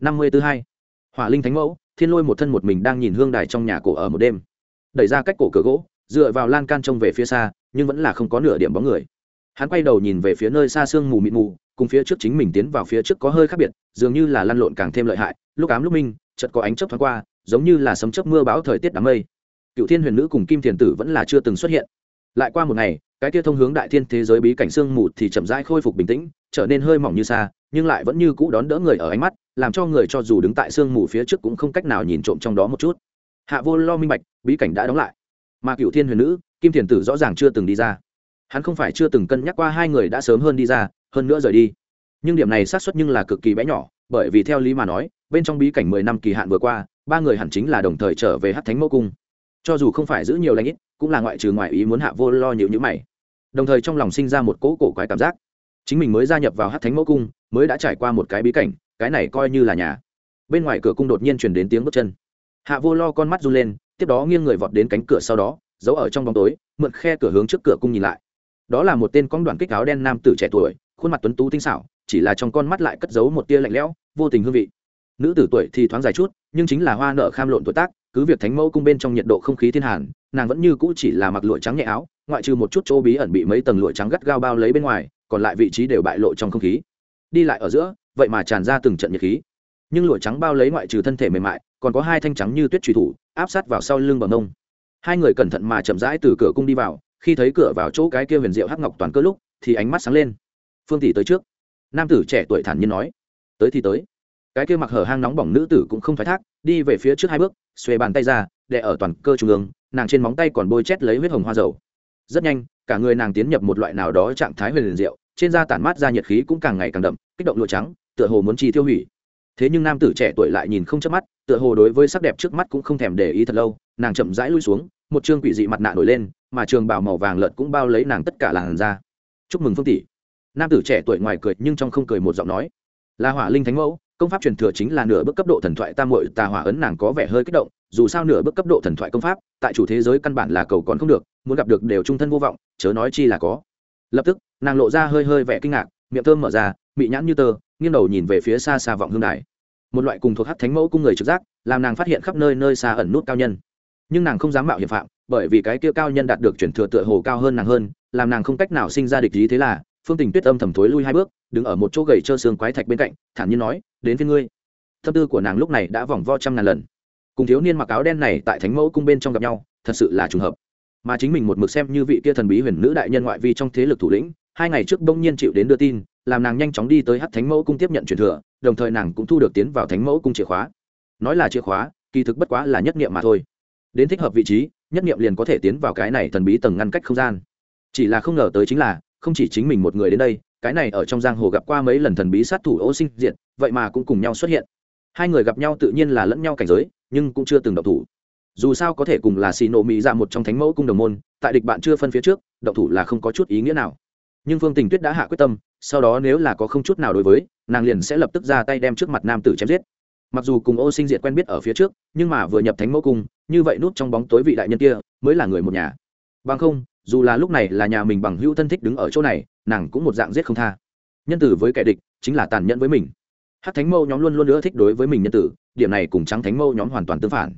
năm mươi thứ hai. Hỏa linh thánh mẫu, thiên lôi một thân một mình đang nhìn hương đài trong nhà cổ ở một đêm. Đẩy ra cách cổ cửa gỗ, dựa vào lan can trông về phía xa, nhưng vẫn là không có nửa điểm bóng người. Hắn quay đầu nhìn về phía nơi xa sương mù mịt mù, cùng phía trước chính mình tiến vào phía trước có hơi khác biệt, dường như là lăn lộn càng thêm lợi hại. Lúc ám lúc minh, chợt có ánh chớp thoáng qua, giống như là sấm chớp mưa bão thời tiết đám mây. Cựu thiên huyền nữ cùng kim thiền tử vẫn là chưa từng xuất hiện. Lại qua một ngày, cái kia thông hướng đại thiên thế giới bí cảnh sương mù thì chậm rãi khôi phục bình tĩnh, trở nên hơi mỏng như xa nhưng lại vẫn như cũ đón đỡ người ở ánh mắt, làm cho người cho dù đứng tại sương mù phía trước cũng không cách nào nhìn trộm trong đó một chút. Hạ vô lo minh bạch, bí cảnh đã đóng lại. Mà cựu thiên huyền nữ, kim thiền tử rõ ràng chưa từng đi ra. Hắn không phải chưa từng cân nhắc qua hai người đã sớm hơn đi ra, hơn nữa rời đi. Nhưng điểm này xác suất nhưng là cực kỳ bé nhỏ, bởi vì theo lý mà nói, bên trong bí cảnh mười năm kỳ hạn vừa qua, ba người hẳn chính là đồng thời trở về hát thánh mẫu cung. Cho dù không phải giữ nhiều lãnh ít, cũng là ngoại trừ ngoại ý muốn hạ vô lo nhịu nhữ mày. Đồng thời trong lòng sinh ra một cỗ cổ quái cảm giác. Chính mình mới gia nhập vào hát thánh mẫu cung mới đã trải qua một cái bí cảnh, cái này coi như là nhà. Bên ngoài cửa cung đột nhiên chuyển đến tiếng bước chân. Hạ vô lo con mắt run lên, tiếp đó nghiêng người vọt đến cánh cửa sau đó, giấu ở trong bóng tối, mượn khe cửa hướng trước cửa cung nhìn lại. Đó là một tên con đoàn kích áo đen nam tử trẻ tuổi, khuôn mặt tuấn tú tinh xảo, chỉ là trong con mắt lại cất giấu một tia lạnh lẽo, vô tình hương vị. Nữ tử tuổi thì thoáng dài chút, nhưng chính là hoa nợ kham lộn tuổi tác, cứ việc thánh mẫu cung bên trong nhiệt độ không khí thiên hàn, nàng vẫn như cũ chỉ là mặc lụa trắng nhẹ áo, ngoại trừ một chút chỗ bí ẩn bị mấy tầng lụa trắng gắt gao bao lấy bên ngoài, còn lại vị trí đều bại lộ trong không khí đi lại ở giữa, vậy mà tràn ra từng trận nhiệt khí. Nhưng lụa trắng bao lấy ngoại trừ thân thể mềm mại, còn có hai thanh trắng như tuyết truy thủ, áp sát vào sau lưng bằng nông hai người cẩn thận mà chậm rãi từ cửa cung đi vào, khi thấy cửa vào chỗ cái kia huyền diệu hắc ngọc toàn cơ lúc, thì ánh mắt sáng lên. Phương tỷ tới trước. Nam tử trẻ tuổi thản nhiên nói, tới thì tới. Cái kia mặc hở hang nóng bỏng nữ tử cũng không thoái thác, đi về phía trước hai bước, xuề bàn tay ra, đè ở toàn cơ trung ương, nàng trên móng tay còn bôi chét lấy huyết hồng hoa dầu. Rất nhanh, cả người nàng tiến nhập một loại nào đó trạng thái huyền diệu trên da tản mát ra nhiệt khí cũng càng ngày càng đậm, kích động lụa trắng, tựa hồ muốn chi tiêu hủy. Thế nhưng nam tử trẻ tuổi lại nhìn không chớp mắt, tựa hồ đối với sắc đẹp trước mắt cũng không thèm để ý thật lâu, nàng chậm rãi lui xuống, một chương quỷ dị mặt nạ nổi lên, mà trường bào màu vàng lợn cũng bao lấy nàng tất cả làn da. Chúc mừng phương tỷ. Nam tử trẻ tuổi ngoài cười nhưng trong không cười một giọng nói. Là hỏa linh thánh mẫu, công pháp truyền thừa chính là nửa bước cấp độ thần thoại tam muội, tà hỏa ấn nàng có vẻ hơi kích động, dù sao nửa bước cấp độ thần thoại công pháp, tại chủ thế giới căn bản là cầu còn không được, muốn gặp được đều trung thân vô vọng, chớ nói chi là có lập tức, nàng lộ ra hơi hơi vẻ kinh ngạc, miệng thơm mở ra, mị nhãn như tơ, nghiêng đầu nhìn về phía xa xa vọng hương đài. Một loại cùng thuộc hát thánh mẫu cung người trực giác, làm nàng phát hiện khắp nơi nơi xa ẩn nút cao nhân. Nhưng nàng không dám mạo hiểm phạm, bởi vì cái kia cao nhân đạt được chuyển thừa tựa hồ cao hơn nàng hơn, làm nàng không cách nào sinh ra địch ý thế là, phương tình tuyết âm thầm thối lui hai bước, đứng ở một chỗ gầy trơ xương quái thạch bên cạnh, thản nhiên nói, đến phía ngươi. Tâm tư của nàng lúc này đã vòng vo trăm ngàn lần. Cùng thiếu niên mặc áo đen này tại thánh mẫu cung bên trong gặp nhau, thật sự là trùng hợp mà chính mình một mực xem như vị kia thần bí huyền nữ đại nhân ngoại vi trong thế lực thủ lĩnh, hai ngày trước bỗng nhiên chịu đến đưa tin, làm nàng nhanh chóng đi tới hát thánh mẫu cung tiếp nhận truyền thừa, đồng thời nàng cũng thu được tiến vào thánh mẫu cung chìa khóa. Nói là chìa khóa, kỳ thực bất quá là nhất niệm mà thôi. Đến thích hợp vị trí, nhất niệm liền có thể tiến vào cái này thần bí tầng ngăn cách không gian. Chỉ là không ngờ tới chính là, không chỉ chính mình một người đến đây, cái này ở trong giang hồ gặp qua mấy lần thần bí sát thủ ô sinh diện vậy mà cũng cùng nhau xuất hiện. Hai người gặp nhau tự nhiên là lẫn nhau cảnh giới, nhưng cũng chưa từng độc thủ dù sao có thể cùng là xì nộ mỹ ra dạ một trong thánh mẫu cung đồng môn, tại địch bạn chưa phân phía trước, động thủ là không có chút ý nghĩa nào. Nhưng phương tình tuyết đã hạ quyết tâm, sau đó nếu là có không chút nào đối với, nàng liền sẽ lập tức ra tay đem trước mặt nam tử chém giết. Mặc dù cùng ô sinh diệt quen biết ở phía trước, nhưng mà vừa nhập thánh mẫu cung, như vậy nút trong bóng tối vị đại nhân kia, mới là người một nhà. Bằng không, dù là lúc này là nhà mình bằng hữu thân thích đứng ở chỗ này, nàng cũng một dạng giết không tha. Nhân tử với kẻ địch, chính là tàn nhẫn với mình. Hát thánh mâu nhóm luôn luôn nữa thích đối với mình nhân tử, điểm này cùng trắng thánh mâu nhóm hoàn toàn tương phản.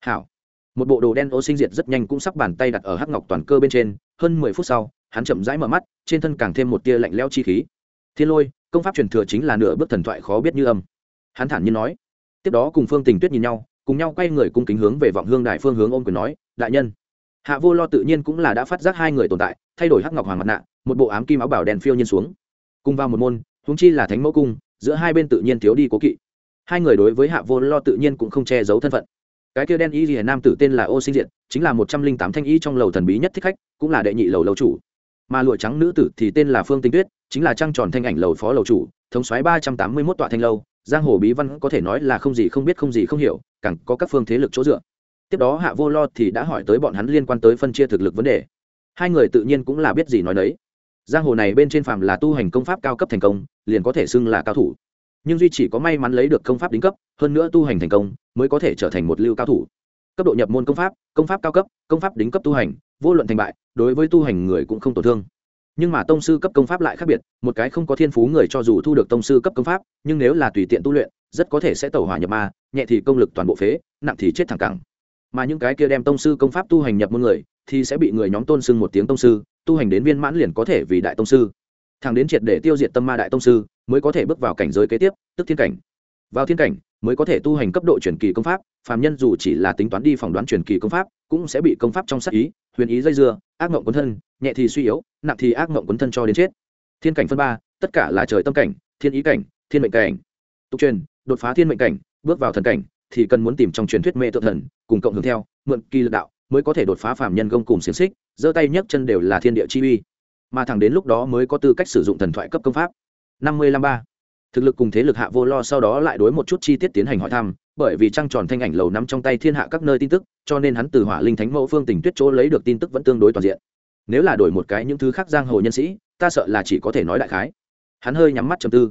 Hảo một bộ đồ đen ô sinh diệt rất nhanh cũng sắp bàn tay đặt ở hắc ngọc toàn cơ bên trên, hơn mười phút sau, hắn chậm rãi mở mắt, trên thân càng thêm một tia lạnh leo chi khí. Thiên lôi, công pháp truyền thừa chính là nửa bước thần thoại khó biết như âm. Hắn thản nhiên nói. Tiếp đó cùng phương tình tuyết nhìn nhau, cùng nhau quay người cung kính hướng về vọng hương đại phương hướng ôm quyền nói, đại nhân. Hạ vô lo tự nhiên cũng là đã phát giác hai người tồn tại, thay đổi hắc ngọc hoàng mặt nạ, một bộ ám kim áo bảo đèn phiêu nhiên xuống. Cùng vào một môn húng chi là thánh mẫu cung, giữa hai bên tự nhiên thiếu đi cố kỵ. Hai người đối với hạ vô lo tự nhiên cũng không che giấu thân phận cái kia đen y gì nam tử tên là ô sinh diện chính là một trăm linh tám thanh y trong lầu thần bí nhất thích khách, cũng là đệ nhị lầu lầu chủ. Mà lụa trắng nữ tử thì tên là phương tinh tuyết, chính là trăng tròn thanh ảnh lầu phó lầu chủ, thống xoáy ba trăm tám mươi mốt tọa thanh lâu, giang hồ bí văn có thể nói là không gì không biết không gì không hiểu, càng có các phương thế lực chỗ dựa. Tiếp đó hạ vô lo thì đã hỏi tới bọn hắn liên quan tới phân chia thực lực vấn đề. Hai người tự nhiên cũng là biết gì nói đấy giang hồ này bên trên phàm là tu hành công pháp cao cấp thành công, liền có thể xưng là cao thủ nhưng duy chỉ có may mắn lấy được công pháp đính cấp, hơn nữa tu hành thành công, mới có thể trở thành một lưu cao thủ. Cấp độ nhập môn công pháp công pháp cao cấp, công pháp đính cấp tu hành, vô luận thành bại, đối với tu hành người cũng không tổn thương. Nhưng mà tông sư cấp công pháp lại khác biệt, một cái không có thiên phú người cho dù thu được tông sư cấp công pháp, nhưng nếu là tùy tiện tu luyện, rất có thể sẽ tẩu hỏa nhập ma, nhẹ thì công lực toàn bộ phế, nặng thì chết thẳng cẳng. Mà những cái kia đem tông sư công pháp tu hành nhập môn người, thì sẽ bị người nhóm tôn sưng một tiếng tông sư, tu hành đến viên mãn liền có thể vì đại tông sư thằng đến triệt để tiêu diệt tâm ma đại tông sư, mới có thể bước vào cảnh giới kế tiếp, tức thiên cảnh. Vào thiên cảnh, mới có thể tu hành cấp độ truyền kỳ công pháp, phàm nhân dù chỉ là tính toán đi phỏng đoán truyền kỳ công pháp, cũng sẽ bị công pháp trong sát ý, huyền ý dây dưa, ác mộng quấn thân, nhẹ thì suy yếu, nặng thì ác mộng quấn thân cho đến chết. Thiên cảnh phân ba, tất cả là trời tâm cảnh, thiên ý cảnh, thiên mệnh cảnh. Tục truyền, đột phá thiên mệnh cảnh, bước vào thần cảnh, thì cần muốn tìm trong truyền thuyết mê tự thần, cùng cộng hưởng theo, mượn kỳ lực đạo, mới có thể đột phá phàm nhân gông cùng xiềng xích, giơ tay nhấc chân đều là thiên địa chi uy mà thẳng đến lúc đó mới có tư cách sử dụng thần thoại cấp công pháp. Năm mươi lăm ba. Thực lực cùng thế lực hạ vô lo sau đó lại đối một chút chi tiết tiến hành hỏi thăm, bởi vì trăng tròn thanh ảnh lầu nắm trong tay thiên hạ các nơi tin tức, cho nên hắn từ hỏa linh thánh mẫu phương tình tuyết chỗ lấy được tin tức vẫn tương đối toàn diện. Nếu là đổi một cái những thứ khác giang hồ nhân sĩ, ta sợ là chỉ có thể nói đại khái. Hắn hơi nhắm mắt trầm tư.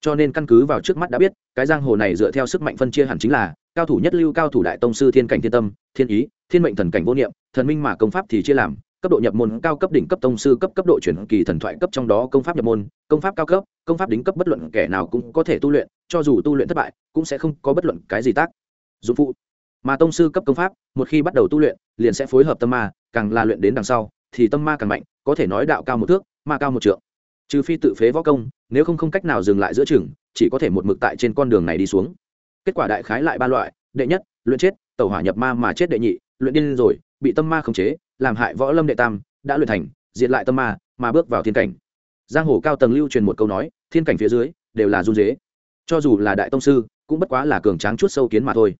Cho nên căn cứ vào trước mắt đã biết, cái giang hồ này dựa theo sức mạnh phân chia hẳn chính là, cao thủ nhất lưu, cao thủ đại tông sư thiên cảnh thiên tâm, thiên ý, thiên mệnh thần cảnh vô niệm, thần minh mà công pháp thì chia làm cấp độ nhập môn cao cấp đỉnh cấp tông sư cấp cấp độ chuyển kỳ thần thoại cấp trong đó công pháp nhập môn, công pháp cao cấp, công pháp đính cấp bất luận kẻ nào cũng có thể tu luyện, cho dù tu luyện thất bại, cũng sẽ không có bất luận cái gì tác dụng phụ. Mà tông sư cấp công pháp, một khi bắt đầu tu luyện, liền sẽ phối hợp tâm ma, càng là luyện đến đằng sau, thì tâm ma càng mạnh, có thể nói đạo cao một thước, ma cao một trượng. Trừ phi tự phế võ công, nếu không không cách nào dừng lại giữa chừng, chỉ có thể một mực tại trên con đường này đi xuống. Kết quả đại khái lại ba loại, đệ nhất, luyện chết tàu hỏa nhập ma mà chết đệ nhị, luyện điên rồi, bị tâm ma khống chế làm hại võ lâm đệ tam, đã luyện thành, diệt lại tâm ma, mà bước vào thiên cảnh. Giang hồ cao tầng lưu truyền một câu nói, thiên cảnh phía dưới, đều là run dế cho dù là đại tông sư, cũng bất quá là cường tráng chút sâu kiến mà thôi.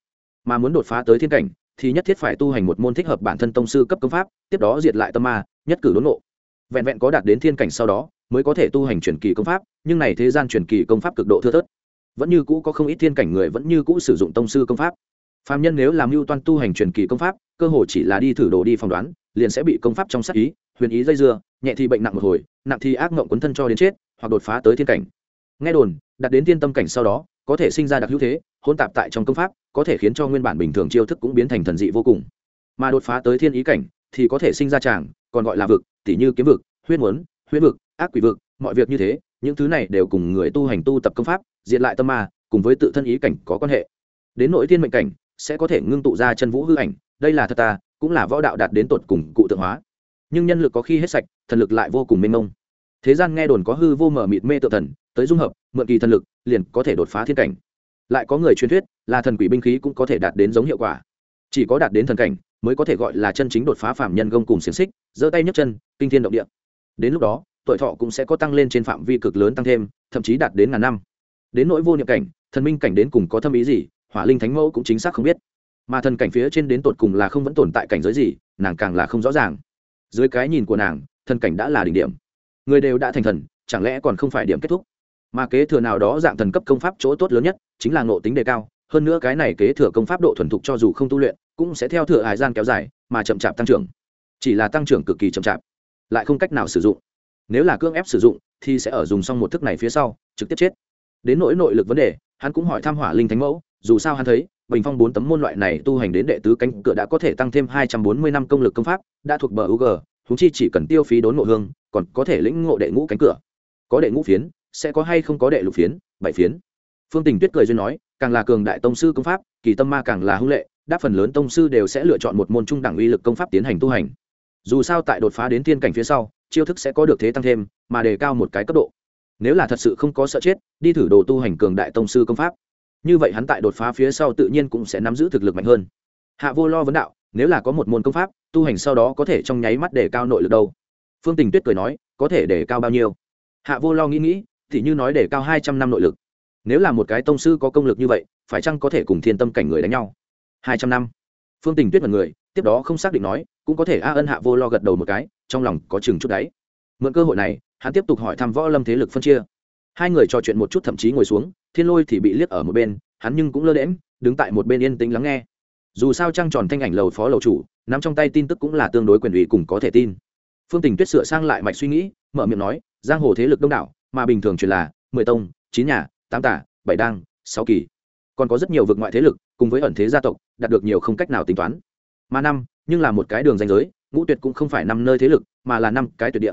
Mà muốn đột phá tới thiên cảnh, thì nhất thiết phải tu hành một môn thích hợp bản thân tông sư cấp công pháp, tiếp đó diệt lại tâm ma, nhất cử đốn ngộ. Vẹn vẹn có đạt đến thiên cảnh sau đó, mới có thể tu hành truyền kỳ công pháp, nhưng này thế gian truyền kỳ công pháp cực độ thưa thớt. Vẫn như cũ có không ít thiên cảnh người vẫn như cũ sử dụng tông sư công pháp. Phạm nhân nếu làm mưu toan tu hành truyền kỳ công pháp, cơ hồ chỉ là đi thử đồ đi phỏng đoán liền sẽ bị công pháp trong sát ý, huyền ý dây dưa, nhẹ thì bệnh nặng một hồi, nặng thì ác mộng quấn thân cho đến chết, hoặc đột phá tới thiên cảnh. Nghe đồn đặt đến thiên tâm cảnh sau đó, có thể sinh ra đặc hữu thế hôn tạp tại trong công pháp, có thể khiến cho nguyên bản bình thường chiêu thức cũng biến thành thần dị vô cùng. Mà đột phá tới thiên ý cảnh, thì có thể sinh ra tràng còn gọi là vực, tỉ như kiếm vực, huyết muốn huyết vực, ác quỷ vực, mọi việc như thế, những thứ này đều cùng người tu hành tu tập công pháp diện lại tâm ma, cùng với tự thân ý cảnh có quan hệ. Đến nội thiên mệnh cảnh, sẽ có thể ngưng tụ ra chân vũ hư ảnh, đây là thật ta cũng là võ đạo đạt đến tột cùng cụ tượng hóa. Nhưng nhân lực có khi hết sạch, thần lực lại vô cùng mênh mông. Thế gian nghe đồn có hư vô mở mịt mê tự thần, tới dung hợp, mượn kỳ thần lực, liền có thể đột phá thiên cảnh. Lại có người truyền thuyết, là thần quỷ binh khí cũng có thể đạt đến giống hiệu quả. Chỉ có đạt đến thần cảnh, mới có thể gọi là chân chính đột phá phạm nhân gông cùng xiềng xích, giơ tay nhấc chân, kinh thiên động địa. Đến lúc đó, tuổi thọ cũng sẽ có tăng lên trên phạm vi cực lớn tăng thêm, thậm chí đạt đến ngàn năm. Đến nỗi vô niệm cảnh, thần minh cảnh đến cùng có thâm ý gì, hỏa linh thánh mẫu cũng chính xác không biết mà thần cảnh phía trên đến tột cùng là không vẫn tồn tại cảnh giới gì, nàng càng là không rõ ràng. Dưới cái nhìn của nàng, thần cảnh đã là đỉnh điểm. Người đều đã thành thần, chẳng lẽ còn không phải điểm kết thúc? Mà kế thừa nào đó dạng thần cấp công pháp chỗ tốt lớn nhất, chính là ngộ tính đề cao, hơn nữa cái này kế thừa công pháp độ thuần thục cho dù không tu luyện, cũng sẽ theo thừa hải gian kéo dài, mà chậm chạp tăng trưởng. Chỉ là tăng trưởng cực kỳ chậm chạp, lại không cách nào sử dụng. Nếu là cưỡng ép sử dụng, thì sẽ ở dùng xong một thức này phía sau, trực tiếp chết. Đến nỗi nội lực vấn đề, hắn cũng hỏi tham hỏa linh thánh mẫu, dù sao hắn thấy bình phong bốn tấm môn loại này tu hành đến đệ tứ cánh cửa đã có thể tăng thêm hai trăm bốn mươi năm công lực công pháp, đã thuộc bờ u g chi chỉ cần tiêu phí đốn ngộ hương, còn có thể lĩnh ngộ đệ ngũ cánh cửa. Có đệ ngũ phiến, sẽ có hay không có đệ lục phiến, bảy phiến. Phương tình tuyết cười duyên nói, càng là cường đại tông sư công pháp, kỳ tâm ma càng là hung lệ đa phần lớn tông sư đều sẽ lựa chọn một môn trung đẳng uy lực công pháp tiến hành tu hành. Dù sao tại đột phá đến thiên cảnh phía sau, chiêu thức sẽ có được thế tăng thêm, mà đề cao một cái cấp độ. Nếu là thật sự không có sợ chết, đi thử đồ tu hành cường đại tông sư công pháp như vậy hắn tại đột phá phía sau tự nhiên cũng sẽ nắm giữ thực lực mạnh hơn. Hạ vô lo vấn đạo, nếu là có một môn công pháp, tu hành sau đó có thể trong nháy mắt để cao nội lực đâu? Phương tình tuyết cười nói, có thể để cao bao nhiêu? Hạ vô lo nghĩ nghĩ, thì như nói để cao hai trăm năm nội lực. Nếu là một cái tông sư có công lực như vậy, phải chăng có thể cùng thiên tâm cảnh người đánh nhau? Hai trăm năm. Phương tình tuyết mật người tiếp đó không xác định nói, cũng có thể a ân hạ vô lo gật đầu một cái, trong lòng có chừng chút đáy. Mượn cơ hội này, hắn tiếp tục hỏi thăm võ lâm thế lực phân chia hai người trò chuyện một chút thậm chí ngồi xuống, thiên lôi thì bị liếc ở một bên, hắn nhưng cũng lơ đễm đứng tại một bên yên tĩnh lắng nghe. Dù sao trăng tròn thanh ảnh lầu phó lầu chủ, nắm trong tay tin tức cũng là tương đối quyền ủy cùng có thể tin. Phương tình tuyết sửa sang lại mạch suy nghĩ, mở miệng nói, giang hồ thế lực đông đảo, mà bình thường truyền là mười tông, chín nhà, tám tả, bảy đăng, sáu kỳ. Còn có rất nhiều vực ngoại thế lực, cùng với ẩn thế gia tộc, đạt được nhiều không cách nào tính toán. Mà năm, nhưng là một cái đường danh giới, ngũ tuyệt cũng không phải năm nơi thế lực, mà là năm cái tuyệt địa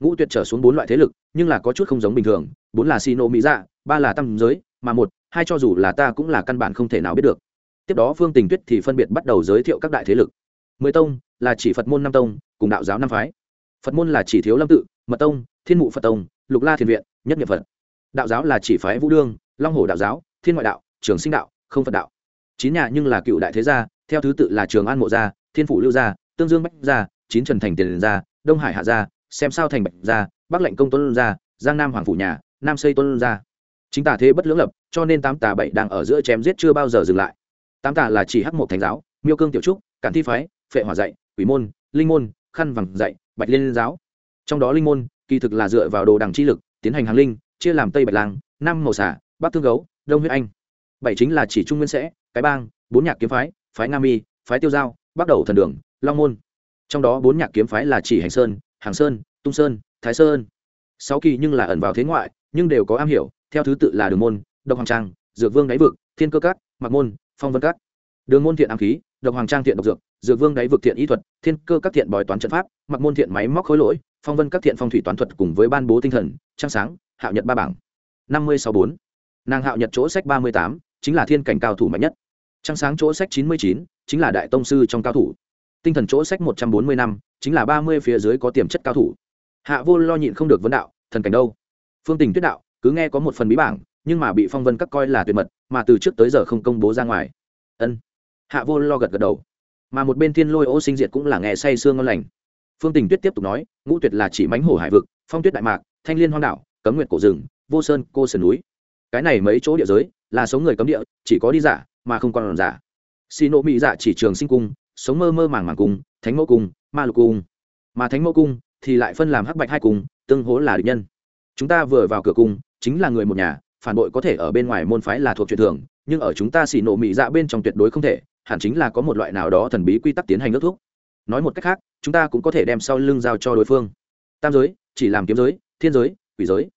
ngũ tuyệt trở xuống bốn loại thế lực, nhưng là có chút không giống bình thường, bốn là xì nộ mỹ dạ ba là tam giới, mà một, hai cho dù là ta cũng là căn bản không thể nào biết được. Tiếp đó phương tình tuyết thì phân biệt bắt đầu giới thiệu các đại thế lực. Mười tông là chỉ phật môn năm tông, cùng đạo giáo năm phái. Phật môn là chỉ thiếu lâm tự, mật tông, thiên mụ phật tông, lục la thiền viện, nhất nghiệp phật. Đạo giáo là chỉ phái vũ đương, long hồ đạo giáo, thiên ngoại đạo, trường sinh đạo, không phật đạo. Chín nhà nhưng là cựu đại thế gia, theo thứ tự là trường an mộ gia, thiên phủ lưu gia, tương dương bách gia, chín trần thành tiền gia, đông hải hạ gia xem sao thành bạch gia bắc lệnh công tuân gia giang nam hoàng phủ nhà, nam xây tuân gia chính tà thế bất lưỡng lập, cho nên tám tà bảy đang ở giữa chém giết chưa bao giờ dừng lại. Tám tà là chỉ hắc một thánh giáo, miêu cương tiểu trúc, cản thi phái, phệ hỏa dạy, quỷ môn, linh môn, khăn vàng dạy, bạch liên giáo. Trong đó linh môn, kỳ thực là dựa vào đồ đằng chi lực, tiến hành hàng linh, chia làm tây bạch lang nam màu xả, bắc thương gấu, đông huyết anh. Bảy chính là chỉ trung nguyên sẽ, cái bang, bốn nhạc kiếm phái phái nga mi, phái tiêu giao bắt đầu thần đường, long môn. Trong đó bốn nhạc kiếm phái là chỉ hành sơn hàng sơn, tung sơn, thái sơn. Sáu kỳ nhưng là ẩn vào thế ngoại, nhưng đều có am hiểu, theo thứ tự là đường môn, độc hoàng trang, dược vương đáy vực, thiên cơ cát mặc môn, phong vân cát đường môn thiện ám khí, độc hoàng trang thiện độc dược dược vương đáy vực thiện y thuật, thiên cơ các thiện bói toán trận pháp mặc môn thiện máy móc khối lỗi, phong vân các thiện phong thủy toán thuật cùng với ban bố tinh thần, trăng sáng, hạo nhật ba bảng. Năm mươi sáu bốn. Nàng hạo nhật chỗ sách ba mươi tám, chính là thiên cảnh cao thủ mạnh nhất. Trăng sáng chỗ sách chín mươi chín, chính là đại tông sư trong cao thủ tinh thần chỗ sách một trăm bốn mươi năm, chính là ba mươi phía dưới có tiềm chất cao thủ. Hạ vô lo nhịn không được vấn đạo, thần cảnh đâu? Phương tình tuyết đạo, cứ nghe có một phần bí bảng, nhưng mà bị phong vân các coi là tuyệt mật, mà từ trước tới giờ không công bố ra ngoài. Ân. Hạ vô lo gật gật đầu. Mà một bên thiên lôi ô sinh diệt cũng là nghe say sương ngon lành. Phương tình tuyết tiếp tục nói, ngũ tuyệt là chỉ mánh hổ hải vực, phong tuyết đại mạc, thanh liên hoang đảo, cấm nguyệt cổ rừng, vô sơn, cô sơn núi. Cái này mấy chỗ địa giới, là số người cấm địa, chỉ có đi giả, mà không còn giả. Xì nộ mỹ giả chỉ trường sinh cung sống mơ mơ màng màng cung thánh mẫu cung ma lục cung mà thánh mẫu cung thì lại phân làm hắc bạch hai cung tương hố là địch nhân. Chúng ta vừa vào cửa cung chính là người một nhà, phản bội có thể ở bên ngoài môn phái là thuộc truyền thường, nhưng ở chúng ta xì nộ mị dạ bên trong tuyệt đối không thể, hẳn chính là có một loại nào đó thần bí quy tắc tiến hành ước thuốc nói một cách khác, chúng ta cũng có thể đem sau lưng giao cho đối phương. Tam giới, chỉ làm kiếm giới, thiên giới, quỷ giới.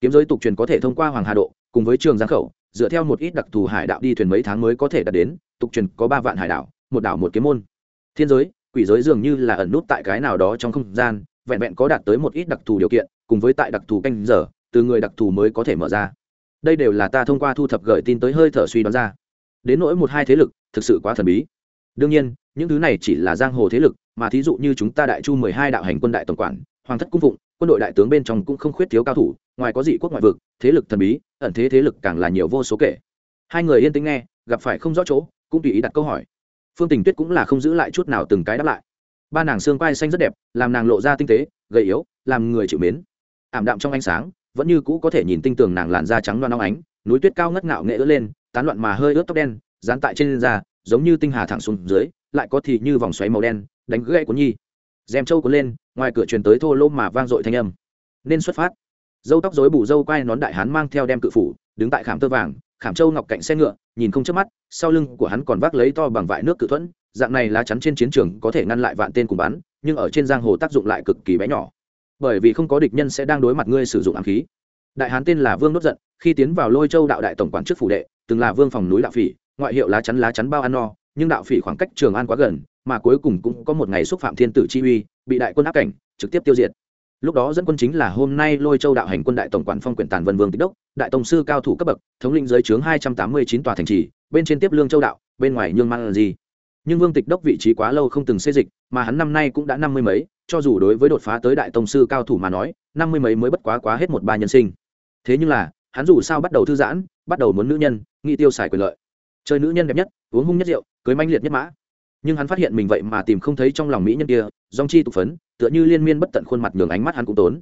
Kiếm giới tục truyền có thể thông qua hoàng hà độ, cùng với trường giang khẩu, dựa theo một ít đặc thù hải đạo đi thuyền mấy tháng mới có thể đạt đến, tục truyền có ba vạn hải đảo một đảo một kiếm môn thiên giới, quỷ giới dường như là ẩn nút tại cái nào đó trong không gian, vẹn vẹn có đạt tới một ít đặc thù điều kiện, cùng với tại đặc thù canh giờ, từ người đặc thù mới có thể mở ra. Đây đều là ta thông qua thu thập gửi tin tới hơi thở suy đoán ra. Đến nỗi một hai thế lực, thực sự quá thần bí. Đương nhiên, những thứ này chỉ là giang hồ thế lực, mà thí dụ như chúng ta đại chu mười hai đạo hành quân đại tổng quản, hoàng thất cung phụng, quân đội đại tướng bên trong cũng không khuyết thiếu cao thủ, ngoài có dị quốc ngoại vực, thế lực thần bí, ẩn thế thế lực càng là nhiều vô số kể. Hai người yên tĩnh nghe, gặp phải không rõ chỗ, cũng tùy ý đặt câu hỏi phương tình tuyết cũng là không giữ lại chút nào từng cái đáp lại. Ba nàng xương quai xanh rất đẹp, làm nàng lộ ra tinh tế, gầy yếu, làm người chịu mến. Ảm đạm trong ánh sáng, vẫn như cũ có thể nhìn tinh tường nàng làn da trắng loan óng ánh, núi tuyết cao ngất ngạo nghệ ướt lên, tán loạn mà hơi ướt tóc đen, dán tại trên da, giống như tinh hà thẳng xuống dưới, lại có thì như vòng xoáy màu đen, đánh gãy của nhi. Dèm trâu cuốn lên, ngoài cửa truyền tới thô lô mà vang dội thanh âm. Nên xuất phát. Dâu tóc rối bù dâu quai nón đại hán mang theo đem cự phủ, đứng tại khảm tơ vàng khảm châu ngọc cạnh xe ngựa, nhìn không chớp mắt, sau lưng của hắn còn vác lấy to bằng vại nước cự thuẫn, dạng này lá chắn trên chiến trường có thể ngăn lại vạn tên cùng bắn, nhưng ở trên giang hồ tác dụng lại cực kỳ bé nhỏ. Bởi vì không có địch nhân sẽ đang đối mặt ngươi sử dụng ám khí. Đại hán tên là vương đốt giận, khi tiến vào lôi châu đạo đại tổng quản trước phủ đệ, từng là vương phòng núi đạo phỉ, ngoại hiệu lá chắn lá chắn bao ăn no, nhưng đạo phỉ khoảng cách trường an quá gần, mà cuối cùng cũng có một ngày xúc phạm thiên tử chi uy, bị đại quân áp cảnh, trực tiếp tiêu diệt lúc đó dẫn quân chính là hôm nay lôi châu đạo hành quân đại tổng quản phong quyển tàn vân vương tích đốc, đại tổng sư cao thủ cấp bậc, thống lĩnh giới chướng hai trăm tám mươi chín tòa thành trì, bên trên tiếp lương châu đạo, bên ngoài nhương man là gì nhưng vương tịch đốc vị trí quá lâu không từng xê dịch, mà hắn năm nay cũng đã năm mươi mấy, cho dù đối với đột phá tới đại tông sư cao thủ mà nói, năm mươi mấy mới bất quá quá hết một ba nhân sinh. Thế nhưng là, hắn dù sao bắt đầu thư giãn, bắt đầu muốn nữ nhân nghĩ tiêu xài quyền lợi. Chơi nữ nhân đẹp nhất, uống hung nhất rượu, cưới manh liệt nhất mã. Nhưng hắn phát hiện mình vậy mà tìm không thấy trong lòng mỹ nhân kia, dòng chi tục phấn tựa như liên miên bất tận khuôn mặt nhường ánh mắt hắn cũng tốn.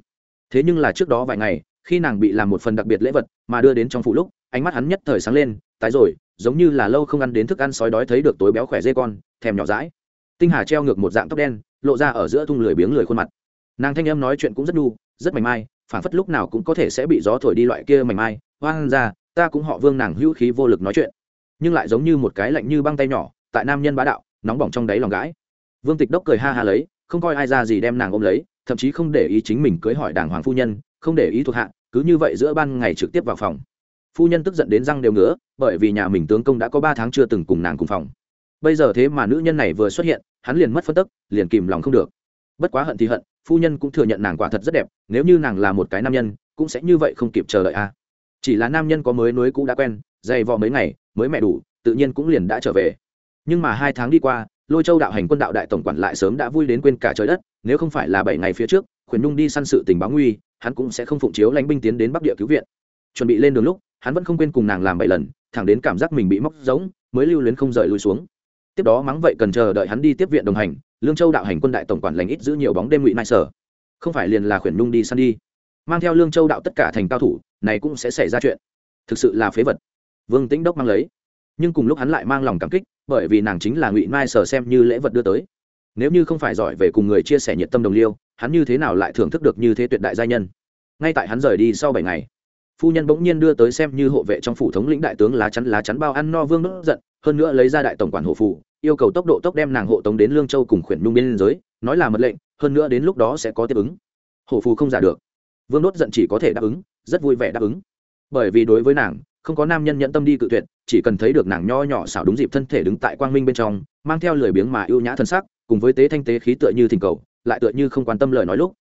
Thế nhưng là trước đó vài ngày, khi nàng bị làm một phần đặc biệt lễ vật mà đưa đến trong phụ lúc, ánh mắt hắn nhất thời sáng lên, tái rồi, giống như là lâu không ăn đến thức ăn sói đói thấy được tối béo khỏe dê con, thèm nhỏ rãi tinh hà treo ngược một dạng tóc đen, lộ ra ở giữa thung lười biếng lười khuôn mặt. Nàng thanh em nói chuyện cũng rất đu rất mảnh mai phản phất lúc nào cũng có thể sẽ bị gió thổi đi loại kia mảnh mai. Hoang ra, ta cũng họ vương nàng hữu khí vô lực nói chuyện. Nhưng lại giống như một cái lạnh như băng tay nhỏ, tại nam nhân bá đạo, nóng bỏng trong đáy lòng gãi. Vương tịch đốc cười ha ha lấy không coi ai ra gì đem nàng ôm lấy, thậm chí không để ý chính mình cưới hỏi đàng hoàng phu nhân, không để ý thuộc hạ, cứ như vậy giữa ban ngày trực tiếp vào phòng. Phu nhân tức giận đến răng đều ngứa, bởi vì nhà mình tướng công đã có ba tháng chưa từng cùng nàng cùng phòng. Bây giờ thế mà nữ nhân này vừa xuất hiện, hắn liền mất phân tức, liền kìm lòng không được. Bất quá hận thì hận, phu nhân cũng thừa nhận nàng quả thật rất đẹp, nếu như nàng là một cái nam nhân, cũng sẽ như vậy không kịp chờ đợi a chỉ là nam nhân có mới nối cũ đã quen, dày vò mấy ngày, mới mẹ đủ, tự nhiên cũng liền đã trở về. Nhưng mà hai tháng đi qua lôi châu đạo hành quân đạo đại tổng quản lại sớm đã vui đến quên cả trời đất, nếu không phải là bảy ngày phía trước, khuyển nhung đi săn sự tình báo nguy, hắn cũng sẽ không phụng chiếu lãnh binh tiến đến bắc địa cứu viện. Chuẩn bị lên đường lúc, hắn vẫn không quên cùng nàng làm bảy lần, thẳng đến cảm giác mình bị móc giống mới lưu luyến không rời lui xuống. Tiếp đó mắng vậy cần chờ đợi hắn đi tiếp viện đồng hành, lương châu đạo hành quân đại tổng quản lành ít giữ nhiều bóng đêm ngụy nại sở. Không phải liền là khuyển nhung đi săn đi. Mang theo lương châu đạo tất cả thành cao thủ, này cũng sẽ xảy ra chuyện. Thực sự là phế vật. Vương tĩnh đốc mang lấy. Nhưng cùng lúc hắn lại mang lòng cảm kích bởi vì nàng chính là ngụy mai sở xem như lễ vật đưa tới. Nếu như không phải giỏi về cùng người chia sẻ nhiệt tâm đồng liêu, hắn như thế nào lại thưởng thức được như thế tuyệt đại gia nhân? Ngay tại hắn rời đi sau bảy ngày, phu nhân bỗng nhiên đưa tới xem như hộ vệ trong phủ thống lĩnh đại tướng lá chắn lá chắn bao ăn no vương đốt giận, hơn nữa lấy ra đại tổng quản hộ phủ, yêu cầu tốc độ tốc đem nàng hộ tống đến lương châu cùng khuyển nhung biên giới, nói là mật lệnh, hơn nữa đến lúc đó sẽ có tiếp ứng. Hộ phù không giả được. Vương đốt giận chỉ có thể đáp ứng, rất vui vẻ đáp ứng. Bởi vì đối với nàng, không có nam nhân nhẫn tâm đi cự tuyệt chỉ cần thấy được nàng nho nhỏ xảo đúng dịp thân thể đứng tại quang minh bên trong, mang theo lười biếng mà ưu nhã thân sắc, cùng với tế thanh tế khí tựa như thỉnh cầu, lại tựa như không quan tâm lời nói lúc.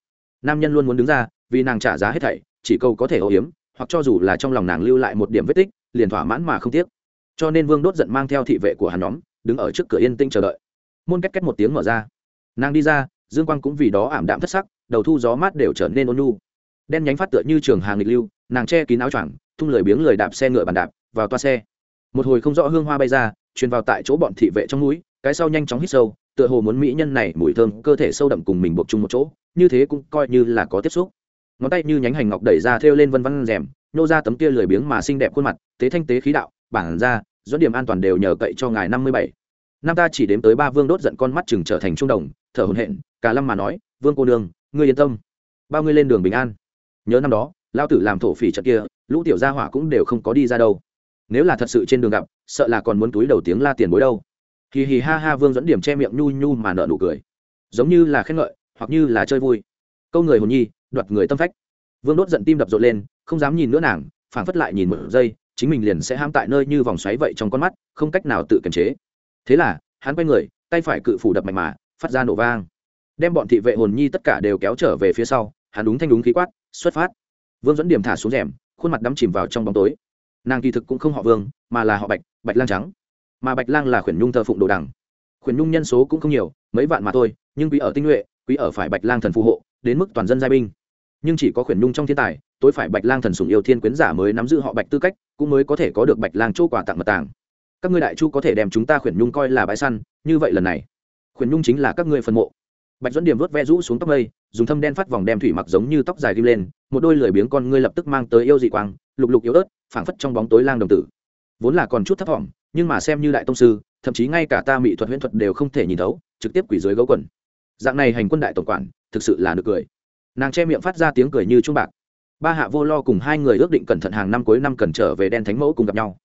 Nam nhân luôn muốn đứng ra, vì nàng trả giá hết thảy, chỉ câu có thể ô hiếm hoặc cho dù là trong lòng nàng lưu lại một điểm vết tích, liền thỏa mãn mà không tiếc. Cho nên vương đốt giận mang theo thị vệ của hắn nhóm, đứng ở trước cửa yên tinh chờ đợi. Môn cách cách một tiếng mở ra. Nàng đi ra, dương quang cũng vì đó ảm đạm thất sắc, đầu thu gió mát đều trở nên ôn nhu. Đen nhánh phát tựa như trường hàng nghịch lưu, nàng che kín áo choàng, thung lười biếng lười đạp xe ngựa bàn đạp, vào toa xe một hồi không rõ hương hoa bay ra, truyền vào tại chỗ bọn thị vệ trong núi, cái sau nhanh chóng hít sâu, tựa hồ muốn mỹ nhân này mùi thơm, cơ thể sâu đậm cùng mình buộc chung một chỗ, như thế cũng coi như là có tiếp xúc. Ngón tay như nhánh hành ngọc đẩy ra thêu lên vân vân rèm nhô ra tấm kia lười biếng mà xinh đẹp khuôn mặt, tế thanh tế khí đạo, bản ra do điểm an toàn đều nhờ cậy cho ngài năm mươi bảy. Năm ta chỉ đếm tới ba vương đốt giận con mắt chừng trở thành trung đồng, thở hồn hện cả lâm mà nói, vương cô nương, ngươi yên tâm, bao ngươi lên đường bình an. Nhớ năm đó, lao tử làm thổ phỉ trận kia, lũ tiểu gia hỏa cũng đều không có đi ra đâu nếu là thật sự trên đường gặp, sợ là còn muốn túi đầu tiếng la tiền bối đâu. Hì hì ha ha, vương dẫn điểm che miệng nhu nhu mà nợ nụ cười. Giống như là khen ngợi, hoặc như là chơi vui. Câu người hồn nhi, đoạt người tâm phách. Vương đốt giận tim đập rộn lên, không dám nhìn nữa nàng, phảng phất lại nhìn một giây, chính mình liền sẽ ham tại nơi như vòng xoáy vậy trong con mắt, không cách nào tự kiềm chế. Thế là, hắn quay người, tay phải cự phủ đập mạnh mà, phát ra nổ vang. Đem bọn thị vệ hồn nhi tất cả đều kéo trở về phía sau, hắn đúng thanh đúng khí quát, xuất phát. Vương dẫn điểm thả xuống rèm, khuôn mặt đắm chìm vào trong bóng tối nàng kỳ thực cũng không họ vương, mà là họ bạch bạch lang trắng. Mà bạch lang là khuyển nhung thờ phụng đồ đằng. Khuyển nhung nhân số cũng không nhiều, mấy vạn mà thôi, nhưng quý ở tinh nhuệ, quý ở phải bạch lang thần phù hộ, đến mức toàn dân giai binh. Nhưng chỉ có khuyển nhung trong thiên tài, tối phải bạch lang thần sùng yêu thiên quyến giả mới nắm giữ họ bạch tư cách, cũng mới có thể có được bạch lang chỗ quà tặng mật tàng. Các ngươi đại chu có thể đem chúng ta khuyển nhung coi là bãi săn, như vậy lần này, khuyển nhung chính là các ngươi phân mộ bạch dẫn điểm vớt ve rũ xuống tóc mây, dùng thâm đen phát vòng đem thủy mặc giống như tóc dài ghim lên, một đôi lười biếng con ngươi lập tức mang tới yêu dị quang, lục lục yếu ớt, phảng phất trong bóng tối lang đồng tử. Vốn là còn chút thấp thỏm, nhưng mà xem như đại tông sư, thậm chí ngay cả ta mỹ thuật huyễn thuật đều không thể nhìn thấu, trực tiếp quỷ dưới gấu quần. Dạng này hành quân đại tổng quản, thực sự là được cười. Nàng che miệng phát ra tiếng cười như trung bạc. Ba hạ vô lo cùng hai người ước định cẩn thận hàng năm cuối năm cần trở về đen thánh mẫu cùng gặp nhau.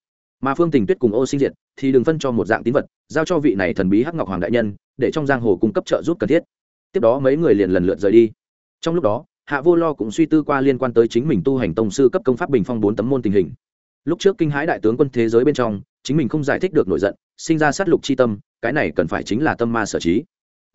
Mà phương tình tuyết cùng ô sinh diệt thì đừng phân cho một dạng tín vật, giao cho vị này thần bí hắc ngọc hoàng đại nhân, để trong giang hồ cung cấp trợ giúp cần thiết tiếp đó mấy người liền lần lượt rời đi. Trong lúc đó, hạ vô lo cũng suy tư qua liên quan tới chính mình tu hành tông sư cấp công pháp bình phong bốn tấm môn tình hình. Lúc trước kinh hãi đại tướng quân thế giới bên trong, chính mình không giải thích được nổi giận, sinh ra sát lục c h i tâm, cái này cần phải chính là tâm ma sở trí.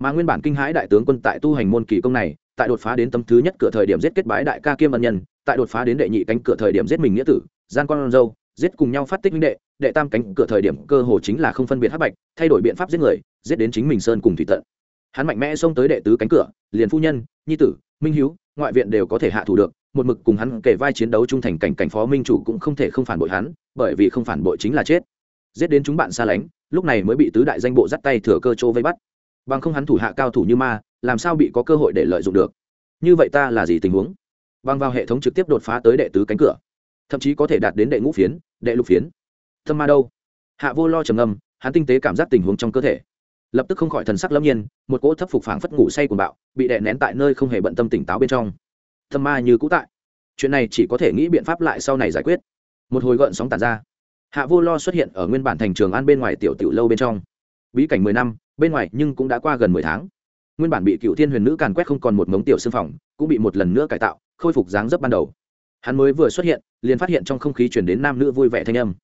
Mà nguyên bản kinh hãi đại tướng quân tại tu hành môn kỳ công này, tại đột phá đến tâm thứ nhất cửa thời điểm giết kết bái đại ca kiêm ân nhân, tại đột phá đến đệ nhị cánh cửa thời điểm giết mình nghĩa tử, gian con dâu, giết cùng nhau phát tích minh đệ đệ tam cánh cửa thời điểm cơ hồ chính là không phân biệt hắc bạch, thay đổi biện pháp giết người, giết đến chính mình sơn cùng thủy tận hắn mạnh mẽ xông tới đệ tứ cánh cửa, liền phu nhân, nhi tử, minh hiếu, ngoại viện đều có thể hạ thủ được, một mực cùng hắn kể vai chiến đấu trung thành cảnh cảnh phó minh chủ cũng không thể không phản bội hắn, bởi vì không phản bội chính là chết. Giết đến chúng bạn xa lánh, lúc này mới bị tứ đại danh bộ dắt tay thừa cơ chỗ vây bắt. Bằng không hắn thủ hạ cao thủ như ma, làm sao bị có cơ hội để lợi dụng được? Như vậy ta là gì tình huống? Bằng vào hệ thống trực tiếp đột phá tới đệ tứ cánh cửa, thậm chí có thể đạt đến đệ ngũ phiến, đệ lục phiến. Thâm ma đâu? Hạ vô lo trầm ngâm, hắn tinh tế cảm giác tình huống trong cơ thể lập tức không khỏi thần sắc lâm nhiên, một cỗ thấp phục phảng phất ngủ say của bạo, bị đè nén tại nơi không hề bận tâm tỉnh táo bên trong. Thâm ma như cũ tại. Chuyện này chỉ có thể nghĩ biện pháp lại sau này giải quyết. Một hồi gợn sóng tàn ra. Hạ vô lo xuất hiện ở nguyên bản thành trường an bên ngoài tiểu tiểu lâu bên trong. Bí cảnh mười năm, bên ngoài nhưng cũng đã qua gần mười tháng. Nguyên bản bị cựu thiên huyền nữ càn quét không còn một mống tiểu xương phòng, cũng bị một lần nữa cải tạo, khôi phục dáng dấp ban đầu. Hắn mới vừa xuất hiện, liền phát hiện trong không khí chuyển đến nam nữ vui vẻ thanh âm.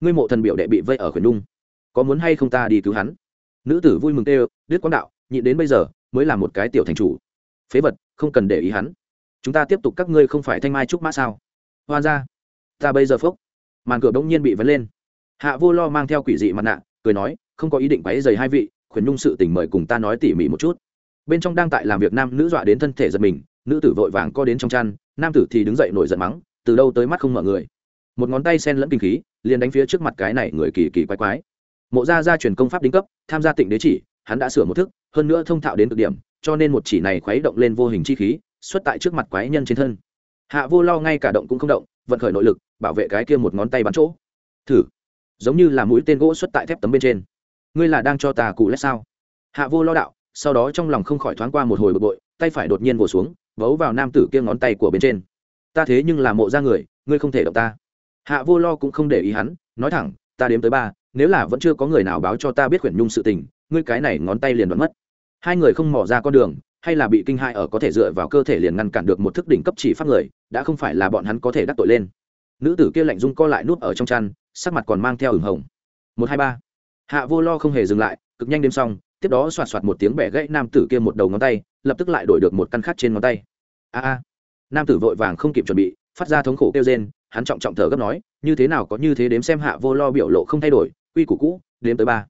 Ngươi mộ thần biểu đệ bị vây ở khuyển nung có muốn hay không ta đi cứu hắn? Nữ tử vui mừng tê đứt quang đạo nhịn đến bây giờ, mới là một cái tiểu thành chủ. Phế vật, không cần để ý hắn. Chúng ta tiếp tục các ngươi không phải thanh mai trúc mã sao? Hoan ra ta bây giờ phốc. Màn cửa bỗng nhiên bị vấn lên. Hạ vô lo mang theo quỷ dị mặt nạ, cười nói, không có ý định quáy dày hai vị khuyến nhung sự tình mời cùng ta nói tỉ mỉ một chút. Bên trong đang tại làm việc nam nữ dọa đến thân thể giật mình, nữ tử vội vàng co đến trong chăn, nam tử thì đứng dậy nổi giận mắng, từ đâu tới mắt không mở người. Một ngón tay sen lẫn kinh khí, liền đánh phía trước mặt cái này người kỳ kỳ quái quái mộ gia gia truyền công pháp đính cấp, tham gia tịnh đế chỉ, hắn đã sửa một thức, hơn nữa thông thạo đến cực điểm, cho nên một chỉ này khuấy động lên vô hình chi khí, xuất tại trước mặt quái nhân trên thân. Hạ vô lo ngay cả động cũng không động, vận khởi nội lực, bảo vệ cái kia một ngón tay bắn chỗ. Thử. Giống như là mũi tên gỗ xuất tại thép tấm bên trên. Ngươi là đang cho ta cụ lét sao? Hạ vô lo đạo, sau đó trong lòng không khỏi thoáng qua một hồi bực bội, tay phải đột nhiên vồ xuống, vấu vào nam tử kia ngón tay của bên trên. Ta thế nhưng là mộ ra người, ngươi không thể động ta. Hạ vô lo cũng không để ý hắn, nói thẳng, ta đếm tới ba nếu là vẫn chưa có người nào báo cho ta biết khuyển nhung sự tình, ngươi cái này ngón tay liền đoán mất. Hai người không mỏ ra con đường, hay là bị kinh hại ở có thể dựa vào cơ thể liền ngăn cản được một thức đỉnh cấp chỉ pháp người, đã không phải là bọn hắn có thể đắc tội lên. Nữ tử kia lạnh dung co lại nút ở trong chăn, sắc mặt còn mang theo ửng hồng. Một, hai, ba. Hạ vô lo không hề dừng lại, cực nhanh đêm xong, tiếp đó xoạt xoạt một tiếng bẻ gãy nam tử kia một đầu ngón tay, lập tức lại đổi được một căn khác trên ngón tay. A a. Nam tử vội vàng không kịp chuẩn bị, phát ra thống khổ kêu rên, hắn trọng trọng thở gấp nói, như thế nào có như thế đếm xem hạ vô lo biểu lộ không thay đổi quy củ cũ, đếm tới ba.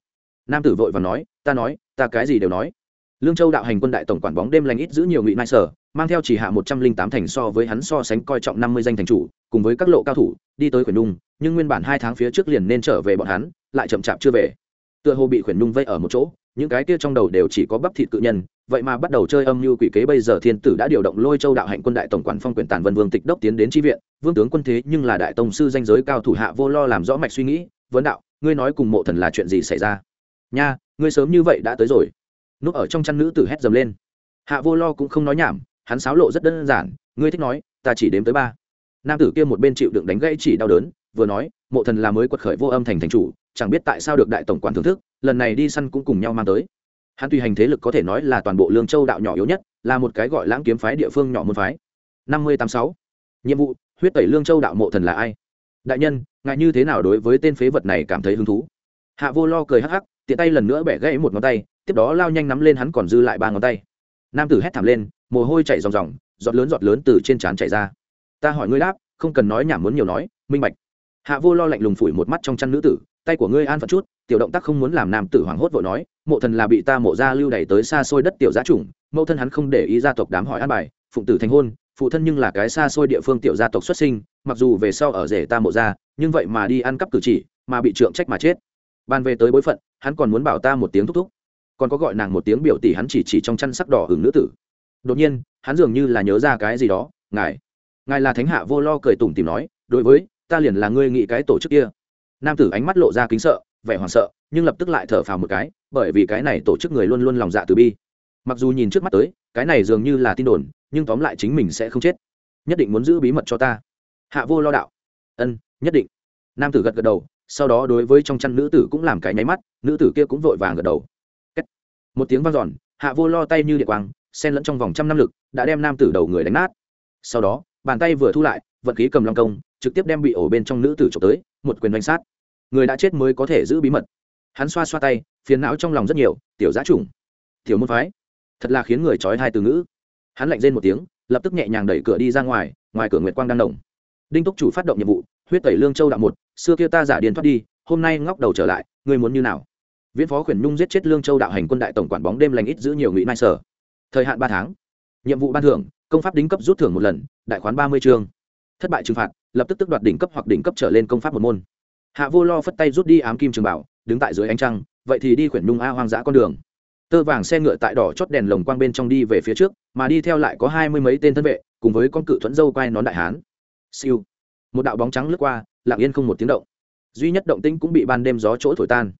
Nam tử vội và nói, ta nói, ta cái gì đều nói. Lương châu đạo hành quân đại tổng quản bóng đêm lành ít giữ nhiều ngụy nai sở, mang theo chỉ hạ một trăm linh tám thành so với hắn so sánh coi trọng năm mươi danh thành chủ, cùng với các lộ cao thủ, đi tới khuyển nung nhưng nguyên bản hai tháng phía trước liền nên trở về bọn hắn, lại chậm chạp chưa về. Tựa hồ bị khuyển nung vây ở một chỗ, những cái kia trong đầu đều chỉ có bắp thịt cự nhân, vậy mà bắt đầu chơi âm mưu quỷ kế bây giờ thiên tử đã điều động lôi châu đạo hạnh quân đại tổng quản phong quyền tàn vân vương tịch đốc tiến đến tri viện, vương tướng quân thế nhưng là đại tông sư danh giới cao thủ hạ vô lo làm rõ mạch suy nghĩ, vấn đạo ngươi nói cùng mộ thần là chuyện gì xảy ra? Nha, ngươi sớm như vậy đã tới rồi. Núp ở trong chăn nữ tử hét dầm lên. Hạ vô lo cũng không nói nhảm, hắn sáo lộ rất đơn giản, ngươi thích nói, ta chỉ đếm tới ba. Nam tử kia một bên chịu đựng đánh gãy chỉ đau đớn, vừa nói, mộ thần là mới quật khởi vô âm thành thành chủ, chẳng biết tại sao được đại tổng quản thưởng thức, lần này đi săn cũng cùng nhau mang tới. Hắn tùy hành thế lực có thể nói là toàn bộ lương châu đạo nhỏ yếu nhất, là một cái gọi lãng kiếm phái địa phương nhỏ môn phái. Năm mươi tám sáu. Nhiệm vụ, huyết tẩy lương châu đạo mộ thần là ai? Đại nhân ngại như thế nào đối với tên phế vật này cảm thấy hứng thú? Hạ vô lo cười hắc hắc, tiện tay lần nữa bẻ gãy một ngón tay, tiếp đó lao nhanh nắm lên hắn còn dư lại ba ngón tay. Nam tử hét thảm lên, mồ hôi chảy ròng ròng, giọt lớn giọt lớn từ trên trán chảy ra. Ta hỏi ngươi đáp, không cần nói nhảm muốn nhiều nói, minh bạch. Hạ vô lo lạnh lùng phủi một mắt trong chăn nữ tử, tay của ngươi an phận chút, tiểu động tác không muốn làm nam tử hoảng hốt vội nói, mộ thần là bị ta mộ ra lưu đày tới xa xôi đất tiểu giá chủng, mẫu thân hắn không để ý gia tộc đám hỏi an bài, phụng tử thành hôn phụ thân nhưng là cái xa xôi địa phương tiểu gia tộc xuất sinh, mặc dù về sau ở rể ta mộ ra, nhưng vậy mà đi ăn cắp cử chỉ, mà bị trượng trách mà chết. Ban về tới bối phận, hắn còn muốn bảo ta một tiếng thúc thúc. Còn có gọi nàng một tiếng biểu tỷ hắn chỉ chỉ trong chăn sắc đỏ hưởng nữ tử. Đột nhiên, hắn dường như là nhớ ra cái gì đó, ngài ngài là thánh hạ vô lo cười tủm tìm nói, đối với, ta liền là ngươi nghĩ cái tổ chức kia. Nam tử ánh mắt lộ ra kính sợ, vẻ hoảng sợ, nhưng lập tức lại thở phào một cái, bởi vì cái này tổ chức người luôn luôn lòng dạ từ bi mặc dù nhìn trước mắt tới, cái này dường như là tin đồn, nhưng tóm lại chính mình sẽ không chết. Nhất định muốn giữ bí mật cho ta. Hạ vô lo đạo. Ân, nhất định. Nam tử gật gật đầu, sau đó đối với trong chăn nữ tử cũng làm cái nháy mắt, nữ tử kia cũng vội vàng gật đầu. Một tiếng vang giòn hạ vô lo tay như địa quang, xen lẫn trong vòng trăm năm lực, đã đem nam tử đầu người đánh nát. Sau đó, bàn tay vừa thu lại, vận khí cầm long công, trực tiếp đem bị ổ bên trong nữ tử trộm tới, một quyền đánh sát. Người đã chết mới có thể giữ bí mật. Hắn xoa xoa tay, phiền não trong lòng rất nhiều, tiểu giá trùng, tiểu môn phái thật là khiến người trói hai từ ngữ. Hắn lạnh rên một tiếng, lập tức nhẹ nhàng đẩy cửa đi ra ngoài ngoài cửa nguyệt quang đang đồng đinh túc chủ phát động nhiệm vụ, huyết tẩy lương châu đạo một, xưa kia ta giả điền thoát đi, hôm nay ngóc đầu trở lại, ngươi muốn như nào? Viễn phó khuyển nhung giết chết lương châu đạo hành quân đại tổng quản bóng đêm lành ít giữ nhiều ngụy nai sở. Thời hạn ba tháng. Nhiệm vụ ban thưởng, công pháp đính cấp rút thưởng một lần, đại khoán ba mươi chương. Thất bại trừng phạt, lập tức tức đoạt đỉnh cấp hoặc đỉnh cấp trở lên công pháp một môn. Hạ vô lo phất tay rút đi ám kim trường bảo, đứng tại dưới ánh trăng, vậy thì đi khuyển nhung a hoang dã con đường tơ vàng xe ngựa tại đỏ chót đèn lồng quang bên trong đi về phía trước, mà đi theo lại có hai mươi mấy tên thân vệ, cùng với con cự thuẫn dâu quai nón đại hán. Siêu. Một đạo bóng trắng lướt qua, lặng yên không một tiếng động. Duy nhất động tĩnh cũng bị ban đêm gió chỗ thổi tan.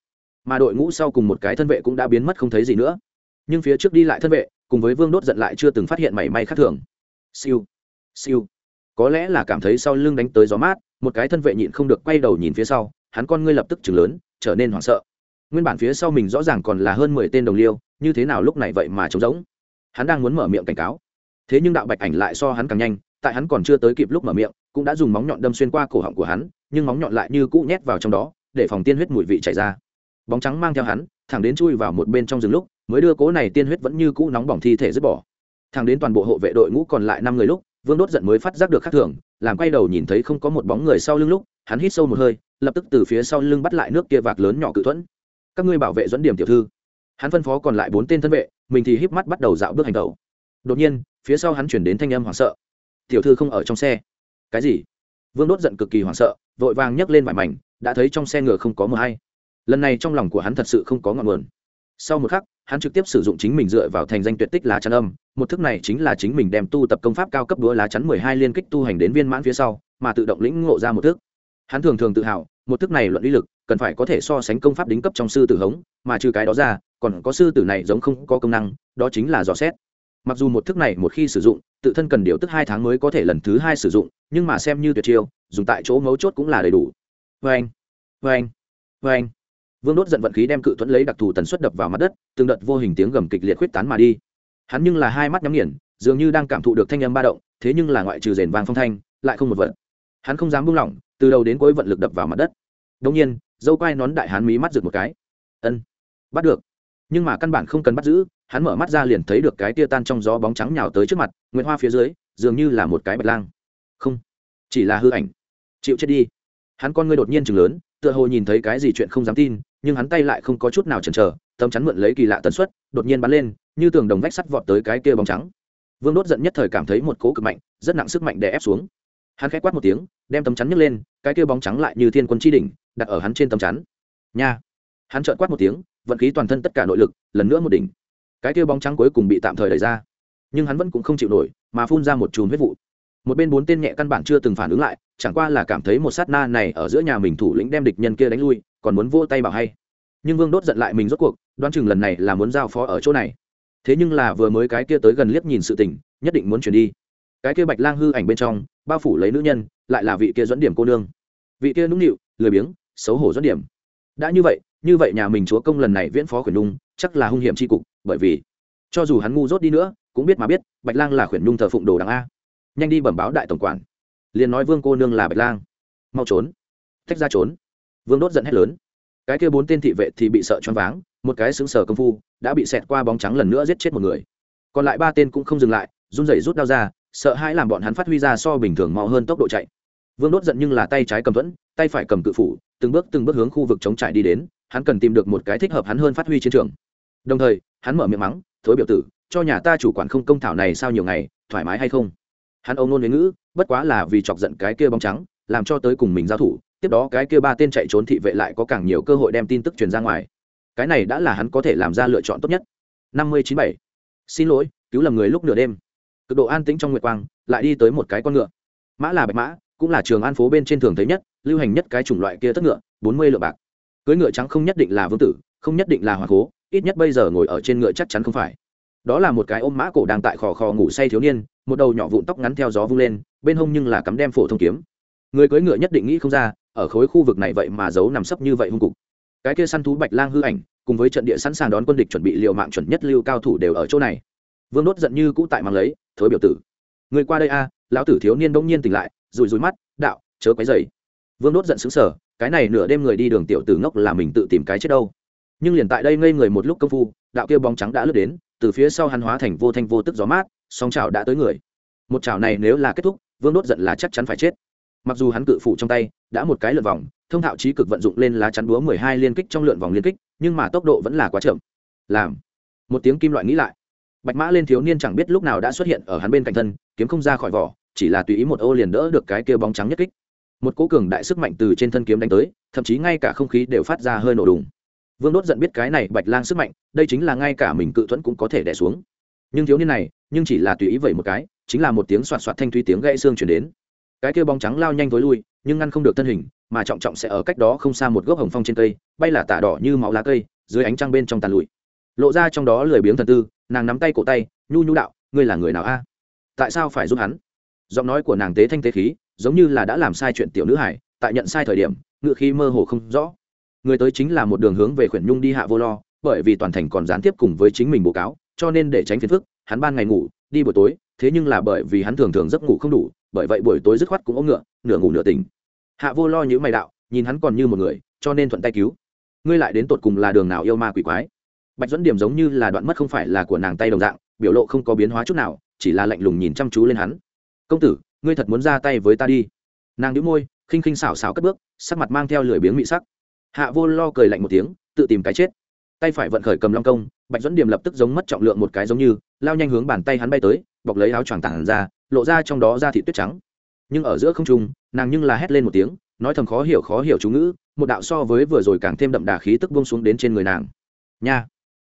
Mà đội ngũ sau cùng một cái thân vệ cũng đã biến mất không thấy gì nữa. Nhưng phía trước đi lại thân vệ, cùng với vương đốt giận lại chưa từng phát hiện mảy may khác thường. Siêu. Siêu. Có lẽ là cảm thấy sau lưng đánh tới gió mát, một cái thân vệ nhịn không được quay đầu nhìn phía sau, hắn con ngươi lập tức chừng lớn, trở nên hoảng sợ nguyên bản phía sau mình rõ ràng còn là hơn mười tên đồng liêu, như thế nào lúc này vậy mà trống rỗng? Hắn đang muốn mở miệng cảnh cáo. Thế nhưng đạo bạch ảnh lại so hắn càng nhanh, tại hắn còn chưa tới kịp lúc mở miệng, cũng đã dùng móng nhọn đâm xuyên qua cổ họng của hắn, nhưng móng nhọn lại như cũ nhét vào trong đó, để phòng tiên huyết mùi vị chảy ra. Bóng trắng mang theo hắn, thẳng đến chui vào một bên trong rừng lúc, mới đưa cố này tiên huyết vẫn như cũ nóng bỏng thi thể dứt bỏ. Thẳng đến toàn bộ hộ vệ đội ngũ còn lại năm người lúc, vương đốt giận mới phát giác được khác thường, làm quay đầu nhìn thấy không có một bóng người sau lưng lúc, hắn hít sâu một hơi, lập tức từ phía sau lưng bắt lại nước kia vạc lớn nhỏ cự thuẫn các ngươi bảo vệ dẫn điểm tiểu thư. Hắn phân phó còn lại bốn tên thân vệ, mình thì híp mắt bắt đầu dạo bước hành tẩu. Đột nhiên, phía sau hắn chuyển đến thanh âm hoảng sợ. Tiểu thư không ở trong xe. Cái gì? Vương đốt giận cực kỳ hoảng sợ, vội vàng nhấc lên vải mảnh, đã thấy trong xe ngựa không có mờ hay. Lần này trong lòng của hắn thật sự không có ngọn nguồn. Sau một khắc, hắn trực tiếp sử dụng chính mình dựa vào thành danh tuyệt tích lá chắn âm. Một thức này chính là chính mình đem tu tập công pháp cao cấp đũa lá chắn mười hai liên kích tu hành đến viên mãn phía sau, mà tự động lĩnh ngộ ra một thức. Hắn thường thường tự hào một thức này luận uy lực, cần phải có thể so sánh công pháp đính cấp trong sư tử hống, mà trừ cái đó ra, còn có sư tử này giống không có công năng, đó chính là dò xét. Mặc dù một thức này một khi sử dụng, tự thân cần điều tức hai tháng mới có thể lần thứ hai sử dụng, nhưng mà xem như tuyệt chiêu, dùng tại chỗ mấu chốt cũng là đầy đủ. Vê anh vê anh vê anh vương đốt giận vận khí đem cự thuẫn lấy đặc thù tần suất đập vào mặt đất, từng đợt vô hình tiếng gầm kịch liệt khuyết tán mà đi. Hắn nhưng là hai mắt nhắm nghiền, dường như đang cảm thụ được thanh âm ba động, thế nhưng là ngoại trừ rền vàng phong thanh, lại không một vật. Hắn không dám buông lỏng từ đầu đến cuối vận lực đập vào mặt đất. Đông nhiên, dâu quai nón đại hán mí mắt rực một cái. Ân, bắt được. Nhưng mà căn bản không cần bắt giữ, hắn mở mắt ra liền thấy được cái tia tan trong gió bóng trắng nhào tới trước mặt nguyễn hoa phía dưới, dường như là một cái bạch lang. Không, chỉ là hư ảnh. Chịu chết đi. Hắn con ngươi đột nhiên chừng lớn, tựa hồ nhìn thấy cái gì chuyện không dám tin, nhưng hắn tay lại không có chút nào chần chờ, tấm chắn mượn lấy kỳ lạ tần suất, đột nhiên bắn lên, như tường đồng vách sắt vọt tới cái kia bóng trắng. Vương đốt giận nhất thời cảm thấy một cố cực mạnh, rất nặng sức mạnh đè ép xuống hắn khẽ quát một tiếng, đem tấm chắn nhấc lên, cái kia bóng trắng lại như thiên quân chi đỉnh, đặt ở hắn trên tấm chắn. Nha! Hắn trợn quát một tiếng, vận khí toàn thân tất cả nội lực, lần nữa một đỉnh. Cái kia bóng trắng cuối cùng bị tạm thời đẩy ra. Nhưng hắn vẫn cũng không chịu nổi, mà phun ra một chùm huyết vụ. Một bên bốn tên nhẹ căn bản chưa từng phản ứng lại, chẳng qua là cảm thấy một sát na này ở giữa nhà mình thủ lĩnh đem địch nhân kia đánh lui, còn muốn vô tay bảo hay. Nhưng vương đốt giận lại mình rốt cuộc, đoán chừng lần này là muốn giao phó ở chỗ này. Thế nhưng là vừa mới cái kia tới gần liếc nhìn sự tình, nhất định muốn chuyển đi cái kia bạch lang hư ảnh bên trong, bao phủ lấy nữ nhân, lại là vị kia dẫn điểm cô nương. Vị kia nũng nịu, lười biếng, xấu hổ dẫn điểm. Đã như vậy như vậy nhà mình chúa công lần này viễn phó khuyển nhung, chắc là hung hiểm tri cục, bởi vì cho dù hắn ngu dốt đi nữa, cũng biết mà biết, bạch lang là khuyển nhung thờ phụng đồ đằng a. Nhanh đi bẩm báo đại tổng quản. Liền nói vương cô nương là bạch lang. Mau trốn. Tách ra trốn. Vương đốt giận hét lớn. Cái kia bốn tên thị vệ thì bị sợ choáng váng, một cái xứng sở công phu, đã bị xẹt qua bóng trắng lần nữa giết chết một người. Còn lại ba tên cũng không dừng lại, run rẩy rút đao ra sợ hãi làm bọn hắn phát huy ra so bình thường mau hơn tốc độ chạy. Vương đốt giận nhưng là tay trái cầm thuẫn, tay phải cầm cự phủ, từng bước từng bước hướng khu vực chống trải đi đến, hắn cần tìm được một cái thích hợp hắn hơn phát huy chiến trường. Đồng thời, hắn mở miệng mắng, thối biểu tử, cho nhà ta chủ quản không công thảo này sao nhiều ngày, thoải mái hay không? Hắn ông nôn với ngữ, bất quá là vì chọc giận cái kia bóng trắng, làm cho tới cùng mình giao thủ, tiếp đó cái kia ba tên chạy trốn thị vệ lại có càng nhiều cơ hội đem tin tức truyền ra ngoài. Cái này đã là hắn có thể làm ra lựa chọn tốt nhất. Năm mươi chín bảy. Xin lỗi, cứu lầm người lúc nửa đêm cực độ an tĩnh trong nguyệt quang, lại đi tới một cái con ngựa. Mã là bạch mã, cũng là trường an phố bên trên thường thấy nhất, lưu hành nhất cái chủng loại kia tất ngựa, bốn mươi lượng bạc. Cưới ngựa trắng không nhất định là vương tử, không nhất định là hoàng cố, ít nhất bây giờ ngồi ở trên ngựa chắc chắn không phải. Đó là một cái ôm mã cổ đang tại khò khò ngủ say thiếu niên, một đầu nhỏ vụn tóc ngắn theo gió vung lên, bên hông nhưng là cắm đem phổ thông kiếm. Người cưỡi ngựa nhất định nghĩ không ra, ở khối khu vực này vậy mà giấu nằm sấp như vậy hung cục. Cái kia săn thú bạch lang hư ảnh, cùng với trận địa sẵn sàng đón quân địch chuẩn bị liệu mạng chuẩn nhất lưu cao thủ đều ở chỗ này vương đốt giận như cũ tại mang lấy, thối biểu tử, người qua đây a, lão tử thiếu niên bỗng nhiên tỉnh lại rùi rùi mắt, đạo, chớ quấy dày vương đốt giận xứng sở cái này nửa đêm người đi đường tiểu tử ngốc là mình tự tìm cái chết đâu. Nhưng liền tại đây ngây người một lúc công phu, đạo kia bóng trắng đã lướt đến, từ phía sau hắn hóa thành vô thanh vô tức gió mát song chảo đã tới người. Một chảo này nếu là kết thúc, vương đốt giận là chắc chắn phải chết. Mặc dù hắn cự phủ trong tay, đã một cái lượn vòng, thông thạo trí cực vận dụng lên lá chắn búa mười hai liên kích trong lượn vòng liên kích, nhưng mà tốc độ vẫn là quá chậm. Làm, một tiếng kim loại nghĩ lại bạch mã lên thiếu niên chẳng biết lúc nào đã xuất hiện ở hắn bên cạnh thân, kiếm không ra khỏi vỏ, chỉ là tùy ý một ô liền đỡ được cái kia bóng trắng nhất kích. Một cố cường đại sức mạnh từ trên thân kiếm đánh tới, thậm chí ngay cả không khí đều phát ra hơi nổ đùng. Vương đốt giận biết cái này bạch lang sức mạnh, đây chính là ngay cả mình cự thuẫn cũng có thể đẻ xuống. Nhưng thiếu niên này, nhưng chỉ là tùy ý vậy một cái, chính là một tiếng soạt soạt thanh thúy tiếng gãy xương chuyển đến. Cái kia bóng trắng lao nhanh tối lui, nhưng ngăn không được thân hình, mà trọng trọng sẽ ở cách đó không xa một gốc hồng phong trên cây, bay là tả đỏ như máu lá cây, dưới ánh trăng bên trong tàn lụi lộ ra trong đó lười biếng thần tư, nàng nắm tay cổ tay, nhu nhu đạo, ngươi là người nào a? Tại sao phải giúp hắn? Giọng nói của nàng tế thanh tế khí, giống như là đã làm sai chuyện tiểu nữ hải tại nhận sai thời điểm ngự khí mơ hồ không rõ. Người tới chính là một đường hướng về khuyển nhung đi hạ vô lo, bởi vì toàn thành còn gián tiếp cùng với chính mình bố cáo, cho nên để tránh phiền phức, hắn ban ngày ngủ, đi buổi tối, thế nhưng là bởi vì hắn thường thường giấc ngủ không đủ, bởi vậy buổi tối dứt khoát cũng ôm ngựa, nửa ngủ nửa tỉnh. Hạ vô lo như mày đạo, nhìn hắn còn như một người, cho nên thuận tay cứu. Ngươi lại đến tột cùng là đường nào yêu ma quỷ quái? Bạch dẫn điểm giống như là đoạn mất không phải là của nàng tay đồng dạng, biểu lộ không có biến hóa chút nào, chỉ là lạnh lùng nhìn chăm chú lên hắn. Công tử, ngươi thật muốn ra tay với ta đi. Nàng đĩu môi, khinh khinh xảo xảo cất bước, sắc mặt mang theo lười biếng mị sắc. Hạ vô lo cười lạnh một tiếng, tự tìm cái chết. Tay phải vận khởi cầm long công, bạch dẫn điểm lập tức giống mất trọng lượng một cái giống như, lao nhanh hướng bàn tay hắn bay tới, bọc lấy áo choàng tảng ra, lộ ra trong đó ra thị tuyết trắng. Nhưng ở giữa không trung, nàng nhưng là hét lên một tiếng, nói thầm khó hiểu khó hiểu chú ngữ, một đạo so với vừa rồi càng thêm đậm đà khí tức buông xuống đến trên người nàng. Nha!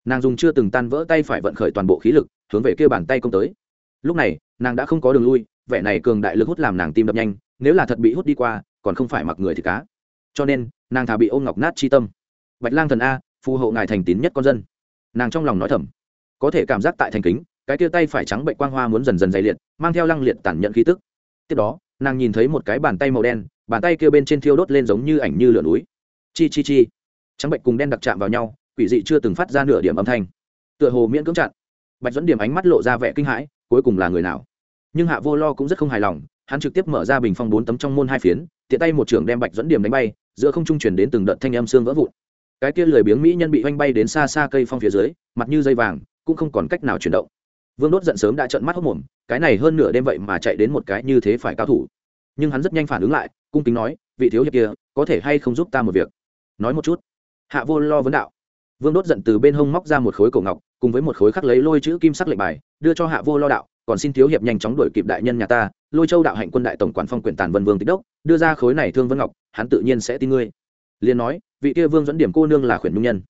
Nàng dùng chưa từng tan vỡ tay phải vận khởi toàn bộ khí lực, hướng về kia bàn tay công tới. Lúc này, nàng đã không có đường lui, vẻ này cường đại lực hút làm nàng tim đập nhanh, nếu là thật bị hút đi qua, còn không phải mặc người thì cá. Cho nên, nàng thà bị ôm ngọc nát chi tâm. Bạch lang thần a, phù hộ ngài thành tín nhất con dân. Nàng trong lòng nói thầm, có thể cảm giác tại thành kính, cái tia tay phải trắng bệnh quang hoa muốn dần dần dày liệt, mang theo lăng liệt tản nhận khí tức. Tiếp đó, nàng nhìn thấy một cái bàn tay màu đen, bàn tay kia bên trên thiêu đốt lên giống như ảnh như lửa núi. Chi chi chi. Trắng bệnh cùng đen đặc chạm vào nhau quỷ dị chưa từng phát ra nửa điểm âm thanh. Tựa hồ miễn cưỡng chặn. Bạch dẫn điểm ánh mắt lộ ra vẻ kinh hãi, cuối cùng là người nào? Nhưng hạ vô lo cũng rất không hài lòng, hắn trực tiếp mở ra bình phong bốn tấm trong môn hai phiến, tiện tay một trưởng đem bạch dẫn điểm đánh bay, giữa không trung chuyển đến từng đợt thanh âm xương vỡ vụn. Cái kia lười biếng mỹ nhân bị oanh bay đến xa xa cây phong phía dưới, mặt như dây vàng, cũng không còn cách nào chuyển động. Vương đốt giận sớm đã trợn mắt hốc mồm, cái này hơn nửa đêm vậy mà chạy đến một cái như thế phải cao thủ. Nhưng hắn rất nhanh phản ứng lại, cung kính nói, vị thiếu hiệp kia, có thể hay không giúp ta một việc? Nói một chút. Hạ vô lo vấn đạo vương đốt giận từ bên hông móc ra một khối cổ ngọc, cùng với một khối khắc lấy lôi chữ kim sắc lệnh bài, đưa cho hạ vô lo đạo, còn xin thiếu hiệp nhanh chóng đuổi kịp đại nhân nhà ta, lôi châu đạo hạnh quân đại tổng quản phong quyền tàn vân vương tích đốc, đưa ra khối này thương vân ngọc, hắn tự nhiên sẽ tin ngươi. Liền nói, vị kia vương dẫn điểm cô nương là khuyển nhung nhân.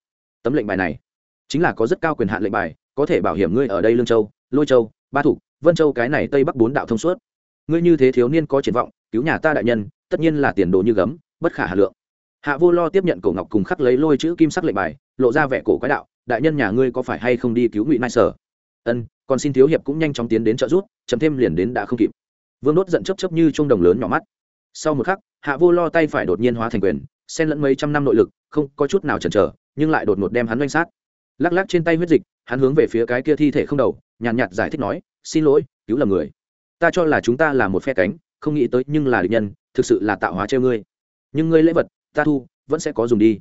Tấm lệnh bài này chính là có rất cao quyền hạn lệnh bài, có thể bảo hiểm ngươi ở đây lương châu, lôi châu, ba thủ, vân châu cái này tây bắc bốn đạo thông suốt. Ngươi như thế thiếu niên có triển vọng, cứu nhà ta đại nhân, tất nhiên là tiền đồ như gấm, bất khả hà lượng hạ vô lo tiếp nhận cổ ngọc cùng khắc lấy lôi chữ kim sắc lệnh bài lộ ra vẻ cổ quái đạo đại nhân nhà ngươi có phải hay không đi cứu ngụy nai sở? Ân còn xin thiếu hiệp cũng nhanh chóng tiến đến trợ rút chấm thêm liền đến đã không kịp. Vương đốt giận chấp chấp như trung đồng lớn nhỏ mắt. Sau một khắc hạ vô lo tay phải đột nhiên hóa thành quyền xen lẫn mấy trăm năm nội lực không có chút nào chần chờ nhưng lại đột ngột đem hắn doanh sát. Lắc lắc trên tay huyết dịch hắn hướng về phía cái kia thi thể không đầu nhàn nhạt, nhạt giải thích nói xin lỗi cứu lầm người. Ta cho là chúng ta là một phe cánh không nghĩ tới nhưng là địch nhân thực sự là tạo hóa treo ngươi. Nhưng ngươi lễ vật ta thu, vẫn sẽ có dùng đi.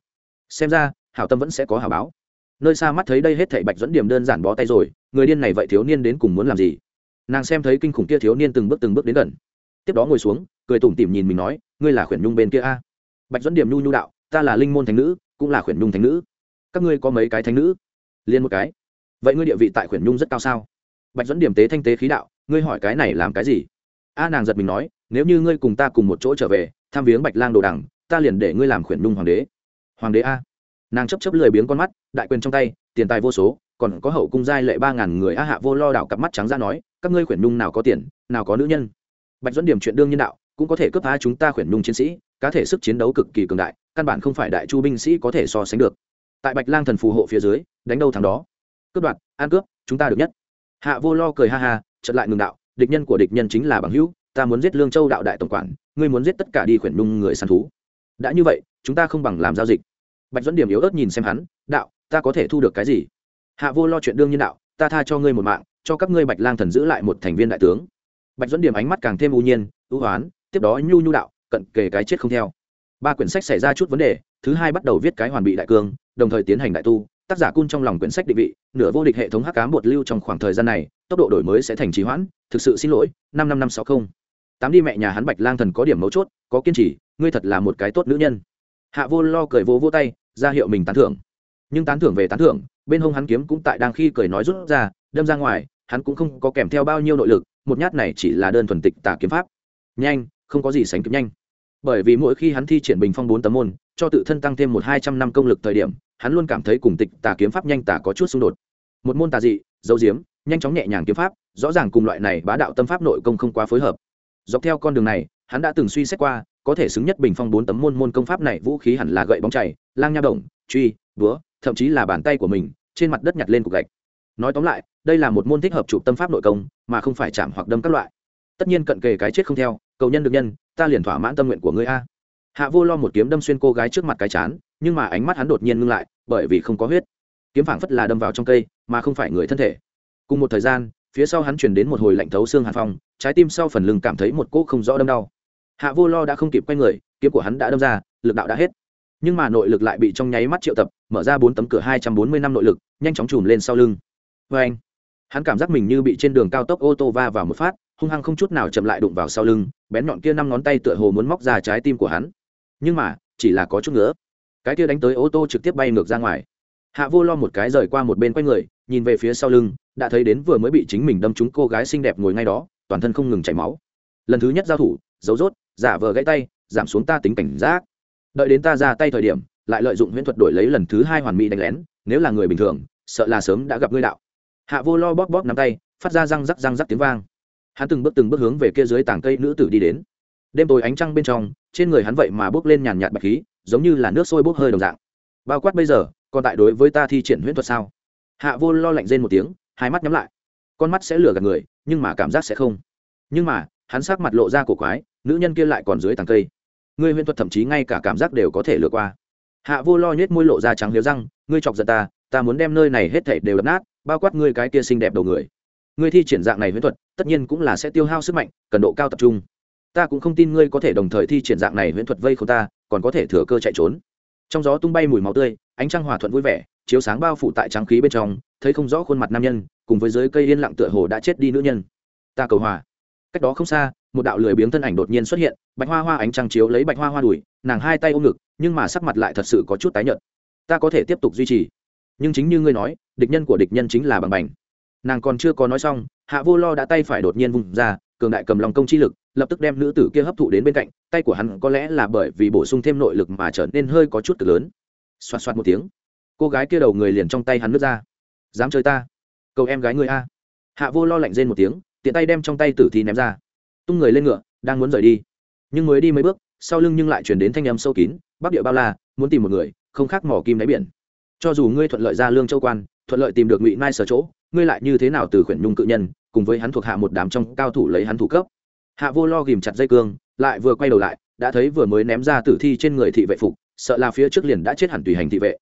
Xem ra, hảo tâm vẫn sẽ có hảo báo. Nơi xa mắt thấy đây hết thảy bạch dẫn điểm đơn giản bó tay rồi, người điên này vậy thiếu niên đến cùng muốn làm gì? Nàng xem thấy kinh khủng kia thiếu niên từng bước từng bước đến gần. Tiếp đó ngồi xuống, cười tủm tỉm nhìn mình nói, ngươi là khuyển nhung bên kia a? Bạch dẫn điểm nhu nhu đạo, ta là linh môn thánh nữ, cũng là khuyển nhung thánh nữ. Các ngươi có mấy cái thánh nữ? Liên một cái. Vậy ngươi địa vị tại khuyển nhung rất cao sao? Bạch dẫn điểm tế thanh tế khí đạo, ngươi hỏi cái này làm cái gì? A nàng giật mình nói, nếu như ngươi cùng ta cùng một chỗ trở về, tham viếng bạch lang đồ đằng ta liền để ngươi làm khuyển nhung hoàng đế. Hoàng đế a. Nàng chấp chấp lười biếng con mắt, đại quyền trong tay, tiền tài vô số, còn có hậu cung giai lệ ba ngàn người a hạ vô lo đảo cặp mắt trắng ra nói, các ngươi khuyển nhung nào có tiền, nào có nữ nhân. Bạch dẫn điểm chuyện đương nhân đạo, cũng có thể cướp phá chúng ta khuyển nhung chiến sĩ, cá thể sức chiến đấu cực kỳ cường đại, căn bản không phải đại chu binh sĩ có thể so sánh được. Tại bạch lang thần phù hộ phía dưới, đánh đâu thằng đó. Cướp đoạt an cướp, chúng ta được nhất. Hạ vô lo cười ha ha trận lại ngừng đạo, địch nhân của địch nhân chính là bằng hữu, ta muốn giết lương châu đạo đại tổng quản, ngươi muốn giết tất cả đi khuyển nhung người săn thú đã như vậy, chúng ta không bằng làm giao dịch. Bạch dẫn điểm yếu ớt nhìn xem hắn, đạo, ta có thể thu được cái gì? Hạ vô lo chuyện đương nhiên đạo, ta tha cho ngươi một mạng, cho các ngươi bạch lang thần giữ lại một thành viên đại tướng. Bạch dẫn điểm ánh mắt càng thêm ưu nhiên ưu hoán, tiếp đó nhu nhu đạo, cận kề cái chết không theo. Ba quyển sách xảy ra chút vấn đề, thứ hai bắt đầu viết cái hoàn bị đại cương, đồng thời tiến hành đại tu. Tác giả cun trong lòng quyển sách định vị, nửa vô địch hệ thống hắc cám bột lưu trong khoảng thời gian này, tốc độ đổi mới sẽ thành trì hoãn, thực sự xin lỗi, năm năm năm sáu không. Tám đi mẹ nhà hắn bạch lang thần có điểm mấu chốt, có kiên trì ngươi thật là một cái tốt nữ nhân. Hạ vô lo cười vô vô tay, ra hiệu mình tán thưởng. Nhưng tán thưởng về tán thưởng, bên hông hắn kiếm cũng tại đang khi cười nói rút ra, đâm ra ngoài, hắn cũng không có kèm theo bao nhiêu nội lực, một nhát này chỉ là đơn thuần tịch tả kiếm pháp. Nhanh, không có gì sánh kịp nhanh. Bởi vì mỗi khi hắn thi triển bình phong bốn tấm môn, cho tự thân tăng thêm một hai trăm năm công lực thời điểm, hắn luôn cảm thấy cùng tịch tà kiếm pháp nhanh tà có chút xung đột. Một môn tà dị, dấu diếm, nhanh chóng nhẹ nhàng kiếm pháp, rõ ràng cùng loại này bá đạo tâm pháp nội công không quá phối hợp. Dọc theo con đường này, hắn đã từng suy xét qua có thể xứng nhất bình phong bốn tấm môn môn công pháp này, vũ khí hẳn là gậy bóng chảy lang nha đồng truy, búa, thậm chí là bàn tay của mình, trên mặt đất nhặt lên cục gạch. Nói tóm lại, đây là một môn thích hợp chụp tâm pháp nội công, mà không phải chạm hoặc đâm các loại. Tất nhiên cận kề cái chết không theo, cầu nhân được nhân, ta liền thỏa mãn tâm nguyện của ngươi a. Hạ vô lo một kiếm đâm xuyên cô gái trước mặt cái chán, nhưng mà ánh mắt hắn đột nhiên ngưng lại, bởi vì không có huyết. Kiếm phảng phất là đâm vào trong cây, mà không phải người thân thể. Cùng một thời gian, phía sau hắn chuyển đến một hồi lạnh thấu xương hàn phong, trái tim sau phần lưng cảm thấy một cỗ không rõ đâm đau hạ vô lo đã không kịp quay người, kiếm của hắn đã đâm ra, lực đạo đã hết. Nhưng mà nội lực lại bị trong nháy mắt triệu tập, mở ra bốn tấm cửa hai trăm bốn mươi năm nội lực, nhanh chóng chùm lên sau lưng. Vê anh, hắn cảm giác mình như bị trên đường cao tốc ô tô va vào một phát, hung hăng không chút nào chậm lại đụng vào sau lưng, bén nhọn kia năm ngón tay tựa hồ muốn móc ra trái tim của hắn. Nhưng mà, chỉ là có chút nữa cái kia đánh tới ô tô trực tiếp bay ngược ra ngoài. Hạ vô lo một cái rời qua một bên quay người, nhìn về phía sau lưng, đã thấy đến vừa mới bị chính mình đâm trúng cô gái xinh đẹp ngồi ngay đó, toàn thân không ngừng chảy máu. Lần thứ nhất giao thủ, dấu rốt giả vờ gãy tay, giảm xuống ta tính cảnh giác. Đợi đến ta ra tay thời điểm, lại lợi dụng huyễn thuật đổi lấy lần thứ hai hoàn mỹ đánh lén, nếu là người bình thường, sợ là sớm đã gặp ngươi đạo. Hạ vô lo bóp bóp nắm tay, phát ra răng rắc răng rắc tiếng vang. Hắn từng bước từng bước hướng về kia dưới tảng cây nữ tử đi đến. Đêm tối ánh trăng bên trong, trên người hắn vậy mà bốc lên nhàn nhạt bạch khí, giống như là nước sôi bốc hơi đồng dạng. Bao quát bây giờ, còn tại đối với ta thi triển huyễn thuật sao? Hạ vô lo lạnh rên một tiếng, hai mắt nhắm lại. Con mắt sẽ lừa gạt người, nhưng mà cảm giác sẽ không. Nhưng mà, hắn sắc mặt lộ ra cổ quái nữ nhân kia lại còn dưới tàng cây. Ngươi huyễn thuật thậm chí ngay cả cảm giác đều có thể lừa qua. Hạ vô lo nhét môi lộ ra trắng liếu răng, ngươi chọc giận ta ta muốn đem nơi này hết thảy đều đập nát, bao quát ngươi cái kia xinh đẹp đầu người. Ngươi thi triển dạng này huyễn thuật, tất nhiên cũng là sẽ tiêu hao sức mạnh, cần độ cao tập trung. Ta cũng không tin ngươi có thể đồng thời thi triển dạng này huyễn thuật vây không ta, còn có thể thừa cơ chạy trốn. Trong gió tung bay mùi máu tươi, ánh trăng hòa thuận vui vẻ, chiếu sáng bao phủ tại trắng khí bên trong, thấy không rõ khuôn mặt nam nhân, cùng với dưới cây yên lặng tựa hồ đã chết đi nữ nhân. Ta cầu hòa cách đó không xa, một đạo lười biếng thân ảnh đột nhiên xuất hiện, bạch hoa hoa ánh trăng chiếu lấy bạch hoa hoa đùi, nàng hai tay ôm ngực, nhưng mà sắc mặt lại thật sự có chút tái nhợt. Ta có thể tiếp tục duy trì. Nhưng chính như ngươi nói, địch nhân của địch nhân chính là bằng bành. Nàng còn chưa có nói xong, hạ vô lo đã tay phải đột nhiên vùng ra, cường đại cầm lòng công chi lực, lập tức đem nữ tử kia hấp thụ đến bên cạnh, tay của hắn có lẽ là bởi vì bổ sung thêm nội lực mà trở nên hơi có chút cực lớn. Xoạt xoạt một tiếng, cô gái kia đầu người liền trong tay hắn nước ra. Dám chơi ta? Cầu em gái người a. Hạ vô lo lạnh rên một tiếng tiện tay đem trong tay tử thi ném ra. Tung người lên ngựa, đang muốn rời đi. Nhưng mới đi mấy bước, sau lưng nhưng lại chuyển đến thanh âm sâu kín, bắc địa bao la, muốn tìm một người, không khác mỏ kim đáy biển. Cho dù ngươi thuận lợi ra lương châu quan, thuận lợi tìm được ngụy mai sở chỗ, ngươi lại như thế nào từ khuyển nhung cự nhân, cùng với hắn thuộc hạ một đám trong cao thủ lấy hắn thủ cấp? Hạ vô lo ghìm chặt dây cương, lại vừa quay đầu lại, đã thấy vừa mới ném ra tử thi trên người thị vệ phục, sợ là phía trước liền đã chết hẳn tùy hành thị vệ.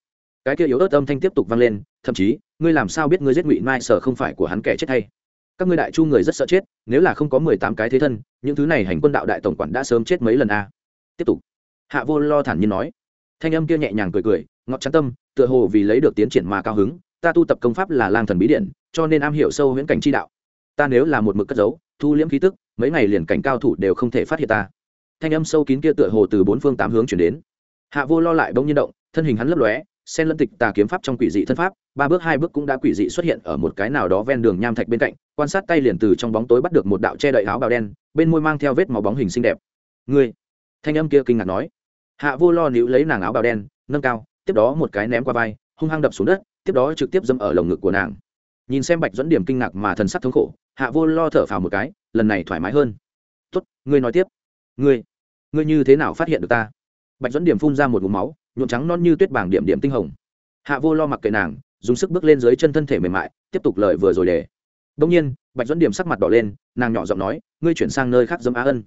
Cái kia yếu ớt âm thanh tiếp tục vang lên, thậm chí, ngươi làm sao biết ngươi giết ngụy mai sở không phải của hắn kẻ chết hay? Các ngươi đại chu người rất sợ chết, nếu là không có mười tám cái thế thân, những thứ này hành quân đạo đại tổng quản đã sớm chết mấy lần a. Tiếp tục. Hạ vô lo thản nhiên nói. Thanh âm kia nhẹ nhàng cười cười, ngọt trắng tâm, tựa hồ vì lấy được tiến triển mà cao hứng, ta tu tập công pháp là lang thần bí điện cho nên am hiểu sâu huyễn cảnh chi đạo. Ta nếu là một mực cất giấu, thu liễm khí tức, mấy ngày liền cảnh cao thủ đều không thể phát hiện ta. Thanh âm sâu kín kia tựa hồ từ bốn phương tám hướng chuyển đến. Hạ vô lo lại bỗng nhiên động, thân hình hắn lấp lóe sen lẫn tịch tà kiếm pháp trong quỷ dị thân pháp, ba bước, hai bước cũng đã quỷ dị xuất hiện ở một cái nào đó ven đường nham thạch bên cạnh, quan sát tay liền từ trong bóng tối bắt được một đạo che đậy áo bào đen, bên môi mang theo vết máu bóng hình xinh đẹp. Ngươi! Thanh âm kia kinh ngạc nói. Hạ vô lo níu lấy nàng áo bào đen, nâng cao, tiếp đó một cái ném qua vai, hung hăng đập xuống đất, tiếp đó trực tiếp dâm ở lồng ngực của nàng. Nhìn xem bạch dẫn điểm kinh ngạc mà thần sắc thống khổ, hạ vô lo thở phào một cái, lần này thoải mái hơn. Tốt, ngươi nói tiếp. Ngươi ngươi như thế nào phát hiện được ta? Bạch dẫn điểm phun ra một ngụm máu nhuộm trắng non như tuyết bảng điểm điểm tinh hồng. Hạ vô lo mặc kệ nàng, dùng sức bước lên dưới chân thân thể mềm mại, tiếp tục lời vừa rồi để. Đông nhiên, bạch dẫn điểm sắc mặt đỏ lên, nàng nhỏ giọng nói, ngươi chuyển sang nơi khác dâm á ân.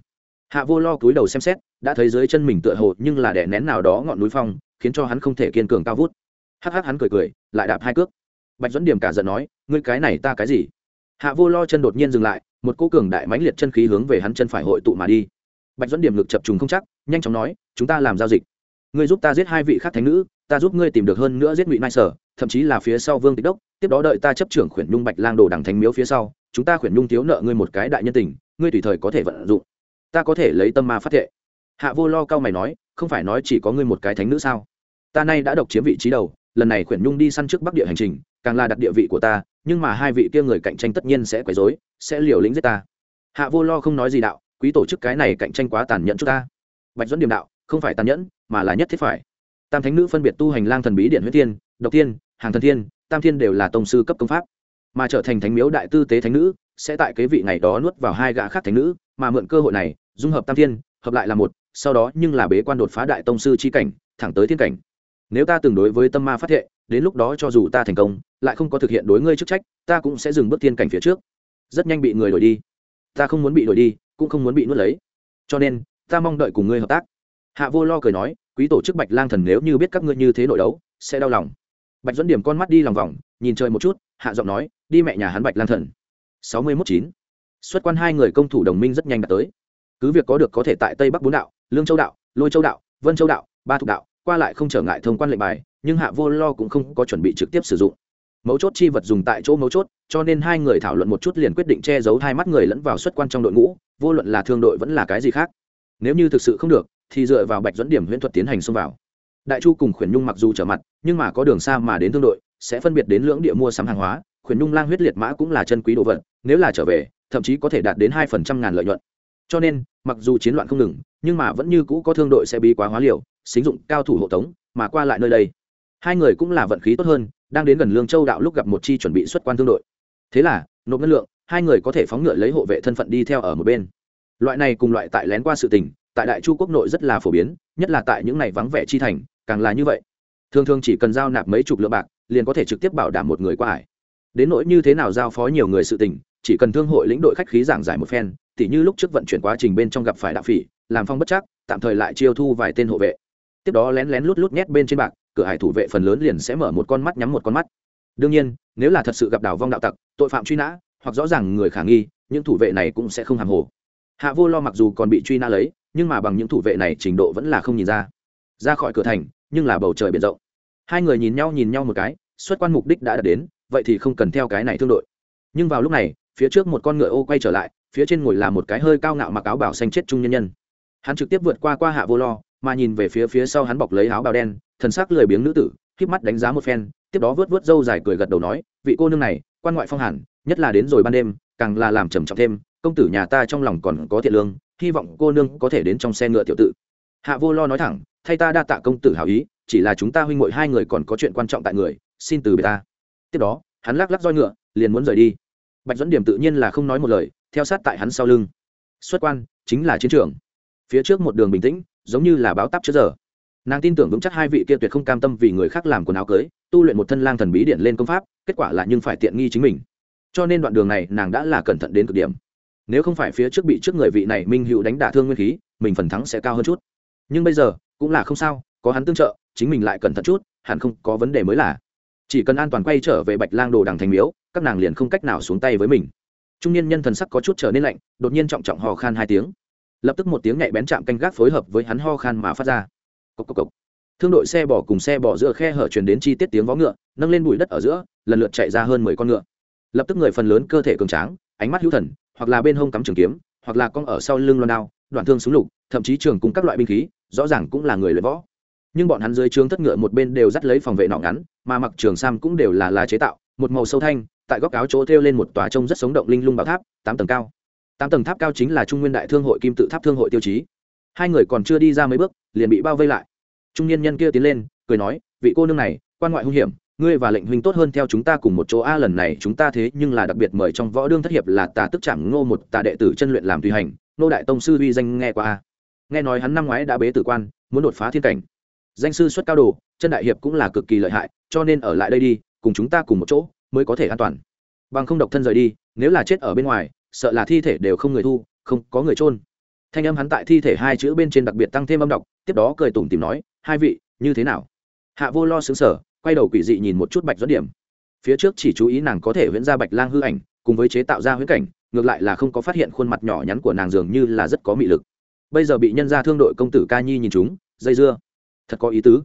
Hạ vô lo cúi đầu xem xét, đã thấy dưới chân mình tựa hồ nhưng là đè nén nào đó ngọn núi phong, khiến cho hắn không thể kiên cường cao vút. Hắc hắc hắn cười cười, lại đạp hai cước. Bạch dẫn điểm cả giận nói, ngươi cái này ta cái gì? Hạ vô lo chân đột nhiên dừng lại, một cô cường đại mãnh liệt chân khí hướng về hắn chân phải hội tụ mà đi. Bạch dẫn điểm ngực chập trùng không chắc, nhanh chóng nói, chúng ta làm giao dịch ngươi giúp ta giết hai vị khác thánh nữ, ta giúp ngươi tìm được hơn nữa giết ngụy nai sở, thậm chí là phía sau vương tịch đốc, tiếp đó đợi ta chấp trưởng khuyển nhung bạch lang đồ đằng thánh miếu phía sau, chúng ta khuyển nhung thiếu nợ ngươi một cái đại nhân tình, ngươi tùy thời có thể vận dụng. Ta có thể lấy tâm ma phát thệ. Hạ vô lo cao mày nói, không phải nói chỉ có ngươi một cái thánh nữ sao? Ta nay đã độc chiếm vị trí đầu, lần này khuyển nhung đi săn trước bắc địa hành trình, càng là đặt địa vị của ta, nhưng mà hai vị kia người cạnh tranh tất nhiên sẽ quấy rối, sẽ liều lĩnh giết ta. Hạ vô lo không nói gì đạo, quý tổ chức cái này cạnh tranh quá tàn nhẫn cho ta. Bạch dẫn điểm đạo, không phải tàn nhẫn mà là nhất thiết phải. Tam thánh nữ phân biệt tu hành lang thần bí điện huyết tiên độc tiên hàng thần thiên, tam thiên đều là tông sư cấp công pháp. Mà trở thành thánh miếu đại tư tế thánh nữ, sẽ tại kế vị ngày đó nuốt vào hai gã khác thánh nữ, mà mượn cơ hội này, dung hợp tam thiên, hợp lại là một, sau đó nhưng là bế quan đột phá đại tông sư chi cảnh, thẳng tới thiên cảnh. Nếu ta từng đối với tâm ma phát thệ, đến lúc đó cho dù ta thành công, lại không có thực hiện đối ngươi chức trách, ta cũng sẽ dừng bước thiên cảnh phía trước. Rất nhanh bị người đổi đi. Ta không muốn bị đổi đi, cũng không muốn bị nuốt lấy. Cho nên, ta mong đợi cùng ngươi hợp tác hạ vô lo cười nói, quý tổ chức bạch lang thần nếu như biết các ngươi như thế nội đấu, sẽ đau lòng. Bạch dẫn điểm con mắt đi lòng vòng, nhìn trời một chút, hạ giọng nói, đi mẹ nhà hắn bạch lang thần. Sáu mươi mốt chín. Xuất quan hai người công thủ đồng minh rất nhanh đã tới. Cứ việc có được có thể tại tây bắc bốn đạo, lương châu đạo, lôi châu đạo, vân châu đạo, ba thục đạo, qua lại không trở ngại thông quan lệnh bài, nhưng hạ vô lo cũng không có chuẩn bị trực tiếp sử dụng. Mấu chốt chi vật dùng tại chỗ mấu chốt, cho nên hai người thảo luận một chút liền quyết định che giấu hai mắt người lẫn vào xuất quan trong đội ngũ, vô luận là thương đội vẫn là cái gì khác. Nếu như thực sự không được thì dựa vào bạch dẫn điểm huyễn thuật tiến hành xông vào. Đại chu cùng khuyển nhung mặc dù trở mặt, nhưng mà có đường xa mà đến thương đội, sẽ phân biệt đến lưỡng địa mua sắm hàng hóa. Khuyển nhung lang huyết liệt mã cũng là chân quý đồ vật, nếu là trở về, thậm chí có thể đạt đến hai phần trăm ngàn lợi nhuận. Cho nên, mặc dù chiến loạn không ngừng, nhưng mà vẫn như cũ có thương đội sẽ bí quá hóa liều, xính dụng cao thủ hộ tống, mà qua lại nơi đây, hai người cũng là vận khí tốt hơn, đang đến gần lương châu đạo lúc gặp một chi chuẩn bị xuất quan thương đội. Thế là, nộp ngân lượng, hai người có thể phóng ngựa lấy hộ vệ thân phận đi theo ở một bên. Loại này cùng loại tại lén qua sự tình tại đại chu quốc nội rất là phổ biến, nhất là tại những ngày vắng vẻ chi thành, càng là như vậy. Thường thường chỉ cần giao nạp mấy chục lượng bạc, liền có thể trực tiếp bảo đảm một người qua hải. Đến nỗi như thế nào giao phó nhiều người sự tình, chỉ cần thương hội lĩnh đội khách khí giảng giải một phen, tỉ như lúc trước vận chuyển quá trình bên trong gặp phải đạo phỉ, làm phong bất chắc, tạm thời lại chiêu thu vài tên hộ vệ. Tiếp đó lén lén lút lút nhét bên trên bạc, cửa hải thủ vệ phần lớn liền sẽ mở một con mắt nhắm một con mắt. Đương nhiên, nếu là thật sự gặp đào vong đạo tặc, tội phạm truy nã, hoặc rõ ràng người khả nghi, những thủ vệ này cũng sẽ không hàm hồ. Hạ vô lo mặc dù còn bị truy nã lấy nhưng mà bằng những thủ vệ này trình độ vẫn là không nhìn ra. Ra khỏi cửa thành, nhưng là bầu trời biển rộng. Hai người nhìn nhau nhìn nhau một cái, xuất quan mục đích đã đạt đến, vậy thì không cần theo cái này thương đội. Nhưng vào lúc này, phía trước một con ngựa ô quay trở lại, phía trên ngồi là một cái hơi cao ngạo mặc áo bảo xanh chết trung nhân nhân. Hắn trực tiếp vượt qua qua hạ vô lo, mà nhìn về phía phía sau hắn bọc lấy áo bào đen, thần sắc lười biếng nữ tử híp mắt đánh giá một phen, tiếp đó vớt vớt râu dài cười gật đầu nói, vị cô nương này, quan ngoại phong hẳn nhất là đến rồi ban đêm, càng là làm trầm trọng thêm công tử nhà ta trong lòng còn có thiện lương, hy vọng cô nương có thể đến trong xe ngựa tiểu tự. Hạ vô lo nói thẳng, thay ta đa tạ công tử hảo ý, chỉ là chúng ta huynh muội hai người còn có chuyện quan trọng tại người, xin từ biệt ta. Tiếp đó, hắn lắc lắc roi ngựa, liền muốn rời đi. Bạch dẫn điểm tự nhiên là không nói một lời, theo sát tại hắn sau lưng. Xuất quan, chính là chiến trường. Phía trước một đường bình tĩnh, giống như là báo tắp trước giờ. Nàng tin tưởng vững chắc hai vị kia tuyệt không cam tâm vì người khác làm quần áo cưới, tu luyện một thân lang thần bí điện lên công pháp, kết quả là nhưng phải tiện nghi chính mình. Cho nên đoạn đường này nàng đã là cẩn thận đến cực điểm nếu không phải phía trước bị trước người vị này minh hữu đánh đả thương nguyên khí, mình phần thắng sẽ cao hơn chút. Nhưng bây giờ, cũng là không sao, có hắn tương trợ, chính mình lại cẩn thận chút, hẳn không có vấn đề mới là. Chỉ cần an toàn quay trở về bạch lang đồ đằng thành miếu, các nàng liền không cách nào xuống tay với mình. Trung niên nhân thần sắc có chút trở nên lạnh, đột nhiên trọng trọng hò khan hai tiếng. Lập tức một tiếng nhạy bén chạm canh gác phối hợp với hắn ho khan mà phát ra. Cốc cốc cốc. thương đội xe bò cùng xe bò giữa khe hở truyền đến chi tiết tiếng vó ngựa, nâng lên bụi đất ở giữa, lần lượt chạy ra hơn mười con ngựa. Lập tức người phần lớn cơ thể cường tráng, ánh mắt hữu thần hoặc là bên hông cắm trường kiếm, hoặc là con ở sau lưng loan đao, đoạn thương súng lục, thậm chí trường cùng các loại binh khí, rõ ràng cũng là người luyện võ. Nhưng bọn hắn dưới trướng thất ngựa một bên đều dắt lấy phòng vệ nọ ngắn, mà mặc trường sam cũng đều là là chế tạo, một màu sâu thanh, tại góc áo chỗ thêu lên một tòa trông rất sống động linh lung bảo tháp, tám tầng cao. Tám tầng tháp cao chính là trung nguyên đại thương hội kim tự tháp thương hội tiêu chí. Hai người còn chưa đi ra mấy bước, liền bị bao vây lại. Trung niên nhân kia tiến lên, cười nói, vị cô nương này, quan ngoại hung hiểm ngươi và lệnh huynh tốt hơn theo chúng ta cùng một chỗ a, lần này chúng ta thế nhưng là đặc biệt mời trong võ đương thất hiệp là tà tức chạm ngô một tà đệ tử chân luyện làm tùy hành nô đại tông sư uy danh nghe qua a. Nghe nói hắn năm ngoái đã bế tử quan, muốn đột phá thiên cảnh. Danh sư xuất cao đồ, chân đại hiệp cũng là cực kỳ lợi hại, cho nên ở lại đây đi, cùng chúng ta cùng một chỗ, mới có thể an toàn. Bằng không độc thân rời đi, nếu là chết ở bên ngoài, sợ là thi thể đều không người thu, không có người trôn thanh âm hắn tại thi thể hai chữ bên trên đặc biệt tăng thêm âm đọc, tiếp đó cười tủm tìm nói, hai vị, như thế nào? Hạ vô lo xứng sở quay đầu quỷ dị nhìn một chút bạch dẫn điểm. Phía trước chỉ chú ý nàng có thể huyễn ra bạch lang hư ảnh, cùng với chế tạo ra huyễn cảnh, ngược lại là không có phát hiện khuôn mặt nhỏ nhắn của nàng dường như là rất có mị lực. Bây giờ bị nhân gia thương đội công tử ca nhi nhìn chúng, dây dưa. Thật có ý tứ.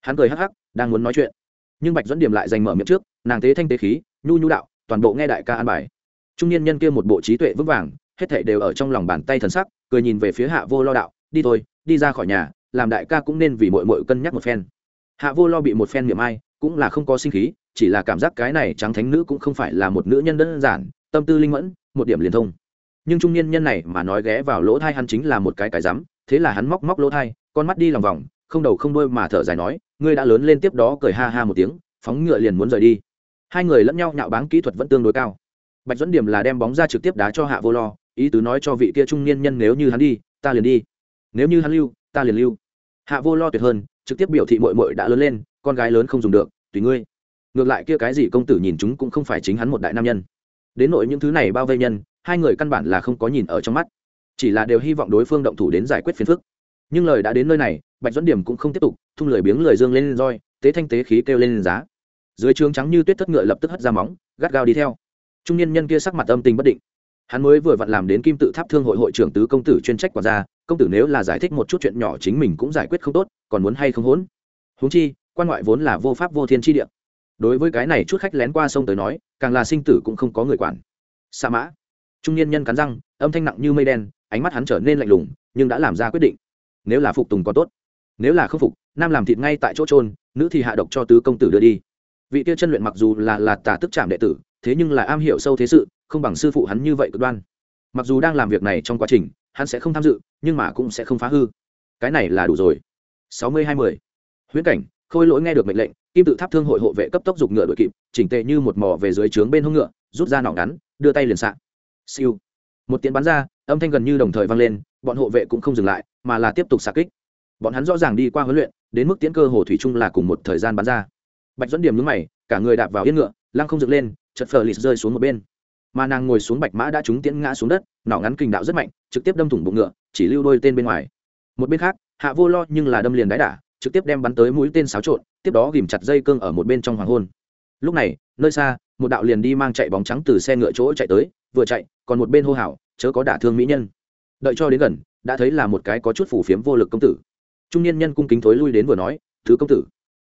Hắn cười hắc hắc, đang muốn nói chuyện. Nhưng bạch dẫn điểm lại dành mở miệng trước, nàng tế thanh tế khí, nhu nhu đạo, toàn bộ nghe đại ca an bài. Trung niên nhân kia một bộ trí tuệ vững vàng, hết thảy đều ở trong lòng bàn tay thần sắc, cười nhìn về phía hạ vô lo đạo, đi thôi, đi ra khỏi nhà, làm đại ca cũng nên vì mội mội cân nhắc một phen hạ vô lo bị một phen miệng ai, cũng là không có sinh khí, chỉ là cảm giác cái này trắng thánh nữ cũng không phải là một nữ nhân đơn giản, tâm tư linh mẫn, một điểm liền thông. Nhưng trung niên nhân này mà nói ghé vào lỗ thai hắn chính là một cái cái rắm, thế là hắn móc móc lỗ thai, con mắt đi lòng vòng, không đầu không đuôi mà thở dài nói, ngươi đã lớn lên tiếp đó cười ha ha một tiếng, phóng ngựa liền muốn rời đi. Hai người lẫn nhau nhạo báng kỹ thuật vẫn tương đối cao. Bạch dẫn điểm là đem bóng ra trực tiếp đá cho hạ vô lo, ý tứ nói cho vị kia trung niên nhân nếu như hắn đi, ta liền đi. Nếu như hắn lưu, ta liền lưu. Hạ vô lo tuyệt hơn trực tiếp biểu thị mội mội đã lớn lên, con gái lớn không dùng được, tùy ngươi. Ngược lại kia cái gì công tử nhìn chúng cũng không phải chính hắn một đại nam nhân. Đến nội những thứ này bao vây nhân, hai người căn bản là không có nhìn ở trong mắt. Chỉ là đều hy vọng đối phương động thủ đến giải quyết phiền phức. Nhưng lời đã đến nơi này, bạch dẫn điểm cũng không tiếp tục, thung lời biếng lời dương lên roi, tế thanh tế khí kêu lên giá. Dưới trướng trắng như tuyết thất ngựa lập tức hất ra móng, gắt gao đi theo. Trung niên nhân kia sắc mặt âm tình bất định hắn mới vừa vặn làm đến kim tự tháp thương hội hội trưởng tứ công tử chuyên trách quản gia, công tử nếu là giải thích một chút chuyện nhỏ chính mình cũng giải quyết không tốt, còn muốn hay không hốn? Húng chi, quan ngoại vốn là vô pháp vô thiên tri địa. Đối với cái này chút khách lén qua sông tới nói, càng là sinh tử cũng không có người quản. Sa mã. Trung niên nhân cắn răng, âm thanh nặng như mây đen, ánh mắt hắn trở nên lạnh lùng, nhưng đã làm ra quyết định. Nếu là phục tùng có tốt. Nếu là không phục, nam làm thịt ngay tại chỗ trôn nữ thì hạ độc cho tứ công tử đưa đi vị tiêu chân luyện mặc dù là là tà tức trạm đệ tử, thế nhưng là am hiểu sâu thế sự, không bằng sư phụ hắn như vậy cực đoan. Mặc dù đang làm việc này trong quá trình, hắn sẽ không tham dự, nhưng mà cũng sẽ không phá hư. Cái này là đủ rồi. Sáu mươi hai mươi huyễn cảnh, khôi lỗi nghe được mệnh lệnh, kim tự tháp thương hội hộ vệ cấp tốc giục ngựa đội kịp, chỉnh tệ như một mò về dưới trướng bên hông ngựa, rút ra nỏ ngắn, đưa tay liền xạ. Siêu. Một tiếng bắn ra, âm thanh gần như đồng thời vang lên, bọn hộ vệ cũng không dừng lại, mà là tiếp tục xạ kích. Bọn hắn rõ ràng đi qua huấn luyện, đến mức tiễn cơ hồ thủy chung là cùng một thời gian bắn ra bạch dẫn điểm nhúng mày, cả người đạp vào yên ngựa, lăng không dựng lên chật phờ lịt rơi xuống một bên. Mà nàng ngồi xuống bạch mã đã trúng tiễn ngã xuống đất, nỏ ngắn kình đạo rất mạnh, trực tiếp đâm thủng bụng ngựa, chỉ lưu đôi tên bên ngoài. Một bên khác, hạ vô lo nhưng là đâm liền đáy đả, trực tiếp đem bắn tới mũi tên xáo trộn, tiếp đó ghìm chặt dây cương ở một bên trong hoàng hôn. Lúc này, nơi xa, một đạo liền đi mang chạy bóng trắng từ xe ngựa chỗ chạy tới, vừa chạy, còn một bên hô hào, chớ có đả thương mỹ nhân. Đợi cho đến gần, đã thấy là một cái có chút phủ phiếm vô lực công tử. Trung niên nhân cung kính thối lui đến vừa nói, thứ công tử.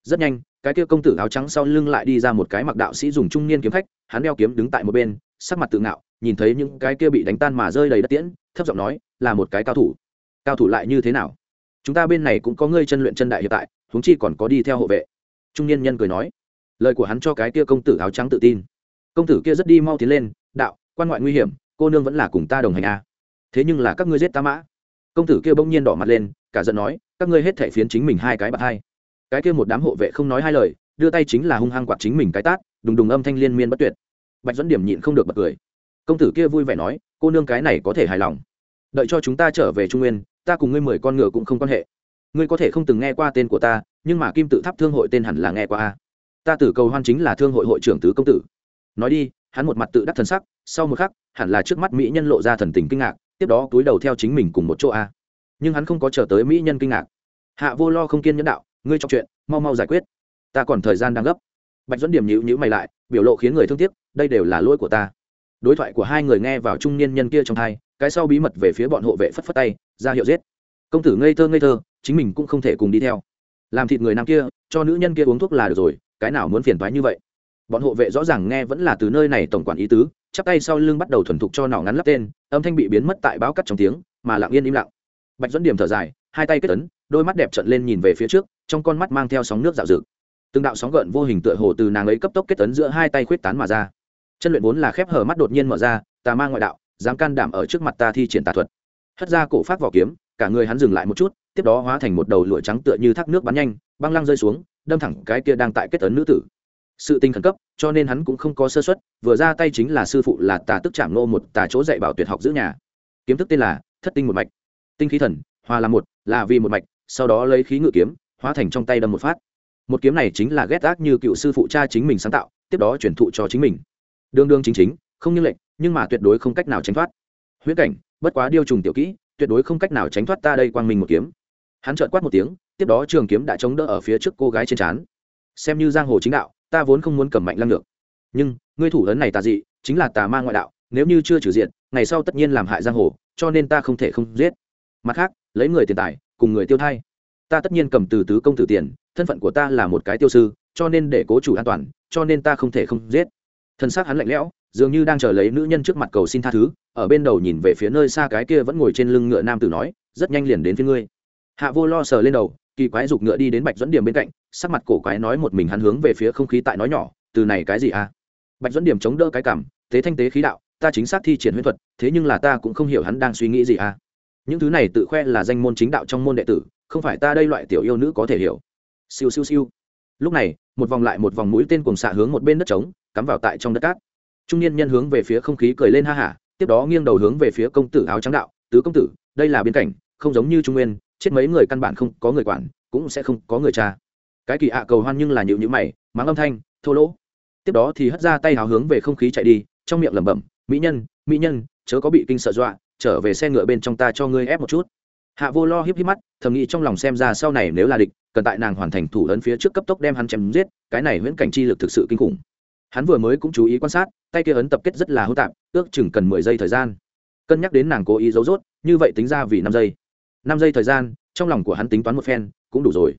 Rất nhanh cái kia công tử áo trắng sau lưng lại đi ra một cái mặc đạo sĩ dùng trung niên kiếm khách, hắn đeo kiếm đứng tại một bên, sắc mặt tự ngạo, nhìn thấy những cái kia bị đánh tan mà rơi đầy đất tiễn, thấp giọng nói, là một cái cao thủ. Cao thủ lại như thế nào? Chúng ta bên này cũng có ngươi chân luyện chân đại hiện tại, huống chi còn có đi theo hộ vệ. Trung niên nhân cười nói. Lời của hắn cho cái kia công tử áo trắng tự tin. Công tử kia rất đi mau tiến lên, đạo, quan ngoại nguy hiểm, cô nương vẫn là cùng ta đồng hành a à. thế nhưng là các ngươi giết ta mã. Công tử kia bỗng nhiên đỏ mặt lên, cả giận nói, các ngươi hết thể phiến chính mình hai cái bạc hai cái kia một đám hộ vệ không nói hai lời, đưa tay chính là hung hăng quạt chính mình cái tát, đùng đùng âm thanh liên miên bất tuyệt. Bạch dẫn điểm nhịn không được bật cười. Công tử kia vui vẻ nói, cô nương cái này có thể hài lòng. Đợi cho chúng ta trở về trung nguyên, ta cùng ngươi mười con ngựa cũng không quan hệ. Ngươi có thể không từng nghe qua tên của ta, nhưng mà kim tự tháp thương hội tên hẳn là nghe qua a. Ta tử cầu hoan chính là thương hội hội trưởng tứ công tử. Nói đi, hắn một mặt tự đắc thần sắc, sau một khắc, hẳn là trước mắt mỹ nhân lộ ra thần tình kinh ngạc, tiếp đó túi đầu theo chính mình cùng một chỗ a. Nhưng hắn không có chờ tới mỹ nhân kinh ngạc. Hạ vô lo không kiên nhẫn đạo ngươi trong chuyện, mau mau giải quyết. Ta còn thời gian đang gấp. Bạch dẫn điểm nhữ nhữ mày lại, biểu lộ khiến người thương tiếc, đây đều là lỗi của ta. Đối thoại của hai người nghe vào trung niên nhân kia trong thai, cái sau bí mật về phía bọn hộ vệ phất phất tay, ra hiệu giết. Công tử ngây thơ ngây thơ, chính mình cũng không thể cùng đi theo. Làm thịt người nam kia, cho nữ nhân kia uống thuốc là được rồi, cái nào muốn phiền thoái như vậy? Bọn hộ vệ rõ ràng nghe vẫn là từ nơi này tổng quản ý tứ, chắp tay sau lưng bắt đầu thuần thục cho nỏ ngắn lắp tên, âm thanh bị biến mất tại báo cắt trong tiếng, mà lặng yên im lặng. Bạch dẫn điểm thở dài, hai tay kết tấn đôi mắt đẹp trận lên nhìn về phía trước, trong con mắt mang theo sóng nước dạo dực từng đạo sóng gợn vô hình tựa hồ từ nàng ấy cấp tốc kết ấn giữa hai tay khuyết tán mà ra. Chân luyện vốn là khép hở mắt đột nhiên mở ra, tà ma ngoại đạo, dám can đảm ở trước mặt ta thi triển tà thuật. Hất ra cổ phát vỏ kiếm, cả người hắn dừng lại một chút, tiếp đó hóa thành một đầu lụa trắng tựa như thác nước bắn nhanh, băng lăng rơi xuống, đâm thẳng cái kia đang tại kết ấn nữ tử. Sự tinh khẩn cấp, cho nên hắn cũng không có sơ xuất vừa ra tay chính là sư phụ là tà tức chạm nô một tà chỗ dạy bảo tuyệt học giữ nhà. Kiếm thức tên là thất tinh một mạch. Tinh khí thần, hòa là một, là vì một mạch sau đó lấy khí ngự kiếm, hóa thành trong tay đâm một phát. Một kiếm này chính là ghét ác như cựu sư phụ cha chính mình sáng tạo, tiếp đó chuyển thụ cho chính mình. Đương đương chính chính, không như lệnh, nhưng mà tuyệt đối không cách nào tránh thoát. Huyễn cảnh, bất quá điêu trùng tiểu kỹ, tuyệt đối không cách nào tránh thoát ta đây quang minh một kiếm. Hắn trợn quát một tiếng, tiếp đó trường kiếm đã chống đỡ ở phía trước cô gái trên trán. Xem như giang hồ chính đạo, ta vốn không muốn cầm mạnh lăng được nhưng, ngươi thủ lớn này tà dị, chính là tà ma ngoại đạo, nếu như chưa trừ diện ngày sau tất nhiên làm hại giang hồ, cho nên ta không thể không giết. Mặt khác, lấy người tiền tài cùng người tiêu thay ta tất nhiên cầm từ tứ công tử tiền, thân phận của ta là một cái tiêu sư, cho nên để cố chủ an toàn, cho nên ta không thể không giết. Thân xác hắn lạnh lẽo, dường như đang chờ lấy nữ nhân trước mặt cầu xin tha thứ, ở bên đầu nhìn về phía nơi xa cái kia vẫn ngồi trên lưng ngựa nam tử nói, rất nhanh liền đến phía ngươi. Hạ vô lo sờ lên đầu, kỳ quái giục ngựa đi đến bạch dẫn điểm bên cạnh, sắc mặt cổ quái nói một mình hắn hướng về phía không khí tại nói nhỏ, từ này cái gì à? Bạch dẫn điểm chống đỡ cái cảm, thế thanh tế khí đạo, ta chính xác thi triển huyễn thuật, thế nhưng là ta cũng không hiểu hắn đang suy nghĩ gì à? Những thứ này tự khoe là danh môn chính đạo trong môn đệ tử, không phải ta đây loại tiểu yêu nữ có thể hiểu. Siêu siêu siêu. Lúc này, một vòng lại một vòng mũi tên cùng xạ hướng một bên đất trống, cắm vào tại trong đất cát. Trung niên nhân hướng về phía không khí cười lên ha hả, tiếp đó nghiêng đầu hướng về phía công tử áo trắng đạo, tứ công tử, đây là biên cảnh, không giống như trung nguyên, chết mấy người căn bản không có người quản, cũng sẽ không có người cha cái kỳ ạ cầu hoan nhưng là nhịu nhữ mày, mắng âm thanh, thô lỗ. Tiếp đó thì hất ra tay hào hướng về không khí chạy đi, trong miệng lẩm bẩm, mỹ nhân mỹ nhân, chớ có bị kinh sợ dọa trở về xe ngựa bên trong ta cho ngươi ép một chút. Hạ vô lo híp híp mắt, thầm nghĩ trong lòng xem ra sau này nếu là địch, cần tại nàng hoàn thành thủ ấn phía trước cấp tốc đem hắn chém giết, cái này huyễn cảnh chi lực thực sự kinh khủng. Hắn vừa mới cũng chú ý quan sát, tay kia ấn tập kết rất là hữu tạp, ước chừng cần mười giây thời gian. Cân nhắc đến nàng cố ý giấu rốt, như vậy tính ra vì năm giây. Năm giây thời gian, trong lòng của hắn tính toán một phen, cũng đủ rồi.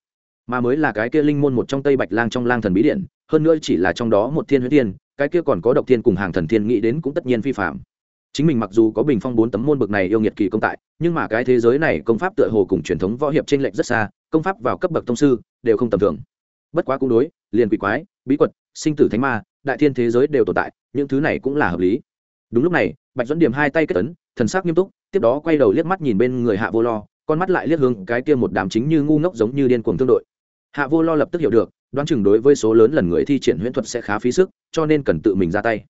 Mà mới là cái kia linh môn một trong tây bạch lang trong lang thần bí điện, hơn nữa chỉ là trong đó một thiên huyết thiên cái kia còn có độc thiên cùng hàng thần thiên nghĩ đến cũng tất nhiên phi phạm chính mình mặc dù có bình phong bốn tấm môn bực này yêu nghiệt kỳ công tại, nhưng mà cái thế giới này công pháp tựa hồ cùng truyền thống võ hiệp trên lệnh rất xa, công pháp vào cấp bậc thông sư đều không tầm thường. Bất quá cũng đối, liền quỷ quái, bí quật, sinh tử thánh ma, đại thiên thế giới đều tồn tại, những thứ này cũng là hợp lý. Đúng lúc này, bạch dẫn điểm hai tay kết tấn thần sắc nghiêm túc, tiếp đó quay đầu liếc mắt nhìn bên người hạ vô lo, con mắt lại liếc hướng cái kia một đám chính như ngu ngốc giống như điên cuồng thương đội. Hạ vô lo lập tức hiểu được, đoán chừng đối với số lớn lần người thi triển huyễn thuật sẽ khá phí sức, cho nên cần tự mình ra tay.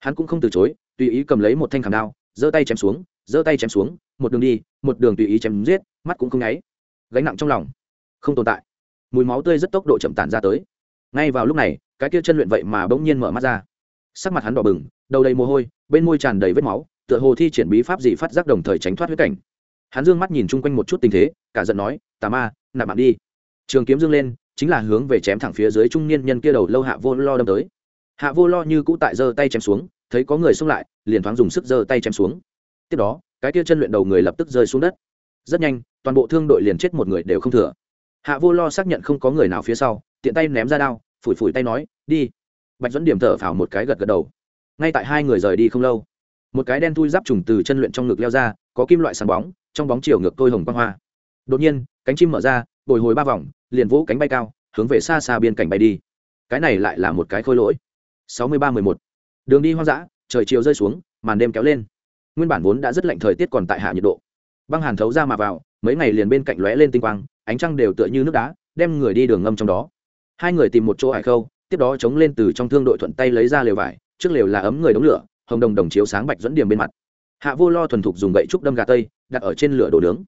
Hắn cũng không từ chối tùy ý cầm lấy một thanh khảm đao, giơ tay chém xuống, giơ tay chém xuống, một đường đi, một đường tùy ý chém giết, mắt cũng không nháy. Gánh nặng trong lòng không tồn tại. Mùi máu tươi rất tốc độ chậm tản ra tới. Ngay vào lúc này, cái kia chân luyện vậy mà bỗng nhiên mở mắt ra. Sắc mặt hắn đỏ bừng, đầu đầy mồ hôi, bên môi tràn đầy vết máu, tựa hồ thi triển bí pháp gì phát giác đồng thời tránh thoát huyết cảnh. Hắn dương mắt nhìn chung quanh một chút tình thế, cả giận nói, tà ma, nạp bạn đi. Trường kiếm dương lên, chính là hướng về chém thẳng phía dưới trung niên nhân kia đầu lâu hạ vô lo đâm tới. Hạ vô lo như cũ tại giơ tay chém xuống thấy có người xông lại, liền thoáng dùng sức giơ tay chém xuống. Tiếp đó, cái kia chân luyện đầu người lập tức rơi xuống đất. Rất nhanh, toàn bộ thương đội liền chết một người đều không thừa. Hạ vô lo xác nhận không có người nào phía sau, tiện tay ném ra đao, phủi phủi tay nói, đi. Bạch dẫn điểm thở phào một cái gật gật đầu. Ngay tại hai người rời đi không lâu, một cái đen thui giáp trùng từ chân luyện trong ngực leo ra, có kim loại sáng bóng, trong bóng chiều ngược tôi hồng quang hoa. Đột nhiên, cánh chim mở ra, bồi hồi ba vòng, liền vỗ cánh bay cao, hướng về xa xa biên cảnh bay đi. Cái này lại là một cái khôi lỗi. Sáu mươi ba mười một đường đi hoang dã, trời chiều rơi xuống, màn đêm kéo lên. Nguyên bản vốn đã rất lạnh thời tiết còn tại hạ nhiệt độ. Băng hàn thấu ra mà vào, mấy ngày liền bên cạnh lóe lên tinh quang, ánh trăng đều tựa như nước đá, đem người đi đường ngâm trong đó. Hai người tìm một chỗ hải khâu, tiếp đó chống lên từ trong thương đội thuận tay lấy ra lều vải, trước lều là ấm người đống lửa, hồng đồng đồng chiếu sáng bạch dẫn điểm bên mặt. Hạ vô lo thuần thục dùng gậy trúc đâm gà tây, đặt ở trên lửa đổ nướng.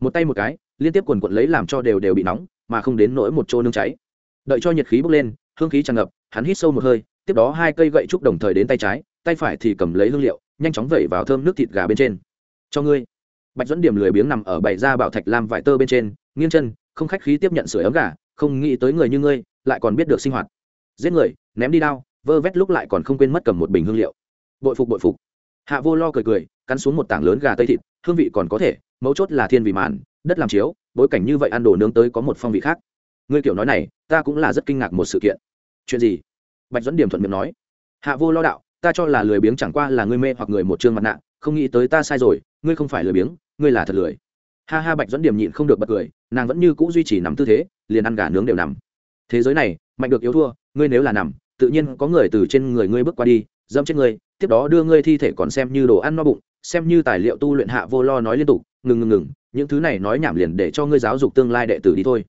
Một tay một cái, liên tiếp quần quận lấy làm cho đều đều bị nóng, mà không đến nỗi một chỗ nương cháy. Đợi cho nhiệt khí bốc lên, hương khí tràn ngập, hắn hít sâu một hơi tiếp đó hai cây gậy trúc đồng thời đến tay trái, tay phải thì cầm lấy hương liệu, nhanh chóng vẩy vào thơm nước thịt gà bên trên. Cho ngươi. Bạch dẫn điểm lười biếng nằm ở bảy da bảo thạch lam vải tơ bên trên, nghiêng chân, không khách khí tiếp nhận sửa ấm gà, không nghĩ tới người như ngươi, lại còn biết được sinh hoạt. Giết người, ném đi đao, vơ vét lúc lại còn không quên mất cầm một bình hương liệu. Bội phục bội phục. Hạ vô lo cười cười, cắn xuống một tảng lớn gà tây thịt, hương vị còn có thể, mấu chốt là thiên vị màn đất làm chiếu, bối cảnh như vậy ăn đồ nướng tới có một phong vị khác. Ngươi kiểu nói này, ta cũng là rất kinh ngạc một sự kiện. Chuyện gì? Bạch dẫn điểm thuận miệng nói, hạ vô lo đạo, ta cho là lười biếng chẳng qua là ngươi mê hoặc người một chương mặt nạ, không nghĩ tới ta sai rồi, ngươi không phải lười biếng, ngươi là thật lười. Ha ha, bạch dẫn điểm nhịn không được bật cười, nàng vẫn như c ũ duy trì nằm tư thế, liền ăn gà nướng đều nằm. Thế giới này, mạnh được yếu thua, ngươi nếu là nằm, tự nhiên có người từ trên người ngươi bước qua đi dâm chết ngươi, tiếp đó đưa ngươi thi thể còn xem như đồ ăn no bụng, xem như tài liệu tu luyện hạ vô lo nói liên tục, ngừng ngừng ngừng, những thứ này nói nhảm liền để cho ngươi giáo dục tương lai đệ tử đi thôi.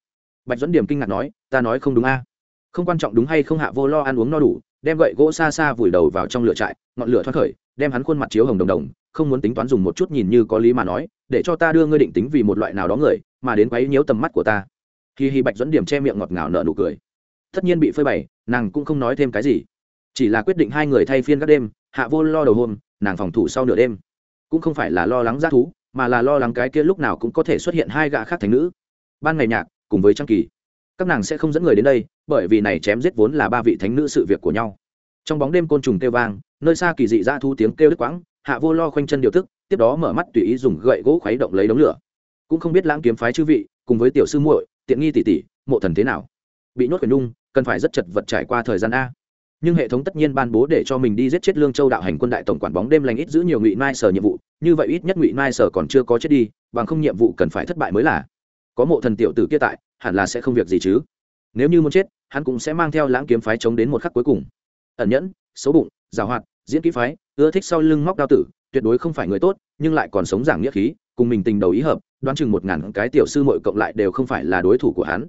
Bạch dẫn điểm kinh ngạc nói, ta nói không đúng a không quan trọng đúng hay không hạ vô lo ăn uống no đủ, đem gậy gỗ xa xa vùi đầu vào trong lửa trại, ngọn lửa thoát khởi, đem hắn khuôn mặt chiếu hồng đồng đồng, không muốn tính toán dùng một chút nhìn như có lý mà nói, để cho ta đưa ngươi định tính vì một loại nào đó người, mà đến quấy nhiễu tầm mắt của ta. Khi hi bạch dẫn điểm che miệng ngọt ngào nở nụ cười. Tất nhiên bị phơi bày, nàng cũng không nói thêm cái gì. Chỉ là quyết định hai người thay phiên các đêm, hạ vô lo đầu hôm, nàng phòng thủ sau nửa đêm. Cũng không phải là lo lắng g thú, mà là lo lắng cái kia lúc nào cũng có thể xuất hiện hai gã khác thành nữ. Ban ngày nhạc, cùng với trang kỳ các nàng sẽ không dẫn người đến đây, bởi vì này chém giết vốn là ba vị thánh nữ sự việc của nhau. Trong bóng đêm côn trùng kêu vang, nơi xa kỳ dị ra thu tiếng kêu đứt quãng, hạ vô lo khoanh chân điều tức tiếp đó mở mắt tùy ý dùng gậy gỗ khuấy động lấy đống lửa. Cũng không biết lãng kiếm phái chư vị, cùng với tiểu sư muội, tiện nghi tỷ tỷ mộ thần thế nào? Bị nhốt quyền nhung, cần phải rất chật vật trải qua thời gian a. Nhưng hệ thống tất nhiên ban bố để cho mình đi giết chết lương châu đạo hành quân đại tổng quản bóng đêm lành ít giữ nhiều ngụy mai sở nhiệm vụ, như vậy ít nhất ngụy mai sở còn chưa có chết đi, bằng không nhiệm vụ cần phải thất bại mới là. Có mộ thần tiểu tử kia tại hẳn là sẽ không việc gì chứ. Nếu như muốn chết, hắn cũng sẽ mang theo lãng kiếm phái chống đến một khắc cuối cùng. Ẩn nhẫn, xấu bụng, giảo hoạt, diễn kỹ phái, ưa thích sau lưng móc đao tử, tuyệt đối không phải người tốt, nhưng lại còn sống giảng nghĩa khí, cùng mình tình đầu ý hợp, đoán chừng một ngàn cái tiểu sư mội cộng lại đều không phải là đối thủ của hắn.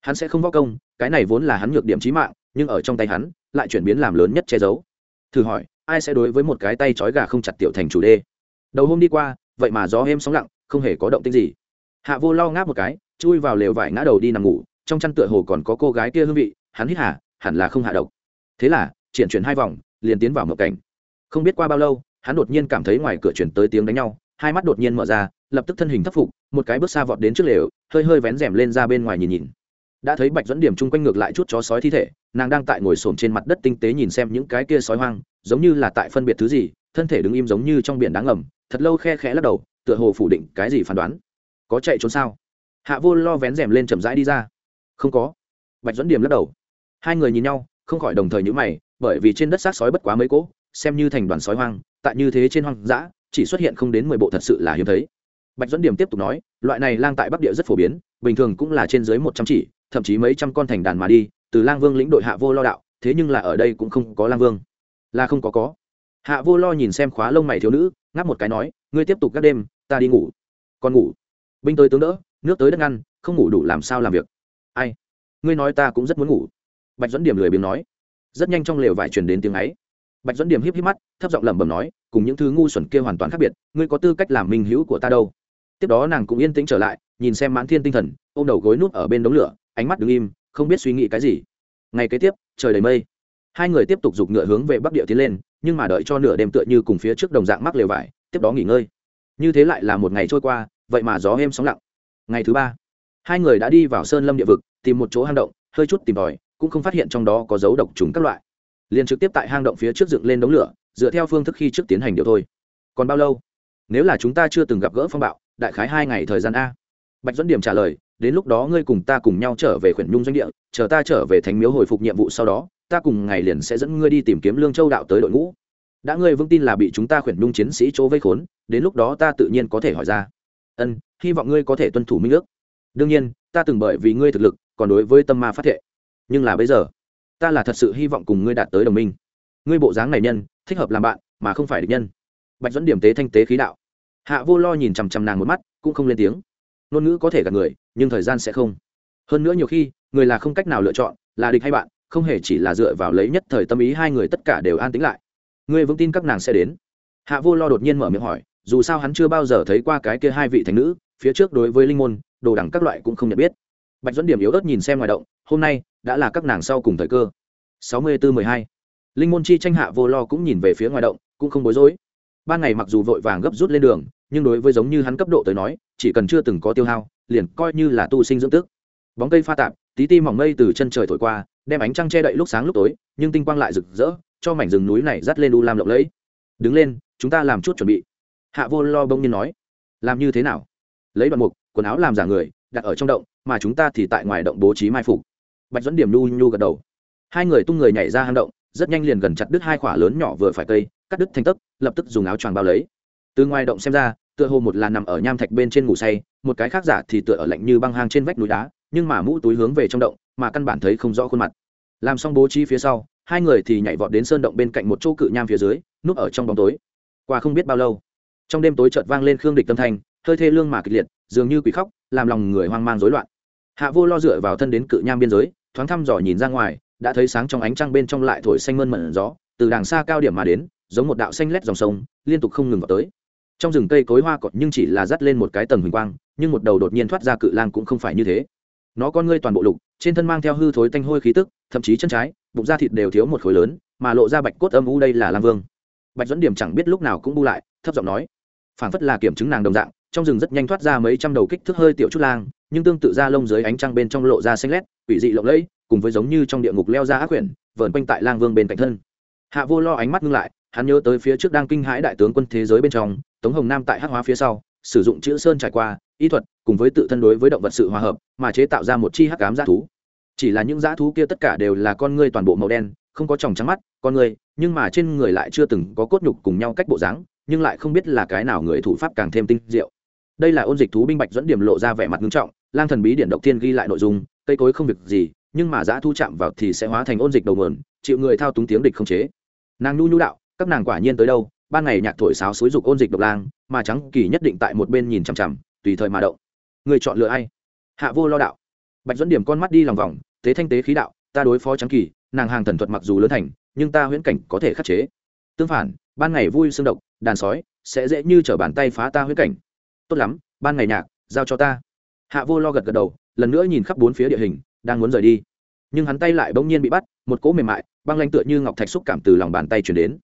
Hắn sẽ không võ công, cái này vốn là hắn nhược điểm trí mạng, nhưng ở trong tay hắn, lại chuyển biến làm lớn nhất che giấu. Thử hỏi, ai sẽ đối với một cái tay trói gà không chặt tiểu thành chủ đê đầu hôm đi qua, vậy mà gió êm sóng lặng, không hề có động tích gì. Hạ vô lo ngáp một cái chui vào lều vải ngã đầu đi nằm ngủ, trong chăn tựa hồ còn có cô gái kia hương vị, hắn hít hả hẳn là không hạ độc. Thế là, triển chuyển hai vòng, liền tiến vào mộng cảnh. Không biết qua bao lâu, hắn đột nhiên cảm thấy ngoài cửa chuyển tới tiếng đánh nhau, hai mắt đột nhiên mở ra, lập tức thân hình thất phục, một cái bước xa vọt đến trước lều, hơi hơi vén rèm lên ra bên ngoài nhìn nhìn. Đã thấy bạch dẫn điểm chung quanh ngược lại chút chó sói thi thể, nàng đang tại ngồi xổm trên mặt đất tinh tế nhìn xem những cái kia sói hoang, giống như là tại phân biệt thứ gì, thân thể đứng im giống như trong biển đáng ngầm, thật lâu khe khẽ lắc đầu, tựa hồ phủ định cái gì phán đoán. Có chạy trốn sao? Hạ vô lo vén rèm lên chậm rãi đi ra. Không có. Bạch dẫn điểm lắc đầu. Hai người nhìn nhau, không khỏi đồng thời nhữ mày, bởi vì trên đất xác sói bất quá mấy cỗ, xem như thành đoàn sói hoang, tại như thế trên hoang dã, chỉ xuất hiện không đến mười bộ thật sự là hiếm thấy. Bạch dẫn điểm tiếp tục nói, loại này lang tại bắc địa rất phổ biến, bình thường cũng là trên dưới một trăm chỉ, thậm chí mấy trăm con thành đàn mà đi, từ lang vương lĩnh đội hạ vô lo đạo, thế nhưng là ở đây cũng không có lang vương. Là không có có. Hạ vô lo nhìn xem khóa lông mày thiếu nữ, ngáp một cái nói, ngươi tiếp tục các đêm, ta đi ngủ. Còn ngủ. Binh tới tướng đỡ nước tới đất ngăn, không ngủ đủ làm sao làm việc. Ai? Ngươi nói ta cũng rất muốn ngủ. Bạch dẫn điểm lười biếng nói. Rất nhanh trong lều vải truyền đến tiếng ấy. Bạch dẫn điểm híp híp mắt, thấp giọng lẩm bẩm nói, cùng những thứ ngu xuẩn kia hoàn toàn khác biệt, ngươi có tư cách làm minh hữu của ta đâu. Tiếp đó nàng cũng yên tĩnh trở lại, nhìn xem mãn thiên tinh thần, ôm đầu gối nút ở bên đống lửa, ánh mắt đứng im, không biết suy nghĩ cái gì. Ngày kế tiếp, trời đầy mây. Hai người tiếp tục giục ngựa hướng về bắc địa tiến lên, nhưng mà đợi cho nửa đêm tựa như cùng phía trước đồng dạng mắc lều vải, tiếp đó nghỉ ngơi. Như thế lại là một ngày trôi qua, vậy mà gió êm sóng lặng ngày thứ ba, hai người đã đi vào sơn lâm địa vực, tìm một chỗ hang động, hơi chút tìm tòi, cũng không phát hiện trong đó có dấu độc trùng các loại. Liền trực tiếp tại hang động phía trước dựng lên đống lửa, dựa theo phương thức khi trước tiến hành điều thôi. Còn bao lâu? Nếu là chúng ta chưa từng gặp gỡ phong bạo, đại khái hai ngày thời gian a. Bạch dẫn điểm trả lời, đến lúc đó ngươi cùng ta cùng nhau trở về khuyển nhung doanh địa, chờ ta trở về thánh miếu hồi phục nhiệm vụ sau đó, ta cùng ngày liền sẽ dẫn ngươi đi tìm kiếm lương châu đạo tới đội ngũ. Đã ngươi vững tin là bị chúng ta khuyển nhung chiến sĩ chỗ vây khốn, đến lúc đó ta tự nhiên có thể hỏi ra ân, hy vọng ngươi có thể tuân thủ minh ước. Đương nhiên, ta từng bởi vì ngươi thực lực, còn đối với tâm ma phát thệ. Nhưng là bây giờ, ta là thật sự hy vọng cùng ngươi đạt tới đồng minh. Ngươi bộ dáng này nhân, thích hợp làm bạn, mà không phải địch nhân. Bạch dẫn điểm tế thanh tế khí đạo. Hạ vô lo nhìn chằm chằm nàng một mắt, cũng không lên tiếng. Ngôn ngữ có thể gạt người, nhưng thời gian sẽ không. Hơn nữa nhiều khi, người là không cách nào lựa chọn, là địch hay bạn, không hề chỉ là dựa vào lấy nhất thời tâm ý hai người tất cả đều an tĩnh lại. Ngươi vững tin các nàng sẽ đến. Hạ vô lo đột nhiên mở miệng hỏi dù sao hắn chưa bao giờ thấy qua cái kia hai vị thánh nữ, phía trước đối với linh môn, đồ đẳng các loại cũng không nhận biết. Bạch dẫn điểm yếu ớt nhìn xem ngoài động, hôm nay đã là các nàng sau cùng thời cơ. Sáu mươi bốn mười hai. Linh môn chi tranh hạ vô lo cũng nhìn về phía ngoài động, cũng không bối rối. Ban ngày mặc dù vội vàng gấp rút lên đường, nhưng đối với giống như hắn cấp độ tới nói, chỉ cần chưa từng có tiêu hao, liền coi như là tu sinh dưỡng tức. Bóng cây pha tạp, tí ti mỏng mây từ chân trời thổi qua, đem ánh trăng che đậy lúc sáng lúc tối, nhưng tinh quang lại rực rỡ, cho mảnh rừng núi này dắt lên u lam lộng lẫy. Đứng lên, chúng ta làm chút chuẩn bị hạ vô lo bông nhiên nói, làm như thế nào? Lấy đoạn mục, quần áo làm giả người, đặt ở trong động, mà chúng ta thì tại ngoài động bố trí mai phục. Bạch dẫn điểm nhu nhu gật đầu. Hai người tung người nhảy ra hang động, rất nhanh liền gần chặt đứt hai khỏa lớn nhỏ vừa phải cây, cắt đứt thành tấc, lập tức dùng áo choàng bao lấy. Từ ngoài động xem ra, tựa hồ một là nằm ở nham thạch bên trên ngủ say, một cái khác giả thì tựa ở lạnh như băng hang trên vách núi đá, nhưng mà mũ túi hướng về trong động, mà căn bản thấy không rõ khuôn mặt. Làm xong bố trí phía sau, hai người thì nhảy vọt đến sơn động bên cạnh một chỗ cự nham phía dưới, núp ở trong bóng tối. Qua không biết bao lâu trong đêm tối chợt vang lên khương địch tâm thanh, hơi thê lương mà kịch liệt, dường như quỷ khóc, làm lòng người hoang mang rối loạn. Hạ vô lo dựa vào thân đến cự nham biên giới, thoáng thăm dò nhìn ra ngoài, đã thấy sáng trong ánh trăng bên trong lại thổi xanh mơn mận gió, từ đàng xa cao điểm mà đến, giống một đạo xanh lét dòng sông, liên tục không ngừng vào tới. Trong rừng cây cối hoa cọt nhưng chỉ là dắt lên một cái tầng huỳnh quang, nhưng một đầu đột nhiên thoát ra cự lang cũng không phải như thế. Nó con ngươi toàn bộ lục, trên thân mang theo hư thối tanh hôi khí tức, thậm chí chân trái, bụng da thịt đều thiếu một khối lớn, mà lộ ra bạch cốt âm u đây là lang vương. Bạch dẫn điểm chẳng biết lúc nào cũng bu lại, thấp giọng nói phảng phất là kiểm chứng nàng đồng dạng, trong rừng rất nhanh thoát ra mấy trăm đầu kích thước hơi tiểu chút lang, nhưng tương tự ra lông dưới ánh trăng bên trong lộ ra xanh lét, quỷ dị lộng lẫy, cùng với giống như trong địa ngục leo ra ác quyển, vờn quanh tại lang vương bên cạnh thân. Hạ vô lo ánh mắt ngưng lại, hắn nhớ tới phía trước đang kinh hãi đại tướng quân thế giới bên trong, tống hồng nam tại hắc hóa phía sau, sử dụng chữ sơn trải qua, y thuật, cùng với tự thân đối với động vật sự hòa hợp, mà chế tạo ra một chi hắc cám g thú. Chỉ là những g thú kia tất cả đều là con ngươi toàn bộ màu đen, không có tròng trắng mắt, con người nhưng mà trên người lại chưa từng có cốt nhục cùng nhau cách bộ dáng nhưng lại không biết là cái nào người thủ pháp càng thêm tinh diệu. Đây là ôn dịch thú binh bạch dẫn điểm lộ ra vẻ mặt nghiêm trọng, lang thần bí điện độc thiên ghi lại nội dung, cây cối không việc gì, nhưng mà giã thu chạm vào thì sẽ hóa thành ôn dịch đầu mườn chịu người thao túng tiếng địch không chế. Nàng nhu nhu đạo, các nàng quả nhiên tới đâu, ban ngày nhạc thổi sáo xối dục ôn dịch độc lang, mà trắng kỳ nhất định tại một bên nhìn chằm chằm, tùy thời mà động. Người chọn lựa ai? Hạ vô lo đạo. Bạch dẫn điểm con mắt đi lòng vòng tế thanh tế khí đạo, ta đối phó trắng kỳ, nàng hàng thần thuật mặc dù lớn thành, nhưng ta huyễn cảnh có thể khắc chế. Tương phản ban ngày vui xương độc, đàn sói sẽ dễ như t r ở bàn tay phá ta huyễn cảnh. Tốt lắm, ban ngày nhạc, giao cho ta. Hạ vô lo gật gật đầu, lần nữa nhìn khắp bốn phía địa hình, đang muốn rời đi. Nhưng hắn tay lại bỗng nhiên bị bắt, một cỗ mềm mại, băng lanh tựa như ngọc thạch xúc cảm từ lòng bàn tay chuyển đến.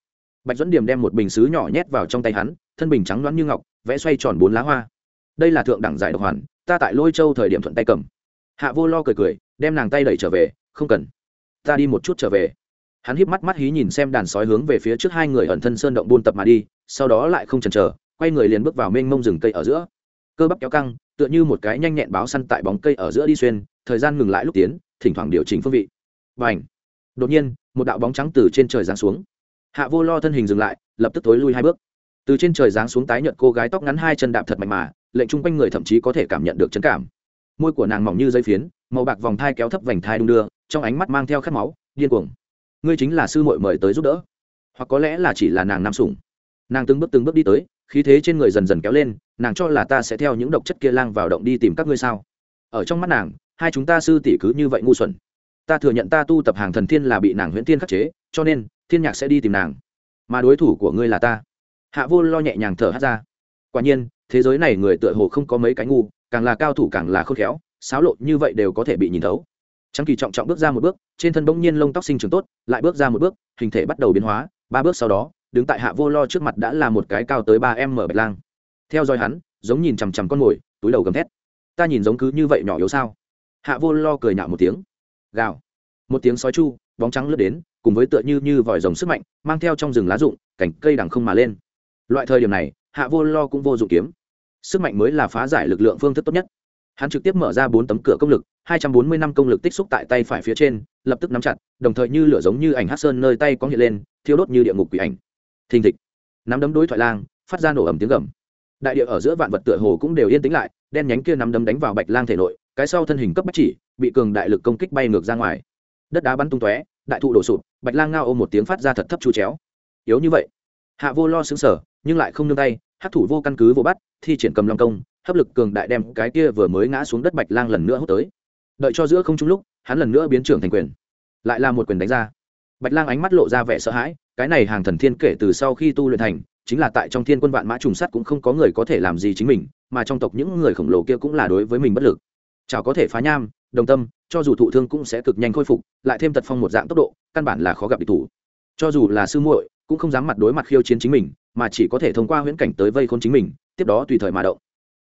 Bạch dẫn điểm đem một bình xứ nhỏ nhét vào trong tay hắn, thân bình trắng loãng như ngọc, vẽ xoay tròn bốn lá hoa. Đây là thượng đẳng giải độc hoàn, ta tại lôi châu thời điểm thuận tay cầm. Hạ vô lo cười cười, đem nàng tay đẩy trở về, không cần, ta đi một chút trở về hắn híp mắt mắt hí nhìn xem đàn sói hướng về phía trước hai người ẩn thân sơn động buôn tập mà đi, sau đó lại không chần chờ, quay người liền bước vào mênh mông rừng cây ở giữa. Cơ bắp kéo căng, tựa như một cái nhanh nhẹn báo săn tại bóng cây ở giữa đi xuyên, thời gian ngừng lại lúc tiến, thỉnh thoảng điều chỉnh phương vị. Và ảnh đột nhiên, một đạo bóng trắng từ trên trời giáng xuống. Hạ vô lo thân hình dừng lại, lập tức tối lui hai bước. Từ trên trời giáng xuống tái nhận cô gái tóc ngắn hai chân đạp thật mạnh mà, lệnh chung quanh người thậm chí có thể cảm nhận được chấn cảm. Môi của nàng mỏng như dây phiến, màu bạc vòng thai kéo thấp vành thai đung đưa, trong ánh mắt mang theo khát máu, điên cuồng ngươi chính là sư muội mời tới giúp đỡ. Hoặc có lẽ là chỉ là nàng nam sủng. Nàng từng bước từng bước đi tới, khí thế trên người dần dần kéo lên, nàng cho là ta sẽ theo những độc chất kia lang vào động đi tìm các ngươi sao? Ở trong mắt nàng, hai chúng ta sư tỷ cứ như vậy ngu xuẩn. Ta thừa nhận ta tu tập hàng thần thiên là bị nàng huyễn thiên khắc chế, cho nên, thiên nhạc sẽ đi tìm nàng. Mà đối thủ của ngươi là ta. Hạ vô lo nhẹ nhàng thở hát ra. Quả nhiên, thế giới này người tựa hồ không có mấy cái ngu, càng là cao thủ càng là khôn khéo, xáo lộ như vậy đều có thể bị nhìn thấu. Trắng kỳ trọng trọng bước ra một bước, trên thân bỗng nhiên lông tóc sinh trưởng tốt, lại bước ra một bước, hình thể bắt đầu biến hóa, ba bước sau đó, đứng tại hạ vô lo trước mặt đã là một cái cao tới ba em mở bạch lang. Theo dõi hắn, giống nhìn chằm chằm con mồi, túi đầu gầm thét. Ta nhìn giống cứ như vậy nhỏ yếu sao? Hạ vô lo cười nhạo một tiếng. Gào. Một tiếng sói chu, bóng trắng lướt đến, cùng với tựa như như vòi rồng sức mạnh, mang theo trong rừng lá rụng cảnh cây đằng không mà lên. Loại thời điểm này, hạ vô lo cũng vô dụng kiếm. Sức mạnh mới là phá giải lực lượng phương thức tốt nhất hắn trực tiếp mở ra bốn tấm cửa công lực, hai trăm bốn mươi năm công lực tích xúc tại tay phải phía trên, lập tức nắm chặt, đồng thời như lửa giống như ảnh hát sơn nơi tay có hiện lên, thiêu đốt như địa ngục quỷ ảnh. Thình thịch. Nắm đấm đối thoại lang, phát ra nổ ẩm tiếng gầm. Đại địa ở giữa vạn vật tựa hồ cũng đều yên tĩnh lại, đen nhánh kia nắm đấm đánh vào bạch lang thể nội, cái sau thân hình cấp bách chỉ, bị cường đại lực công kích bay ngược ra ngoài. Đất đá bắn tung tóe, đại thụ đổ sụp, bạch lang ngao ôm một tiếng phát ra thật thấp chu chéo. Yếu như vậy. Hạ vô lo xứng sở nhưng lại không nương tay hát thủ vô căn cứ vô bắt thi triển cầm long công hấp lực cường đại đem cái kia vừa mới ngã xuống đất bạch lang lần nữa hút tới. Đợi cho giữa không trung lúc, hắn lần nữa biến trưởng thành quyền. Lại là một quyền đánh ra. Bạch lang ánh mắt lộ ra vẻ sợ hãi, cái này hàng thần thiên kể từ sau khi tu luyện thành, chính là tại trong thiên quân vạn mã trùng sắt cũng không có người có thể làm gì chính mình, mà trong tộc những người khổng lồ kia cũng là đối với mình bất lực. Chào có thể phá nham, đồng tâm, cho dù thụ thương cũng sẽ cực nhanh khôi phục, lại thêm tật phong một dạng tốc độ, căn bản là khó gặp địch thủ. Cho dù là sư muội, cũng không dám mặt đối mặt khiêu chiến chính mình, mà chỉ có thể thông qua huyễn cảnh tới vây khôn chính mình, tiếp đó tùy thời mà động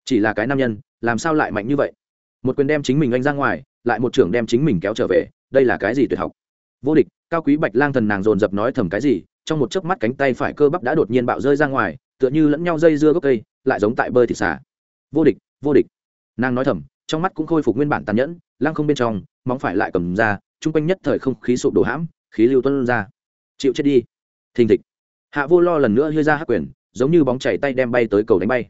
chỉ là cái nam nhân, làm sao lại mạnh như vậy? Một quyền đem chính mình anh ra ngoài, lại một trưởng đem chính mình kéo trở về, đây là cái gì tuyệt học? Vô địch, cao quý bạch lang thần nàng dồn dập nói thầm cái gì, trong một chớp mắt cánh tay phải cơ bắp đã đột nhiên bạo rơi ra ngoài, tựa như lẫn nhau dây dưa gốc cây, lại giống tại bơi thịt xả. Vô địch vô địch. Nàng nói thầm, trong mắt cũng khôi phục nguyên bản tàn nhẫn, lăng không bên trong, móng phải lại cầm ra, chung quanh nhất thời không khí sụp đổ hãm, khí lưu tuân ra. Chịu chết đi. Thình thịch. Hạ vô lo lần nữa hơi ra hắc quyền, giống như bóng chảy tay đem bay tới cầu đánh bay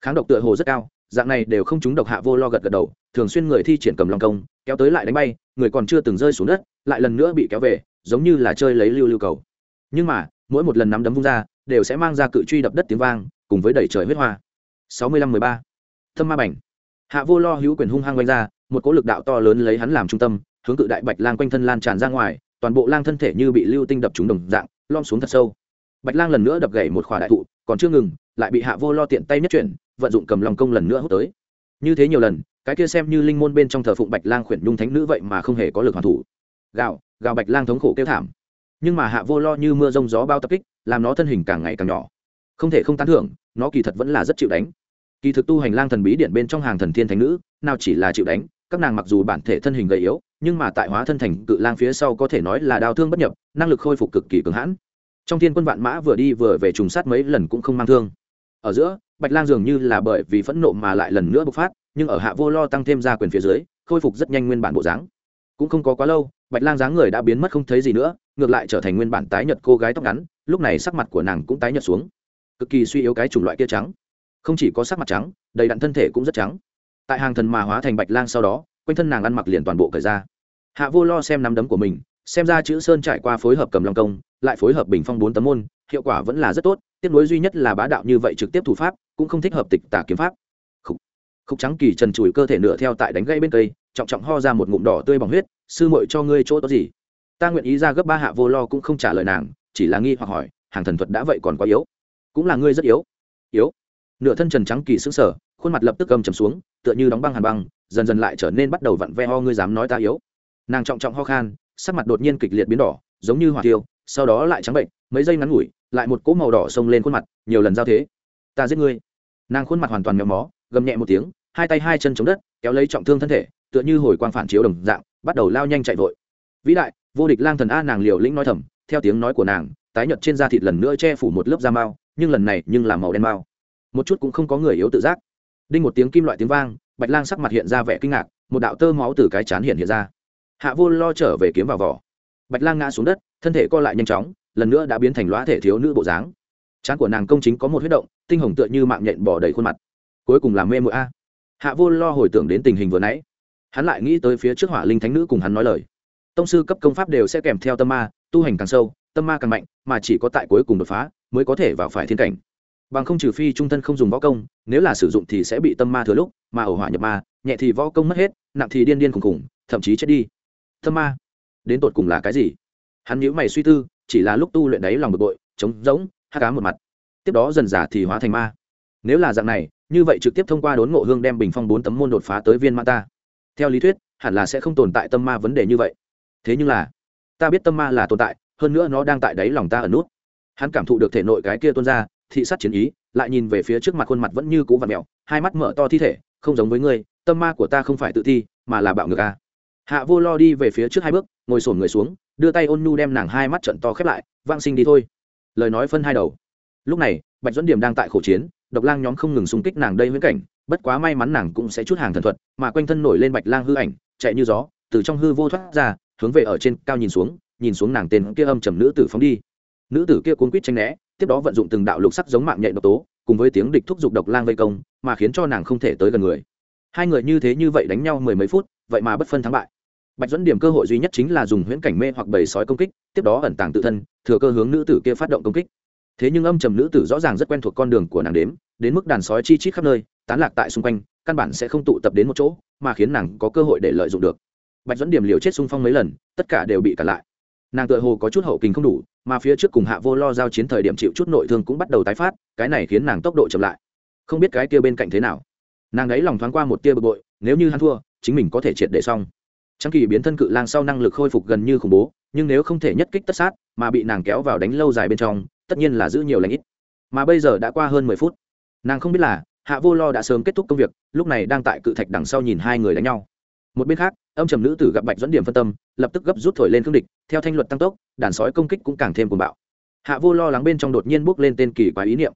kháng độc tựa hồ rất cao, dạng này đều không trúng độc hạ vô lo gật gật đầu, thường xuyên người thi triển cầm long công, kéo tới lại đánh bay, người còn chưa từng rơi xuống đất, lại lần nữa bị kéo về, giống như là chơi lấy lưu lưu cầu. Nhưng mà, mỗi một lần nắm đấm vung ra, đều sẽ mang ra cự truy đập đất tiếng vang, cùng với đẩy trời huyết hoa. Sáu mươi lăm mười ba. Thâm ma bảnh hạ vô lo hữu quyền hung hăng quanh ra, một cỗ lực đạo to lớn lấy hắn làm trung tâm, hướng cự đại bạch lang quanh thân lan tràn ra ngoài, toàn bộ lang thân thể như bị lưu tinh đập trúng đồng dạng lom xuống thật sâu. Bạch lang lần nữa đập gãy một khỏa đại thụ, còn chưa ngừng, lại bị hạ vô lo tiện tay nhất chuyển vận dụng cầm lòng công lần nữa hút tới. Như thế nhiều lần, cái kia xem như linh môn bên trong thờ phụng bạch lang khuyển nhung thánh nữ vậy mà không hề có lực hoàn thủ. Gạo gạo bạch lang thống khổ kêu thảm. Nhưng mà hạ vô lo như mưa rông gió bao tập kích, làm nó thân hình càng ngày càng nhỏ. Không thể không tán thưởng, nó kỳ thật vẫn là rất chịu đánh. Kỳ thực tu hành lang thần bí điện bên trong hàng thần thiên thánh nữ, nào chỉ là chịu đánh, các nàng mặc dù bản thể thân hình gầy yếu, nhưng mà tại hóa thân thành cự lang phía sau có thể nói là đau thương bất nhập, năng lực khôi phục cực kỳ cường hãn. Trong thiên quân vạn mã vừa đi vừa về trùng sát mấy lần cũng không mang thương ở giữa, bạch lang dường như là bởi vì phẫn nộ mà lại lần nữa bộc phát, nhưng ở hạ vô lo tăng thêm ra quyền phía dưới, khôi phục rất nhanh nguyên bản bộ dáng. Cũng không có quá lâu, bạch lang dáng người đã biến mất không thấy gì nữa, ngược lại trở thành nguyên bản tái nhật cô gái tóc ngắn, lúc này sắc mặt của nàng cũng tái nhật xuống. Cực kỳ suy yếu cái chủng loại kia trắng. Không chỉ có sắc mặt trắng, đầy đặn thân thể cũng rất trắng. Tại hàng thần mà hóa thành bạch lang sau đó, quanh thân nàng ăn mặc liền toàn bộ cởi ra. Hạ vô lo xem nắm đấm của mình, xem ra chữ sơn trải qua phối hợp cầm long công, lại phối hợp bình phong bốn tấm môn, hiệu quả vẫn là rất tốt tiếp nối duy nhất là bá đạo như vậy trực tiếp thủ pháp cũng không thích hợp tịch tả kiếm pháp. Khúc, khúc trắng kỳ trần chùi cơ thể nửa theo tại đánh gây bên cây trọng trọng ho ra một ngụm đỏ tươi bằng huyết sư muội cho ngươi chỗ tốt gì? Ta nguyện ý ra gấp ba hạ vô lo cũng không trả lời nàng chỉ là nghi hoặc hỏi hàng thần thuật đã vậy còn quá yếu? Cũng là ngươi rất yếu. Yếu? Nửa thân trần trắng kỳ sững sờ khuôn mặt lập tức gầm trầm xuống tựa như đóng băng hàn băng dần dần lại trở nên bắt đầu vặn ve ho ngươi dám nói ta yếu? Nàng trọng trọng ho khan sắc mặt đột nhiên kịch liệt biến đỏ giống như hỏa tiêu sau đó lại trắng bệnh mấy giây ngắn ngủi lại một cỗ màu đỏ xông lên khuôn mặt, nhiều lần giao thế. Ta giết ngươi. Nàng khuôn mặt hoàn toàn méo mó, gầm nhẹ một tiếng, hai tay hai chân chống đất, kéo lấy trọng thương thân thể, tựa như hồi quang phản chiếu đồng dạng, bắt đầu lao nhanh chạy vội. Vĩ đại, vô địch lang thần a nàng liều lĩnh nói thầm, theo tiếng nói của nàng, tái nhợt trên da thịt lần nữa che phủ một lớp da mao nhưng lần này nhưng là màu đen mao một chút cũng không có người yếu tự giác. Đinh một tiếng kim loại tiếng vang, bạch lang sắc mặt hiện ra vẻ kinh ngạc, một đạo tơ máu từ cái chán hiện hiện ra. Hạ vô lo trở về kiếm vào vỏ. Bạch lang ngã xuống đất, thân thể co lại nhanh chóng lần nữa đã biến thành lõa thể thiếu nữ bộ dáng. Trán của nàng công chính có một huyết động, tinh hồng tựa như mạng nhện bỏ đầy khuôn mặt. Cuối cùng làm mê mụa a. Hạ vô lo hồi tưởng đến tình hình vừa nãy. Hắn lại nghĩ tới phía trước hỏa linh thánh nữ cùng hắn nói lời. Tông sư cấp công pháp đều sẽ kèm theo tâm ma, tu hành càng sâu, tâm ma càng mạnh, mà chỉ có tại cuối cùng đột phá mới có thể vào phải thiên cảnh. Bằng không trừ phi trung thân không dùng võ công, nếu là sử dụng thì sẽ bị tâm ma thừa lúc, mà ẩu hỏa nhập ma, nhẹ thì võ công mất hết, nặng thì điên điên khùng khùng thậm chí chết đi. Tâm ma, đến tột cùng là cái gì? Hắn nhíu mày suy tư chỉ là lúc tu luyện đấy lòng bực bội, trống rỗng, hát cá một mặt. Tiếp đó dần giả thì hóa thành ma. Nếu là dạng này, như vậy trực tiếp thông qua đốn ngộ hương đem bình phong bốn tấm môn đột phá tới viên ma ta. Theo lý thuyết, hẳn là sẽ không tồn tại tâm ma vấn đề như vậy. Thế nhưng là, ta biết tâm ma là tồn tại, hơn nữa nó đang tại đáy lòng ta ở nút. Hắn cảm thụ được thể nội cái kia tuôn ra, thị sát chiến ý, lại nhìn về phía trước mặt khuôn mặt vẫn như cũ và mẹo hai mắt mở to thi thể, không giống với ngươi, tâm ma của ta không phải tự thi, mà là bạo ngược a. Hạ vô lo đi về phía trước hai bước, ngồi sổn người xuống đưa tay ôn nhu đem nàng hai mắt trận to khép lại vang sinh đi thôi. Lời nói phân hai đầu. Lúc này, bạch dẫn điểm đang tại khổ chiến, độc lang nhóm không ngừng xung kích nàng đây huyễn cảnh, bất quá may mắn nàng cũng sẽ chút hàng thần thuật, mà quanh thân nổi lên bạch lang hư ảnh, chạy như gió, từ trong hư vô thoát ra, hướng về ở trên cao nhìn xuống nhìn xuống nàng tên kia âm trầm nữ tử phóng đi. Nữ tử kia cuốn quýt tranh né, tiếp đó vận dụng từng đạo lục sắc giống mạng nhện độc tố, cùng với tiếng địch thúc giục độc lang vây công, mà khiến cho nàng không thể tới gần người. Hai người như thế như vậy đánh nhau mười mấy phút, vậy mà bất phân thắng bại bạch dẫn điểm cơ hội duy nhất chính là dùng huyễn cảnh mê hoặc bầy sói công kích, tiếp đó ẩn tàng tự thân, thừa cơ hướng nữ tử kia phát động công kích. Thế nhưng âm trầm nữ tử rõ ràng rất quen thuộc con đường của nàng đếm, đến mức đàn sói chi chít khắp nơi, tán lạc tại xung quanh, căn bản sẽ không tụ tập đến một chỗ, mà khiến nàng có cơ hội để lợi dụng được. Bạch dẫn điểm liều chết xung phong mấy lần, tất cả đều bị cản lại. Nàng tựa hồ có chút hậu kinh không đủ, mà phía trước cùng hạ vô lo giao chiến thời điểm chịu chút nội thương cũng bắt đầu tái phát, cái này khiến nàng tốc độ chậm lại. Không biết cái kia bên cạnh thế nào. Nàng ấy lòng thoáng qua một tia bực bội, nếu như hắn thua, chính mình có thể triệt để xong. Trang kỳ biến thân cự lang sau năng lực khôi phục gần như khủng bố, nhưng nếu không thể nhất kích tất sát, mà bị nàng kéo vào đánh lâu dài bên trong, tất nhiên là giữ nhiều lãnh ít. Mà bây giờ đã qua hơn mười phút, nàng không biết là, hạ vô lo đã sớm kết thúc công việc, lúc này đang tại cự thạch đằng sau nhìn hai người đánh nhau. Một bên khác, âm trầm nữ tử gặp bạch dẫn điểm phân tâm, lập tức gấp rút thổi lên cương địch, theo thanh luật tăng tốc, đàn sói công kích cũng càng thêm cuồng bạo. Hạ vô lo lắng bên trong đột nhiên bước lên tên kỳ quái ý niệm.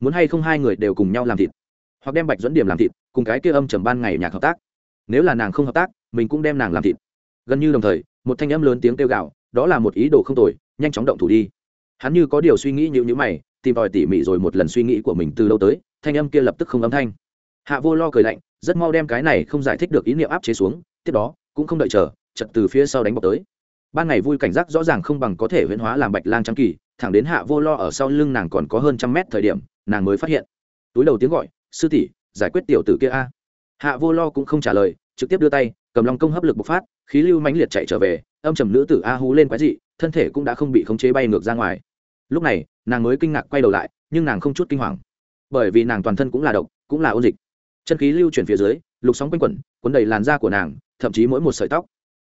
Muốn hay không hai người đều cùng nhau làm thịt, hoặc đem bạch dẫn điểm làm thịt, cùng cái kia âm trầm ban ngày nhạc hợp tác. Nếu là nàng không hợp tác mình cũng đem nàng làm thịt. Gần như đồng thời, một thanh âm lớn tiếng kêu gạo đó là một ý đồ không tồi, nhanh chóng động thủ đi. Hắn như có điều suy nghĩ nhịu nhữ mày, tìm tòi tỉ mỉ rồi một lần suy nghĩ của mình từ lâu tới, thanh âm kia lập tức không âm thanh. Hạ vô lo cười lạnh, rất mau đem cái này không giải thích được ý niệm áp chế xuống, tiếp đó, cũng không đợi chờ chật từ phía sau đánh bọc tới. Ban ngày vui cảnh giác rõ ràng không bằng có thể huyễn hóa làm bạch lang trắng kỳ, thẳng đến hạ vô lo ở sau lưng nàng còn có hơn trăm mét thời điểm, nàng mới phát hiện. Túi đầu tiếng gọi, sư tỷ, giải quyết tiểu tử kia a. Hạ vô lo cũng không trả lời, trực tiếp đưa tay cầm long công hấp lực bộc phát, khí lưu mãnh liệt chạy trở về, âm trầm nữ tử a hú lên quái dị, thân thể cũng đã không bị khống chế bay ngược ra ngoài. Lúc này, nàng mới kinh ngạc quay đầu lại, nhưng nàng không chút kinh hoàng. Bởi vì nàng toàn thân cũng là độc, cũng là ôn dịch. Chân khí lưu chuyển phía dưới, lục sóng quanh quẩn, cuốn đầy làn da của nàng, thậm chí mỗi một sợi tóc.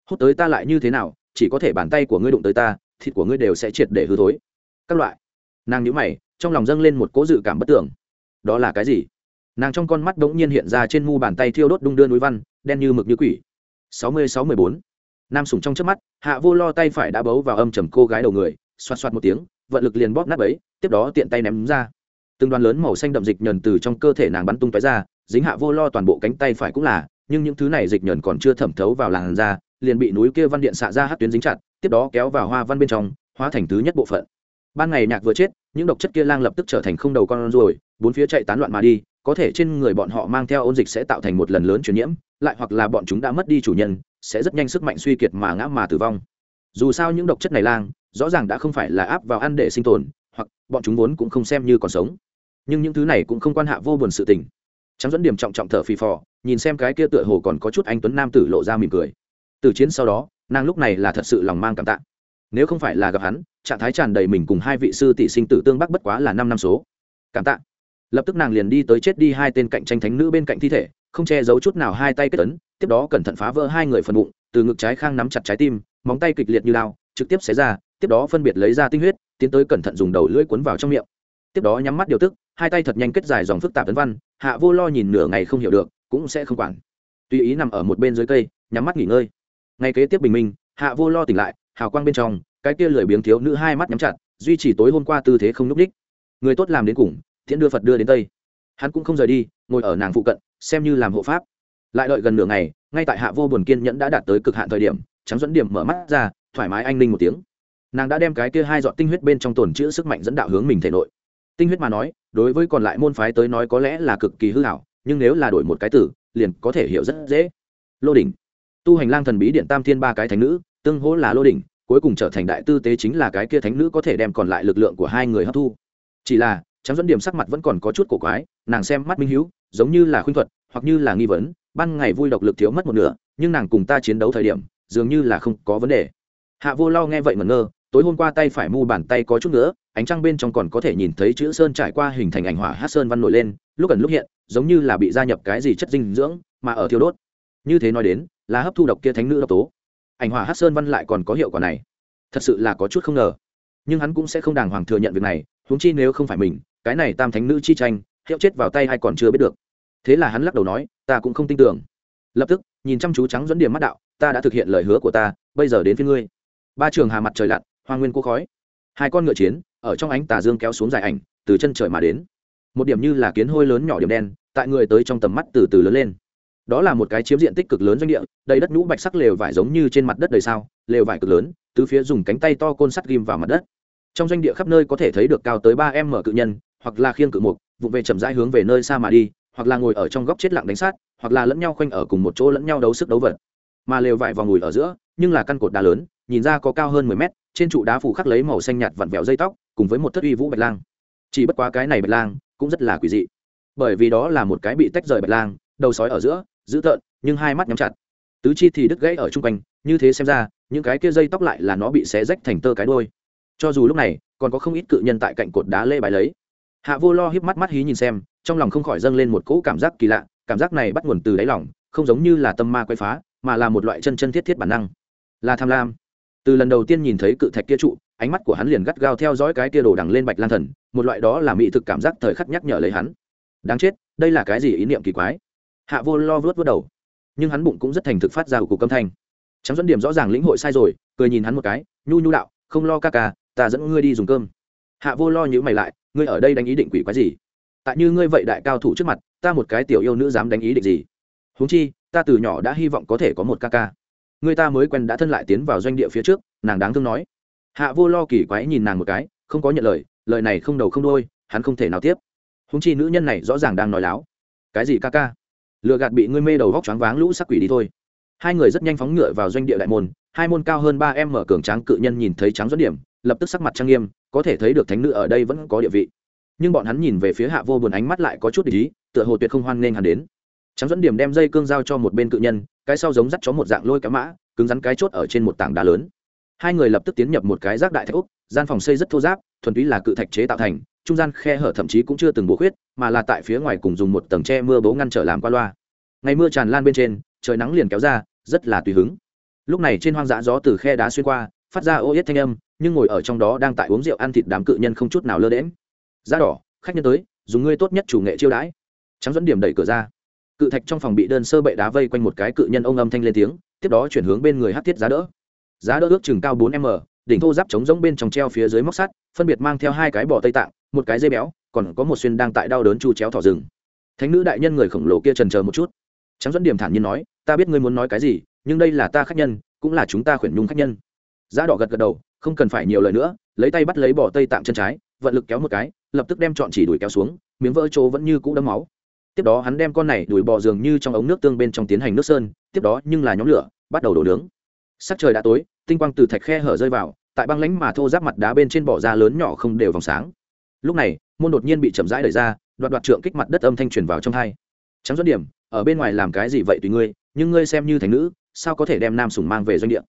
Hút tới ta lại như thế nào, chỉ có thể bàn tay của ngươi đụng tới ta, thịt của ngươi đều sẽ triệt để hư thối. Các loại. Nàng nhíu mày, trong lòng dâng lên một cố dự cảm bất tưởng. Đó là cái gì? Nàng trong con mắt đ ố n g nhiên hiện ra trên mu bàn tay thiêu đốt đung đưa núi văn, đen như mực như quỷ sáu mươi sáu mươi bốn. Nam sủng trong trước mắt, hạ vô lo tay phải đã bấu vào âm trầm cô gái đầu người, xoạt xoạt một tiếng, vận lực liền bóp nát ấy tiếp đó tiện tay ném ra. Từng đoàn lớn màu xanh đậm dịch nhờn từ trong cơ thể nàng bắn tung tóe ra, dính hạ vô lo toàn bộ cánh tay phải cũng là, nhưng những thứ này dịch nhờn còn chưa thẩm thấu vào làn da, liền bị núi kia văn điện xạ ra hát tuyến dính chặt, tiếp đó kéo vào hoa văn bên trong, hóa thành thứ nhất bộ phận. Ban ngày nhạc vừa chết, những độc chất kia lang lập tức trở thành không đầu con rồi bốn phía chạy tán loạn mà đi, có thể trên người bọn họ mang theo ôn dịch sẽ tạo thành một lần lớn truyền nhiễm lại hoặc là bọn chúng đã mất đi chủ nhân, sẽ rất nhanh sức mạnh suy kiệt mà ngã mà tử vong. Dù sao những độc chất này lang, rõ ràng đã không phải là áp vào ăn để sinh tồn, hoặc bọn chúng vốn cũng không xem như còn sống. Nhưng những thứ này cũng không quan hạ vô buồn sự tình. Trắng dẫn điểm trọng trọng thở phì phò, nhìn xem cái kia tựa hồ còn có chút anh tuấn nam tử lộ ra mỉm cười. Từ chiến sau đó, nàng lúc này là thật sự lòng mang cảm tạ. Nếu không phải là gặp hắn, trạng thái tràn đầy mình cùng hai vị sư tỷ sinh tử tương bắc bất quá là năm năm số. Cảm tạ lập tức nàng liền đi tới chết đi hai tên cạnh tranh thánh nữ bên cạnh thi thể, không che giấu chút nào hai tay kết tấn tiếp đó cẩn thận phá vỡ hai người phần bụng, từ ngực trái khang nắm chặt trái tim, móng tay kịch liệt như lao, trực tiếp xé ra, tiếp đó phân biệt lấy ra tinh huyết, tiến tới cẩn thận dùng đầu lưỡi cuốn vào trong miệng. Tiếp đó nhắm mắt điều tức, hai tay thật nhanh kết dài dòng phức tạp tấn văn, hạ vô lo nhìn nửa ngày không hiểu được, cũng sẽ không quản. Tùy ý nằm ở một bên dưới cây, nhắm mắt nghỉ ngơi. Ngay kế tiếp bình minh, hạ vô lo tỉnh lại, hào quang bên trong, cái kia lười biếng thiếu nữ hai mắt nhắm chặt, duy trì tối hôm qua tư thế không n ú c đích người tốt làm đến cùng tiễn đưa phật đưa đến tây. Hắn cũng không rời đi, ngồi ở nàng phụ cận, xem như làm hộ pháp. Lại đợi gần nửa ngày, ngay tại hạ vô buồn kiên nhẫn đã đạt tới cực hạn thời điểm, trắng dẫn điểm mở mắt ra, thoải mái anh linh một tiếng. Nàng đã đem cái kia hai dọn tinh huyết bên trong tồn chữ sức mạnh dẫn đạo hướng mình thể nội. Tinh huyết mà nói, đối với còn lại môn phái tới nói có lẽ là cực kỳ hư hảo, nhưng nếu là đổi một cái tử, liền có thể hiểu rất dễ. Lô đỉnh. Tu hành lang thần bí điện tam thiên ba cái thánh nữ, tương hỗ là lô đỉnh, cuối cùng trở thành đại tư tế chính là cái kia thánh nữ có thể đem còn lại lực lượng của hai người hấp thu. Chỉ là trắng dẫn điểm sắc mặt vẫn còn có chút cổ quái, nàng xem mắt minh hữu giống như là khuynh thuật, hoặc như là nghi vấn, ban ngày vui độc lực thiếu mất một nửa, nhưng nàng cùng ta chiến đấu thời điểm, dường như là không có vấn đề. Hạ vô lo nghe vậy ngẩn ngơ, tối hôm qua tay phải mu bàn tay có chút nữa ánh trăng bên trong còn có thể nhìn thấy chữ sơn trải qua hình thành ảnh hỏa hát sơn văn nổi lên, lúc ẩn lúc hiện, giống như là bị gia nhập cái gì chất dinh dưỡng, mà ở thiêu đốt. Như thế nói đến, là hấp thu độc kia thánh nữ độc tố. Ảnh hỏa hát sơn văn lại còn có hiệu quả này. Thật sự là có chút không ngờ. Nhưng hắn cũng sẽ không đàng hoàng thừa nhận việc này, huống chi nếu không phải mình cái này tam thánh nữ chi tranh, hiệu chết vào tay hay còn chưa biết được. Thế là hắn lắc đầu nói, ta cũng không tin tưởng. Lập tức, nhìn chăm chú trắng dẫn điểm mắt đạo, ta đã thực hiện lời hứa của ta, bây giờ đến phía ngươi. Ba trường hà mặt trời lặn, hoa nguyên cô khói. Hai con ngựa chiến, ở trong ánh tà dương kéo xuống dài ảnh, từ chân trời mà đến. Một điểm như là kiến hôi lớn nhỏ điểm đen, tại người tới trong tầm mắt từ từ lớn lên. Đó là một cái chiếm diện tích cực lớn doanh địa, đầy đất nhũ bạch sắc lều vải giống như trên mặt đất đầy sao, lều vải cực lớn từ phía dùng cánh tay to côn sắt ghim vào mặt đất. Trong doanh địa khắp nơi có thể thấy được cao tới ba em mở cự nhân hoặc là khiêng cự mục, vụ về chậm rãi hướng về nơi xa mà đi, hoặc là ngồi ở trong góc chết lặng đánh sát, hoặc là lẫn nhau khoanh ở cùng một chỗ lẫn nhau đấu sức đấu vật. Mà lều vải vòng ngùi ở giữa, nhưng là căn cột đá lớn, nhìn ra có cao hơn mười mét, trên trụ đá phủ khắc lấy màu xanh nhạt vặn vẹo dây tóc, cùng với một thất uy vũ bạch lang. Chỉ bất quá cái này bạch lang, cũng rất là quỷ dị. Bởi vì đó là một cái bị tách rời bạch lang, đầu sói ở giữa, dữ tợn, nhưng hai mắt nhắm chặt. Tứ chi thì đứt gãy ở chung quanh, như thế xem ra, những cái kia dây tóc lại là nó bị xé rách thành tơ cái đôi cho dù lúc này, còn có không ít cự nhân tại cạnh cột đá lê bài lấy hạ vô lo híp mắt mắt hí nhìn xem, trong lòng không khỏi dâng lên một cỗ cảm giác kỳ lạ, cảm giác này bắt nguồn từ đáy lòng, không giống như là tâm ma quay phá, mà là một loại chân chân thiết thiết bản năng. Là tham lam. Từ lần đầu tiên nhìn thấy cự thạch kia trụ, ánh mắt của hắn liền gắt gao theo dõi cái kia đổ đằng lên bạch lan thần, một loại đó là mỹ thực cảm giác thời khắc nhắc nhở lấy hắn. Đáng chết, đây là cái gì ý niệm kỳ quái? Hạ vô lo vớt vớt đầu. Nhưng hắn bụng cũng rất thành thực phát ra của cục âm thanh. Trắng dẫn điểm rõ ràng lĩnh hội sai rồi, cười nhìn hắn một cái, nhu nhu đạo, không lo ca ca, ta dẫn ngươi đi dùng cơm. Hạ vô lo nhữ mày lại ngươi ở đây đánh ý định quỷ quái gì? Tại như ngươi vậy đại cao thủ trước mặt, ta một cái tiểu yêu nữ dám đánh ý định gì? Huống chi, ta từ nhỏ đã hy vọng có thể có một ca ca. Người ta mới quen đã thân lại tiến vào doanh địa phía trước, nàng đáng thương nói. Hạ vô lo kỳ quái nhìn nàng một cái, không có nhận lời lời này không đầu không đôi hắn không thể nào tiếp. Húng chi nữ nhân này rõ ràng đang nói láo. Cái gì ca ca? Lựa gạt bị ngươi mê đầu vóc choáng váng lũ sắc quỷ đi thôi. Hai người rất nhanh phóng ngựa vào doanh địa đại môn hai môn cao hơn ba em mở cường tráng cự nhân nhìn thấy trắng dẫn điểm, lập tức sắc mặt trang nghiêm, có thể thấy được thánh nữ ở đây vẫn có địa vị. Nhưng bọn hắn nhìn về phía hạ vô buồn ánh mắt lại có chút ý, tựa hồ tuyệt không hoan nghênh hắn đến. Trắng dẫn điểm đem dây cương giao cho một bên cự nhân, cái sau giống dắt chó một dạng lôi cá mã, cứng rắn cái chốt ở trên một tảng đá lớn. Hai người lập tức tiến nhập một cái rác đại thạch úc gian phòng xây rất thô giáp thuần túy là cự thạch chế tạo thành, trung gian khe hở thậm chí cũng chưa từng bổ khuyết, mà là tại phía ngoài cùng dùng một tầng tre mưa bố ngăn trở làm qua loa. Ngày mưa tràn lan bên trên, trời nắng liền kéo ra, rất là tùy hứng lúc này trên hoang dã gió từ khe đá xuyên qua, phát ra ô yết thanh âm, nhưng ngồi ở trong đó đang tại uống rượu ăn thịt đám cự nhân không chút nào lơ đễm da đỏ, khách nhân tới, dùng ngươi tốt nhất chủ nghệ chiêu đãi. Trắng dẫn điểm đẩy cửa ra. Cự thạch trong phòng bị đơn sơ bệ đá vây quanh một cái cự nhân ông âm thanh lên tiếng, tiếp đó chuyển hướng bên người hát thiết giá đỡ. Giá đỡ ước chừng cao bốn m, đỉnh thô giáp chống giống bên trong treo phía dưới móc sắt, phân biệt mang theo hai cái bò tây tạng, một cái dây béo, còn có một xuyên đang tại đau đớn chu chéo thỏ rừng. Thánh nữ đại nhân người khổng lồ kia trần chờ một chút. Trắng dẫn điểm thản nhiên nói, ta biết ngươi muốn nói cái gì nhưng đây là ta khách nhân, cũng là chúng ta khuyển nhung khách nhân. Giá đỏ gật gật đầu, không cần phải nhiều lời nữa, lấy tay bắt lấy bò tây tạm chân trái, vận lực kéo một cái, lập tức đem chọn chỉ đuổi kéo xuống, miếng vỡ chỗ vẫn như cũ đấm máu. Tiếp đó hắn đem con này đuổi bò dường như trong ống nước tương bên trong tiến hành nước sơn, tiếp đó nhưng là nhóm lửa, bắt đầu đổ nướng. Sắc trời đã tối, tinh quang từ thạch khe hở rơi vào, tại băng lánh mà thô giáp mặt đá bên trên bỏ ra lớn nhỏ không đều vòng sáng. Lúc này, môn đột nhiên bị chậm rãi đẩy ra, đoạt đoạt trượng kích mặt đất âm thanh truyền vào trong hai. Trắng dẫn điểm, ở bên ngoài làm cái gì vậy tùy ngươi, nhưng ngươi xem như thành nữ sao có thể đem nam sủng mang về doanh địa?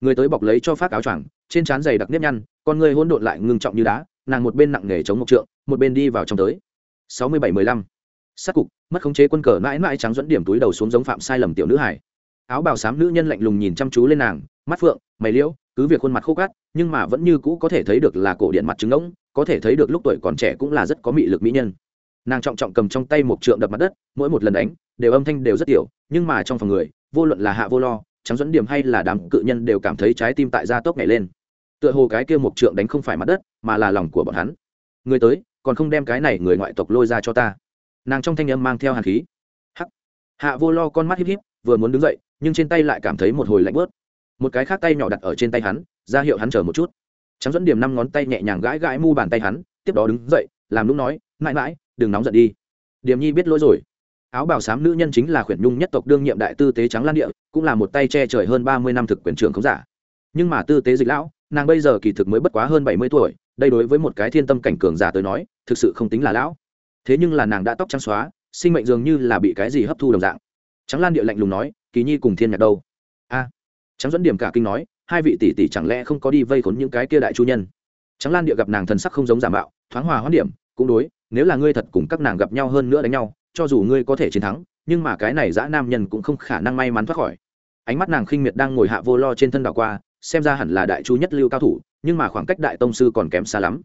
Người tới bọc lấy cho phát áo choàng, trên trán giày đặc nếp nhăn, con người hôn độn lại ngưng trọng như đá, nàng một bên nặng nghề chống một trượng, một bên đi vào trong tới. Sáu mươi bảy mười lăm. Sát cục, mất khống chế quân cờ mãi mãi trắng dẫn điểm túi đầu xuống giống phạm sai lầm tiểu nữ hải áo bào xám nữ nhân lạnh lùng nhìn chăm chú lên nàng, mắt phượng, mày liễu, cứ việc khuôn mặt khô cát nhưng mà vẫn như cũ có thể thấy được là cổ điện mặt trứng ngỗng có thể thấy được lúc tuổi còn trẻ cũng là rất có mị lực mỹ nhân. Nàng trọng trọng cầm trong tay một trượng đập mặt đất, mỗi một lần đánh, đều âm thanh đều rất tiểu, nhưng mà trong phòng người vô luận là hạ vô lo, trắng dẫn điểm hay là đám cự nhân đều cảm thấy trái tim tại gia tốc nhảy lên. Tựa hồ cái kia một trượng đánh không phải mặt đất, mà là lòng của bọn hắn. Người tới, còn không đem cái này người ngoại tộc lôi ra cho ta. Nàng trong thanh âm mang theo hàn khí. Hắc. Hạ vô lo con mắt híp híp, vừa muốn đứng dậy, nhưng trên tay lại cảm thấy một hồi lạnh bớt. Một cái khác tay nhỏ đặt ở trên tay hắn, ra hiệu hắn chờ một chút. Trắng dẫn điểm năm ngón tay nhẹ nhàng gãi gãi mu bàn tay hắn, tiếp đó đứng dậy, làm lúc nói, mãi mãi, đừng nóng giận đi. Điểm nhi biết lỗi rồi áo bào xám nữ nhân chính là khuyển nhung nhất tộc đương nhiệm đại tư tế trắng lan địa, cũng là một tay che trời hơn ba mươi năm thực quyền trưởng không giả. Nhưng mà tư tế dịch lão, nàng bây giờ kỳ thực mới bất quá hơn bảy mươi tuổi, đây đối với một cái thiên tâm cảnh cường giả tới nói, thực sự không tính là lão. Thế nhưng là nàng đã tóc trắng xóa, sinh mệnh dường như là bị cái gì hấp thu đồng dạng. Trắng lan địa lạnh lùng nói, kỳ nhi cùng thiên nhạc đâu? A. Trắng dẫn điểm cả kinh nói, hai vị tỷ tỷ chẳng lẽ không có đi vây khốn những cái kia đại chu nhân? Trắng lan địa gặp nàng thần sắc không giống giả mạo, thoáng hòa hoãn điểm, cũng đối, nếu là ngươi thật cùng các nàng gặp nhau hơn nữa đánh nhau cho dù ngươi có thể chiến thắng, nhưng mà cái này dã nam nhân cũng không khả năng may mắn thoát khỏi. Ánh mắt nàng khinh miệt đang ngồi hạ vô lo trên thân đảo qua, xem ra hẳn là đại chu nhất lưu cao thủ, nhưng mà khoảng cách đại tông sư còn kém xa lắm.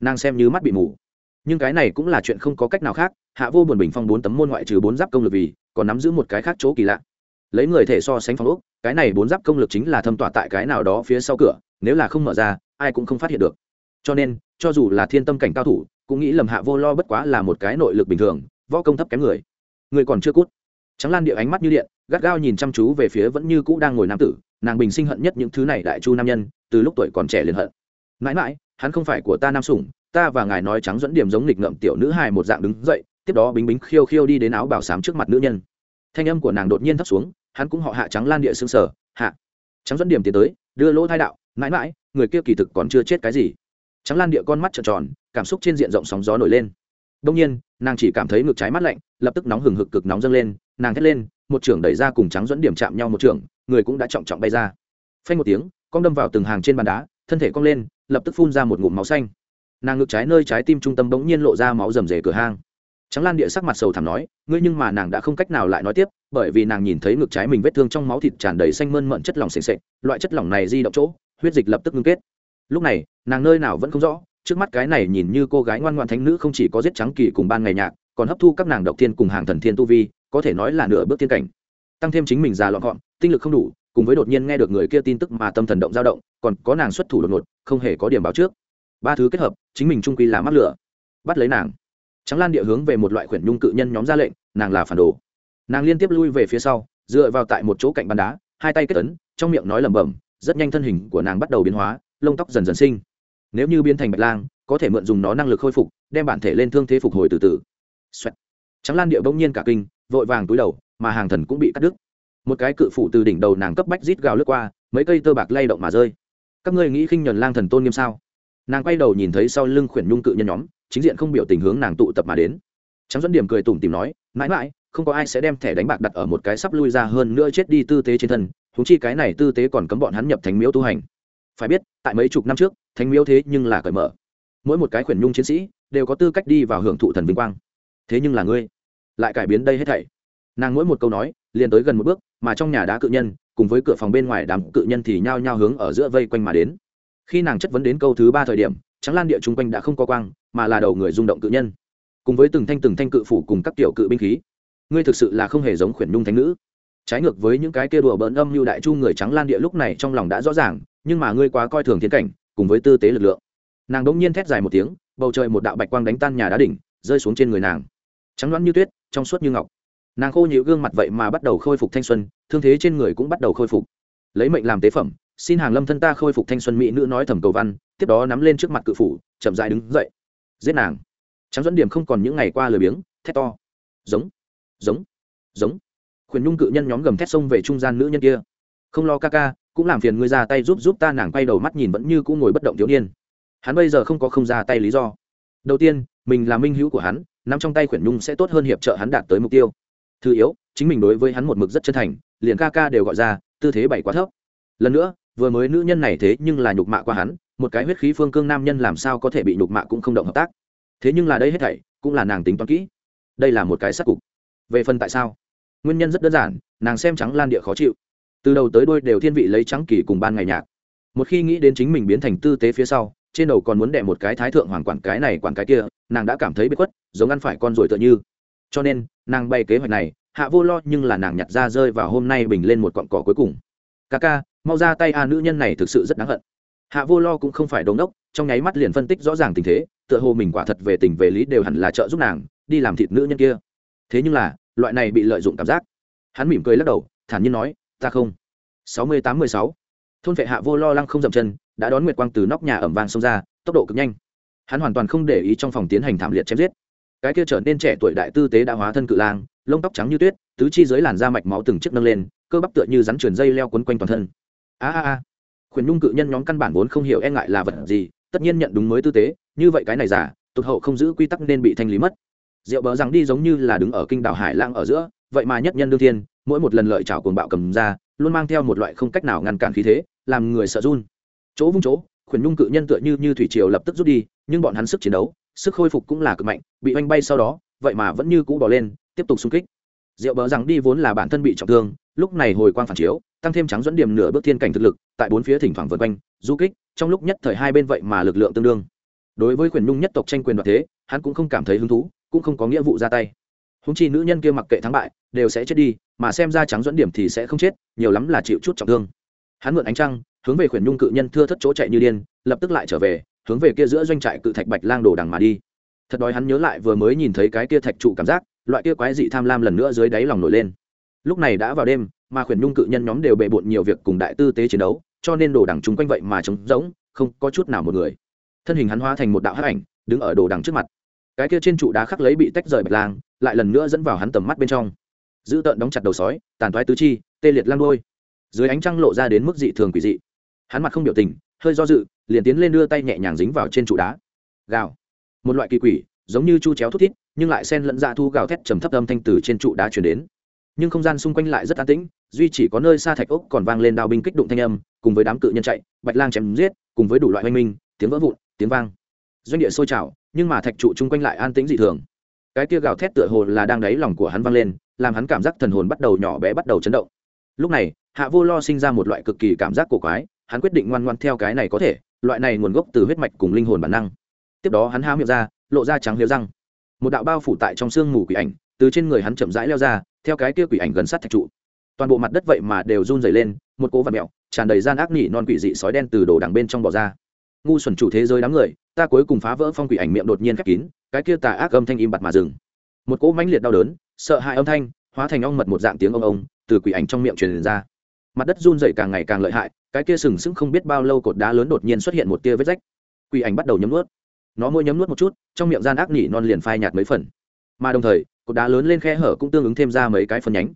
Nàng xem như mắt bị mù. Nhưng cái này cũng là chuyện không có cách nào khác, hạ vô buồn bình phong bốn tấm môn ngoại trừ bốn giáp công lực vì, còn nắm giữ một cái khác chỗ kỳ lạ. Lấy người thể so sánh phong ốc, cái này bốn giáp công lực chính là thâm tỏa tại cái nào đó phía sau cửa, nếu là không mở ra, ai cũng không phát hiện được. Cho nên, cho dù là thiên tâm cảnh cao thủ, cũng nghĩ lầm hạ vô lo bất quá là một cái nội lực bình thường võ công thấp kém người. Người còn chưa cút. Trắng lan địa ánh mắt như điện, gắt gao nhìn chăm chú về phía vẫn như cũ đang ngồi nam tử, nàng bình sinh hận nhất những thứ này đại chu nam nhân, từ lúc tuổi còn trẻ liền hận. Mãi mãi, hắn không phải của ta nam sủng, ta và ngài nói trắng dẫn điểm giống nghịch ngợm tiểu nữ hài một dạng đứng dậy, tiếp đó bính bính khiêu khiêu đi đến áo bảo sám trước mặt nữ nhân. Thanh âm của nàng đột nhiên thấp xuống, hắn cũng họ hạ trắng lan địa xương sở hạ. Trắng dẫn điểm tiến tới, đưa lỗ thai đạo, mãi mãi, người kia kỳ thực còn chưa chết cái gì. Trắng lan địa con mắt trợn tròn, cảm xúc trên diện rộng sóng gió nổi lên đông nhiên nàng chỉ cảm thấy ngực trái mát lạnh lập tức nóng hừng hực cực nóng dâng lên nàng thét lên một trưởng đẩy ra cùng trắng dẫn điểm chạm nhau một trưởng người cũng đã trọng trọng bay ra. Phanh một tiếng con đâm vào từng hàng trên bàn đá thân thể cong lên lập tức phun ra một ngụm máu xanh. Nàng ngực trái nơi trái tim trung tâm bỗng nhiên lộ ra máu rầm rề cửa hang. Trắng lan địa sắc mặt sầu thảm nói ngươi nhưng mà nàng đã không cách nào lại nói tiếp bởi vì nàng nhìn thấy ngực trái mình vết thương trong máu thịt tràn đầy xanh mơn mận chất lỏng sền sệt, loại chất lỏng này di động chỗ huyết dịch lập tức ngưng kết. Lúc này nàng nơi nào vẫn không rõ trước mắt cái này nhìn như cô gái ngoan ngoan thánh nữ không chỉ có giết trắng kỳ cùng ban ngày nhạc, còn hấp thu các nàng độc thiên cùng hàng thần thiên tu vi, có thể nói là nửa bước thiên cảnh. Tăng thêm chính mình già lọn gọn, tinh lực không đủ, cùng với đột nhiên nghe được người kia tin tức mà tâm thần động dao động, còn có nàng xuất thủ đột ngột, không hề có điểm báo trước. Ba thứ kết hợp, chính mình trung quy là mắc lửa. Bắt lấy nàng. Trắng lan địa hướng về một loại khuyển nhung cự nhân nhóm ra lệnh, nàng là phản đồ. Nàng liên tiếp lui về phía sau, dựa vào tại một chỗ cạnh bàn đá, hai tay kết ấn, trong miệng nói lẩm bẩm, rất nhanh thân hình của nàng bắt đầu biến hóa, lông tóc dần dần sinh nếu như biến thành bạch lang, có thể mượn dùng nó năng lực khôi phục, đem bản thể lên thương thế phục hồi từ từ. Xoẹt. trắng lan địa bỗng nhiên cả kinh, vội vàng túi đầu, mà hàng thần cũng bị cắt đứt. Một cái cự phủ từ đỉnh đầu nàng cấp bách rít gào lướt qua, mấy cây tơ bạc lay động mà rơi. Các ngươi nghĩ khinh nhuần lang thần tôn nghiêm sao? Nàng quay đầu nhìn thấy sau lưng khuyển nhung cự nhân nhóm, chính diện không biểu tình hướng nàng tụ tập mà đến. Trắng dẫn điểm cười tủm tìm nói, mãi mãi, không có ai sẽ đem thẻ đánh bạc đặt ở một cái sắp lui ra hơn nữa chết đi tư tế trên thân húng chi cái này tư tế còn cấm bọn hắn nhập thành miếu tu hành phải biết, tại mấy chục năm trước, thánh miếu thế nhưng là cởi mở. Mỗi một cái khuyển nhung chiến sĩ đều có tư cách đi vào hưởng thụ thần vinh quang. Thế nhưng là ngươi, lại cải biến đây hết thảy. Nàng mỗi một câu nói, liền tới gần một bước, mà trong nhà đá cự nhân, cùng với cửa phòng bên ngoài đám cự nhân thì nhao nhao hướng ở giữa vây quanh mà đến. Khi nàng chất vấn đến câu thứ ba thời điểm trắng lan địa chung quanh đã không có quang, mà là đầu người rung động cự nhân. Cùng với từng thanh từng thanh cự phủ cùng các tiểu cự binh khí. Ngươi thực sự là không hề giống khuyển nhung thánh nữ trái ngược với những cái kia đùa bỡn âm như đại chu người trắng lan địa lúc này trong lòng đã rõ ràng, nhưng mà ngươi quá coi thường thiên cảnh, cùng với tư tế lực lượng. Nàng đỗng nhiên thét dài một tiếng, bầu trời một đạo bạch quang đánh tan nhà đá đỉnh, rơi xuống trên người nàng. Trắng loãng như tuyết, trong suốt như ngọc. Nàng khô nhịu gương mặt vậy mà bắt đầu khôi phục thanh xuân, thương thế trên người cũng bắt đầu khôi phục. Lấy mệnh làm tế phẩm, xin hàng lâm thân ta khôi phục thanh xuân mỹ nữ nói thầm cầu văn, tiếp đó nắm lên trước mặt cự phủ, chậm dại đứng dậy. Giết nàng. Trắng dẫn điểm không còn những ngày qua lười biếng, thét to. Giống. Giống. Giống quyền nhung cự nhân nhóm gầm thét xông về trung gian nữ nhân kia. Không lo ca ca, cũng làm phiền ngươi ra tay giúp giúp ta, nàng quay đầu mắt nhìn vẫn như cũng ngồi bất động thiếu niên. Hắn bây giờ không có không ra tay lý do. Đầu tiên, mình là minh hữu của hắn nằm trong tay Quyển nhung sẽ tốt hơn hiệp trợ hắn đạt tới mục tiêu. Thứ yếu, chính mình đối với hắn một mực rất chân thành, liền ca ca đều gọi ra, tư thế bảy quá thấp. Lần nữa, vừa mới nữ nhân này thế nhưng là nhục mạ qua hắn, một cái huyết khí phương cương nam nhân làm sao có thể bị nhục mạ cũng không động hợp tác. Thế nhưng là đây hết thảy, cũng là nàng tính toán kỹ. Đây là một cái sắc cục. Về phần tại sao? Nguyên nhân rất đơn giản, nàng xem trắng lan địa khó chịu. Từ đầu tới đôi đều thiên vị lấy trắng kỳ cùng ban ngày nhạc. Một khi nghĩ đến chính mình biến thành tư tế phía sau, trên đầu còn muốn đẻ một cái thái thượng hoàng quản cái này quản cái kia, nàng đã cảm thấy bất khuất, giống ăn phải con ruồi tựa như. Cho nên, nàng bay kế hoạch này, hạ vô lo nhưng là nàng nhặt ra rơi vào hôm nay bình lên một cọn cỏ cuối cùng. Ca ca, mau ra tay a, nữ nhân này thực sự rất đáng hận. Hạ vô lo cũng không phải đống đốc, trong nháy mắt liền phân tích rõ ràng tình thế, tựa hồ mình quả thật về tình về lý đều hẳn là trợ giúp nàng, đi làm thịt nữ nhân kia. Thế nhưng là loại này bị lợi dụng cảm giác. Hắn mỉm cười lắc đầu, thản nhiên nói, ta không. Sáu mươi tám mươi sáu. Thôn vệ hạ vô lo lăng không dậm chân, đã đón nguyệt quang từ nóc nhà ẩm vàng xông ra, tốc độ cực nhanh. Hắn hoàn toàn không để ý trong phòng tiến hành thảm liệt chém giết. Cái kia trở nên trẻ tuổi đại tư tế đã hóa thân cự lang, lông tóc trắng như tuyết, tứ chi dưới làn da mạch máu từng chiếc nâng lên, cơ bắp tựa như rắn truyền dây leo quấn quanh toàn thân. A a a. Khuyển nhung cự nhân nhóm căn bản vốn không hiểu e ngại là vật gì, tất nhiên nhận đúng mới tư tế, như vậy cái này giả tục hậu không giữ quy tắc nên bị thanh lý mất rượu bờ rằng đi giống như là đứng ở kinh đảo hải lang ở giữa, vậy mà nhất nhân đương thiên, mỗi một lần lợi chảo cuồng bạo cầm ra, luôn mang theo một loại không cách nào ngăn cản khí thế, làm người sợ run. Chỗ vung chỗ, khuyển nhung cự nhân tựa như như thủy triều lập tức rút đi, nhưng bọn hắn sức chiến đấu, sức khôi phục cũng là cực mạnh, bị oanh bay sau đó, vậy mà vẫn như cũ bỏ lên, tiếp tục xung kích. Rượu bờ rằng đi vốn là bản thân bị trọng thương, lúc này hồi quang phản chiếu, tăng thêm trắng dẫn điểm nửa bước thiên cảnh thực lực, tại bốn phía thỉnh thoảng vượt quanh, du kích, trong lúc nhất thời hai bên vậy mà lực lượng tương đương. Đối với quyền nhung nhất tộc tranh quyền đoạt thế, hắn cũng không cảm thấy hứng thú cũng không có nghĩa vụ ra tay. Húng chi nữ nhân kia mặc kệ thắng bại, đều sẽ chết đi, mà xem ra trắng dẫn điểm thì sẽ không chết, nhiều lắm là chịu chút trọng thương. Hắn mượn ánh trăng, hướng về khuyển nhung cự nhân thưa thất chỗ chạy như điên, lập tức lại trở về, hướng về kia giữa doanh trại cự thạch bạch lang đồ đằng mà đi. Thật đói hắn nhớ lại vừa mới nhìn thấy cái kia thạch trụ cảm giác, loại kia quái dị tham lam lần nữa dưới đáy lòng nổi lên. Lúc này đã vào đêm, mà khuyển nhung cự nhân nhóm đều bề bộn nhiều việc cùng đại tư tế chiến đấu, cho nên đồ đằng chung quanh vậy mà trống rỗng, không có chút nào một người. Thân hình hắn hóa thành một đạo hắc ảnh, đứng ở đồ đằng trước mặt cái kia trên trụ đá khắc lấy bị tách rời bạch lang, lại lần nữa dẫn vào hắn tầm mắt bên trong. Giữ tợn đóng chặt đầu sói, tàn thoái tứ chi, tê liệt lang đôi dưới ánh trăng lộ ra đến mức dị thường quỷ dị. Hắn mặt không biểu tình, hơi do dự, liền tiến lên đưa tay nhẹ nhàng dính vào trên trụ đá. Gào. Một loại kỳ quỷ, giống như chu chéo thút thít, nhưng lại sen lẫn dạ thu gào thét trầm thấp âm thanh từ trên trụ đá chuyển đến. Nhưng không gian xung quanh lại rất an tĩnh, duy chỉ có nơi xa thạch ốc còn vang lên đao binh kích đụng thanh âm, cùng với đám cự nhân chạy, bạch lang chém giết, cùng với đủ loại oanh minh, tiếng vỡ vụn, tiếng vang doanh địa sôi trào, nhưng mà thạch trụ chung quanh lại an tĩnh dị thường. Cái kia gào thét tựa hồ là đang đáy lòng của hắn vang lên, làm hắn cảm giác thần hồn bắt đầu nhỏ bé bắt đầu chấn động. Lúc này, hạ vô lo sinh ra một loại cực kỳ cảm giác cổ quái, hắn quyết định ngoan ngoan theo cái này có thể, loại này nguồn gốc từ huyết mạch cùng linh hồn bản năng. Tiếp đó hắn há miệng ra, lộ ra trắng liêu răng. Một đạo bao phủ tại trong sương mù quỷ ảnh, từ trên người hắn chậm rãi leo ra, theo cái kia quỷ ảnh gần sát thạch trụ. Toàn bộ mặt đất vậy mà đều run dày lên, một cố vật mẹo tràn đầy gian ác nỉ non quỷ dị sói đen từ đồ đằng bên trong bỏ ra. Ngu xuẩn chủ thế giới đám người ta cuối cùng phá vỡ phong quỷ ảnh miệng đột nhiên khép kín, cái kia tà ác âm thanh im bặt mà dừng. Một cỗ mãnh liệt đau đớn, sợ hãi âm thanh, hóa thành ong mật một dạng tiếng ông ông, từ quỷ ảnh trong miệng truyền ra. Mặt đất run dậy càng ngày càng lợi hại, cái kia sừng sững không biết bao lâu cột đá lớn đột nhiên xuất hiện một tia vết rách. Quỷ ảnh bắt đầu nhấm nuốt. Nó môi nhấm nuốt một chút, trong miệng gian ác nỉ non liền phai nhạt mấy phần. Mà đồng thời, cột đá lớn lên khe hở cũng tương ứng thêm ra mấy cái phân nhánh.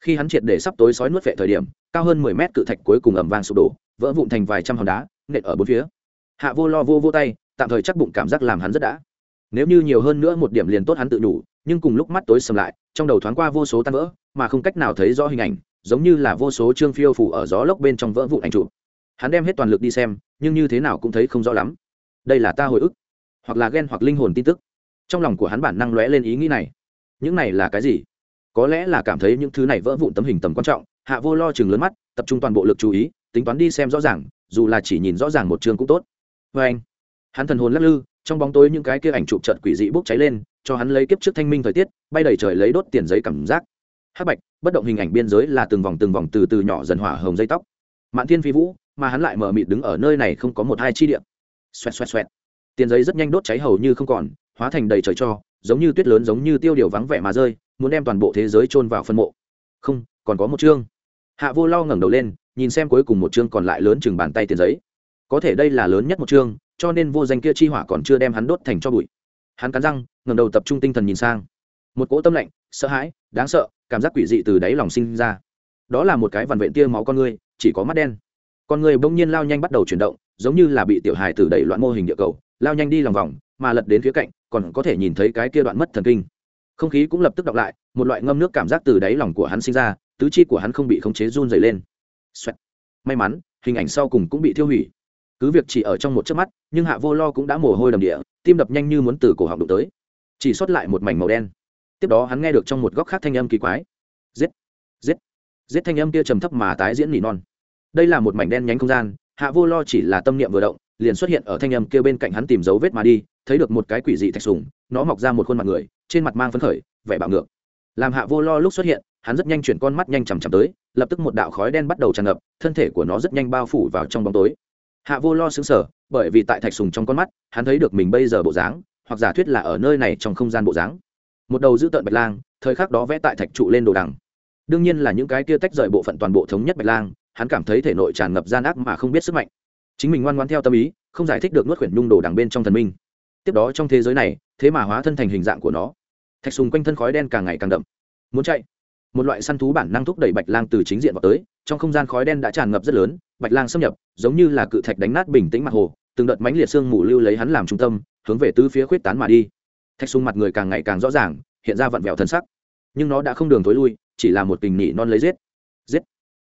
Khi hắn triệt để sắp tối sói nuốt vệ thời điểm, cao hơn mười mét cự thạch cuối cùng ẩm vang sụp đổ, vỡ vụn thành vài trăm hòn đá, nện ở bốn phía. Hạ vô lo vô vô tay tạm thời chắc bụng cảm giác làm hắn rất đã. Nếu như nhiều hơn nữa một điểm liền tốt hắn tự đủ nhưng cùng lúc mắt tối sầm lại, trong đầu thoáng qua vô số tan vỡ, mà không cách nào thấy rõ hình ảnh, giống như là vô số trương phiêu phủ ở gió lốc bên trong vỡ vụn ảnh trụ hắn đem hết toàn lực đi xem, nhưng như thế nào cũng thấy không rõ lắm. Đây là ta hồi ức, hoặc là ghen hoặc linh hồn tin tức. Trong lòng của hắn bản năng lóe lên ý nghĩ này. Những này là cái gì? Có lẽ là cảm thấy những thứ này vỡ vụn tấm hình tầm quan trọng, hạ vô lo chừng lớn mắt, tập trung toàn bộ lực chú ý, tính toán đi xem rõ ràng, dù là chỉ nhìn rõ ràng một chương cũng tốt. Vê anh hắn thần hồn lắc lư, trong bóng tối những cái kia ảnh chụp trận quỷ dị bốc cháy lên, cho hắn lấy kiếp trước thanh minh thời tiết, bay đầy trời lấy đốt tiền giấy cảm giác. Hắc bạch, bất động hình ảnh biên giới là từng vòng từng vòng từ từ nhỏ dần hỏa hồng dây tóc. Mạn thiên phi vũ, mà hắn lại mở mịt đứng ở nơi này không có một hai chi điện xoẹt xoẹt xoẹt. Tiền giấy rất nhanh đốt cháy hầu như không còn, hóa thành đầy trời cho, giống như tuyết lớn giống như tiêu điều vắng vẻ mà rơi, muốn đem toàn bộ thế giới chôn vào phân mộ. Không, còn có một chương. Hạ vô lo ngẩng đầu lên, nhìn xem cuối cùng một chương còn lại lớn chừng bàn tay tiền giấy. Có thể đây là lớn nhất một chương cho nên vô danh kia chi hỏa còn chưa đem hắn đốt thành cho bụi. Hắn cắn răng, ngẩng đầu tập trung tinh thần nhìn sang. Một cỗ tâm lạnh, sợ hãi, đáng sợ, cảm giác quỷ dị từ đáy lòng sinh ra. Đó là một cái vằn vện tia máu con người, chỉ có mắt đen. Con người bỗng nhiên lao nhanh bắt đầu chuyển động, giống như là bị tiểu hài tử đẩy loạn mô hình địa cầu, lao nhanh đi lòng vòng, mà lật đến phía cạnh, còn có thể nhìn thấy cái kia đoạn mất thần kinh. Không khí cũng lập tức đọc lại, một loại ngâm nước cảm giác từ đáy lòng của hắn sinh ra, tứ chi của hắn không bị khống chế run dày lên、Xoẹt. may mắn, hình ảnh sau cùng cũng bị thiêu hủy cứ việc chỉ ở trong một chớp mắt, nhưng hạ vô lo cũng đã mồ hôi đầm địa, tim đập nhanh như muốn từ cổ họng đụng tới. Chỉ sót lại một mảnh màu đen. Tiếp đó hắn nghe được trong một góc khác thanh âm kỳ quái. Giết! Giết! Giết thanh âm kia trầm thấp mà tái diễn nỉ non. Đây là một mảnh đen nhánh không gian, hạ vô lo chỉ là tâm niệm vừa động, liền xuất hiện ở thanh âm kia bên cạnh hắn tìm dấu vết mà đi, thấy được một cái quỷ dị thạch sùng, nó mọc ra một khuôn mặt người, trên mặt mang phấn khởi, vẻ bạo ngược. Làm hạ vô lo lúc xuất hiện, hắn rất nhanh chuyển con mắt nhanh chằm chằm tới, lập tức một đạo khói đen bắt đầu tràn ngập, thân thể của nó rất nhanh bao phủ vào trong bóng tối hạ vô lo xứng sở bởi vì tại thạch sùng trong con mắt, hắn thấy được mình bây giờ bộ dáng, hoặc giả thuyết là ở nơi này trong không gian bộ dáng. Một đầu giữ tợn bạch lang, thời khắc đó vẽ tại thạch trụ lên đồ đằng. Đương nhiên là những cái kia tách rời bộ phận toàn bộ thống nhất bạch lang, hắn cảm thấy thể nội tràn ngập gian ác mà không biết sức mạnh. Chính mình ngoan ngoan theo tâm ý, không giải thích được nuốt khuyển nhung đồ đằng bên trong thần minh. Tiếp đó trong thế giới này, thế mà hóa thân thành hình dạng của nó. Thạch sùng quanh thân khói đen càng ngày càng đậm. Muốn chạy. Một loại săn thú bản năng thúc đẩy bạch lang từ chính diện vào tới, trong không gian khói đen đã tràn ngập rất lớn bạch lang xâm nhập, giống như là cự thạch đánh nát bình tĩnh mặt hồ, từng đợt mánh liệt xương mù lưu lấy hắn làm trung tâm, hướng về tứ phía khuyết tán mà đi. Thạch sùng mặt người càng ngày càng rõ ràng, hiện ra vặn vẹo thân sắc. Nhưng nó đã không đường tối lui, chỉ là một tình nỉ non lấy giết. Giết.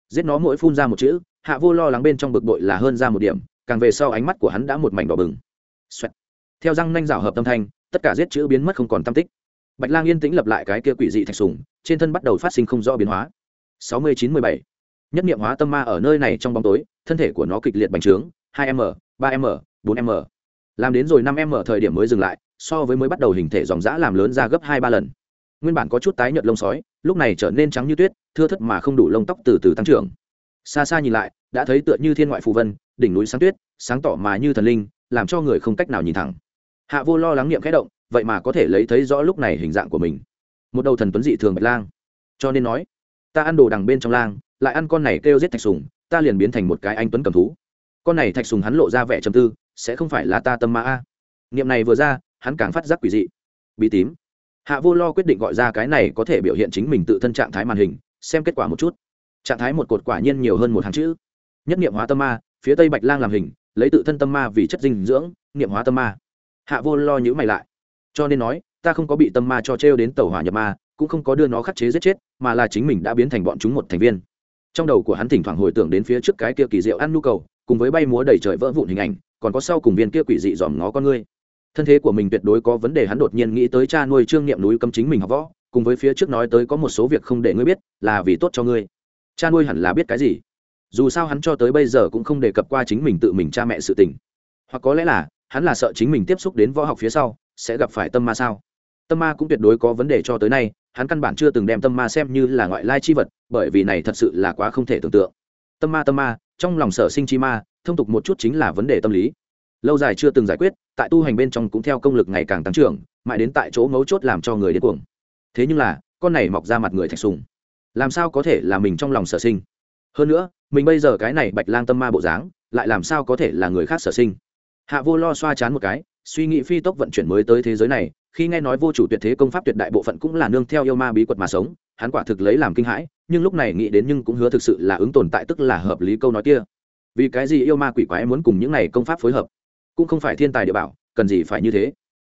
Giết nó mỗi phun ra một chữ, hạ vô lo lắng bên trong bực bội là hơn ra một điểm, càng về sau ánh mắt của hắn đã một mảnh đỏ bừng. Xoẹt. theo răng nanh rào hợp tâm thanh, tất cả giết chữ biến mất không còn tâm tích. Bạch lang yên tĩnh lập lại cái kia quỷ dị thạch sùng, trên thân bắt đầu phát sinh không rõ biến hóa. Sáu mươi chín mười bảy nhất niệm hóa tâm ma ở nơi này trong bóng tối, thân thể của nó kịch liệt bành trướng, hai m, ba m, bốn m. Làm đến rồi năm m thời điểm mới dừng lại, so với mới bắt đầu hình thể dòng dã làm lớn ra gấp hai ba lần. Nguyên bản có chút tái nhợt lông sói, lúc này trở nên trắng như tuyết, thưa thất mà không đủ lông tóc từ từ tăng trưởng. Xa xa nhìn lại, đã thấy tựa như thiên ngoại phù vân, đỉnh núi sáng tuyết, sáng tỏ mà như thần linh, làm cho người không cách nào nhìn thẳng. Hạ vô lo lắng niệm khẽ động, vậy mà có thể lấy thấy rõ lúc này hình dạng của mình. Một đầu thần tuấn dị thường bạch lang. Cho nên nói, ta ăn đồ đằng bên trong lang lại ăn con này kêu giết thạch sùng, ta liền biến thành một cái anh tuấn cầm thú. Con này thạch sùng hắn lộ ra vẻ trầm tư, sẽ không phải là ta tâm ma a. Niệm này vừa ra, hắn càng phát giác quỷ dị. Bí tím. Hạ vô lo quyết định gọi ra cái này có thể biểu hiện chính mình tự thân trạng thái màn hình, xem kết quả một chút. Trạng thái một cột quả nhiên nhiều hơn một hàng chữ. Nhất niệm hóa tâm ma, phía tây bạch lang làm hình, lấy tự thân tâm ma vì chất dinh dưỡng, niệm hóa tâm ma. Hạ vô lo nhữ mày lại. Cho nên nói, ta không có bị tâm ma cho trêu đến tàu hỏa nhập ma, cũng không có đưa nó khắc chế giết chết, mà là chính mình đã biến thành bọn chúng một thành viên trong đầu của hắn thỉnh thoảng hồi tưởng đến phía trước cái kia kỳ diệu ăn nhu cầu, cùng với bay múa đầy trời vỡ vụn hình ảnh, còn có sau cùng viên kia quỷ dị dòm ngó con ngươi. Thân thế của mình tuyệt đối có vấn đề, hắn đột nhiên nghĩ tới cha nuôi trương niệm núi cấm chính mình học võ, cùng với phía trước nói tới có một số việc không để ngươi biết, là vì tốt cho ngươi. Cha nuôi hẳn là biết cái gì? Dù sao hắn cho tới bây giờ cũng không đề cập qua chính mình tự mình cha mẹ sự tình. Hoặc có lẽ là, hắn là sợ chính mình tiếp xúc đến võ học phía sau, sẽ gặp phải tâm ma sao? Tâm ma cũng tuyệt đối có vấn đề cho tới nay, hắn căn bản chưa từng đem tâm ma xem như là ngoại lai chi vật bởi vì này thật sự là quá không thể tưởng tượng. Tâm ma tâm ma, trong lòng sở sinh chi ma, thông tục một chút chính là vấn đề tâm lý. Lâu dài chưa từng giải quyết, tại tu hành bên trong cũng theo công lực ngày càng tăng trưởng, mãi đến tại chỗ ngấu chốt làm cho người điên cuồng. Thế nhưng là, con này mọc ra mặt người thạch sùng. Làm sao có thể là mình trong lòng sở sinh? Hơn nữa, mình bây giờ cái này bạch lang tâm ma bộ dáng, lại làm sao có thể là người khác sở sinh? Hạ vô lo xoa chán một cái, suy nghĩ phi tốc vận chuyển mới tới thế giới này, khi nghe nói vô chủ tuyệt thế công pháp tuyệt đại bộ phận cũng là nương theo yêu ma bí quật mà sống hắn quả thực lấy làm kinh hãi, nhưng lúc này nghĩ đến nhưng cũng hứa thực sự là ứng tồn tại tức là hợp lý câu nói kia. Vì cái gì yêu ma quỷ quái muốn cùng những này công pháp phối hợp? Cũng không phải thiên tài địa bảo, cần gì phải như thế?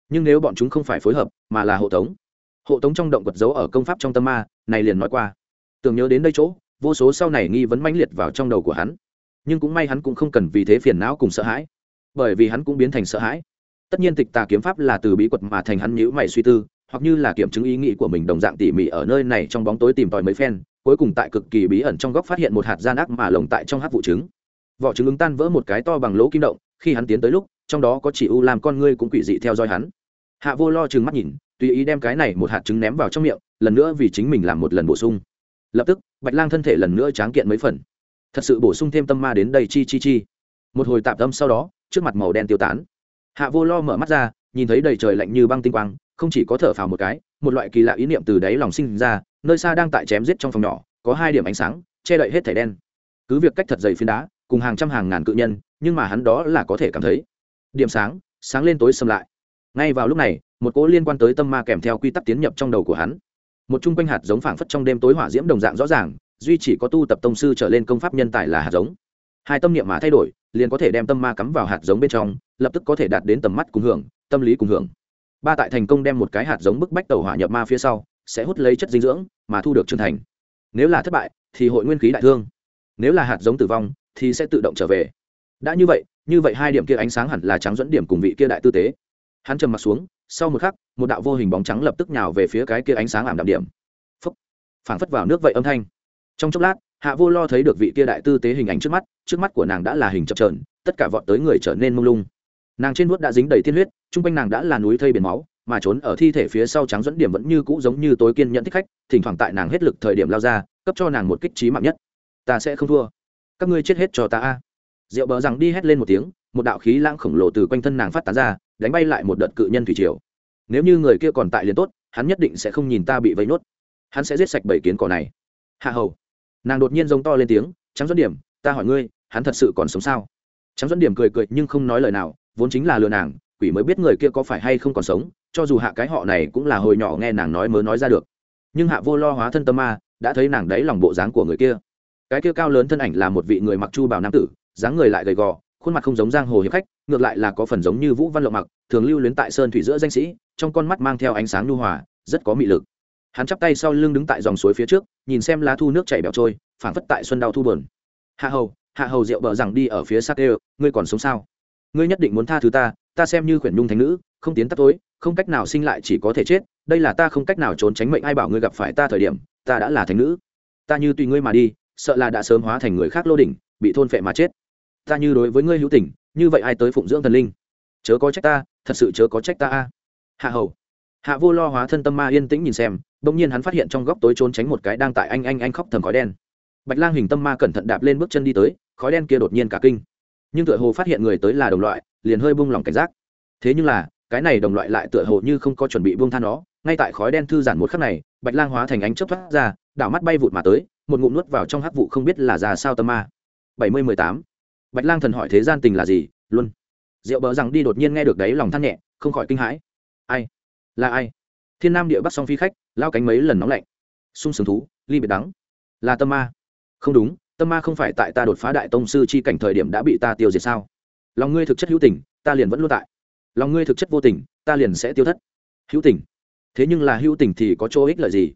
Nhưng nếu bọn chúng không phải phối hợp, mà là hộ tống. Hộ tống trong động vật giấu ở công pháp trong tâm ma, này liền nói qua. Tưởng nhớ đến đây chỗ, vô số sau này nghi vấn mãnh liệt vào trong đầu của hắn. Nhưng cũng may hắn cũng không cần vì thế phiền não cùng sợ hãi. Bởi vì hắn cũng biến thành sợ hãi. Tất nhiên tịch tà kiếm pháp là từ bí quật mà thành hắn nhữ mày suy tư hoặc như là kiểm chứng ý nghĩ của mình đồng dạng tỉ mỉ ở nơi này trong bóng tối tìm tòi mấy phen, cuối cùng tại cực kỳ bí ẩn trong góc phát hiện một hạt gian ác mà lồng tại trong hát vụ trứng. Vỏ trứng ứng tan vỡ một cái to bằng lỗ kim động, khi hắn tiến tới lúc, trong đó có chỉ u làm con ngươi cũng quỷ dị theo dõi hắn. Hạ vô lo chừng mắt nhìn, tùy ý đem cái này một hạt trứng ném vào trong miệng, lần nữa vì chính mình làm một lần bổ sung. Lập tức, bạch lang thân thể lần nữa tráng kiện mấy phần. Thật sự bổ sung thêm tâm ma đến đây chi chi chi. Một hồi tạm tâm sau đó, trước mặt màu đen tiêu tán. Hạ vô lo mở mắt ra, nhìn thấy đầy trời lạnh như băng tinh quang không chỉ có thở phào một cái, một loại kỳ lạ ý niệm từ đáy lòng sinh ra, nơi xa đang tại chém giết trong phòng nhỏ, có hai điểm ánh sáng, che đậy hết thẻ đen. Cứ việc cách thật dày phiến đá, cùng hàng trăm hàng ngàn cự nhân, nhưng mà hắn đó là có thể cảm thấy. Điểm sáng sáng lên tối xâm lại. Ngay vào lúc này, một cỗ liên quan tới tâm ma kèm theo quy tắc tiến nhập trong đầu của hắn. Một chung quanh hạt giống phảng phất trong đêm tối hỏa diễm đồng dạng rõ ràng, duy chỉ có tu tập tông sư trở lên công pháp nhân tài là hạt giống. Hai tâm niệm mà thay đổi, liền có thể đem tâm ma cắm vào hạt giống bên trong, lập tức có thể đạt đến tầm mắt cùng hưởng, tâm lý cùng hưởng ba tại thành công đem một cái hạt giống bức bách tàu hỏa nhập ma phía sau, sẽ hút lấy chất dinh dưỡng, mà thu được trưởng thành. Nếu là thất bại, thì hội nguyên khí đại thương. Nếu là hạt giống tử vong, thì sẽ tự động trở về. Đã như vậy như vậy hai điểm kia ánh sáng hẳn là trắng dẫn điểm cùng vị kia đại tư tế. Hắn trầm mặt xuống, sau một khắc, một đạo vô hình bóng trắng lập tức nhào về phía cái kia ánh sáng ảm đạm điểm. Phấp phảng phất vào nước vậy âm thanh. Trong chốc lát, hạ vô lo thấy được vị kia đại tư tế hình ảnh trước mắt trước mắt của nàng đã là hình chập trờn tất cả vọt tới người trở nên mông lung nàng trên vuốt đã dính đầy tiên huyết, chung quanh nàng đã là núi thây biển máu, mà trốn ở thi thể phía sau trắng dẫn điểm vẫn như cũ giống như tối kiên nhẫn thích khách, thỉnh thoảng tại nàng hết lực thời điểm lao ra, cấp cho nàng một kích trí mạng nhất. Ta sẽ không thua. Các ngươi chết hết cho ta a. Rượu bờ rằng đi hét lên một tiếng, một đạo khí lãng khổng lồ từ quanh thân nàng phát tán ra, đánh bay lại một đợt cự nhân thủy triều. Nếu như người kia còn tại liền tốt, hắn nhất định sẽ không nhìn ta bị vây nốt. Hắn sẽ giết sạch bảy kiến cỏ này. Hạ hầu. Nàng đột nhiên giống to lên tiếng, trắng dẫn điểm, ta hỏi ngươi, hắn thật sự còn sống sao? Trắng dẫn điểm cười cười nhưng không nói lời nào vốn chính là lừa nàng, quỷ mới biết người kia có phải hay không còn sống, cho dù hạ cái họ này cũng là hồi nhỏ nghe nàng nói mới nói ra được. Nhưng hạ vô lo hóa thân tâm ma, đã thấy nàng đấy lòng bộ dáng của người kia. Cái kia cao lớn thân ảnh là một vị người mặc chu bào nam tử, dáng người lại gầy gò, khuôn mặt không giống giang hồ hiệp khách, ngược lại là có phần giống như vũ văn lộng mặc, thường lưu luyến tại sơn thủy giữa danh sĩ, trong con mắt mang theo ánh sáng nhu hòa, rất có mị lực. Hắn chắp tay sau lưng đứng tại dòng suối phía trước, nhìn xem lá thu nước chảy bẹo trôi, phảng phất tại xuân đau thu bờn hạ hầu hạ hầu rượu bờ rằng đi ở phía sát ê ngươi còn sống sao? Ngươi nhất định muốn tha thứ ta ta xem như khuyển nhung thánh nữ, không tiến tắt tối, không cách nào sinh lại chỉ có thể chết, đây là ta không cách nào trốn tránh mệnh ai bảo ngươi gặp phải ta thời điểm, ta đã là thánh nữ. Ta như tùy ngươi mà đi, sợ là đã sớm hóa thành người khác lô đỉnh, bị thôn phệ mà chết. Ta như đối với ngươi hữu tình, như vậy ai tới phụng dưỡng thần linh? Chớ có trách ta, thật sự chớ có trách ta a. Hạ hầu. Hạ vô lo hóa thân tâm ma yên tĩnh nhìn xem, bỗng nhiên hắn phát hiện trong góc tối trốn tránh một cái đang tại anh anh anh khóc thầm khói đen. Bạch lang hình tâm ma cẩn thận đạp lên bước chân đi tới, khói đen kia đột nhiên cả kinh nhưng tựa hồ phát hiện người tới là đồng loại, liền hơi buông lỏng cảnh giác. Thế nhưng là, cái này đồng loại lại tựa hồ như không có chuẩn bị buông tha nó, ngay tại khói đen thư giãn một khắc này, bạch lang hóa thành ánh chớp thoát ra, đảo mắt bay vụt mà tới, một ngụm nuốt vào trong hắc vụ không biết là già sao tâm ma. Bảy mươi mười tám. Bạch lang thần hỏi thế gian tình là gì, luôn. Rượu bờ rằng đi đột nhiên nghe được đấy lòng than nhẹ, không khỏi kinh hãi. Ai? Là ai? Thiên nam địa bắc song phi khách, lao cánh mấy lần nóng lạnh. Sung sướng thú, ly biệt đắng. Là tâm ma. Không đúng tâm ma không phải tại ta đột phá đại tông sư chi cảnh thời điểm đã bị ta tiêu diệt sao? Lòng ngươi thực chất hữu tình, ta liền vẫn luôn tại. Lòng ngươi thực chất vô tình, ta liền sẽ tiêu thất. Hữu tình. Thế nhưng là hữu tình thì có chỗ ích lợi gì?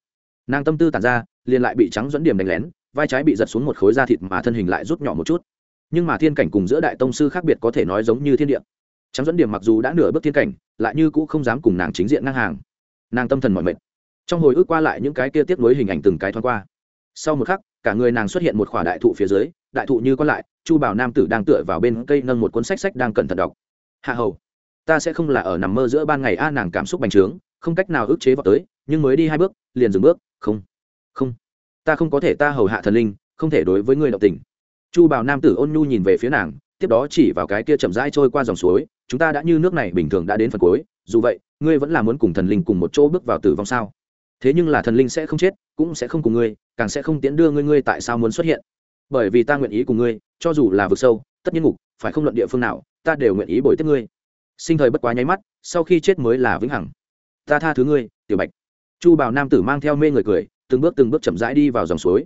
Nàng tâm tư tàn ra, liền lại bị trắng dẫn điểm đánh lén, vai trái bị giật xuống một khối da thịt mà thân hình lại rút nhỏ một chút. Nhưng mà thiên cảnh cùng giữa đại tông sư khác biệt có thể nói giống như thiên địa. Trắng dẫn điểm mặc dù đã nửa bước thiên cảnh, lại như cũ không dám cùng nàng chính diện ngang hàng. Nàng tâm thần mọi mệt. Trong hồi ức qua lại những cái kia tiếp nối hình ảnh từng cái thoáng qua sau một khắc, cả người nàng xuất hiện một khỏa đại thụ phía dưới, đại thụ như còn lại, chu bảo nam tử đang tựa vào bên cây nâng một cuốn sách sách đang cẩn thận đọc. Hạ hầu, ta sẽ không là ở nằm mơ giữa ban ngày a, nàng cảm xúc bành trướng, không cách nào ức chế vào tới, nhưng mới đi hai bước, liền dừng bước, không không, ta không có thể ta hầu hạ thần linh, không thể đối với người động tình. Chu bảo nam tử ôn nhu nhìn về phía nàng, tiếp đó chỉ vào cái kia chậm rãi trôi qua dòng suối, chúng ta đã như nước này bình thường đã đến phần cuối, dù vậy, ngươi vẫn là muốn cùng thần linh cùng một chỗ bước vào tử vong sao? Thế nhưng là thần linh sẽ không chết, cũng sẽ không cùng ngươi, càng sẽ không tiến đưa ngươi ngươi tại sao muốn xuất hiện? Bởi vì ta nguyện ý cùng ngươi, cho dù là vực sâu, tất nhiên ngục, phải không luận địa phương nào, ta đều nguyện ý bồi tiếp ngươi. Sinh thời bất quá nháy mắt, sau khi chết mới là vĩnh hằng. Ta tha thứ ngươi, tiểu bạch. Chu bảo nam tử mang theo mê người cười, từng bước từng bước chậm rãi đi vào dòng suối.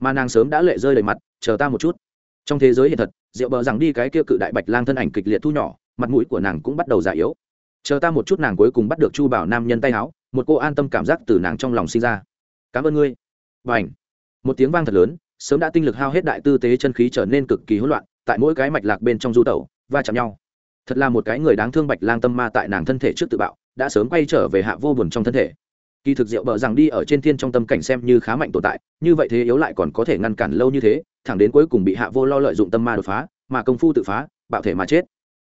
Mà nàng sớm đã lệ rơi đầy mặt, chờ ta một chút. Trong thế giới hiện thật, rượu bờ rằng đi cái kia cự đại bạch lang thân ảnh kịch liệt thu nhỏ, mặt mũi của nàng cũng bắt đầu già yếu. Chờ ta một chút nàng cuối cùng bắt được chu bảo nam nhân tay áo một cô an tâm cảm giác từ nàng trong lòng sinh ra. Cảm ơn ngươi. Và ảnh một tiếng vang thật lớn, sớm đã tinh lực hao hết đại tư tế chân khí trở nên cực kỳ hỗn loạn, tại mỗi cái mạch lạc bên trong du tẩu, va chạm nhau. Thật là một cái người đáng thương bạch lang tâm ma tại nàng thân thể trước tự bạo, đã sớm quay trở về hạ vô buồn trong thân thể. Kỳ thực diệu bờ rằng đi ở trên thiên trong tâm cảnh xem như khá mạnh tồn tại, như vậy thế yếu lại còn có thể ngăn cản lâu như thế, thẳng đến cuối cùng bị hạ vô lo lợi dụng tâm ma đột phá, mà công phu tự phá, bạo thể mà chết.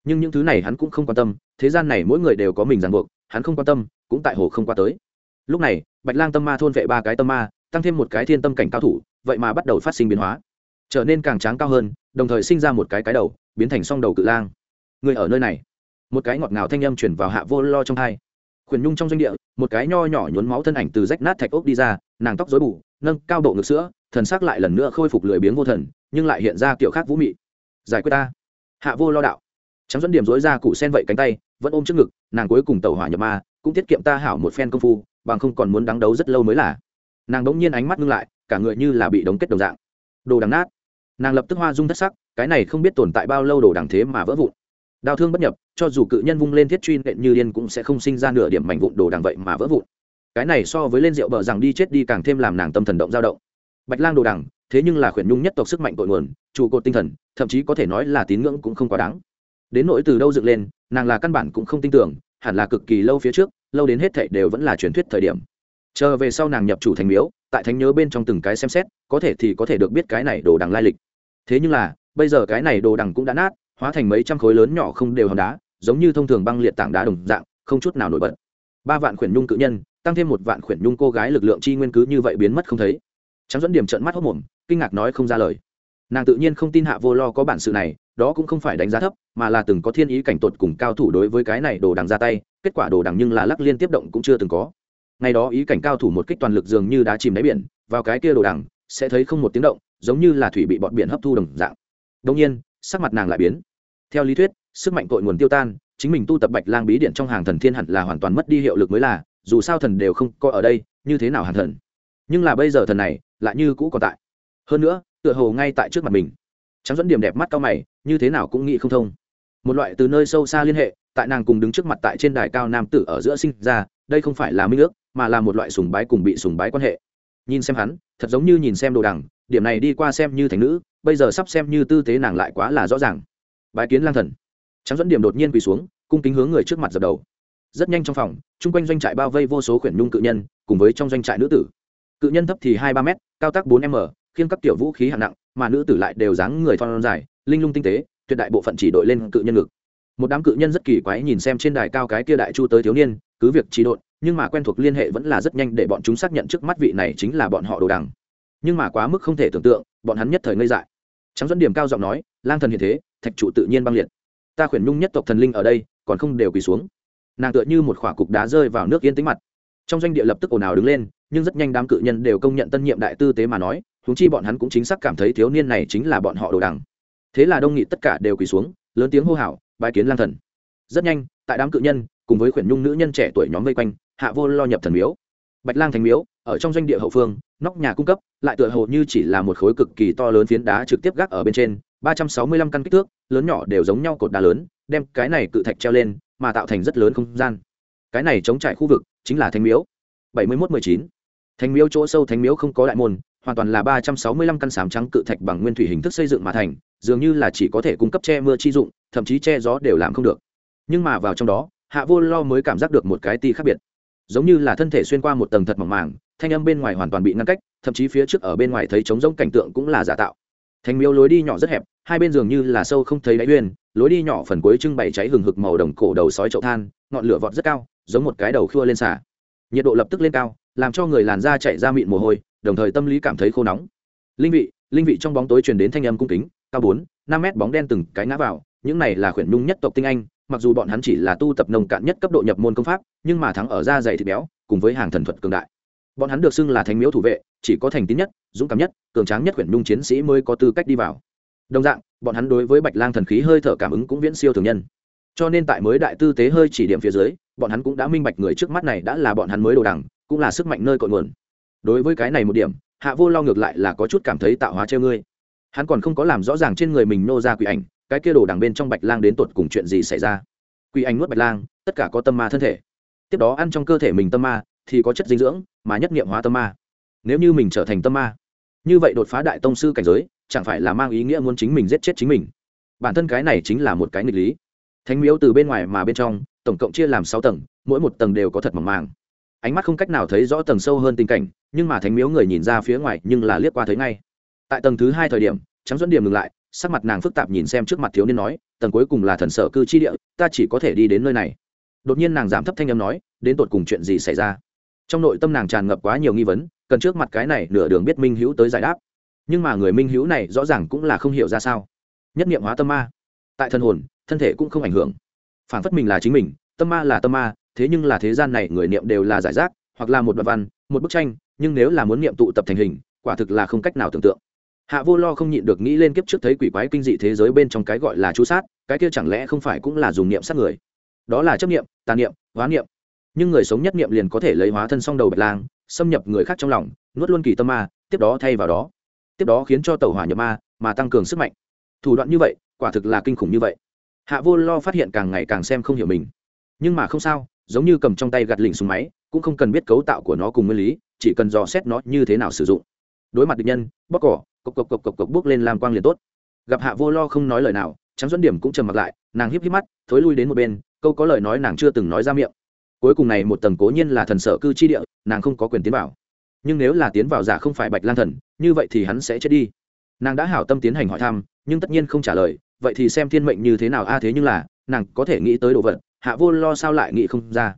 Nhưng những thứ này hắn cũng không quan tâm, thế gian này mỗi người đều có mình ràng buộc hắn không quan tâm, cũng tại hồ không qua tới. Lúc này, bạch lang tâm ma thôn vệ ba cái tâm ma, tăng thêm một cái thiên tâm cảnh cao thủ, vậy mà bắt đầu phát sinh biến hóa. Trở nên càng tráng cao hơn, đồng thời sinh ra một cái cái đầu, biến thành song đầu cự lang. Người ở nơi này. Một cái ngọt ngào thanh âm chuyển vào hạ vô lo trong tai khuyển nhung trong doanh địa, một cái nho nhỏ nhốn máu thân ảnh từ rách nát thạch ốc đi ra, nàng tóc dối bù, nâng cao độ ngực sữa, thần sắc lại lần nữa khôi phục lười biếng vô thần, nhưng lại hiện ra kiểu khác vũ mị. Giải quyết ta. Hạ vô lo đạo. Trắng dẫn điểm dối ra cụ sen vậy cánh tay vẫn ôm trước ngực, nàng cuối cùng tàu hỏa nhập ma, cũng tiết kiệm ta hảo một phen công phu, bằng không còn muốn đắng đấu rất lâu mới là. Nàng đống nhiên ánh mắt ngưng lại, cả người như là bị đóng kết đồng dạng. Đồ đằng nát. Nàng lập tức hoa dung thất sắc, cái này không biết tồn tại bao lâu đồ đằng thế mà vỡ vụn. Đau thương bất nhập, cho dù cự nhân vung lên thiết truy nện như điên cũng sẽ không sinh ra nửa điểm mảnh vụn đồ đằng vậy mà vỡ vụn. Cái này so với lên rượu bờ rằng đi chết đi càng thêm làm nàng tâm thần động dao động. Bạch lang đồ đằng, thế nhưng là khuyển nhung nhất tộc sức mạnh cội nguồn, trụ cột tinh thần, thậm chí có thể nói là tín ngưỡng cũng không quá đáng đến nỗi từ đâu dựng lên, nàng là căn bản cũng không tin tưởng, hẳn là cực kỳ lâu phía trước, lâu đến hết thảy đều vẫn là truyền thuyết thời điểm. Chờ về sau nàng nhập chủ thành miếu, tại thánh nhớ bên trong từng cái xem xét, có thể thì có thể được biết cái này đồ đằng lai lịch. Thế nhưng là, bây giờ cái này đồ đằng cũng đã nát, hóa thành mấy trăm khối lớn nhỏ không đều hòn đá, giống như thông thường băng liệt tảng đá đồng dạng, không chút nào nổi bật. Ba vạn khuyển nhung cự nhân, tăng thêm một vạn khuyển nhung cô gái lực lượng chi nguyên cứ như vậy biến mất không thấy. Trắng dẫn điểm trận mắt hốc mồm, kinh ngạc nói không ra lời nàng tự nhiên không tin hạ vô lo có bản sự này, đó cũng không phải đánh giá thấp, mà là từng có thiên ý cảnh tột cùng cao thủ đối với cái này đồ đằng ra tay, kết quả đồ đằng nhưng là lắc liên tiếp động cũng chưa từng có. Ngày đó ý cảnh cao thủ một kích toàn lực dường như đá chìm đáy biển, vào cái kia đồ đằng, sẽ thấy không một tiếng động, giống như là thủy bị bọn biển hấp thu đồng dạng. Đông nhiên, sắc mặt nàng lại biến. Theo lý thuyết, sức mạnh cội nguồn tiêu tan, chính mình tu tập bạch lang bí điện trong hàng thần thiên hẳn là hoàn toàn mất đi hiệu lực mới là, dù sao thần đều không có ở đây, như thế nào hàn thần? Nhưng là bây giờ thần này, lại như cũ còn tại. Hơn nữa tựa hồ ngay tại trước mặt mình. Trắng dẫn điểm đẹp mắt cao mày, như thế nào cũng nghĩ không thông. Một loại từ nơi sâu xa liên hệ, tại nàng cùng đứng trước mặt tại trên đài cao nam tử ở giữa sinh ra, đây không phải là minh ước, mà là một loại sùng bái cùng bị sùng bái quan hệ. Nhìn xem hắn, thật giống như nhìn xem đồ đằng, điểm này đi qua xem như thành nữ, bây giờ sắp xem như tư thế nàng lại quá là rõ ràng. Bái kiến lang thần. Trắng dẫn điểm đột nhiên quỳ xuống, cung kính hướng người trước mặt dập đầu. Rất nhanh trong phòng, chung quanh doanh trại bao vây vô số khuyển nhung cự nhân, cùng với trong doanh trại nữ tử. Cự nhân thấp thì hai ba m cao tác bốn m khiêng các kiểu vũ khí hạng nặng, mà nữ tử lại đều dáng người thon dài, linh lung tinh tế, tuyệt đại bộ phận chỉ đội lên cự nhân ngực. Một đám cự nhân rất kỳ quái nhìn xem trên đài cao cái kia đại chu tới thiếu niên, cứ việc trì độn nhưng mà quen thuộc liên hệ vẫn là rất nhanh để bọn chúng xác nhận trước mắt vị này chính là bọn họ đồ đằng. Nhưng mà quá mức không thể tưởng tượng, bọn hắn nhất thời ngây dại. Trắng dẫn điểm cao giọng nói, lang thần hiện thế, thạch trụ tự nhiên băng liệt. Ta khuyển nhung nhất tộc thần linh ở đây, còn không đều quỳ xuống. Nàng tựa như một khỏa cục đá rơi vào nước yên tĩnh mặt. Trong doanh địa lập tức ồn ào đứng lên, nhưng rất nhanh đám cự nhân đều công nhận tân nhiệm đại tư tế mà nói huống chi bọn hắn cũng chính xác cảm thấy thiếu niên này chính là bọn họ đồ đằng. Thế là đông nghị tất cả đều quỳ xuống, lớn tiếng hô hào bài kiến lang thần. Rất nhanh, tại đám cự nhân, cùng với khuyển nhung nữ nhân trẻ tuổi nhóm vây quanh, hạ vô lo nhập thần miếu. Bạch lang thành miếu, ở trong doanh địa hậu phương, nóc nhà cung cấp, lại tựa hồ như chỉ là một khối cực kỳ to lớn phiến đá trực tiếp gác ở bên trên, ba trăm sáu mươi lăm căn kích thước, lớn nhỏ đều giống nhau cột đá lớn, đem cái này cự thạch treo lên, mà tạo thành rất lớn không gian. Cái này chống trải khu vực chính là thanh miếu. Bảy mươi mốt mười chín. Thanh miếu chỗ sâu thanh miếu không có đại môn hoàn toàn là ba trăm sáu mươi lăm căn sám trắng cự thạch bằng nguyên thủy hình thức xây dựng mà thành, dường như là chỉ có thể cung cấp che mưa chi dụng, thậm chí che gió đều làm không được. Nhưng mà vào trong đó, hạ vô lo mới cảm giác được một cái ti khác biệt. Giống như là thân thể xuyên qua một tầng thật mỏng màng, thanh âm bên ngoài hoàn toàn bị ngăn cách, thậm chí phía trước ở bên ngoài thấy trống rỗng cảnh tượng cũng là giả tạo. Thành miếu lối đi nhỏ rất hẹp, hai bên dường như là sâu không thấy đáy uyên, lối đi nhỏ phần cuối trưng bày cháy hừng hực màu đồng cổ đầu sói chậu than, ngọn lửa vọt rất cao, giống một cái đầu khua lên xả. Nhiệt độ lập tức lên cao, làm cho người làn da chạy ra mịn mồ hôi đồng thời tâm lý cảm thấy khô nóng. Linh vị linh vị trong bóng tối truyền đến thanh âm cung kính cao bốn năm mét bóng đen từng cái ngã vào những này là khuyển nhung nhất tộc tinh anh mặc dù bọn hắn chỉ là tu tập nông cạn nhất cấp độ nhập môn công pháp nhưng mà thắng ở da dày thịt béo cùng với hàng thần thuật cường đại. Bọn hắn được xưng là thánh miếu thủ vệ chỉ có thành tín nhất dũng cảm nhất cường tráng nhất khuyển nhung chiến sĩ mới có tư cách đi vào. Đồng dạng bọn hắn đối với bạch lang thần khí hơi thở cảm ứng cũng viễn siêu thường nhân. Cho nên tại mới đại tư tế hơi chỉ điểm phía dưới bọn hắn cũng đã minh bạch người trước mắt này đã là bọn hắn mới đồ đẳng, cũng là sức mạnh nơi cội nguồn đối với cái này một điểm, hạ vô lo ngược lại là có chút cảm thấy tạo hóa treo ngươi. Hắn còn không có làm rõ ràng trên người mình nô ra quỷ ảnh, cái kia đồ đằng bên trong bạch lang đến tột cùng chuyện gì xảy ra. Quỷ ảnh nuốt bạch lang, tất cả có tâm ma thân thể. Tiếp đó ăn trong cơ thể mình tâm ma, thì có chất dinh dưỡng, mà nhất nghiệm hóa tâm ma. Nếu như mình trở thành tâm ma, như vậy đột phá đại tông sư cảnh giới, chẳng phải là mang ý nghĩa muốn chính mình giết chết chính mình. Bản thân cái này chính là một cái nghịch lý. Thánh miếu từ bên ngoài mà bên trong, tổng cộng chia làm sáu tầng, mỗi một tầng đều có thật mỏng màng. Ánh mắt không cách nào thấy rõ tầng sâu hơn tình cảnh nhưng mà thánh miếu người nhìn ra phía ngoài nhưng là liếc qua thấy ngay. Tại tầng thứ hai thời điểm, trắng dẫn điểm ngừng lại, sắc mặt nàng phức tạp nhìn xem trước mặt thiếu niên nói, tầng cuối cùng là thần sở cư chi địa, ta chỉ có thể đi đến nơi này. Đột nhiên nàng giảm thấp thanh âm nói, đến tột cùng chuyện gì xảy ra? Trong nội tâm nàng tràn ngập quá nhiều nghi vấn, cần trước mặt cái này nửa đường biết minh hữu tới giải đáp. Nhưng mà người minh hữu này rõ ràng cũng là không hiểu ra sao. Nhất niệm hóa tâm ma. Tại thân hồn, thân thể cũng không ảnh hưởng. Phản phất mình là chính mình, tâm ma là tâm ma, thế nhưng là thế gian này người niệm đều là giải rác, hoặc là một đoạn văn, một bức tranh nhưng nếu là muốn niệm tụ tập thành hình, quả thực là không cách nào tưởng tượng. Hạ vô lo không nhịn được nghĩ lên kiếp trước thấy quỷ quái kinh dị thế giới bên trong cái gọi là chú sát, cái kia chẳng lẽ không phải cũng là dùng niệm sát người? Đó là chấp niệm tàn niệm, hóa niệm. Nhưng người sống nhất niệm liền có thể lấy hóa thân song đầu bạch lang, xâm nhập người khác trong lòng, nuốt luôn kỳ tâm ma, tiếp đó thay vào đó. Tiếp đó khiến cho tàu hỏa nhập ma, mà tăng cường sức mạnh. Thủ đoạn như vậy, quả thực là kinh khủng như vậy. Hạ vô lo phát hiện càng ngày càng xem không hiểu mình. Nhưng mà không sao, giống như cầm trong tay gạt lỉnh súng máy, cũng không cần biết cấu tạo của nó cùng nguyên lý chỉ cần dò xét nó như thế nào sử dụng. Đối mặt địch nhân bóc cỏ, cộc cộc cộc cộc cộc bước lên làm quang liền tốt. Gặp hạ vô lo không nói lời nào trắng dẫn điểm cũng trầm mặt lại, nàng híp híp mắt, thối lui đến một bên, câu có lời nói nàng chưa từng nói ra miệng. Cuối cùng này một tầng cố nhiên là thần sở cư chi địa, nàng không có quyền tiến vào. Nhưng nếu là tiến vào giả không phải bạch lan thần, như vậy thì hắn sẽ chết đi. Nàng đã hảo tâm tiến hành hỏi thăm, nhưng tất nhiên không trả lời, vậy thì xem thiên mệnh như thế nào a, thế nhưng là, nàng có thể nghĩ tới đồ vật, hạ vô lo sao lại nghĩ không ra.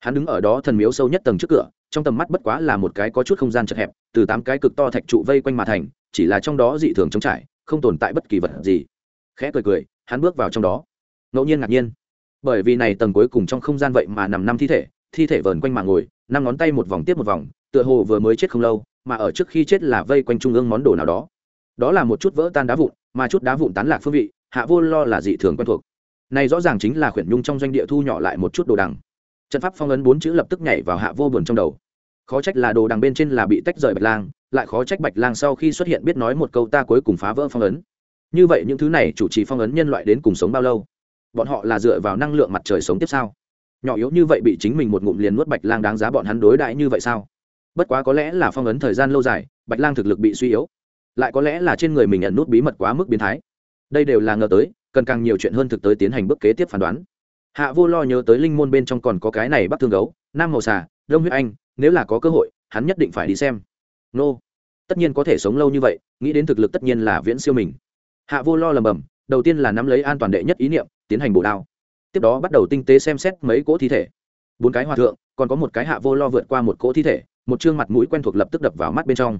Hắn đứng ở đó thần miếu sâu nhất tầng trước cửa trong tầm mắt bất quá là một cái có chút không gian chật hẹp, từ tám cái cực to thạch trụ vây quanh mà thành, chỉ là trong đó dị thường trống trải, không tồn tại bất kỳ vật gì. Khẽ cười cười, hắn bước vào trong đó. Ngẫu nhiên ngạc nhiên. Bởi vì này tầng cuối cùng trong không gian vậy mà nằm năm thi thể thi thể vờn quanh mà ngồi, năm ngón tay một vòng tiếp một vòng, tựa hồ vừa mới chết không lâu, mà ở trước khi chết là vây quanh trung ương món đồ nào đó. Đó là một chút vỡ tan đá vụn, mà chút đá vụn tán lạc phương vị, hạ vô lo là dị thường quen thuộc. Này rõ ràng chính là khuyển nhung trong doanh địa thu nhỏ lại một chút đồ đằng. Trận pháp phong ấn bốn chữ lập tức nhảy vào hạ vô buồn trong đầu khó trách là đồ đằng bên trên là bị tách rời bạch lang, lại khó trách bạch lang sau khi xuất hiện biết nói một câu ta cuối cùng phá vỡ phong ấn. Như vậy những thứ này chủ trì phong ấn nhân loại đến cùng sống bao lâu? Bọn họ là dựa vào năng lượng mặt trời sống tiếp sao? Nhỏ yếu như vậy bị chính mình một ngụm liền nuốt bạch lang đáng giá bọn hắn đối đãi như vậy sao? Bất quá có lẽ là phong ấn thời gian lâu dài, bạch lang thực lực bị suy yếu. Lại có lẽ là trên người mình nhận nút bí mật quá mức biến thái. Đây đều là ngờ tới, cần càng nhiều chuyện hơn thực tới tiến hành bước kế tiếp phán đoán. Hạ vô lo nhớ tới linh môn bên trong còn có cái này bắc thương gấu, nam màu xà, đông huyết anh nếu là có cơ hội, hắn nhất định phải đi xem. Nô. Tất nhiên có thể sống lâu như vậy, nghĩ đến thực lực tất nhiên là viễn siêu mình. Hạ vô lo lầm bầm, đầu tiên là nắm lấy an toàn đệ nhất ý niệm, tiến hành bổ đao. Tiếp đó bắt đầu tinh tế xem xét mấy cỗ thi thể. Bốn cái hòa thượng, còn có một cái hạ vô lo vượt qua một cỗ thi thể, một chương mặt mũi quen thuộc lập tức đập vào mắt bên trong.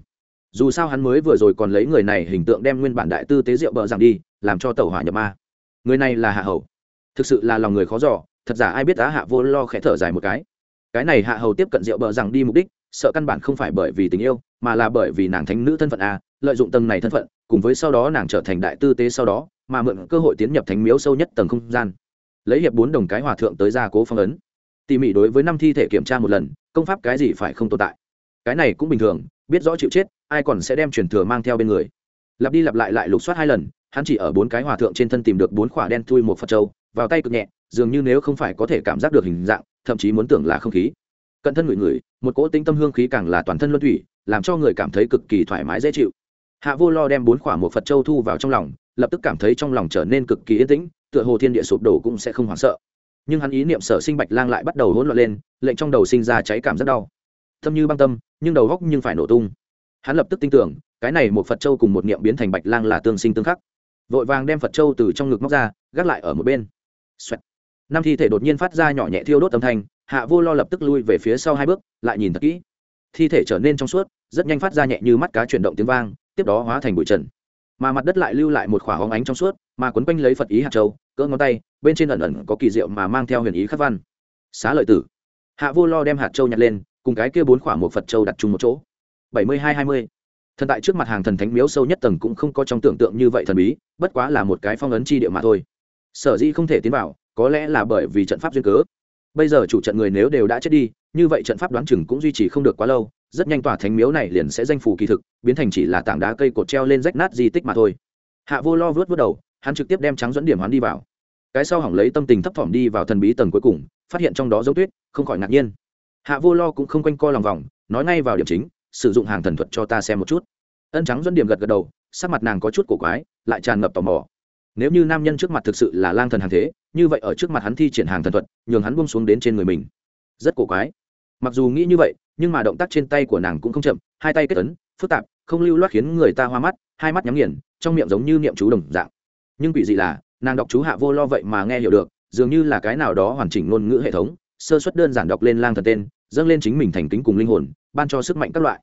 Dù sao hắn mới vừa rồi còn lấy người này hình tượng đem nguyên bản đại tư tế rượu bợ rằng đi, làm cho tàu hỏa nhập ma. Người này là hạ hầu. Thực sự là lòng người khó giỏ thật giả ai biết á hạ vô lo khẽ thở dài một cái cái này hạ hầu tiếp cận rượu bờ rằng đi mục đích, sợ căn bản không phải bởi vì tình yêu, mà là bởi vì nàng thánh nữ thân phận a, lợi dụng tầng này thân phận, cùng với sau đó nàng trở thành đại tư tế sau đó, mà mượn cơ hội tiến nhập thánh miếu sâu nhất tầng không gian. Lấy hiệp bốn đồng cái hòa thượng tới gia cố phong ấn. Tỉ mỉ đối với năm thi thể kiểm tra một lần, công pháp cái gì phải không tồn tại? Cái này cũng bình thường, biết rõ chịu chết, ai còn sẽ đem truyền thừa mang theo bên người. Lặp đi lặp lại lại lục soát hai lần, hắn chỉ ở bốn cái hòa thượng trên thân tìm được bốn khỏa đen thui một phật trâu vào tay cực nhẹ, dường như nếu không phải có thể cảm giác được hình dạng thậm chí muốn tưởng là không khí. Cận thân ngửi ngửi, một cỗ tinh tâm hương khí càng là toàn thân luân thủy, làm cho người cảm thấy cực kỳ thoải mái dễ chịu. Hạ vô lo đem bốn khỏa một phật châu thu vào trong lòng, lập tức cảm thấy trong lòng trở nên cực kỳ yên tĩnh, tựa hồ thiên địa sụp đổ cũng sẽ không hoảng sợ. Nhưng hắn ý niệm sở sinh bạch lang lại bắt đầu hỗn loạn lên, lệnh trong đầu sinh ra cháy cảm rất đau. Tâm như băng tâm, nhưng đầu góc nhưng phải nổ tung. Hắn lập tức tin tưởng, cái này một phật châu cùng một niệm biến thành bạch lang là tương sinh tương khắc. Vội vàng đem phật châu từ trong ngực móc ra, gác lại ở một bên. Xoẹt năm thi thể đột nhiên phát ra nhỏ nhẹ thiêu đốt âm thanh, hạ vô lo lập tức lui về phía sau hai bước, lại nhìn thật kỹ. Thi thể trở nên trong suốt, rất nhanh phát ra nhẹ như mắt cá chuyển động tiếng vang, tiếp đó hóa thành bụi trần. Mà mặt đất lại lưu lại một khỏa hóng ánh trong suốt, mà quấn quanh lấy phật ý hạt châu, cỡ ngón tay, bên trên ẩn ẩn có kỳ diệu mà mang theo huyền ý khắc văn. Xá lợi tử. Hạ vô lo đem hạt châu nhặt lên, cùng cái kia bốn khỏa một phật châu đặt chung một chỗ. Bảy mươi hai hai mươi. Thần tại trước mặt hàng thần thánh miếu sâu nhất tầng cũng không có trong tưởng tượng như vậy thần bí, bất quá là một cái phong ấn chi địa mà thôi. Sở dĩ không thể tiến vào có lẽ là bởi vì trận pháp duyên cớ. Bây giờ chủ trận người nếu đều đã chết đi, như vậy trận pháp đoán chừng cũng duy trì không được quá lâu, rất nhanh tòa thánh miếu này liền sẽ danh phủ kỳ thực, biến thành chỉ là tảng đá cây cột treo lên rách nát di tích mà thôi. Hạ vô lo vớt vớt đầu, hắn trực tiếp đem trắng dẫn điểm hắn đi vào. Cái sau hỏng lấy tâm tình thấp thỏm đi vào thần bí tầng cuối cùng, phát hiện trong đó dấu tuyết, không khỏi ngạc nhiên. Hạ vô lo cũng không quanh co lòng vòng, nói ngay vào điểm chính, sử dụng hàng thần thuật cho ta xem một chút. Ân trắng dẫn điểm gật gật đầu, sắc mặt nàng có chút cổ quái, lại tràn ngập tò mò nếu như nam nhân trước mặt thực sự là lang thần hàng thế, như vậy ở trước mặt hắn thi triển hàng thần thuật, nhường hắn buông xuống đến trên người mình. Rất cổ quái. Mặc dù nghĩ như vậy, nhưng mà động tác trên tay của nàng cũng không chậm, hai tay kết ấn, phức tạp, không lưu loát khiến người ta hoa mắt, hai mắt nhắm nghiền, trong miệng giống như niệm chú đồng dạng. Nhưng quỷ dị là, nàng đọc chú hạ vô lo vậy mà nghe hiểu được, dường như là cái nào đó hoàn chỉnh ngôn ngữ hệ thống, sơ suất đơn giản đọc lên lang thần tên, dâng lên chính mình thành kính cùng linh hồn, ban cho sức mạnh các loại.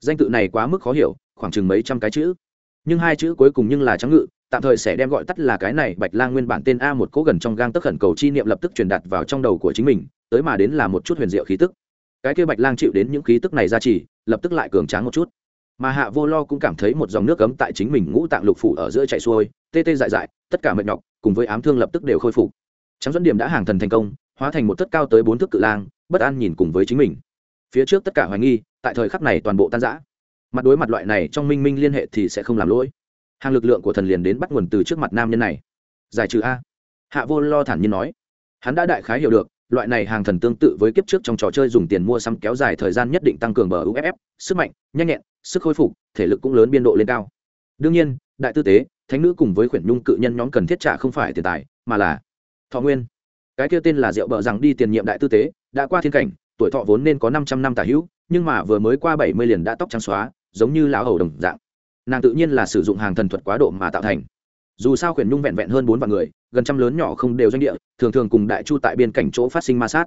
Danh tự này quá mức khó hiểu, khoảng chừng mấy trăm cái chữ. Nhưng hai chữ cuối cùng nhưng là trắng ngự tạm thời sẽ đem gọi tắt là cái này bạch lang nguyên bản tên a một cố gần trong gang tức khẩn cầu chi niệm lập tức truyền đạt vào trong đầu của chính mình, tới mà đến là một chút huyền diệu khí tức. Cái kia bạch lang chịu đến những khí tức này ra chỉ, lập tức lại cường tráng một chút. Mà hạ vô lo cũng cảm thấy một dòng nước cấm tại chính mình ngũ tạng lục phủ ở giữa chạy xuôi, tê tê dại dại, tất cả mệt nhọc, cùng với ám thương lập tức đều khôi phục. Trắng dẫn điểm đã hàng thần thành công, hóa thành một thất cao tới bốn thước cự lang, bất an nhìn cùng với chính mình. Phía trước tất cả hoài nghi, tại thời khắc này toàn bộ tan giã mặt đối mặt loại này trong minh minh liên hệ thì sẽ không làm lỗi hàng lực lượng của thần liền đến bắt nguồn từ trước mặt nam nhân này. Giải trừ a. Hạ vô lo thản nhiên nói. Hắn đã đại khái hiểu được, loại này hàng thần tương tự với kiếp trước trong trò chơi dùng tiền mua sắm kéo dài thời gian nhất định tăng cường bờ uff sức mạnh, nhanh nhẹn, sức khôi phục, thể lực cũng lớn biên độ lên cao. Đương nhiên, đại tư tế, thánh nữ cùng với khuyển nhung cự nhân nhóm cần thiết trả không phải tiền tài, mà là thọ nguyên. Cái kia tên là rượu bờ rằng đi tiền nhiệm đại tư tế, đã qua thiên cảnh, tuổi thọ vốn nên có năm trăm năm tả hữu, nhưng mà vừa mới qua bảy mươi liền đã tóc trắng xóa, giống như lão hầu đồng dạng nàng tự nhiên là sử dụng hàng thần thuật quá độ mà tạo thành. Dù sao khuyển nhung vẹn vẹn hơn bốn vạn người, gần trăm lớn nhỏ không đều doanh địa, thường thường cùng đại chu tại biên cảnh chỗ phát sinh ma sát.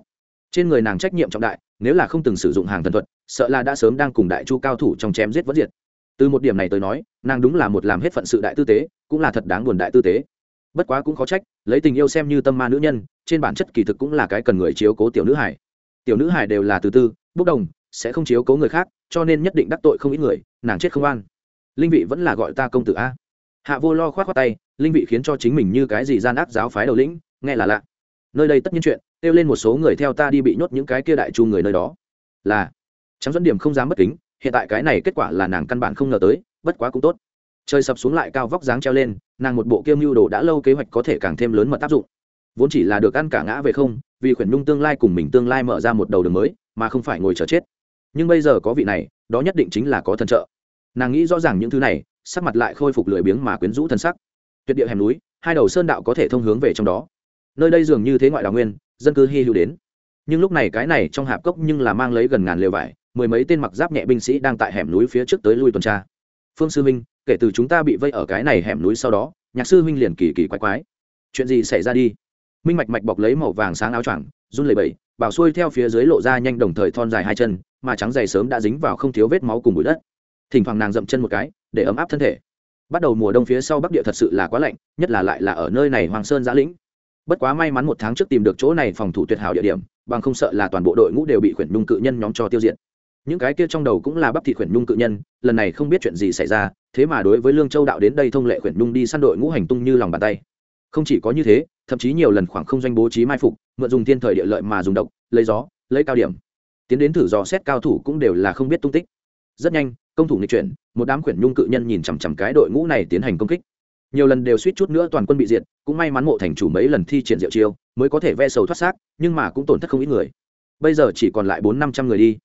Trên người nàng trách nhiệm trọng đại, nếu là không từng sử dụng hàng thần thuật, sợ là đã sớm đang cùng đại chu cao thủ trong chém giết vất diệt. Từ một điểm này tới nói, nàng đúng là một làm hết phận sự đại tư tế, cũng là thật đáng buồn đại tư tế. Bất quá cũng khó trách, lấy tình yêu xem như tâm ma nữ nhân, trên bản chất kỳ thực cũng là cái cần người chiếu cố tiểu nữ hải tiểu nữ hải đều là từ tư, bốc đồng, sẽ không chiếu cố người khác, cho nên nhất định đắc tội không ít người, nàng chết không an linh vị vẫn là gọi ta công tử a. Hạ vô lo k h o á t khoác tay, linh vị khiến cho chính mình như cái gì gian ác giáo phái đầu lĩnh, nghe là lạ. Nơi đây tất nhiên chuyện, kêu lên một số người theo ta đi bị nhốt những cái kia đại chu người nơi đó. Là trắng dẫn điểm không dám bất kính, hiện tại cái này kết quả là nàng căn bản không ngờ tới, bất quá cũng tốt. Trời sập xuống lại cao vóc dáng treo lên, nàng một bộ kiêm mưu đồ đã lâu kế hoạch có thể càng thêm lớn mật áp dụng. Vốn chỉ là được ăn cả ngã về không, vì khuyển nhung tương lai cùng mình tương lai mở ra một đầu đường mới, mà không phải ngồi chờ chết. Nhưng bây giờ có vị này, đó nhất định chính là có thần trợ nàng nghĩ rõ ràng những thứ này, sắc mặt lại khôi phục lười biếng mà quyến rũ thân sắc. Tuyệt địa hẻm núi, hai đầu sơn đạo có thể thông hướng về trong đó. Nơi đây dường như thế ngoại đào nguyên, dân cư hy hữu đến. Nhưng lúc này cái này trong hạp cốc nhưng là mang lấy gần ngàn lều vải, mười mấy tên mặc giáp nhẹ binh sĩ đang tại hẻm núi phía trước tới lui tuần tra. Phương sư minh kể từ chúng ta bị vây ở cái này hẻm núi sau đó, nhạc sư minh liền kỳ kỳ quái quái. Chuyện gì xảy ra đi? Minh mạch mạch bọc lấy màu vàng sáng áo choàng, run lẩy bẩy, bảo xuôi theo phía dưới lộ ra nhanh đồng thời thon dài hai chân, mà trắng dày sớm đã dính vào không thiếu vết máu cùng bụi đất thỉnh thoảng nàng dậm chân một cái, để ấm áp thân thể. Bắt đầu mùa đông phía sau bắc địa thật sự là quá lạnh, nhất là lại là ở nơi này hoàng sơn giã lĩnh. Bất quá may mắn một tháng trước tìm được chỗ này phòng thủ tuyệt hảo địa điểm, bằng không sợ là toàn bộ đội ngũ đều bị khuyển nhung cự nhân nhóm cho tiêu diệt. Những cái kia trong đầu cũng là bắp thị khuyển nhung cự nhân, lần này không biết chuyện gì xảy ra, thế mà đối với lương châu đạo đến đây thông lệ khuyển nhung đi săn đội ngũ hành tung như lòng bàn tay. Không chỉ có như thế, thậm chí nhiều lần khoảng không doanh bố trí mai phục, mượn dùng thiên thời địa lợi mà dùng độc, lấy gió, lấy cao điểm. Tiến đến thử dò xét cao thủ cũng đều là không biết tung tích. Rất nhanh công thủ nghịch chuyển, một đám khuyển nhung cự nhân nhìn chằm chằm cái đội ngũ này tiến hành công kích. Nhiều lần đều suýt chút nữa toàn quân bị diệt, cũng may mắn mộ thành chủ mấy lần thi triển diệu chiêu, mới có thể ve sầu thoát xác, nhưng mà cũng tổn thất không ít người. Bây giờ chỉ còn lại bốn năm trăm người đi.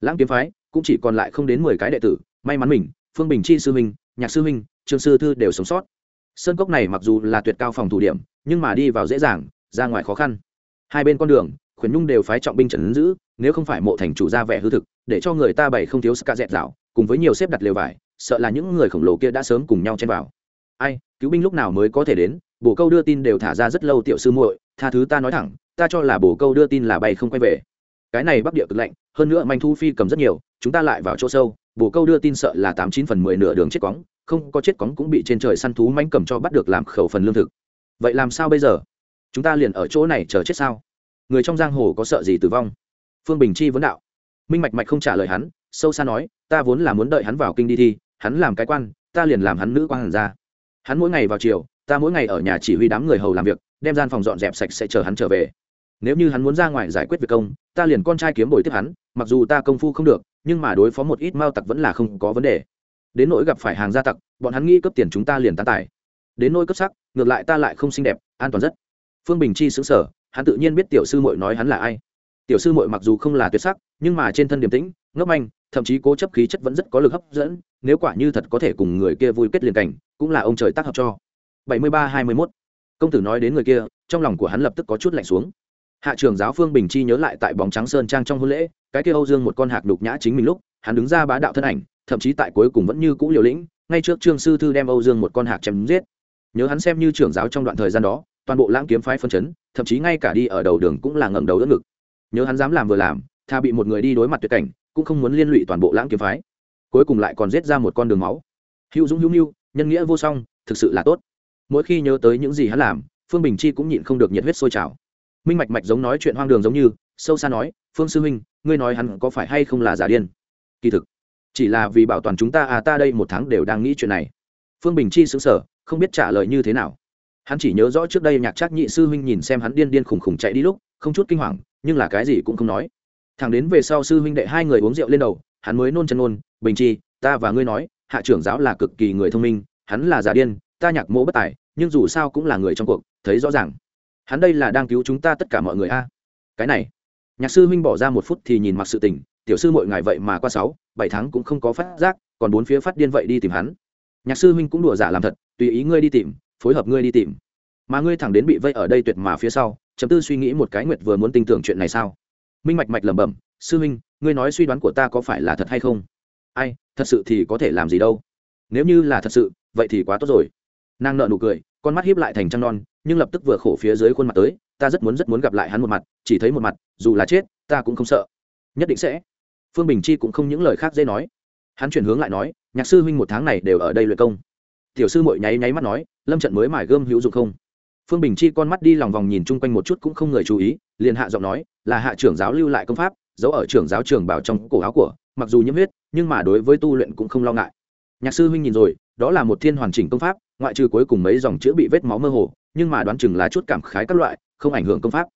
Lãng kiếm phái, cũng chỉ còn lại không đến mười cái đệ tử, may mắn mình, phương bình chi sư minh nhạc sư minh trương sư thư đều sống sót. Sơn cốc này mặc dù là tuyệt cao phòng thủ điểm, nhưng mà đi vào dễ dàng, ra ngoài khó khăn. Hai bên con đường, khuyển nhung đều phái trọng binh trần giữ, nếu không phải mộ thành chủ ra vẻ hư thực, để cho người ta bày không thiếu ska dẹt dạo cùng với nhiều xếp đặt lều vải, sợ là những người khổng lồ kia đã sớm cùng nhau chen vào. Ai, cứu binh lúc nào mới có thể đến? Bồ câu đưa tin đều thả ra rất lâu tiểu sư muội, tha thứ ta nói thẳng, ta cho là bồ câu đưa tin là bay không quay về. Cái này bắc địa cực lạnh, hơn nữa manh thu phi cầm rất nhiều, chúng ta lại vào chỗ sâu, bồ câu đưa tin sợ là tám chín phần mười nửa đường chết cóng, không có chết cóng cũng bị trên trời săn thú manh cầm cho bắt được làm khẩu phần lương thực. Vậy làm sao bây giờ? Chúng ta liền ở chỗ này chờ chết sao? Người trong giang hồ có sợ gì tử vong? Phương bình chi vấn đạo. Minh mạch mạch không trả lời hắn sâu xa nói, ta vốn là muốn đợi hắn vào kinh đi thi, hắn làm cái quan, ta liền làm hắn nữ quan hàn ra. Hắn mỗi ngày vào chiều ta mỗi ngày ở nhà chỉ huy đám người hầu làm việc, đem gian phòng dọn dẹp sạch sẽ chờ hắn trở về. Nếu như hắn muốn ra ngoài giải quyết việc công, ta liền con trai kiếm bồi tiếp hắn, mặc dù ta công phu không được, nhưng mà đối phó một ít mao tặc vẫn là không có vấn đề. Đến nỗi gặp phải hàng gia tặc, bọn hắn nghĩ cấp tiền chúng ta liền tán tài. Đến nỗi cấp sắc, ngược lại ta lại không xinh đẹp, an toàn rất. Phương bình chi xứng sở hắn tự nhiên biết tiểu sư mội nói hắn là ai. Tiểu sư mội mặc dù không là tuyệt sắc, nhưng mà trên thân điềm tĩnh, ngốc anh thậm chí cố chấp khí chất vẫn rất có lực hấp dẫn, nếu quả như thật có thể cùng người kia vui kết liền cảnh, cũng là ông trời tác hợp cho. Bảy mươi ba hai mươi mốt. Công tử nói đến người kia, trong lòng của hắn lập tức có chút lạnh xuống. Hạ trường giáo phương bình chi nhớ lại tại bóng trắng sơn trang trong hôn lễ, cái kia âu dương một con hạc đục nhã chính mình lúc, hắn đứng ra bá đạo thân ảnh, thậm chí tại cuối cùng vẫn như cũ liều lĩnh, ngay trước trương sư thư đem âu dương một con hạc chém giết. Nhớ hắn xem như trưởng giáo trong đoạn thời gian đó, toàn bộ lãng kiếm phái phân chấn, thậm chí ngay cả đi ở đầu đường cũng là ngẩng đầu đỡ ngực. Nhớ hắn dám làm vừa làm, tha bị một người đi đối mặt tuyệt cảnh cũng không muốn liên lụy toàn bộ lãng kiếm phái. Cuối cùng lại còn giết ra một con đường máu. Hữu dũng hữu mưu nhân nghĩa vô song, thực sự là tốt. Mỗi khi nhớ tới những gì hắn làm, phương bình chi cũng nhịn không được nhiệt huyết sôi trào. Minh mạch mạch giống nói chuyện hoang đường giống như, sâu xa nói, phương sư huynh, ngươi nói hắn có phải hay không là giả điên? Kỳ thực, chỉ là vì bảo toàn chúng ta à ta đây một tháng đều đang nghĩ chuyện này. Phương bình chi xứng sở không biết trả lời như thế nào. Hắn chỉ nhớ rõ trước đây nhạc trác nhị sư huynh nhìn xem hắn điên điên khùng khùng chạy đi lúc, không chút kinh hoàng, nhưng là cái gì cũng không nói thằng đến về sau sư huynh đệ hai người uống rượu lên đầu, hắn mới nôn chân nôn, bình chi, ta và ngươi nói, hạ trưởng giáo là cực kỳ người thông minh, hắn là giả điên, ta nhạc mộ bất tài, nhưng dù sao cũng là người trong cuộc, thấy rõ ràng. Hắn đây là đang cứu chúng ta tất cả mọi người a. Cái này, nhạc sư huynh bỏ ra một phút thì nhìn mặc sự tình, tiểu sư mọi ngày vậy mà qua sáu, bảy tháng cũng không có phát giác, còn bốn phía phát điên vậy đi tìm hắn. Nhạc sư huynh cũng đùa giả làm thật, tùy ý ngươi đi tìm, phối hợp ngươi đi tìm. Mà ngươi thẳng đến bị vây ở đây tuyệt mà phía sau, chấm tư suy nghĩ một cái nguyệt vừa muốn tin tưởng chuyện này sao? Minh mạch mạch lẩm bẩm, sư huynh, ngươi nói suy đoán của ta có phải là thật hay không? Ai, thật sự thì có thể làm gì đâu. Nếu như là thật sự, vậy thì quá tốt rồi. Nàng nợ nụ cười, con mắt hiếp lại thành trăng non, nhưng lập tức vừa khổ phía dưới khuôn mặt tới, ta rất muốn rất muốn gặp lại hắn một mặt, chỉ thấy một mặt, dù là chết, ta cũng không sợ. Nhất định sẽ. Phương bình chi cũng không những lời khác dễ nói. Hắn chuyển hướng lại nói, nhạc sư huynh một tháng này đều ở đây luyện công. Tiểu sư mội nháy nháy mắt nói, lâm trận mới mải gươm hữu dụng không? Phương bình chi con mắt đi lòng vòng nhìn chung quanh một chút cũng không người chú ý, liền hạ giọng nói, là hạ trưởng giáo lưu lại công pháp, giấu ở trưởng giáo trường bảo trong cổ áo của, mặc dù nhiễm huyết, nhưng mà đối với tu luyện cũng không lo ngại. Nhạc sư huynh nhìn rồi, đó là một thiên hoàn chỉnh công pháp, ngoại trừ cuối cùng mấy dòng chữ bị vết máu mơ hồ, nhưng mà đoán chừng là chút cảm khái các loại, không ảnh hưởng công pháp.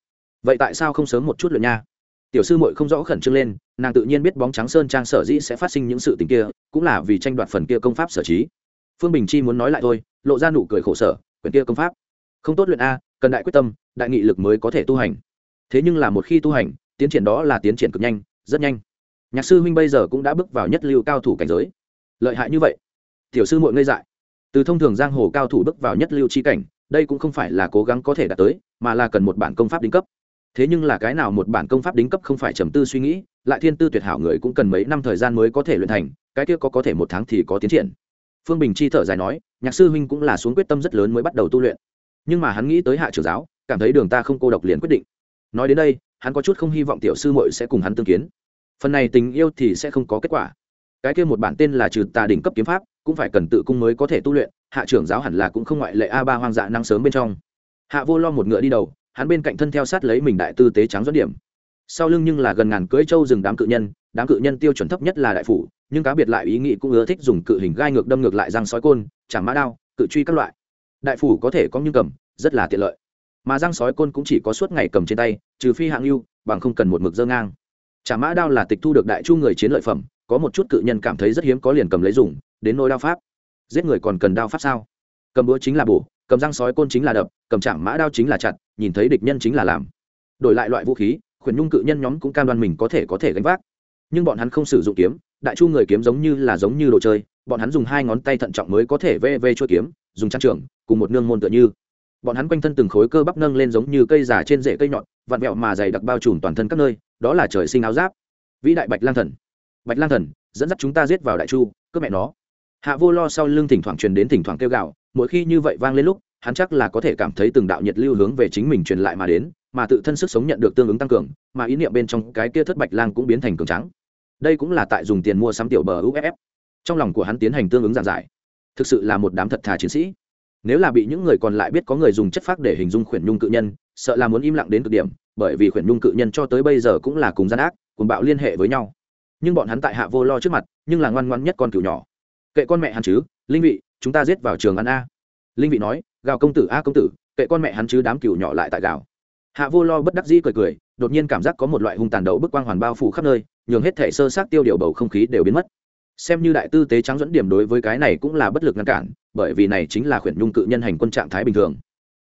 Vậy tại sao không sớm một chút luyện nha? Tiểu sư muội không rõ khẩn trương lên, nàng tự nhiên biết bóng trắng sơn trang sở dĩ sẽ phát sinh những sự tình kia, cũng là vì tranh đoạt phần kia công pháp sở trí. Phương bình chi muốn nói lại thôi, lộ ra nụ cười khổ sở, quyển kia công pháp không tốt luyện a, cần đại quyết tâm, đại nghị lực mới có thể tu hành. Thế nhưng là một khi tu hành, tiến triển đó là tiến triển cực nhanh, rất nhanh. Nhạc sư huynh bây giờ cũng đã bước vào nhất lưu cao thủ cảnh giới. Lợi hại như vậy. Tiểu sư muội ngây dại. Từ thông thường giang hồ cao thủ bước vào nhất lưu chi cảnh, đây cũng không phải là cố gắng có thể đạt tới, mà là cần một bản công pháp đính cấp. Thế nhưng là cái nào một bản công pháp đính cấp không phải trầm tư suy nghĩ, lại thiên tư tuyệt hảo người cũng cần mấy năm thời gian mới có thể luyện thành, cái kia có có thể một tháng thì có tiến triển. Phương bình chi thở dài nói, nhạc sư huynh cũng là xuống quyết tâm rất lớn mới bắt đầu tu luyện nhưng mà hắn nghĩ tới hạ trưởng giáo, cảm thấy đường ta không cô độc liền quyết định. Nói đến đây, hắn có chút không hy vọng tiểu sư muội sẽ cùng hắn tương kiến. Phần này tình yêu thì sẽ không có kết quả. Cái kia một bản tên là trừ tà đỉnh cấp kiếm pháp, cũng phải cần tự cung mới có thể tu luyện, hạ trưởng giáo hẳn là cũng không ngoại lệ a ba hoang dạ năng sớm bên trong. Hạ vô lo một ngựa đi đầu, hắn bên cạnh thân theo sát lấy mình đại tư tế trắng dẫn điểm. Sau lưng nhưng là gần ngàn cưỡi trâu rừng đám cự nhân, đám cự nhân tiêu chuẩn thấp nhất là đại phủ, nhưng cá biệt lại ý nghĩ cũng ưa thích dùng cự hình gai ngược đâm ngược lại răng sói côn chẳng mã đao, cự truy các loại đại phủ có thể có như cầm, rất là tiện lợi. Mà răng sói côn cũng chỉ có suốt ngày cầm trên tay, trừ phi hạng lưu bằng không cần một mực dơ ngang. Trả mã đao là tịch thu được đại chu người chiến lợi phẩm, có một chút cự nhân cảm thấy rất hiếm có liền cầm lấy dùng, đến nôi đao pháp. Giết người còn cần đao pháp sao? Cầm búa chính là bổ, cầm răng sói côn chính là đập, cầm chạm mã đao chính là chặt, nhìn thấy địch nhân chính là làm. Đổi lại loại vũ khí, khuyển nhung cự nhân nhóm cũng cam đoan mình có thể có thể gánh vác. Nhưng bọn hắn không sử dụng kiếm, đại chu người kiếm giống như là giống như đồ chơi bọn hắn dùng hai ngón tay thận trọng mới có thể vê vê chuôi kiếm, dùng trang trường, cùng một nương môn tựa như. Bọn hắn quanh thân từng khối cơ bắp nâng lên giống như cây già trên rễ cây nhọn, vặn vẹo mà dày đặc bao trùm toàn thân các nơi, đó là trời sinh áo giáp. Vĩ đại bạch lang thần. Bạch lang thần, dẫn dắt chúng ta giết vào đại chu, cướp mẹ nó. Hạ vô lo sau lưng thỉnh thoảng truyền đến thỉnh thoảng kêu gạo mỗi khi như vậy vang lên lúc, hắn chắc là có thể cảm thấy từng đạo nhiệt lưu hướng về chính mình truyền lại mà đến, mà tự thân sức sống nhận được tương ứng tăng cường, mà ý niệm bên trong cái kia thất bạch lang cũng biến thành cường trắng đây cũng là tại dùng tiền mua sắm tiểu bờ uff trong lòng của hắn tiến hành tương ứng giảng giải. Thực sự là một đám thật thà chiến sĩ. Nếu là bị những người còn lại biết có người dùng chất phác để hình dung khuyển nhung cự nhân, sợ là muốn im lặng đến cực điểm, bởi vì khuyển nhung cự nhân cho tới bây giờ cũng là cùng gian ác, cùng bạo liên hệ với nhau. Nhưng bọn hắn tại hạ vô lo trước mặt, nhưng là ngoan ngoan nhất con cừu nhỏ. Kệ con mẹ hắn chứ, linh vị, chúng ta giết vào trường ăn a. Linh vị nói, gào công tử a công tử, kệ con mẹ hắn chứ đám cừu nhỏ lại tại gào. Hạ vô lo bất đắc dĩ cười cười, đột nhiên cảm giác có một loại hung tàn đầu bức quang hoàn bao phủ khắp nơi, nhường hết thể sơ sát tiêu điều bầu không khí đều biến mất xem như đại tư tế trắng dẫn điểm đối với cái này cũng là bất lực ngăn cản, bởi vì này chính là khuyển nhung cự nhân hành quân trạng thái bình thường.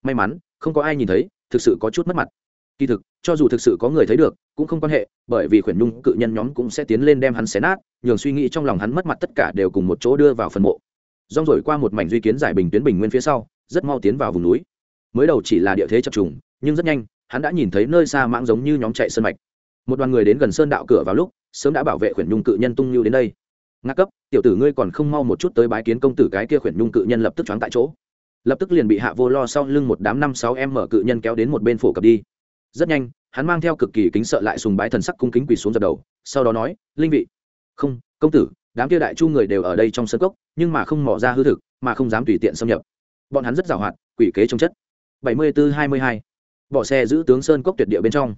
May mắn, không có ai nhìn thấy, thực sự có chút mất mặt. Kỳ thực, cho dù thực sự có người thấy được, cũng không quan hệ, bởi vì khuyển nhung cự nhân nhóm cũng sẽ tiến lên đem hắn xé nát, nhường suy nghĩ trong lòng hắn mất mặt tất cả đều cùng một chỗ đưa vào phần mộ. Rong rồi qua một mảnh duy kiến giải bình tuyến bình nguyên phía sau, rất mau tiến vào vùng núi. Mới đầu chỉ là địa thế chập trùng, nhưng rất nhanh, hắn đã nhìn thấy nơi xa mãng giống như nhóm chạy sân mạch. Một đoàn người đến gần sơn đạo cửa vào lúc, sớm đã bảo vệ khuyển nhung cự nhân tung lưu đến đây ngạc cấp, tiểu tử ngươi còn không mau một chút tới bái kiến công tử cái kia khuyển nhung cự nhân lập tức choáng tại chỗ. Lập tức liền bị hạ vô lo sau lưng một đám năm sáu em mở cự nhân kéo đến một bên phổ cập đi. Rất nhanh, hắn mang theo cực kỳ kính sợ lại sùng bái thần sắc cung kính quỳ xuống dập đầu, sau đó nói, linh vị. Không, công tử, đám kia đại chu người đều ở đây trong sân cốc, nhưng mà không mỏ ra hư thực, mà không dám tùy tiện xâm nhập. Bọn hắn rất giàu hoạt, quỷ kế trong chất. Bảy mươi bốn hai mươi hai. Bỏ xe giữ tướng sơn cốc tuyệt địa bên trong.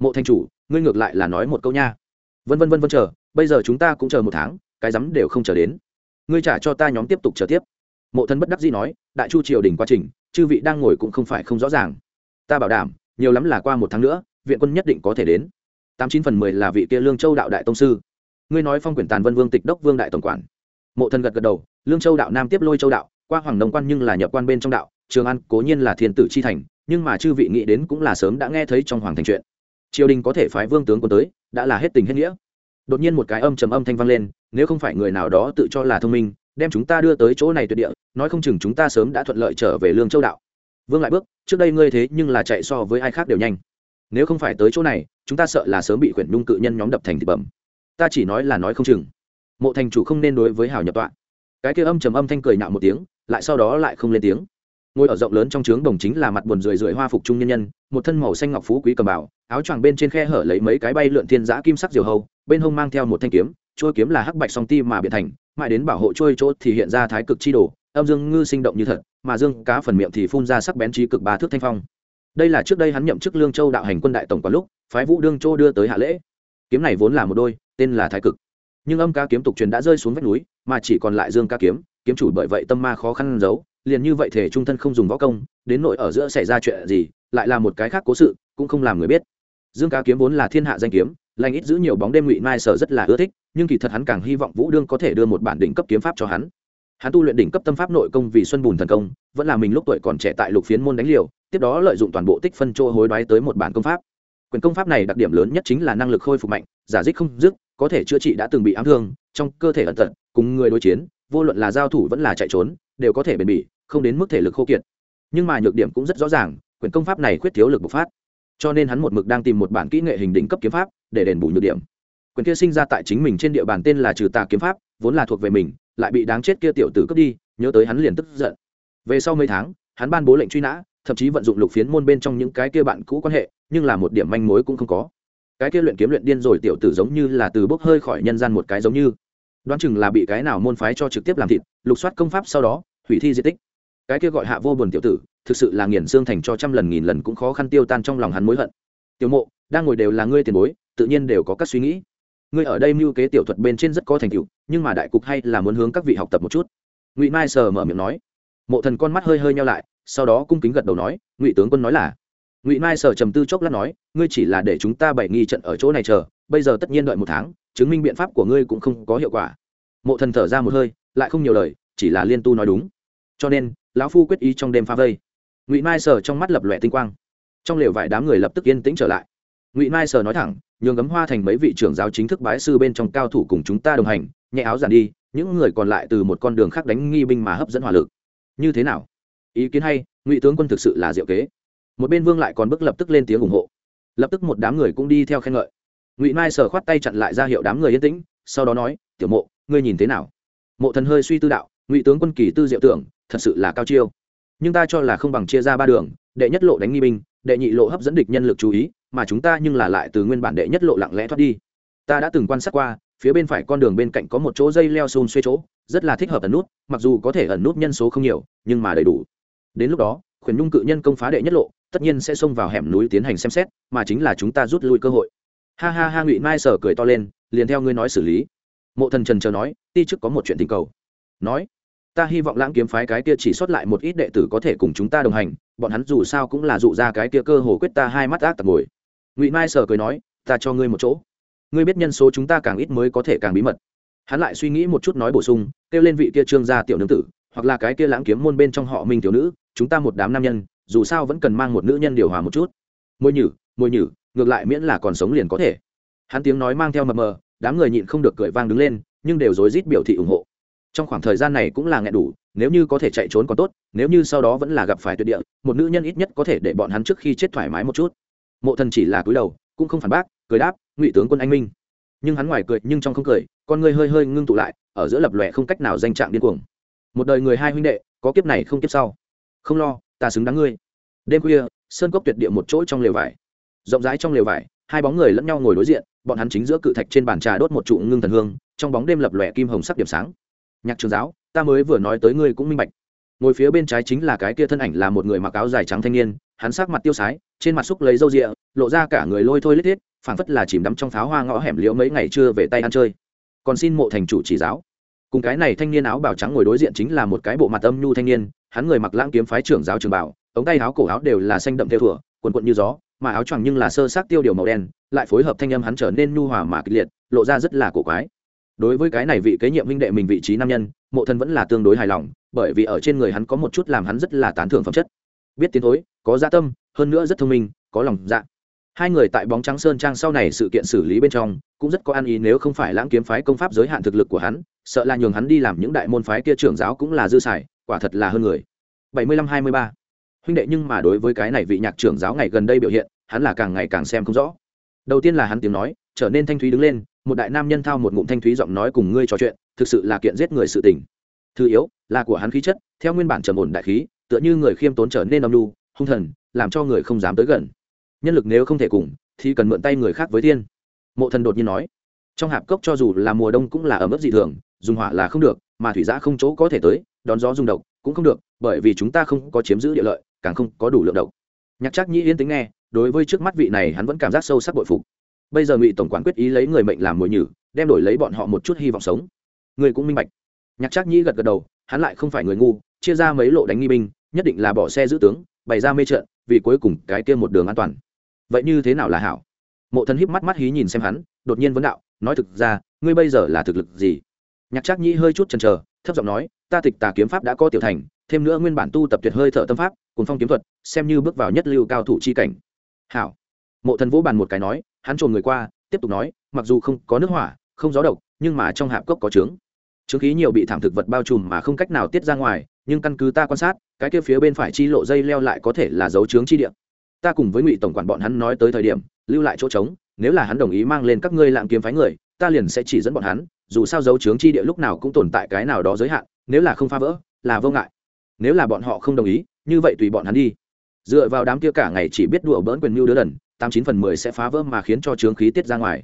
Mộ thanh chủ, ngươi ngược lại là nói một câu nha. Vân vân vân vân, chờ, bây giờ chúng ta cũng chờ một tháng cái rắm đều không chờ đến. Ngươi trả cho ta nhóm tiếp tục chờ tiếp. Mộ thân bất đắc dĩ nói, đại chu triều đình quá trình, chư vị đang ngồi cũng không phải không rõ ràng. Ta bảo đảm, nhiều lắm là qua một tháng nữa, viện quân nhất định có thể đến. Tám chín phần mười là vị kia lương châu đạo đại tông sư. Ngươi nói phong quyển tàn vân vương tịch đốc vương đại tổng quản. Mộ thần gật gật đầu, lương châu đạo nam tiếp lôi châu đạo, qua hoàng nông quan nhưng là nhập quan bên trong đạo, trường an cố nhiên là thiên tử chi thành, nhưng mà chư vị nghĩ đến cũng là sớm đã nghe thấy trong hoàng thành chuyện. Triều đình có thể phái vương tướng quân tới, đã là hết tình hết nghĩa đột nhiên một cái âm trầm âm thanh vang lên, nếu không phải người nào đó tự cho là thông minh, đem chúng ta đưa tới chỗ này tuyệt địa, nói không chừng chúng ta sớm đã thuận lợi trở về lương châu đạo. Vương lại bước, trước đây ngươi thế nhưng là chạy so với ai khác đều nhanh. Nếu không phải tới chỗ này, chúng ta sợ là sớm bị quyển nhung cự nhân nhóm đập thành thịt bẩm. Ta chỉ nói là nói không chừng. Mộ thành chủ không nên đối với hào nhập tọa. Cái kia âm trầm âm thanh cười nạo một tiếng, lại sau đó lại không lên tiếng. Ngồi ở rộng lớn trong trướng đồng chính là mặt buồn rười rượi hoa phục trung nhân nhân, một thân màu xanh ngọc phú quý cầm bảo áo choàng bên trên khe hở lấy mấy cái bay lượn thiên giã kim sắc diều hầu bên hông mang theo một thanh kiếm trôi kiếm là hắc bạch song ti mà biện thành, mãi đến bảo hộ trôi chỗ thì hiện ra thái cực chi đồ, âm dương ngư sinh động như thật, mà dương cá phần miệng thì phun ra sắc bén trí cực ba thước thanh phong. Đây là trước đây hắn nhậm chức lương châu đạo hành quân đại tổng quản lúc, phái vũ đương châu đưa tới hạ lễ. Kiếm này vốn là một đôi, tên là thái cực. Nhưng âm ca kiếm tục truyền đã rơi xuống vách núi, mà chỉ còn lại dương ca kiếm kiếm chủ bởi vậy tâm ma khó khăn giấu, liền như vậy thể trung thân không dùng võ công, đến nội ở giữa xảy ra chuyện gì, lại là một cái khác cố sự, cũng không làm người biết. Dương ca kiếm vốn là thiên hạ danh kiếm lành ít giữ nhiều bóng đêm ngụy mai sở rất là ưa thích, nhưng kỳ thật hắn càng hy vọng vũ đương có thể đưa một bản đỉnh cấp kiếm pháp cho hắn. Hắn tu luyện đỉnh cấp tâm pháp nội công vì xuân bùn thần công, vẫn là mình lúc tuổi còn trẻ tại lục phiến môn đánh liều, tiếp đó lợi dụng toàn bộ tích phân chỗ hối đoái tới một bản công pháp. Quyền công pháp này đặc điểm lớn nhất chính là năng lực khôi phục mạnh, giả dích không dứt, có thể chữa trị đã từng bị ám thương, trong cơ thể ẩn tật, cùng người đối chiến, vô luận là giao thủ vẫn là chạy trốn, đều có thể bền bỉ, không đến mức thể lực khô kiệt. Nhưng mà nhược điểm cũng rất rõ ràng, quyền công pháp này khuyết thiếu lực bộc phát. Cho nên hắn một mực đang tìm một bản kỹ nghệ hình đỉnh cấp kiếm pháp để đền bù nhược điểm. Quyền kia sinh ra tại chính mình trên địa bàn tên là trừ tà kiếm pháp, vốn là thuộc về mình, lại bị đáng chết kia tiểu tử cướp đi, nhớ tới hắn liền tức giận. Về sau mấy tháng, hắn ban bố lệnh truy nã, thậm chí vận dụng lục phiến môn bên trong những cái kia bạn cũ quan hệ, nhưng là một điểm manh mối cũng không có. Cái kia luyện kiếm luyện điên rồi tiểu tử giống như là từ bốc hơi khỏi nhân gian một cái giống như. Đoán chừng là bị cái nào môn phái cho trực tiếp làm thịt, lục soát công pháp sau đó, hủy thi di tích. Cái kia gọi hạ vô buồn tiểu tử, thực sự là nghiền xương thành cho trăm lần nghìn lần cũng khó khăn tiêu tan trong lòng hắn mối hận. Tiểu mộ, đang ngồi đều là ngươi tiền bối tự nhiên đều có các suy nghĩ. Ngươi ở đây mưu kế tiểu thuật bên trên rất có thành tựu, nhưng mà đại cục hay là muốn hướng các vị học tập một chút. Ngụy mai sờ mở miệng nói. Mộ thần con mắt hơi hơi nhau lại, sau đó cung kính gật đầu nói, ngụy tướng quân nói là. Ngụy mai sờ trầm tư chốc lát nói, ngươi chỉ là để chúng ta bày nghi trận ở chỗ này chờ, bây giờ tất nhiên đợi một tháng, chứng minh biện pháp của ngươi cũng không có hiệu quả. Mộ thần thở ra một hơi, lại không nhiều lời, chỉ là liên tu nói đúng. Cho nên, lão phu quyết ý trong đêm pha vây. Ngụy mai sờ trong mắt lập lòe tinh quang. Trong lều vải đám người lập tức yên tĩnh trở lại. Ngụy mai sờ nói thẳng nhường gấm hoa thành mấy vị trưởng giáo chính thức bái sư bên trong cao thủ cùng chúng ta đồng hành, nhẹ áo giản đi, những người còn lại từ một con đường khác đánh nghi binh mà hấp dẫn hỏa lực. Như thế nào? Ý kiến hay, ngụy tướng quân thực sự là diệu kế. Một bên vương lại còn bức lập tức lên tiếng ủng hộ. Lập tức một đám người cũng đi theo khen ngợi. Ngụy mai sờ khoát tay chặn lại ra hiệu đám người yên tĩnh, sau đó nói, tiểu mộ, ngươi nhìn thế nào? Mộ thần hơi suy tư đạo, ngụy tướng quân kỳ tư diệu tưởng, thật sự là cao chiêu. Nhưng ta cho là không bằng chia ra ba đường, đệ nhất lộ đánh nghi binh đệ nhị lộ hấp dẫn địch nhân lực chú ý, mà chúng ta nhưng là lại từ nguyên bản đệ nhất lộ lặng lẽ thoát đi. Ta đã từng quan sát qua, phía bên phải con đường bên cạnh có một chỗ dây leo xôn xuê chỗ, rất là thích hợp ẩn nút, mặc dù có thể ẩn nút nhân số không nhiều, nhưng mà đầy đủ. Đến lúc đó, khuyển nhung cự nhân công phá đệ nhất lộ, tất nhiên sẽ xông vào hẻm núi tiến hành xem xét, mà chính là chúng ta rút lui cơ hội. Ha ha ha, ngụy mai sở cười to lên, liền theo ngươi nói xử lý. Mộ thần trần chờ nói, ti chức có một chuyện tình cầu. Nói, ta hy vọng lãng kiếm phái cái kia chỉ xuất lại một ít đệ tử có thể cùng chúng ta đồng hành bọn hắn dù sao cũng là dụ ra cái kia cơ hồ quyết ta hai mắt ác tặc ngồi. Ngụy mai sở cười nói, ta cho ngươi một chỗ. Ngươi biết nhân số chúng ta càng ít mới có thể càng bí mật. Hắn lại suy nghĩ một chút nói bổ sung, kêu lên vị kia trương gia tiểu nương tử, hoặc là cái kia lãng kiếm môn bên trong họ minh tiểu nữ, chúng ta một đám nam nhân, dù sao vẫn cần mang một nữ nhân điều hòa một chút. Môi nhử môi nhử, ngược lại miễn là còn sống liền có thể. Hắn tiếng nói mang theo mờ mờ, đám người nhịn không được cười vang đứng lên, nhưng đều rối rít biểu thị ủng hộ. Trong khoảng thời gian này cũng là nghẹn đủ nếu như có thể chạy trốn còn tốt, nếu như sau đó vẫn là gặp phải tuyệt địa, một nữ nhân ít nhất có thể để bọn hắn trước khi chết thoải mái một chút. Mộ thần chỉ là cúi đầu, cũng không phản bác, cười đáp, ngụy tướng quân anh minh. Nhưng hắn ngoài cười, nhưng trong không cười, con người hơi hơi ngưng tụ lại, ở giữa lập lòe không cách nào danh trạng điên cuồng. Một đời người hai huynh đệ, có kiếp này không kiếp sau. Không lo, ta xứng đáng ngươi. Đêm khuya, sơn cốc tuyệt địa một chỗ trong lều vải. Rộng rãi trong lều vải, hai bóng người lẫn nhau ngồi đối diện, bọn hắn chính giữa cự thạch trên bàn trà đốt một trụ ngưng thần hương, trong bóng đêm lập lòe kim hồng sắc điểm sáng. Nhạc trường giáo ta mới vừa nói tới ngươi cũng minh bạch. Ngồi phía bên trái chính là cái kia thân ảnh là một người mặc áo dài trắng thanh niên hắn sắc mặt tiêu sái trên mặt xúc lấy râu rịa lộ ra cả người lôi thôi lết thiết phảng phất là chìm đắm trong pháo hoa ngõ hẻm liễu mấy ngày chưa về tay ăn chơi. Còn xin mộ thành chủ chỉ giáo. Cùng cái này thanh niên áo bào trắng ngồi đối diện chính là một cái bộ mặt âm nhu thanh niên hắn người mặc lãng kiếm phái trưởng giáo trường bảo ống tay áo cổ áo đều là xanh đậm theo thửa, quần quận như gió mà áo choàng nhưng là sơ sát tiêu điều màu đen lại phối hợp thanh âm hắn trở nên nhu hòa mà kịch liệt lộ ra rất là cổ quái đối với cái này vị kế nhiệm huynh đệ mình vị trí nam nhân, mộ thân vẫn là tương đối hài lòng, bởi vì ở trên người hắn có một chút làm hắn rất là tán thưởng phẩm chất. Biết tiến thối, có gia tâm, hơn nữa rất thông minh, có lòng dạ. Hai người tại bóng trắng sơn trang sau này sự kiện xử lý bên trong, cũng rất có ăn ý nếu không phải lãng kiếm phái công pháp giới hạn thực lực của hắn, sợ là nhường hắn đi làm những đại môn phái kia trưởng giáo cũng là dư xài, quả thật là hơn người. Bảy mươi lăm hai mươi ba. Huynh đệ nhưng mà đối với cái này vị nhạc trưởng giáo ngày gần đây biểu hiện, hắn là càng ngày càng xem không rõ. Đầu tiên là hắn tiếng nói, trở nên thanh thúy đứng lên một đại nam nhân thao một ngụm thanh thúy giọng nói cùng ngươi trò chuyện, thực sự là kiện giết người sự tình. Thứ yếu, là của hắn khí chất, theo nguyên bản trầm ổn đại khí, tựa như người khiêm tốn trở nên âm lưu hung thần, làm cho người không dám tới gần. Nhân lực nếu không thể cùng, thì cần mượn tay người khác với thiên. Mộ thần đột nhiên nói, trong hạp cốc cho dù là mùa đông cũng là ở mức dị thường, dùng hỏa là không được, mà thủy giã không chỗ có thể tới, đón gió dùng độc cũng không được, bởi vì chúng ta không có chiếm giữ địa lợi, càng không có đủ lượng độc. Nhạc chắc nhĩ yên tính nghe, đối với trước mắt vị này hắn vẫn cảm giác sâu sắc bội phục bây giờ ngụy tổng quản quyết ý lấy người mệnh làm mồi nhử, đem đổi lấy bọn họ một chút hy vọng sống. Người cũng minh bạch. Nhạc trác nhĩ gật gật đầu, hắn lại không phải người ngu, chia ra mấy lộ đánh nghi binh, nhất định là bỏ xe giữ tướng, bày ra mê trận, vì cuối cùng cái kia một đường an toàn. Vậy như thế nào là hảo? Mộ thần híp mắt mắt hí nhìn xem hắn, đột nhiên vấn đạo, nói thực ra, ngươi bây giờ là thực lực gì? Nhạc trác nhĩ hơi chút chần chờ, thấp giọng nói, ta tịch tà kiếm pháp đã có tiểu thành, thêm nữa nguyên bản tu tập tuyệt hơi thợ tâm pháp, cùng phong kiếm thuật, xem như bước vào nhất lưu cao thủ chi cảnh. Hảo. Mộ thần vũ bàn một cái nói hắn trồn người qua, tiếp tục nói, mặc dù không có nước hỏa, không gió độc, nhưng mà trong hạp cốc có trứng trứng khí nhiều bị thảm thực vật bao trùm mà không cách nào tiết ra ngoài, nhưng căn cứ ta quan sát, cái kia phía bên phải chi lộ dây leo lại có thể là dấu trướng chi địa. Ta cùng với ngụy tổng quản bọn hắn nói tới thời điểm, lưu lại chỗ trống, nếu là hắn đồng ý mang lên các ngươi lạng kiếm phái người, ta liền sẽ chỉ dẫn bọn hắn, dù sao dấu trướng chi địa lúc nào cũng tồn tại cái nào đó giới hạn, nếu là không phá vỡ, là vô ngại. Nếu là bọn họ không đồng ý, như vậy tùy bọn hắn đi. Dựa vào đám kia cả ngày chỉ biết đùa bỡn quyền mưu đứa đần tám chín phần mười sẽ phá vỡ mà khiến cho trướng khí tiết ra ngoài.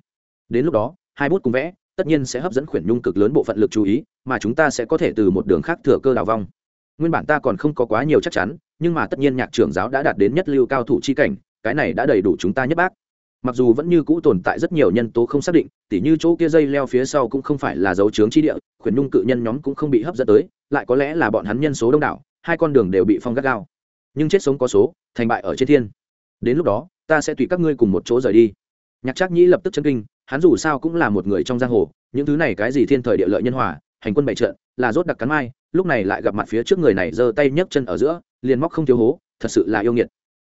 Đến lúc đó, hai bút cùng vẽ tất nhiên sẽ hấp dẫn khuyển nhung cực lớn bộ phận lực chú ý, mà chúng ta sẽ có thể từ một đường khác thừa cơ đào vong. Nguyên bản ta còn không có quá nhiều chắc chắn, nhưng mà tất nhiên nhạc trưởng giáo đã đạt đến nhất lưu cao thủ chi cảnh, cái này đã đầy đủ chúng ta nhất bác. Mặc dù vẫn như cũ tồn tại rất nhiều nhân tố không xác định, tỉ như chỗ kia dây leo phía sau cũng không phải là dấu trướng chi địa, khuyển nhung cự nhân nhóm cũng không bị hấp dẫn tới, lại có lẽ là bọn hắn nhân số đông đảo, hai con đường đều bị phong gắt gao. Nhưng chết sống có số, thành bại ở trên thiên. Đến lúc đó ta sẽ tùy các ngươi cùng một chỗ rời đi. Nhạc trác nhĩ lập tức chân kinh, hắn dù sao cũng là một người trong giang hồ, những thứ này cái gì thiên thời địa lợi nhân hòa, hành quân bày trận, là rốt đặc cắn mai, lúc này lại gặp mặt phía trước người này giơ tay nhấc chân ở giữa, liền móc không thiếu hố, thật sự là yêu nghiệt.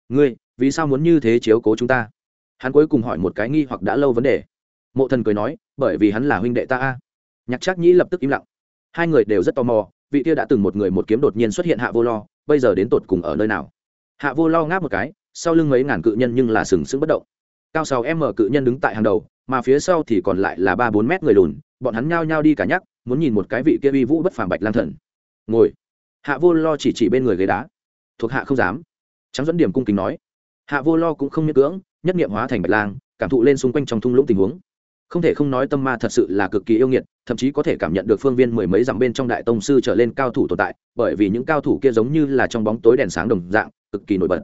Ngươi, vì sao muốn như thế chiếu cố chúng ta? Hắn cuối cùng hỏi một cái nghi hoặc đã lâu vấn đề. Mộ thần cười nói, bởi vì hắn là huynh đệ ta a. Nhạc trác nhĩ lập tức im lặng. Hai người đều rất tò mò, vị kia đã từng một người một kiếm đột nhiên xuất hiện hạ vô lo, bây giờ đến tột cùng ở nơi nào? Hạ vô lo ngáp một cái sau lưng mấy ngàn cự nhân nhưng là sừng sững bất động. Cao sáu m cự nhân đứng tại hàng đầu, mà phía sau thì còn lại là ba bốn mét người lùn, bọn hắn nhao nhao đi cả nhắc, muốn nhìn một cái vị kia uy vũ bất phàm bạch lang thần. Ngồi. Hạ vô lo chỉ chỉ bên người ghế đá. Thuộc hạ không dám. Trắng dẫn điểm cung kính nói. Hạ vô lo cũng không miễn cưỡng, nhất nghiệm hóa thành bạch lang, cảm thụ lên xung quanh trong thung lũng tình huống. Không thể không nói tâm ma thật sự là cực kỳ yêu nghiệt, thậm chí có thể cảm nhận được phương viên mười mấy dặm bên trong đại tông sư trở lên cao thủ tồn tại, bởi vì những cao thủ kia giống như là trong bóng tối đèn sáng đồng dạng, cực kỳ nổi bật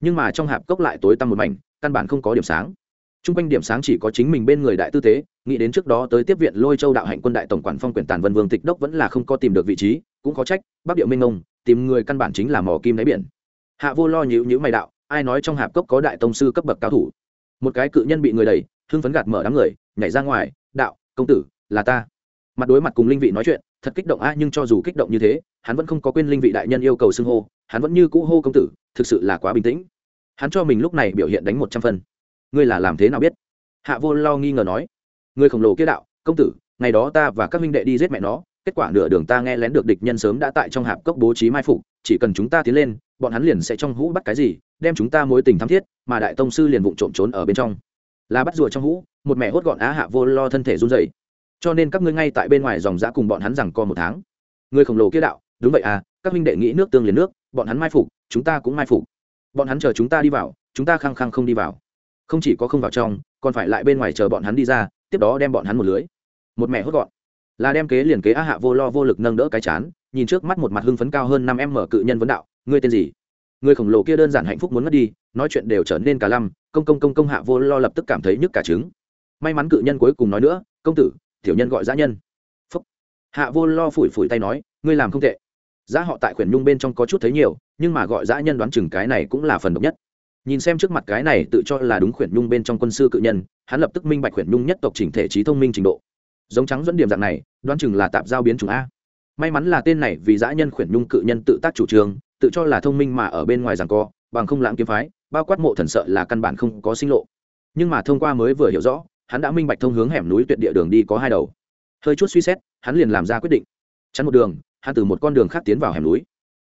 nhưng mà trong hạp cốc lại tối tăm một mảnh, căn bản không có điểm sáng. T r u n g quanh điểm sáng chỉ có chính mình bên người đại tư tế, nghĩ đến trước đó tới tiếp viện lôi châu đạo hạnh quân đại tổng quản phong quyền tàn vân vương tịch đốc vẫn là không có tìm được vị trí, cũng có trách, bắc điệu minh ông, tìm người căn bản chính là mỏ kim đáy biển. Hạ vô lo nhữ nhữ mày đạo, ai nói trong hạp cốc có đại tông sư cấp bậc cao thủ? Một cái cự nhân bị người đẩy, hưng phấn gạt mở đám người, nhảy ra ngoài, đạo, công tử, là ta. Mặt đối mặt cùng linh vị nói chuyện thật kích động a, nhưng cho dù kích động như thế, hắn vẫn không có quên linh vị đại nhân yêu cầu xưng hô, hắn vẫn như cũ hô công tử, thực sự là quá bình tĩnh. Hắn cho mình lúc này biểu hiện đánh một trăm phân ngươi là làm thế nào biết? Hạ vô lo nghi ngờ nói. Người khổng lồ kia đạo, công tử, ngày đó ta và các minh đệ đi giết mẹ nó, kết quả nửa đường ta nghe lén được địch nhân sớm đã tại trong hạp cốc bố trí mai phục, chỉ cần chúng ta tiến lên, bọn hắn liền sẽ trong hũ bắt cái gì, đem chúng ta mối tình thắm thiết, mà đại tông sư liền vụng trộm trốn ở bên trong. Là bắt rùa trong hũ, một mẹ hốt gọn á hạ vô lo thân thể run dày cho nên các ngươi ngay tại bên ngoài dòng giã cùng bọn hắn rằng co một tháng. Người khổng lồ kia đạo, đúng vậy à các huynh đệ nghĩ nước tương liền nước, bọn hắn mai phục, chúng ta cũng mai phục. Bọn hắn chờ chúng ta đi vào, chúng ta khăng khăng không đi vào. Không chỉ có không vào trong, còn phải lại bên ngoài chờ bọn hắn đi ra, tiếp đó đem bọn hắn một lưới. Một mẹ hốt gọn. Là đem kế liền kế á hạ vô lo vô lực nâng đỡ cái chán, nhìn trước mắt một mặt hưng phấn cao hơn năm em mở cự nhân vấn đạo, ngươi tên gì? Người khổng lồ kia đơn giản hạnh phúc muốn mất đi, nói chuyện đều trở nên cả lăm, công công công công hạ vô lo lập tức cảm thấy nhức cả trứng. May mắn cự nhân cuối cùng nói nữa, công tử tiểu nhân gọi giã nhân. Phúc. hạ vô lo phủi phủi tay nói, ngươi làm không tệ. Giá họ tại khuyển nhung bên trong có chút thấy nhiều, nhưng mà gọi giã nhân đoán chừng cái này cũng là phần độc nhất. Nhìn xem trước mặt cái này tự cho là đúng khuyển nhung bên trong quân sư cự nhân, hắn lập tức minh bạch khuyển nhung nhất tộc chỉnh thể trí thông minh trình độ. Giống trắng dẫn điểm dạng này, đoán chừng là tạp giao biến chủng a. May mắn là tên này vì giã nhân khuyển nhung cự nhân tự tác chủ trương, tự cho là thông minh mà ở bên ngoài rằng co, bằng không lãng kiếm phái, bao quát mộ thần sợ là căn bản không có sinh lộ. Nhưng mà thông qua mới vừa hiểu rõ hắn đã minh bạch thông hướng hẻm núi tuyệt địa đường đi có hai đầu. Hơi chút suy xét, hắn liền làm ra quyết định. Chắn một đường, hắn từ một con đường khác tiến vào hẻm núi.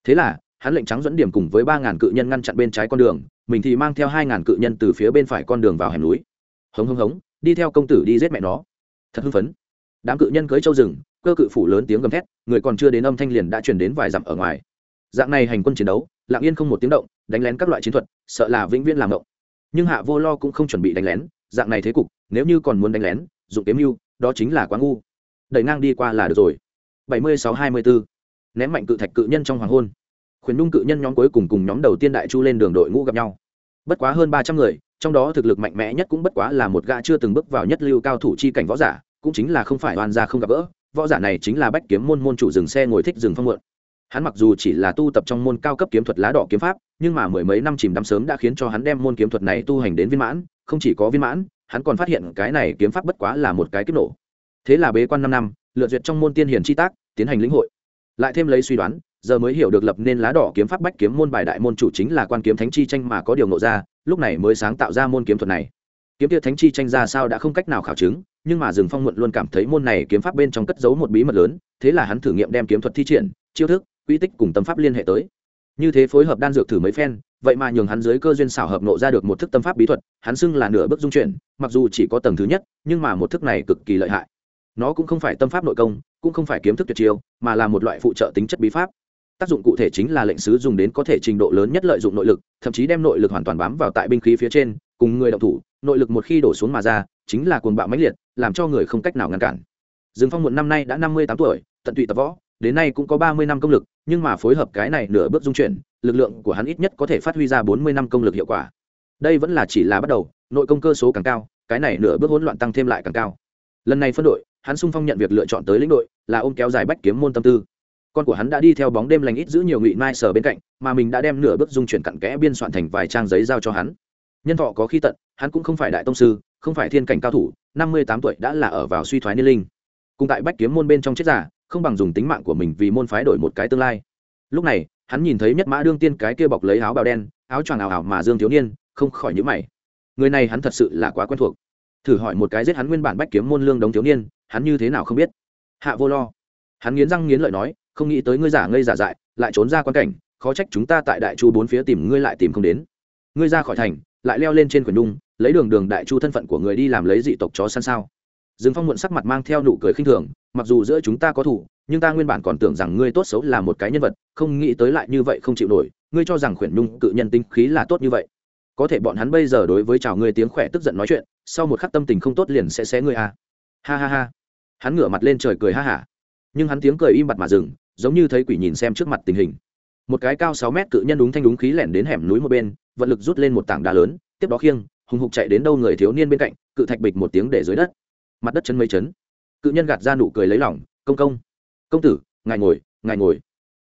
Thế là, hắn lệnh trắng dẫn điểm cùng với ba ngàn cự nhân ngăn chặn bên trái con đường, mình thì mang theo hai ngàn cự nhân từ phía bên phải con đường vào hẻm núi. Hống hống hống, đi theo công tử đi giết mẹ nó. Thật hưng phấn. Đám cự nhân cưới châu rừng, cơ cự phủ lớn tiếng gầm thét, người còn chưa đến âm thanh liền đã chuyển đến vài dặm ở ngoài. Dạng này hành quân chiến đấu, lặng yên không một tiếng động, đánh lén các loại chiến thuật, sợ là vĩnh viễn làm động nhưng hạ vô lo cũng không chuẩn bị đánh lén dạng này thế cục, nếu như còn muốn đánh lén, dụng kiếm mưu, đó chính là quá ngu. Đẩy ngang đi qua là được rồi. Bảy mươi sáu hai mươi bốn ném mạnh cự thạch cự nhân trong hoàng hôn. Khuyến nung cự nhân nhóm cuối cùng cùng nhóm đầu tiên đại chu lên đường đội ngũ gặp nhau. Bất quá hơn ba trăm người, trong đó thực lực mạnh mẽ nhất cũng bất quá là một gã chưa từng bước vào nhất lưu cao thủ chi cảnh võ giả, cũng chính là không phải oan gia không gặp gỡ, võ giả này chính là bách kiếm môn môn chủ dừng xe ngồi thích dừng phong mượn. Hắn mặc dù chỉ là tu tập trong môn cao cấp kiếm thuật lá đỏ kiếm pháp, nhưng mà mười mấy năm chìm đắm sớm đã khiến cho hắn đem môn kiếm thuật này tu hành đến viên mãn không chỉ có viên mãn, hắn còn phát hiện cái này kiếm pháp bất quá là một cái kiếp nổ. Thế là bế quan năm năm lựa duyệt trong môn tiên hiền chi tác, tiến hành lĩnh hội. Lại thêm lấy suy đoán, giờ mới hiểu được lập nên lá đỏ kiếm pháp bách kiếm môn bài đại môn chủ chính là quan kiếm thánh chi tranh mà có điều nộ ra, lúc này mới sáng tạo ra môn kiếm thuật này. Kiếm kia thánh chi tranh ra sao đã không cách nào khảo chứng, nhưng mà rừng phong muộn luôn cảm thấy môn này kiếm pháp bên trong cất giấu một bí mật lớn, thế là hắn thử nghiệm đem kiếm thuật thi triển, chiêu thức, quy tích cùng tâm pháp liên hệ tới. Như thế phối hợp đan dược thử mấy phen vậy mà nhường hắn dưới cơ duyên xảo hợp nộ ra được một thức tâm pháp bí thuật, hắn xưng là nửa bước dung chuyển, mặc dù chỉ có tầng thứ nhất, nhưng mà một thức này cực kỳ lợi hại. Nó cũng không phải tâm pháp nội công, cũng không phải kiếm thức tuyệt chiêu, mà là một loại phụ trợ tính chất bí pháp. Tác dụng cụ thể chính là lệnh sứ dùng đến có thể trình độ lớn nhất lợi dụng nội lực, thậm chí đem nội lực hoàn toàn bám vào tại binh khí phía trên, cùng người động thủ, nội lực một khi đổ xuống mà ra, chính là cuồng bạo mãnh liệt, làm cho người không cách nào ngăn cản. Dương phong muộn năm nay đã năm mươi tám tuổi, tận tụy tập võ đến nay cũng có ba mươi năm công lực, nhưng mà phối hợp cái này nửa bước dung chuyển, lực lượng của hắn ít nhất có thể phát huy ra bốn mươi năm công lực hiệu quả. Đây vẫn là chỉ là bắt đầu, nội công cơ số càng cao, cái này nửa bước hỗn loạn tăng thêm lại càng cao. Lần này phân đội, hắn sung phong nhận việc lựa chọn tới lĩnh đội, là ôm kéo dài bách kiếm môn tâm tư. Con của hắn đã đi theo bóng đêm lành ít giữ nhiều ngụy mai sở bên cạnh, mà mình đã đem nửa bước dung chuyển cặn kẽ biên soạn thành vài trang giấy giao cho hắn. Nhân thọ có khi tận, hắn cũng không phải đại tông sư, không phải thiên cảnh cao thủ, năm mươi tám tuổi đã là ở vào suy thoái niên linh. Cùng tại bách kiếm môn bên trong chết giả không bằng dùng tính mạng của mình vì môn phái đổi một cái tương lai. Lúc này hắn nhìn thấy nhất mã đương tiên cái kia bọc lấy áo bào đen áo choàng ảo ảo mà dương thiếu niên không khỏi nhữ mày. Người này hắn thật sự là quá quen thuộc. Thử hỏi một cái giết hắn nguyên bản bách kiếm môn lương đống thiếu niên hắn như thế nào không biết. Hạ vô lo. Hắn nghiến răng nghiến lợi nói không nghĩ tới ngươi giả ngây giả dại lại trốn ra quan cảnh khó trách chúng ta tại đại chu bốn phía tìm ngươi lại tìm không đến. Ngươi ra khỏi thành lại leo lên trên quyển đung, lấy đường đường đại chu thân phận của người đi làm lấy dị tộc chó săn sao? Dương phong muộn sắc mặt mang theo nụ cười khinh thường, mặc dù giữa chúng ta có thủ, nhưng ta nguyên bản còn tưởng rằng ngươi tốt xấu là một cái nhân vật, không nghĩ tới lại như vậy không chịu nổi, ngươi cho rằng khuyển nhung cự nhân tinh khí là tốt như vậy. Có thể bọn hắn bây giờ đối với chào ngươi tiếng khỏe tức giận nói chuyện, sau một khắc tâm tình không tốt liền sẽ xé ngươi à. ha ha ha. Hắn ngửa mặt lên trời cười ha hả. Nhưng hắn tiếng cười im bặt mà dừng, giống như thấy quỷ nhìn xem trước mặt tình hình. Một cái cao sáu mét cự nhân đúng thanh đúng khí lẻn đến hẻm núi một bên, vận lực rút lên một tảng đá lớn, tiếp đó khiêng, hùng hục chạy đến đâu người thiếu niên bên cạnh, cự thạch bịch một tiếng để dưới đất mặt đất chân mấy chấn. Cự nhân gạt ra nụ cười lấy lỏng công công công tử, ngài ngồi ngài ngồi.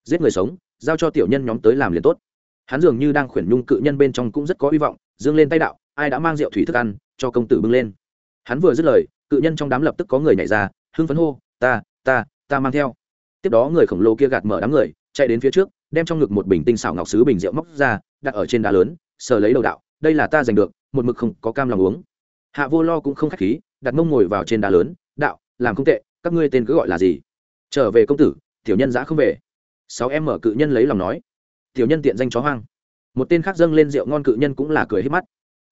Giết người sống, giao cho tiểu nhân nhóm tới làm liền tốt. Hắn dường như đang khuyển nhung cự nhân bên trong cũng rất có hy vọng, dương lên tay đạo, ai đã mang rượu thủy thức ăn, cho công tử bưng lên. Hắn vừa dứt lời, cự nhân trong đám lập tức có người nhảy ra, hưng phấn hô, ta ta ta mang theo. Tiếp đó người khổng lồ kia gạt mở đám người, chạy đến phía trước, đem trong ngực một bình tinh xảo ngọc sứ bình rượu móc ra, đặt ở trên đá lớn, sờ lấy đầu đạo, đây là ta giành được, một mực không có cam lòng uống. Hạ vô lo cũng không khách khí đặt mông ngồi vào trên đá lớn, đạo, làm không tệ, các ngươi tên cứ gọi là gì? Trở về công tử, tiểu nhân giã không về. Sáu em mở cự nhân lấy lòng nói. Tiểu nhân tiện danh chó hoang. Một tên khác dâng lên rượu ngon cự nhân cũng là cười hết mắt.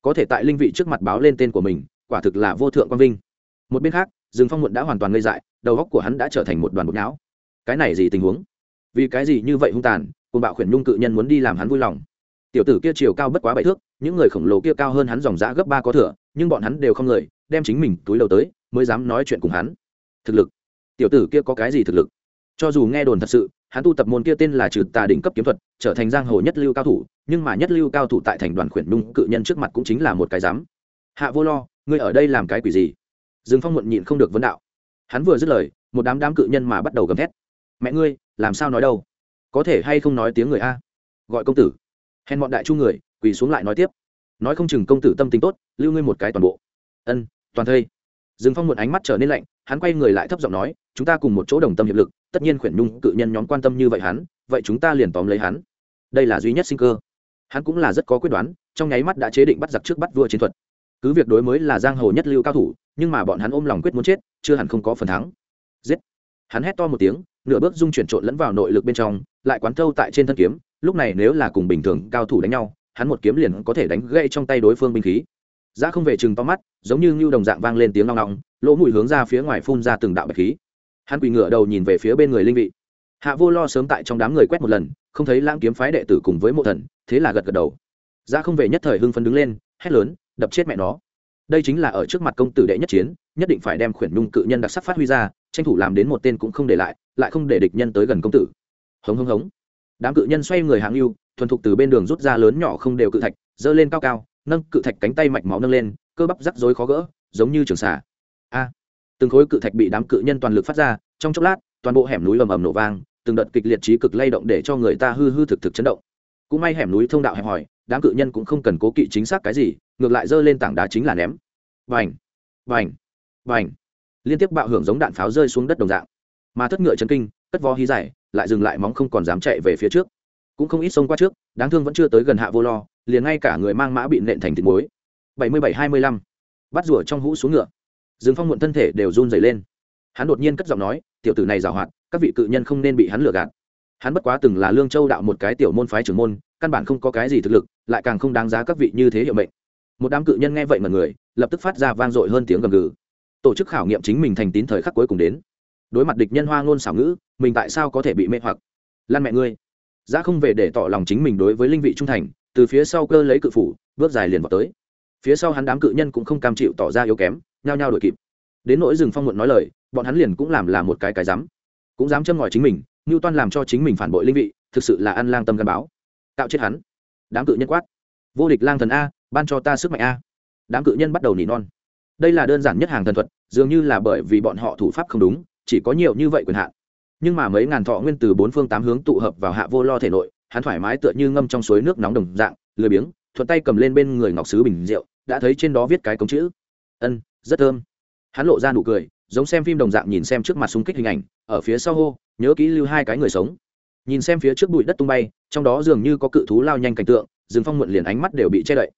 Có thể tại linh vị trước mặt báo lên tên của mình, quả thực là vô thượng quang vinh. Một bên khác, rừng phong muộn đã hoàn toàn ngây dại, đầu góc của hắn đã trở thành một đoàn bột não. Cái này gì tình huống? Vì cái gì như vậy hung tàn cùng bạo khuyển nhung cự nhân muốn đi làm hắn vui lòng? Tiểu tử kia chiều cao bất quá bảy thước, những người khổng lồ kia cao hơn hắn dòng giã gấp ba có thửa nhưng bọn hắn đều không lời, đem chính mình túi đầu tới, mới dám nói chuyện cùng hắn. Thực lực. Tiểu tử kia có cái gì thực lực? Cho dù nghe đồn thật sự, hắn tu tập môn kia tên là trừ tà đỉnh cấp kiếm thuật, trở thành giang hồ nhất lưu cao thủ, nhưng mà nhất lưu cao thủ tại thành đoàn khuyển nhung cự nhân trước mặt cũng chính là một cái dám hạ vô lo, ngươi ở đây làm cái quỷ gì? Dương phong muộn nhịn không được vấn đạo. Hắn vừa dứt lời, một đám đám cự nhân mà bắt đầu gầm thét. Mẹ ngươi, làm sao nói đâu? Có thể hay không nói tiếng người a? Gọi công tử. Hèn bọn đại chu người, quỳ xuống lại nói tiếp nói không chừng công tử tâm tính tốt, lưu ngươi một cái toàn bộ. Ân, toàn thây. Dương phong một ánh mắt trở nên lạnh, hắn quay người lại thấp giọng nói, chúng ta cùng một chỗ đồng tâm hiệp lực, tất nhiên khuyển nhung cự nhân nhóm quan tâm như vậy hắn, vậy chúng ta liền tóm lấy hắn. Đây là duy nhất sinh cơ. Hắn cũng là rất có quyết đoán, trong nháy mắt đã chế định bắt giặc trước bắt vua chiến thuật. Cứ việc đối mới là giang hồ nhất lưu cao thủ, nhưng mà bọn hắn ôm lòng quyết muốn chết, chưa hẳn không có phần thắng. Giết. Hắn hét to một tiếng, nửa bước dung chuyển trộn lẫn vào nội lực bên trong, lại quán thâu tại trên thân kiếm, lúc này nếu là cùng bình thường cao thủ đánh nhau hắn một kiếm liền có thể đánh gãy trong tay đối phương binh khí. Giá không về chừng to mắt, giống như ngưu đồng dạng vang lên tiếng long long lỗ mũi hướng ra phía ngoài phun ra từng đạo bạch khí. Hắn quỳ ngựa đầu nhìn về phía bên người linh vị. Hạ vô lo sớm tại trong đám người quét một lần, không thấy lãng kiếm phái đệ tử cùng với mộ thần, thế là gật gật đầu. Giá không về nhất thời hưng phấn đứng lên, hét lớn, đập chết mẹ nó! Đây chính là ở trước mặt công tử đệ nhất chiến, nhất định phải đem khuyển nhung cự nhân đặc sắc phát huy ra, tranh thủ làm đến một tên cũng không để lại lại không để địch nhân tới gần công tử. Hống hống hống đám cự nhân xoay người hạng lưu thuần thục từ bên đường rút ra lớn nhỏ không đều cự thạch dơ lên cao cao, nâng cự thạch cánh tay mạch máu nâng lên, cơ bắp rắc rối khó gỡ, giống như trường xà. A! Từng khối cự thạch bị đám cự nhân toàn lực phát ra, trong chốc lát, toàn bộ hẻm núi ầm ầm nổ vang, từng đợt kịch liệt trí cực lay động để cho người ta hư hư thực thực chấn động. Cũng may hẻm núi thông đạo hẹp hòi, đám cự nhân cũng không cần cố kỵ chính xác cái gì, ngược lại giơ lên tảng đá chính là ném. Vành vành vành liên tiếp bạo hưởng giống đạn pháo rơi xuống đất đồng dạng. Mà thất ngựa chấn kinh, cất vó hí dài lại dừng lại móng không còn dám chạy về phía trước. Cũng không ít xông qua trước, đáng thương vẫn chưa tới gần hạ vô lo, liền ngay cả người mang mã bị nện thành thịt muối. Bảy mươi bảy hai mươi lăm. Bắt rủa trong hũ xuống ngựa. Dương phong muộn thân thể đều run dày lên. Hắn đột nhiên cất giọng nói, tiểu tử này giảo hoạt, các vị cự nhân không nên bị hắn lừa gạt. Hắn bất quá từng là lương châu đạo một cái tiểu môn phái trưởng môn, căn bản không có cái gì thực lực, lại càng không đáng giá các vị như thế hiệu mệnh. Một đám cự nhân nghe vậy mà người, lập tức phát ra vang dội hơn tiếng gầm gừ. Tổ chức khảo nghiệm chính mình thành tín thời khắc cuối cùng đến đối mặt địch nhân hoa ngôn xảo ngữ, mình tại sao có thể bị mê hoặc? Lan mẹ ngươi ra không về để tỏ lòng chính mình đối với linh vị trung thành, từ phía sau cơ lấy cự phủ, bước dài liền vào tới. Phía sau hắn đám cự nhân cũng không cam chịu tỏ ra yếu kém, nhao nhao đuổi kịp. Đến nỗi rừng phong muộn nói lời, bọn hắn liền cũng làm là một cái cái dám cũng dám châm ngòi chính mình như toan làm cho chính mình phản bội linh vị, thực sự là ăn lang tâm gắn báo. Tạo chết hắn. Đám cự nhân quát. Vô địch lang thần a, ban cho ta sức mạnh a. Đám cự nhân bắt đầu nỉ non. Đây là đơn giản nhất hàng thần thuật, dường như là bởi vì bọn họ thủ pháp không đúng chỉ có nhiều như vậy quyền hạn. Nhưng mà mấy ngàn thọ nguyên từ bốn phương tám hướng tụ hợp vào hạ vô lo thể nội, hắn thoải mái tựa như ngâm trong suối nước nóng đồng dạng, lười biếng, thuận tay cầm lên bên người ngọc sứ bình rượu, đã thấy trên đó viết cái cống chữ. Ân, rất thơm. Hắn lộ ra nụ cười, giống xem phim đồng dạng nhìn xem trước mặt xung kích hình ảnh, ở phía sau hô, nhớ kỹ lưu hai cái người sống. Nhìn xem phía trước bụi đất tung bay, trong đó dường như có cự thú lao nhanh cảnh tượng, rừng phong muộn liền ánh mắt đều bị che đậy.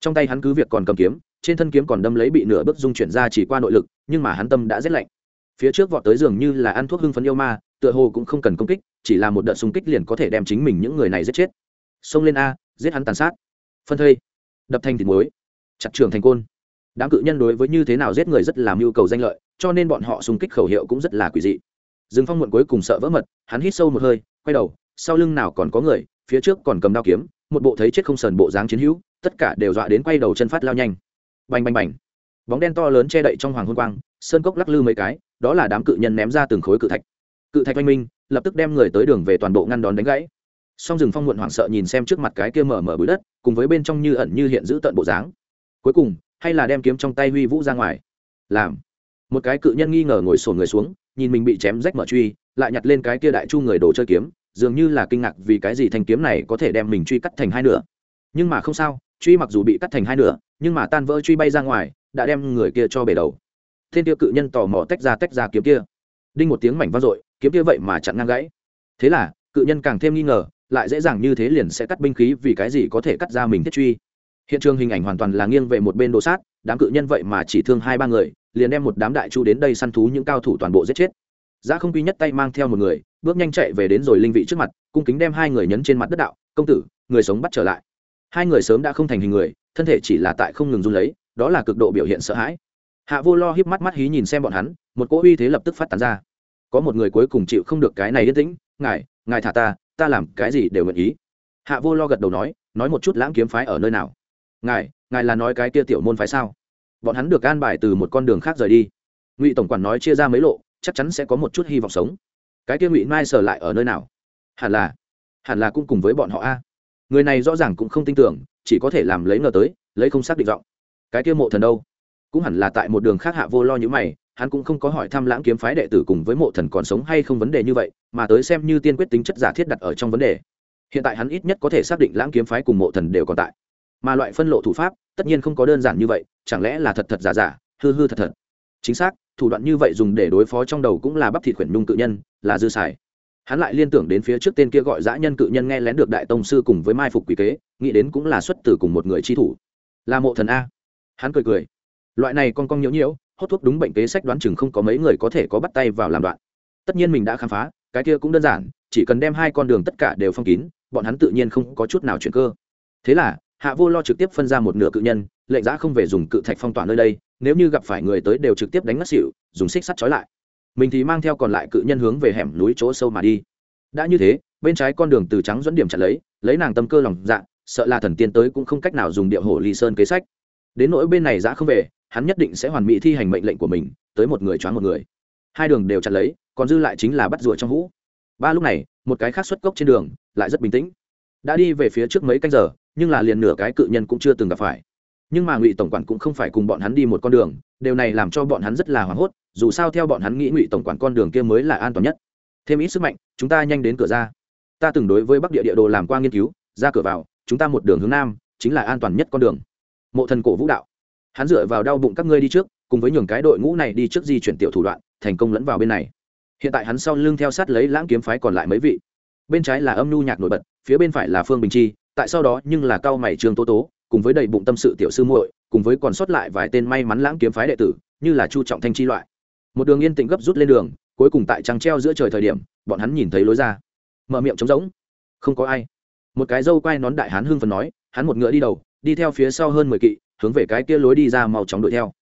Trong tay hắn cứ việc còn cầm kiếm, trên thân kiếm còn đâm lấy bị nửa bước dung chuyển ra chỉ qua nội lực, nhưng mà hắn tâm đã rét lạnh phía trước vọt tới dường như là ăn thuốc hưng phấn yêu ma, tựa hồ cũng không cần công kích, chỉ là một đợt xung kích liền có thể đem chính mình những người này giết chết. Xông lên a, giết hắn tàn sát. Phân thây. Đập thành thịt muối. Chặt trường thành côn. Đám cự nhân đối với như thế nào giết người rất làm nhu cầu danh lợi, cho nên bọn họ xung kích khẩu hiệu cũng rất là quỷ dị. Dương phong muộn cuối cùng sợ vỡ mật, hắn hít sâu một hơi, quay đầu, sau lưng nào còn có người, phía trước còn cầm đao kiếm, một bộ thấy chết không sờn bộ dáng chiến hữu, tất cả đều dọa đến quay đầu chân phát lao nhanh. Bành bành bành. Bóng đen to lớn che đậy trong hoàng hôn quang, sơn cốc lắc lư mấy cái đó là đám cự nhân ném ra từng khối cự thạch. Cự thạch oanh minh, lập tức đem người tới đường về toàn bộ ngăn đón đánh gãy. Song rừng phong muộn hoảng sợ nhìn xem trước mặt cái kia mở mở bụi đất, cùng với bên trong như ẩn như hiện giữ tận bộ dáng. Cuối cùng, hay là đem kiếm trong tay huy vũ ra ngoài. Làm. Một cái cự nhân nghi ngờ ngồi sổn người xuống, nhìn mình bị chém rách mở truy, lại nhặt lên cái kia đại chu người đồ chơi kiếm, dường như là kinh ngạc vì cái gì thanh kiếm này có thể đem mình truy cắt thành hai nửa. Nhưng mà không sao, truy mặc dù bị cắt thành hai nửa, nhưng mà tan vỡ truy bay ra ngoài, đã đem người kia cho bể đầu thiên tiêu cự nhân tò mò tách ra tách ra kiếm kia. Đinh một tiếng mảnh vang dội, kiếm kia vậy mà chặn ngang gãy. Thế là, cự nhân càng thêm nghi ngờ, lại dễ dàng như thế liền sẽ cắt binh khí vì cái gì có thể cắt ra mình thiết truy. Hiện trường hình ảnh hoàn toàn là nghiêng về một bên đồ sát, đám cự nhân vậy mà chỉ thương hai ba người, liền đem một đám đại chu đến đây săn thú những cao thủ toàn bộ giết chết. Giá không quy nhất tay mang theo một người, bước nhanh chạy về đến rồi linh vị trước mặt, cung kính đem hai người nhấn trên mặt đất đạo, công tử, người sống bắt trở lại. Hai người sớm đã không thành hình người, thân thể chỉ là tại không ngừng run lấy, đó là cực độ biểu hiện sợ hãi hạ vô lo híp mắt mắt hí nhìn xem bọn hắn, một cỗ uy thế lập tức phát tán ra. Có một người cuối cùng chịu không được cái này yên tĩnh, ngài ngài thả ta ta làm cái gì đều nguyện ý. Hạ vô lo gật đầu nói nói một chút lãng kiếm phái ở nơi nào. Ngài ngài là nói cái kia tiểu môn phái sao? Bọn hắn được an bài từ một con đường khác rời đi. Ngụy tổng quản nói chia ra mấy lộ, chắc chắn sẽ có một chút hy vọng sống. Cái kia ngụy mai sở lại ở nơi nào? Hẳn là hẳn là cũng cùng với bọn họ a. Người này rõ ràng cũng không tin tưởng, chỉ có thể làm lấy ngờ tới, lấy không xác định giọng. Cái kia mộ thần đâu? Cũng hẳn là tại một đường khác hạ vô lo như mày, hắn cũng không có hỏi thăm lãng kiếm phái đệ tử cùng với mộ thần còn sống hay không vấn đề như vậy, mà tới xem như tiên quyết tính chất giả thiết đặt ở trong vấn đề. Hiện tại hắn ít nhất có thể xác định lãng kiếm phái cùng mộ thần đều còn tại. Mà loại phân lộ thủ pháp, tất nhiên không có đơn giản như vậy, chẳng lẽ là thật thật giả giả, hư hư thật thật. Chính xác, thủ đoạn như vậy dùng để đối phó trong đầu cũng là bắp thịt khuyển nhung cự nhân, là dư xài. Hắn lại liên tưởng đến phía trước tên kia gọi dã nhân cự nhân nghe lén được đại tông sư cùng với mai phục quỷ kế, nghĩ đến cũng là xuất từ cùng một người chi thủ. Là mộ thần a. Hắn cười cười loại này con con nhiễu nhiễu, hốt thuốc đúng bệnh kế sách đoán chừng không có mấy người có thể có bắt tay vào làm đoạn. Tất nhiên mình đã khám phá, cái kia cũng đơn giản, chỉ cần đem hai con đường tất cả đều phong kín, bọn hắn tự nhiên không có chút nào chuyện cơ. Thế là, hạ vô lo trực tiếp phân ra một nửa cự nhân, lệnh giã không về dùng cự thạch phong tỏa nơi đây, nếu như gặp phải người tới đều trực tiếp đánh ngất xỉu, dùng xích sắt trói lại. Mình thì mang theo còn lại cự nhân hướng về hẻm núi chỗ sâu mà đi. Đã như thế, bên trái con đường từ trắng dẫn điểm chặn lấy lấy nàng tâm cơ lòng dạ sợ là thần tiên tới cũng không cách nào dùng điệu hổ ly sơn kế sách. Đến nỗi bên này giã không về hắn nhất định sẽ hoàn mỹ thi hành mệnh lệnh của mình, tới một người choáng một người. Hai đường đều chặn lấy, còn dư lại chính là bắt rùa trong hũ. Ba lúc này, một cái khác xuất gốc trên đường, lại rất bình tĩnh. Đã đi về phía trước mấy canh giờ, nhưng là liền nửa cái cự nhân cũng chưa từng gặp phải. Nhưng mà ngụy tổng quản cũng không phải cùng bọn hắn đi một con đường, điều này làm cho bọn hắn rất là hoảng hốt, dù sao theo bọn hắn nghĩ ngụy tổng quản con đường kia mới là an toàn nhất. Thêm ít sức mạnh, chúng ta nhanh đến cửa ra. Ta từng đối với bắc địa địa đồ làm qua nghiên cứu, ra cửa vào, chúng ta một đường hướng nam, chính là an toàn nhất con đường. Mộ thần cổ vũ đạo hắn dựa vào đau bụng các ngươi đi trước, cùng với nhường cái đội ngũ này đi trước di chuyển tiểu thủ đoạn, thành công lẫn vào bên này. Hiện tại hắn sau lưng theo sát lấy lãng kiếm phái còn lại mấy vị. Bên trái là âm nhu nhạc nổi bật, phía bên phải là phương bình chi, tại sau đó nhưng là cao mày Trường tố tố, cùng với đầy bụng tâm sự tiểu sư muội, cùng với còn sót lại vài tên may mắn lãng kiếm phái đệ tử, như là chu trọng thanh chi loại. Một đường yên tĩnh gấp rút lên đường, cuối cùng tại trăng treo giữa trời thời điểm, bọn hắn nhìn thấy lối ra. Mở miệng trống rỗng. Không có ai. Một cái dâu quai nón đại hán hưng phần nói, hắn một ngựa đi đầu, đi theo phía sau hơn mười kỵ hướng về cái kia lối đi ra màu chóng đuổi theo.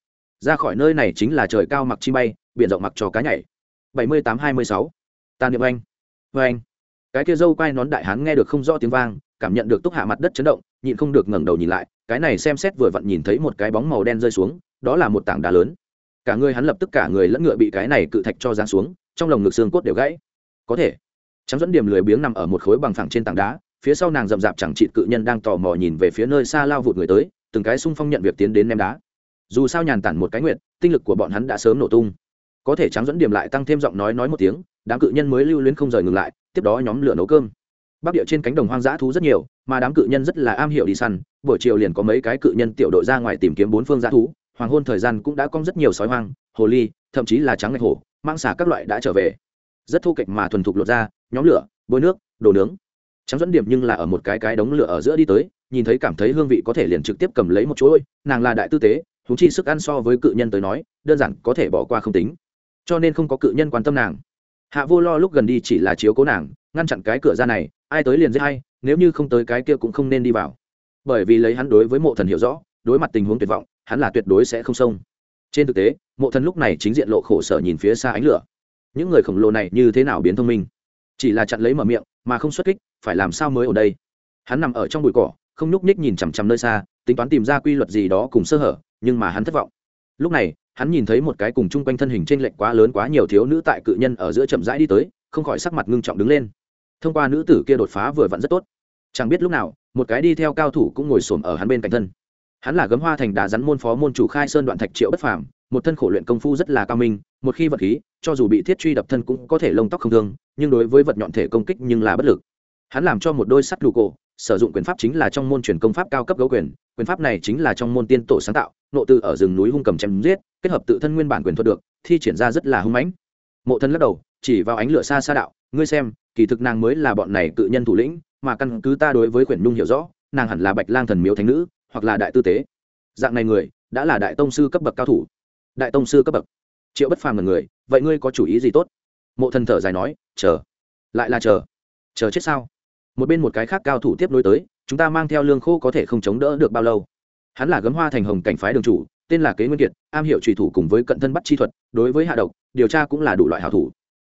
Ra khỏi nơi này chính là trời cao mặc chi bay, biển rộng mặc trò cá nhảy. Bảy mươi tám hai mươi sáu. Tàn niệm anh vê anh cái kia dâu quai nón đại hán nghe được không rõ tiếng vang, cảm nhận được túc hạ mặt đất chấn động, nhịn không được ngẩng đầu nhìn lại, cái này xem xét vừa vặn nhìn thấy một cái bóng màu đen rơi xuống, đó là một tảng đá lớn. Cả người hắn lập tức cả người lẫn ngựa bị cái này cự thạch cho giáng xuống, trong lồng ngực xương cốt đều gãy. Có thể, trắng dẫn điểm lười biếng nằm ở một khối bằng phẳng trên tảng đá, phía sau nàng rậm rạp chẳng trị cự nhân đang tò mò nhìn về phía nơi xa lao vụt người tới từng cái xung phong nhận việc tiến đến ném đá. Dù sao nhàn tản một cái nguyện tinh lực của bọn hắn đã sớm nổ tung. Có thể trắng dẫn điểm lại tăng thêm giọng nói nói một tiếng, đám cự nhân mới lưu luyến không rời ngừng lại, tiếp đó nhóm lửa nấu cơm. Bắc địa trên cánh đồng hoang dã thú rất nhiều, mà đám cự nhân rất là am hiểu đi săn, buổi chiều liền có mấy cái cự nhân tiểu đội ra ngoài tìm kiếm bốn phương dã thú, hoàng hôn thời gian cũng đã cong rất nhiều sói hoang, hồ ly, thậm chí là trắng ngạch hổ mang xả các loại đã trở về. Rất thu kịch mà thuần thục lột ra, nhóm lửa, bôi nước, đồ nướng. Trắng dẫn điểm nhưng là ở một cái cái đống lửa ở giữa đi tới nhìn thấy cảm thấy hương vị có thể liền trực tiếp cầm lấy một chỗ ôi nàng là đại tư tế thú chi sức ăn so với cự nhân tới nói, đơn giản có thể bỏ qua không tính. Cho nên không có cự nhân quan tâm nàng. Hạ vô lo lúc gần đi chỉ là chiếu cố nàng, ngăn chặn cái cửa ra này, ai tới liền giết hay nếu như không tới cái kia cũng không nên đi vào. Bởi vì lấy hắn đối với mộ thần hiểu rõ, đối mặt tình huống tuyệt vọng, hắn là tuyệt đối sẽ không xông. Trên thực tế, mộ thần lúc này chính diện lộ khổ sở nhìn phía xa ánh lửa. Những người khổng lồ này như thế nào biến thông minh? Chỉ là chặn lấy mở miệng, mà không xuất kích, phải làm sao mới ở đây? Hắn nằm ở trong bụi cỏ không nhúc ních nhìn chằm chằm nơi xa, tính toán tìm ra quy luật gì đó cùng sơ hở, nhưng mà hắn thất vọng. Lúc này, hắn nhìn thấy một cái cùng chung quanh thân hình t r ê n lệch quá lớn quá nhiều thiếu nữ tại cự nhân ở giữa chậm rãi đi tới, không khỏi sắc mặt ngưng trọng đứng lên. Thông qua nữ tử kia đột phá vừa vặn rất tốt. Chẳng biết lúc nào, một cái đi theo cao thủ cũng ngồi xổm ở hắn bên cạnh thân. Hắn là gấm hoa thành đá rắn môn phó môn chủ khai sơn đoạn thạch triệu bất phàm, một thân khổ luyện công phu rất là cao minh, một khi vật khí, cho dù bị thiết truy đập thân cũng có thể lông tóc không thương, nhưng đối với vật nhọn thể công kích nhưng là bất lực. Hắn làm cho một đôi sắt lù cổ sử dụng quyền pháp chính là trong môn truyền công pháp cao cấp gấu quyền quyền pháp này chính là trong môn tiên tổ sáng tạo, nộ từ ở rừng núi hung cầm chém giết, kết hợp tự thân nguyên bản quyền thuật được, thi triển ra rất là hung mãnh. Mộ thân lắc đầu, chỉ vào ánh lửa xa xa đạo, ngươi xem, kỳ thực nàng mới là bọn này cự nhân thủ lĩnh, mà căn cứ ta đối với quyển nhung hiểu rõ, nàng hẳn là bạch lang thần miếu thánh nữ, hoặc là đại tư tế. Dạng này người, đã là đại tông sư cấp bậc cao thủ. Đại tông sư cấp bậc. Triệu bất phàm là người, vậy ngươi có chủ ý gì tốt? Mộ thần thở dài nói, chờ. Lại là chờ. Chờ chết sao? Một bên một cái khác cao thủ tiếp nối tới, chúng ta mang theo lương khô có thể không chống đỡ được bao lâu. Hắn là gấm hoa thành hồng cảnh phái đường chủ, tên là kế nguyên kiệt, am hiểu trùy thủ cùng với cận thân bắt chi thuật, đối với hạ độc, điều tra cũng là đủ loại hảo thủ.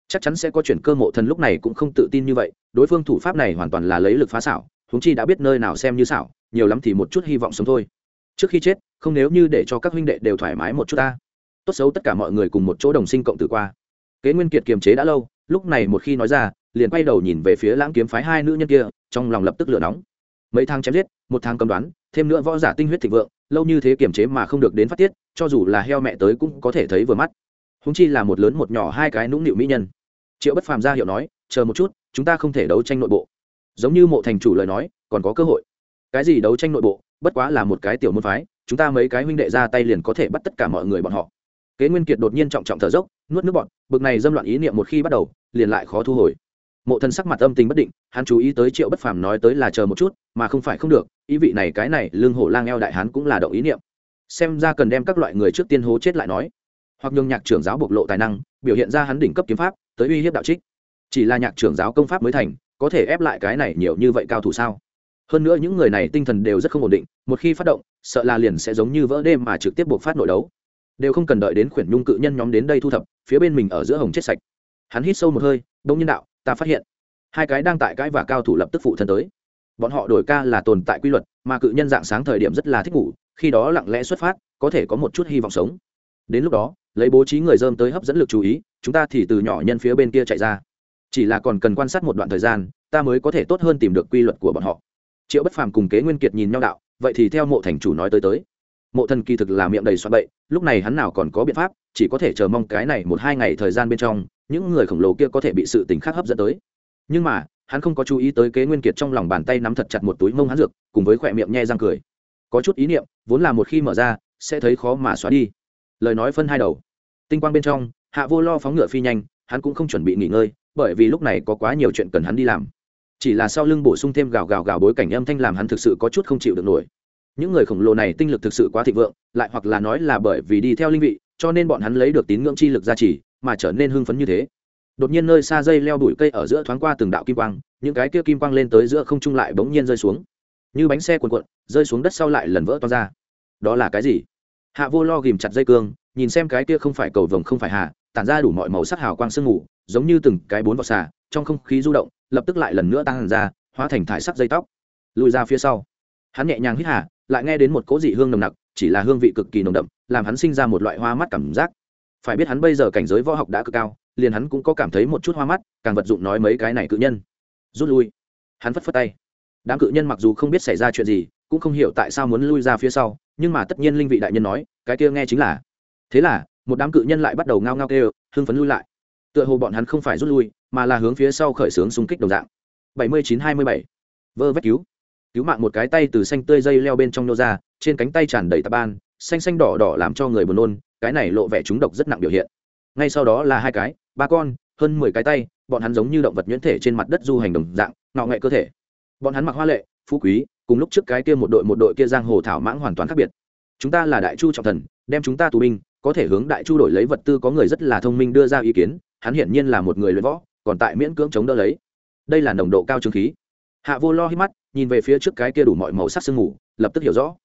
Chắc chắn sẽ có chuyển cơ mộ thần lúc này cũng không tự tin như vậy, đối phương thủ pháp này hoàn toàn là lấy lực phá xảo húng chi đã biết nơi nào xem như xảo, nhiều lắm thì một chút hy vọng sống thôi. Trước khi chết, không nếu như để cho các huynh đệ đều thoải mái một chút ta. Tốt xấu tất cả mọi người cùng một chỗ đồng sinh cộng tử qua. Kế nguyên kiệt kiềm chế đã lâu, lúc này một khi nói ra liền quay đầu nhìn về phía lãng kiếm phái hai nữ nhân kia, trong lòng lập tức lửa nóng. Mấy tháng chém giết, một tháng cầm đoán, thêm nữa võ giả tinh huyết thịnh vượng, lâu như thế kiềm chế mà không được đến phát tiết, cho dù là heo mẹ tới cũng có thể thấy vừa mắt. Húng chi là một lớn một nhỏ hai cái nũng nịu mỹ nhân. Triệu bất phàm ra hiệu nói, chờ một chút, chúng ta không thể đấu tranh nội bộ. Giống như mộ thành chủ lời nói, còn có cơ hội. Cái gì đấu tranh nội bộ? Bất quá là một cái tiểu môn phái, chúng ta mấy cái huynh đệ ra tay liền có thể bắt tất cả mọi người bọn họ. Kế nguyên kiệt đột nhiên trọng trọng thở dốc, nuốt nước bọn bực này dâm loạn ý niệm một khi bắt đầu, liền lại khó thu hồi mộ thần sắc mặt âm tình bất định, hắn chú ý tới triệu bất phàm nói tới là chờ một chút, mà không phải không được, ý vị này cái này lương hổ lang eo đại hán cũng là động ý niệm. Xem ra cần đem các loại người trước tiên hố chết lại nói. Hoặc nhường nhạc trưởng giáo bộc lộ tài năng, biểu hiện ra hắn đỉnh cấp kiếm pháp, tới uy hiếp đạo trích. Chỉ là nhạc trưởng giáo công pháp mới thành, có thể ép lại cái này nhiều như vậy cao thủ sao? Hơn nữa những người này tinh thần đều rất không ổn định, một khi phát động, sợ là liền sẽ giống như vỡ đêm mà trực tiếp buộc phát nội đấu. Đều không cần đợi đến khuyển nhung cự nhân nhóm đến đây thu thập, phía bên mình ở giữa hồng chết sạch. Hắn hít sâu một hơi đông nhân đạo ta phát hiện, hai cái đang tại cãi và cao thủ lập tức phụ thân tới. Bọn họ đổi ca là tồn tại quy luật, mà cự nhân dạng sáng thời điểm rất là thích ngủ, khi đó lặng lẽ xuất phát, có thể có một chút hy vọng sống. Đến lúc đó, lấy bố trí người dơm tới hấp dẫn lực chú ý, chúng ta thì từ nhỏ nhân phía bên kia chạy ra. Chỉ là còn cần quan sát một đoạn thời gian, ta mới có thể tốt hơn tìm được quy luật của bọn họ. Triệu bất phàm cùng kế nguyên kiệt nhìn nhau đạo, vậy thì theo mộ thành chủ nói tới tới. Mộ thần kỳ thực là miệng đầy xoa bậy, lúc này hắn nào còn có biện pháp, chỉ có thể chờ mong cái này một hai ngày thời gian bên trong những người khổng lồ kia có thể bị sự tình khác hấp dẫn tới. Nhưng mà, hắn không có chú ý tới kế nguyên kiệt trong lòng bàn tay nắm thật chặt một túi mông hắn dược, cùng với khỏe miệng nhe răng cười. Có chút ý niệm, vốn là một khi mở ra, sẽ thấy khó mà xóa đi. Lời nói phân hai đầu. Tinh quang bên trong, hạ vô lo phóng ngựa phi nhanh, hắn cũng không chuẩn bị nghỉ ngơi, bởi vì lúc này có quá nhiều chuyện cần hắn đi làm. Chỉ là sau lưng bổ sung thêm gào gào gào bối cảnh âm thanh làm hắn thực sự có chút không chịu được nổi. Những người khổng lồ này tinh lực thực sự quá thịnh vượng, lại hoặc là nói là bởi vì đi theo linh vị, cho nên bọn hắn lấy được tín ngưỡng chi lực gia trì mà trở nên hưng phấn như thế. Đột nhiên nơi xa dây leo đuổi cây ở giữa thoáng qua từng đạo kim quang, những cái kia kim quang lên tới giữa không trung lại bỗng nhiên rơi xuống. Như bánh xe cuồn cuộn, rơi xuống đất sau lại lần vỡ to ra. Đó là cái gì? Hạ vô lo ghìm chặt dây cương, nhìn xem cái kia không phải cầu vồng không phải hạ tản ra đủ mọi màu sắc hào quang sương mù, giống như từng cái bốn vỏ xà, trong không khí du động, lập tức lại lần nữa tăng hẳn ra, hóa thành thải sắc dây tóc. Lùi ra phía sau. Hắn nhẹ nhàng hít hà, lại nghe đến một cỗ dị hương nồng nặc, chỉ là hương vị cực kỳ nồng đậm, làm hắn sinh ra một loại hoa mắt cảm giác phải biết hắn bây giờ cảnh giới võ học đã cực cao, liền hắn cũng có cảm thấy một chút hoa mắt, càng vật dụng nói mấy cái này cự nhân. Rút lui. Hắn phất phất tay. Đám cự nhân mặc dù không biết xảy ra chuyện gì, cũng không hiểu tại sao muốn lui ra phía sau, nhưng mà tất nhiên linh vị đại nhân nói, cái kia nghe chính là. Thế là, một đám cự nhân lại bắt đầu ngao ngao kêu, hưng phấn lui lại. Tựa hồ bọn hắn không phải rút lui, mà là hướng phía sau khởi xướng xung kích đồng dạng. Bảy mươi chín hai mươi bảy. Vơ vét cứu. Cứu mạng một cái tay từ xanh tươi dây leo bên trong nô ra, trên cánh tay tràn đầy tạp ban, xanh xanh đỏ đỏ làm cho người buồn nôn cái này lộ vẻ chúng độc rất nặng biểu hiện. Ngay sau đó là hai cái, ba con, hơn mười cái tay, bọn hắn giống như động vật nhuyễn thể trên mặt đất du hành đồng dạng ngọ nghệ cơ thể. Bọn hắn mặc hoa lệ, phú quý, cùng lúc trước cái kia một đội một đội kia giang hồ thảo mãng hoàn toàn khác biệt. Chúng ta là đại chu trọng thần, đem chúng ta tù binh, có thể hướng đại chu đổi lấy vật tư có người rất là thông minh đưa ra ý kiến, hắn hiển nhiên là một người luyện võ, còn tại miễn cưỡng chống đỡ lấy. Đây là nồng độ cao trương khí. Hạ vô lo hít mắt, nhìn về phía trước cái kia đủ mọi màu sắc sương mù, lập tức hiểu rõ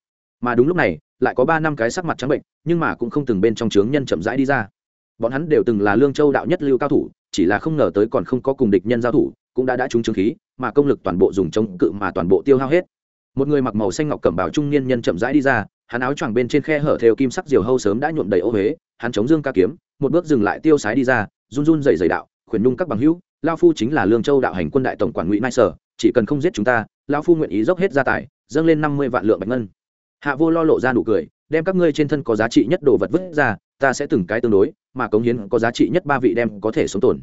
mà đúng lúc này, lại có ba năm cái sắc mặt trắng bệnh, nhưng mà cũng không từng bên trong trướng nhân chậm rãi đi ra. Bọn hắn đều từng là lương châu đạo nhất lưu cao thủ, chỉ là không ngờ tới còn không có cùng địch nhân giao thủ, cũng đã đã trúng trướng khí, mà công lực toàn bộ dùng chống cự mà toàn bộ tiêu hao hết. Một người mặc màu xanh ngọc cẩm bào trung niên nhân chậm rãi đi ra, hắn áo choàng bên trên khe hở theo kim sắc diều hâu sớm đã nhuộm đầy ô huế hắn chống dương ca kiếm, một bước dừng lại tiêu sái đi ra, run run dày dày đạo, khuyển nhung các bằng hữu lao phu chính là lương châu đạo hành quân đại tổng quản ngụy nai sở, chỉ cần không giết chúng ta lao phu nguyện ý dốc hết gia tài, dâng lên năm mươi vạn lượng bạch ngân hạ vô lo lộ ra nụ cười, đem các ngươi trên thân có giá trị nhất đồ vật vứt ra, ta sẽ từng cái tương đối, mà cống hiến có giá trị nhất ba vị đem có thể sống tồn.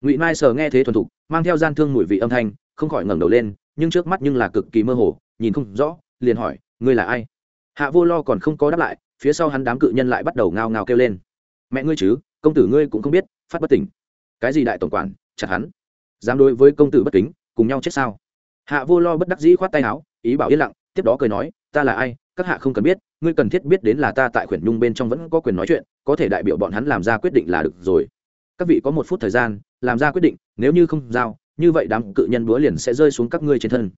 Ngụy mai sờ nghe thế thuần thục, mang theo gian thương mùi vị âm thanh, không khỏi ngẩng đầu lên, nhưng trước mắt nhưng là cực kỳ mơ hồ, nhìn không rõ, liền hỏi, ngươi là ai? Hạ vô lo còn không có đáp lại, phía sau hắn đám cự nhân lại bắt đầu ngao ngao kêu lên. Mẹ ngươi chứ, công tử ngươi cũng không biết, phát bất tỉnh. Cái gì đại tổng quản, chặt hắn? Dám đối với công tử bất kính, cùng nhau chết sao? Hạ vô lo bất đắc dĩ khoát tay áo, ý bảo yên lặng, tiếp đó cười nói, ta là ai các hạ không cần biết, ngươi cần thiết biết đến là ta tại khuyển nhung bên trong vẫn có quyền nói chuyện, có thể đại biểu bọn hắn làm ra quyết định là được rồi. Các vị có một phút thời gian, làm ra quyết định, nếu như không giao, như vậy đám cự nhân búa liền sẽ rơi xuống các ngươi trên thân.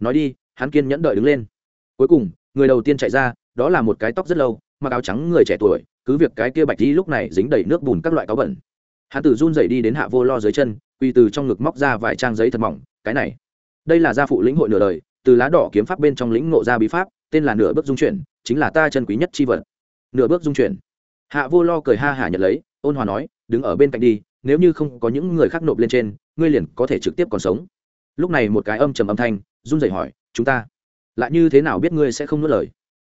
Nói đi, hắn kiên nhẫn đợi đứng lên. Cuối cùng, người đầu tiên chạy ra, đó là một cái tóc rất lâu, mặc áo trắng người trẻ tuổi, cứ việc cái kia bạch đi lúc này dính đầy nước bùn các loại cáo bẩn. Hắn từ run dậy đi đến hạ vô lo dưới chân quy từ trong ngực móc ra vài trang giấy thật mỏng, cái này. Đây là gia phụ lĩnh hội nửa đời, từ lá đỏ kiếm pháp bên trong lĩnh ngộ ra bí pháp tên là nửa bước dung chuyển, chính là ta chân quý nhất chi vật. Nửa bước dung chuyển. Hạ vô lo cười ha hả nhận lấy, ôn hòa nói, đứng ở bên cạnh đi, nếu như không có những người khác nộp lên trên, ngươi liền có thể trực tiếp còn sống. Lúc này một cái âm trầm âm thanh, run rẩy hỏi, chúng ta, lại như thế nào biết ngươi sẽ không nuốt lời?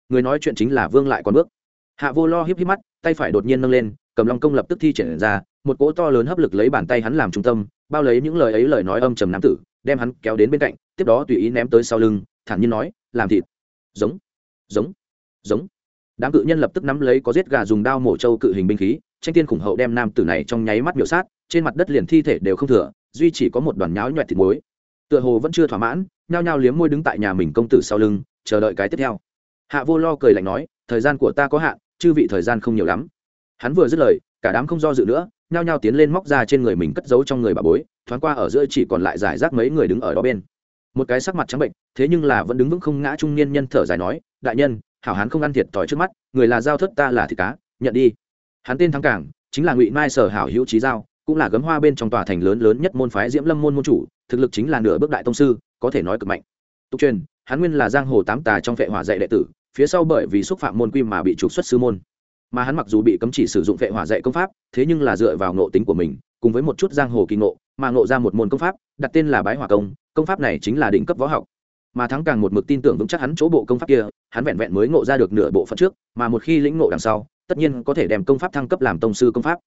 Người nói chuyện chính là vương lại còn bước. Hạ vô lo híp híp mắt, tay phải đột nhiên nâng lên, cầm long công lập tức thi triển ra, một cỗ to lớn hấp lực lấy bàn tay hắn làm trung tâm, bao lấy những lời ấy lời nói âm trầm nam tử, đem hắn kéo đến bên cạnh, tiếp đó tùy ý ném tới sau lưng, thản nhiên nói, làm thịt giống. Giống. Giống. Đám cự nhân lập tức nắm lấy có giết gà dùng đao mổ trâu cự hình binh khí, tranh tiên khủng hậu đem nam tử này trong nháy mắt miểu sát, trên mặt đất liền thi thể đều không thừa, duy chỉ có một đoàn nháo nhoẹt thịt muối. Tựa hồ vẫn chưa thỏa mãn, nhao nhao liếm môi đứng tại nhà mình công tử sau lưng, chờ đợi cái tiếp theo. Hạ vô lo cười lạnh nói, thời gian của ta có hạn, chư vị thời gian không nhiều lắm. Hắn vừa dứt lời, cả đám không do dự nữa, nhao nhao tiến lên móc ra trên người mình cất giấu trong người bà bối, thoáng qua ở giữa chỉ còn lại giải rác mấy người đứng ở đó bên một cái sắc mặt trắng bệnh, thế nhưng là vẫn đứng vững không ngã trung niên nhân thở dài nói, đại nhân, hảo hán không ăn thiệt thòi trước mắt, người là giao thất ta là thịt cá, nhận đi. Hắn tên thắng cảng, chính là ngụy mai sở hảo hữu trí giao, cũng là gấm hoa bên trong tòa thành lớn lớn nhất môn phái diễm lâm môn môn chủ, thực lực chính là nửa bước đại tông sư, có thể nói cực mạnh. Tục truyền, hắn nguyên là giang hồ tám tà trong vệ hỏa dạy đệ tử, phía sau bởi vì xúc phạm môn quy mà bị trục xuất sư môn. Mà hắn mặc dù bị cấm chỉ sử dụng vệ hỏa dạy công pháp, thế nhưng là dựa vào ngộ tính của mình, cùng với một chút giang hồ kỳ ngộ mà ngộ ra một môn công pháp, đặt tên là bái hỏa công công pháp này chính là đỉnh cấp võ học. Mà thắng càng một mực tin tưởng vững chắc hắn chỗ bộ công pháp kia, hắn vẹn vẹn mới ngộ ra được nửa bộ phận trước, mà một khi lĩnh ngộ đằng sau, tất nhiên có thể đem công pháp thăng cấp làm tông sư công pháp.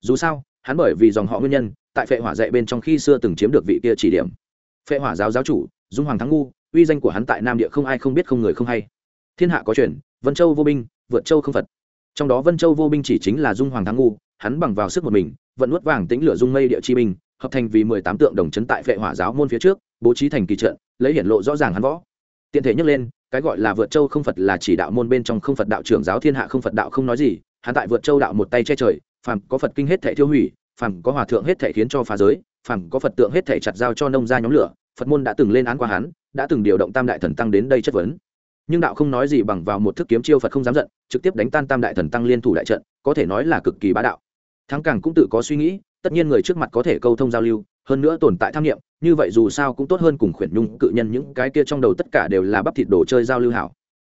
Dù sao, hắn bởi vì dòng họ nguyên nhân, tại phệ hỏa dạy bên trong khi xưa từng chiếm được vị kia chỉ điểm. Phệ hỏa giáo giáo chủ, dung hoàng thắng ngu, uy danh của hắn tại nam địa không ai không biết không người không hay. Thiên hạ có chuyện vân châu vô binh, vượt châu không phật. Trong đó vân châu vô binh chỉ chính là dung hoàng thắng ngu, hắn bằng vào sức một mình, vận nuốt vàng tính lửa dung mây địa chi binh hợp thành vì mười tám tượng đồng chấn tại vệ hỏa giáo môn phía trước, bố trí thành kỳ trận, lấy hiển lộ rõ ràng hắn võ. Tiện thể nhắc lên, cái gọi là vượt châu không phật là chỉ đạo môn bên trong không phật đạo trưởng giáo thiên hạ không phật đạo không nói gì, hắn tại vượt châu đạo một tay che trời, phàm có phật kinh hết thể tiêu hủy, phàm có hòa thượng hết thể khiến cho phá giới, phàm có phật tượng hết thể chặt giao cho nông gia nhóm lửa, phật môn đã từng lên án qua hắn, đã từng điều động tam đại thần tăng đến đây chất vấn. Nhưng đạo không nói gì bằng vào một thức kiếm chiêu phật không dám giận, trực tiếp đánh tan tam đại thần tăng liên thủ đại trận, có thể nói là cực kỳ bá đạo. Thắng càng cũng tự có suy nghĩ tất nhiên người trước mặt có thể câu thông giao lưu, hơn nữa tồn tại tham nghiệm, như vậy dù sao cũng tốt hơn cùng khuyển nhung, cự nhân những cái kia trong đầu tất cả đều là bắp thịt đồ chơi giao lưu hảo.